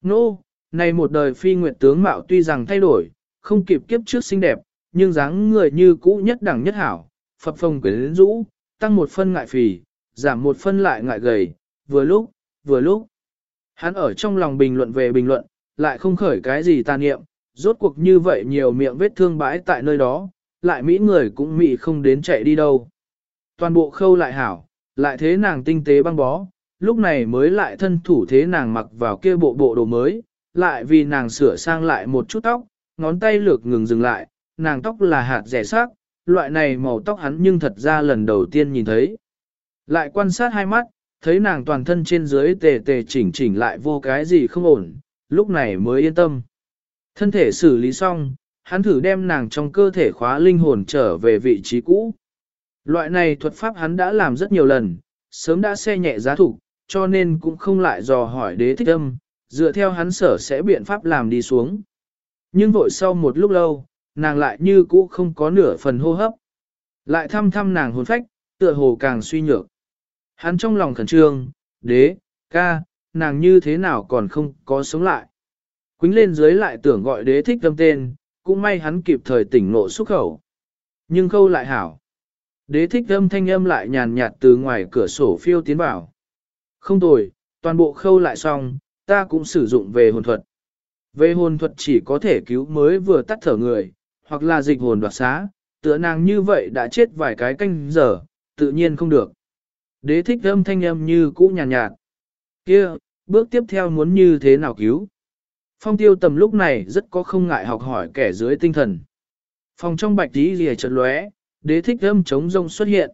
Nô, no, này một đời phi nguyệt tướng mạo tuy rằng thay đổi, không kịp kiếp trước xinh đẹp, nhưng dáng người như cũ nhất đẳng nhất hảo, phập phồng quyến rũ, tăng một phân ngại phì, giảm một phân lại ngại gầy, vừa lúc, vừa lúc. Hắn ở trong lòng bình luận về bình luận, lại không khởi cái gì tàn niệm, rốt cuộc như vậy nhiều miệng vết thương bãi tại nơi đó, lại Mỹ người cũng Mỹ không đến chạy đi đâu. Toàn bộ khâu lại hảo, lại thế nàng tinh tế băng bó, lúc này mới lại thân thủ thế nàng mặc vào kia bộ bộ đồ mới, lại vì nàng sửa sang lại một chút tóc, ngón tay lược ngừng dừng lại, nàng tóc là hạt rẻ sắc, loại này màu tóc hắn nhưng thật ra lần đầu tiên nhìn thấy. Lại quan sát hai mắt, thấy nàng toàn thân trên dưới tề tề chỉnh chỉnh lại vô cái gì không ổn, lúc này mới yên tâm. Thân thể xử lý xong, hắn thử đem nàng trong cơ thể khóa linh hồn trở về vị trí cũ. Loại này thuật pháp hắn đã làm rất nhiều lần, sớm đã xe nhẹ giá thủ, cho nên cũng không lại dò hỏi đế thích âm, dựa theo hắn sở sẽ biện pháp làm đi xuống. Nhưng vội sau một lúc lâu, nàng lại như cũ không có nửa phần hô hấp. Lại thăm thăm nàng hồn phách, tựa hồ càng suy nhược. Hắn trong lòng khẩn trương, đế, ca, nàng như thế nào còn không có sống lại. Quýnh lên dưới lại tưởng gọi đế thích âm tên, cũng may hắn kịp thời tỉnh ngộ xuất khẩu. Nhưng khâu lại hảo. Đế thích âm thanh âm lại nhàn nhạt từ ngoài cửa sổ phiêu tiến vào. Không tồi, toàn bộ khâu lại xong, ta cũng sử dụng về hồn thuật. Về hồn thuật chỉ có thể cứu mới vừa tắt thở người, hoặc là dịch hồn đoạt xá, tựa nàng như vậy đã chết vài cái canh giờ, tự nhiên không được. Đế thích âm thanh âm như cũ nhàn nhạt, nhạt. Kia, bước tiếp theo muốn như thế nào cứu? Phong tiêu tầm lúc này rất có không ngại học hỏi kẻ dưới tinh thần. Phòng trong bạch tí rìa chợt lóe, đế thích âm trống rông xuất hiện.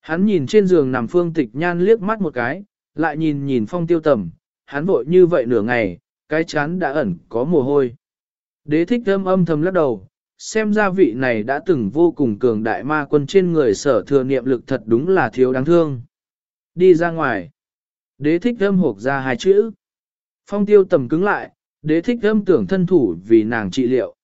Hắn nhìn trên giường nằm phương tịch nhan liếc mắt một cái, lại nhìn nhìn phong tiêu tầm, hắn vội như vậy nửa ngày, cái chán đã ẩn có mồ hôi. Đế thích âm âm thầm lắc đầu, xem ra vị này đã từng vô cùng cường đại ma quân trên người sở thừa niệm lực thật đúng là thiếu đáng thương. Đi ra ngoài. Đế thích âm hộp ra hai chữ. Phong tiêu tầm cứng lại, đế thích âm tưởng thân thủ vì nàng trị liệu.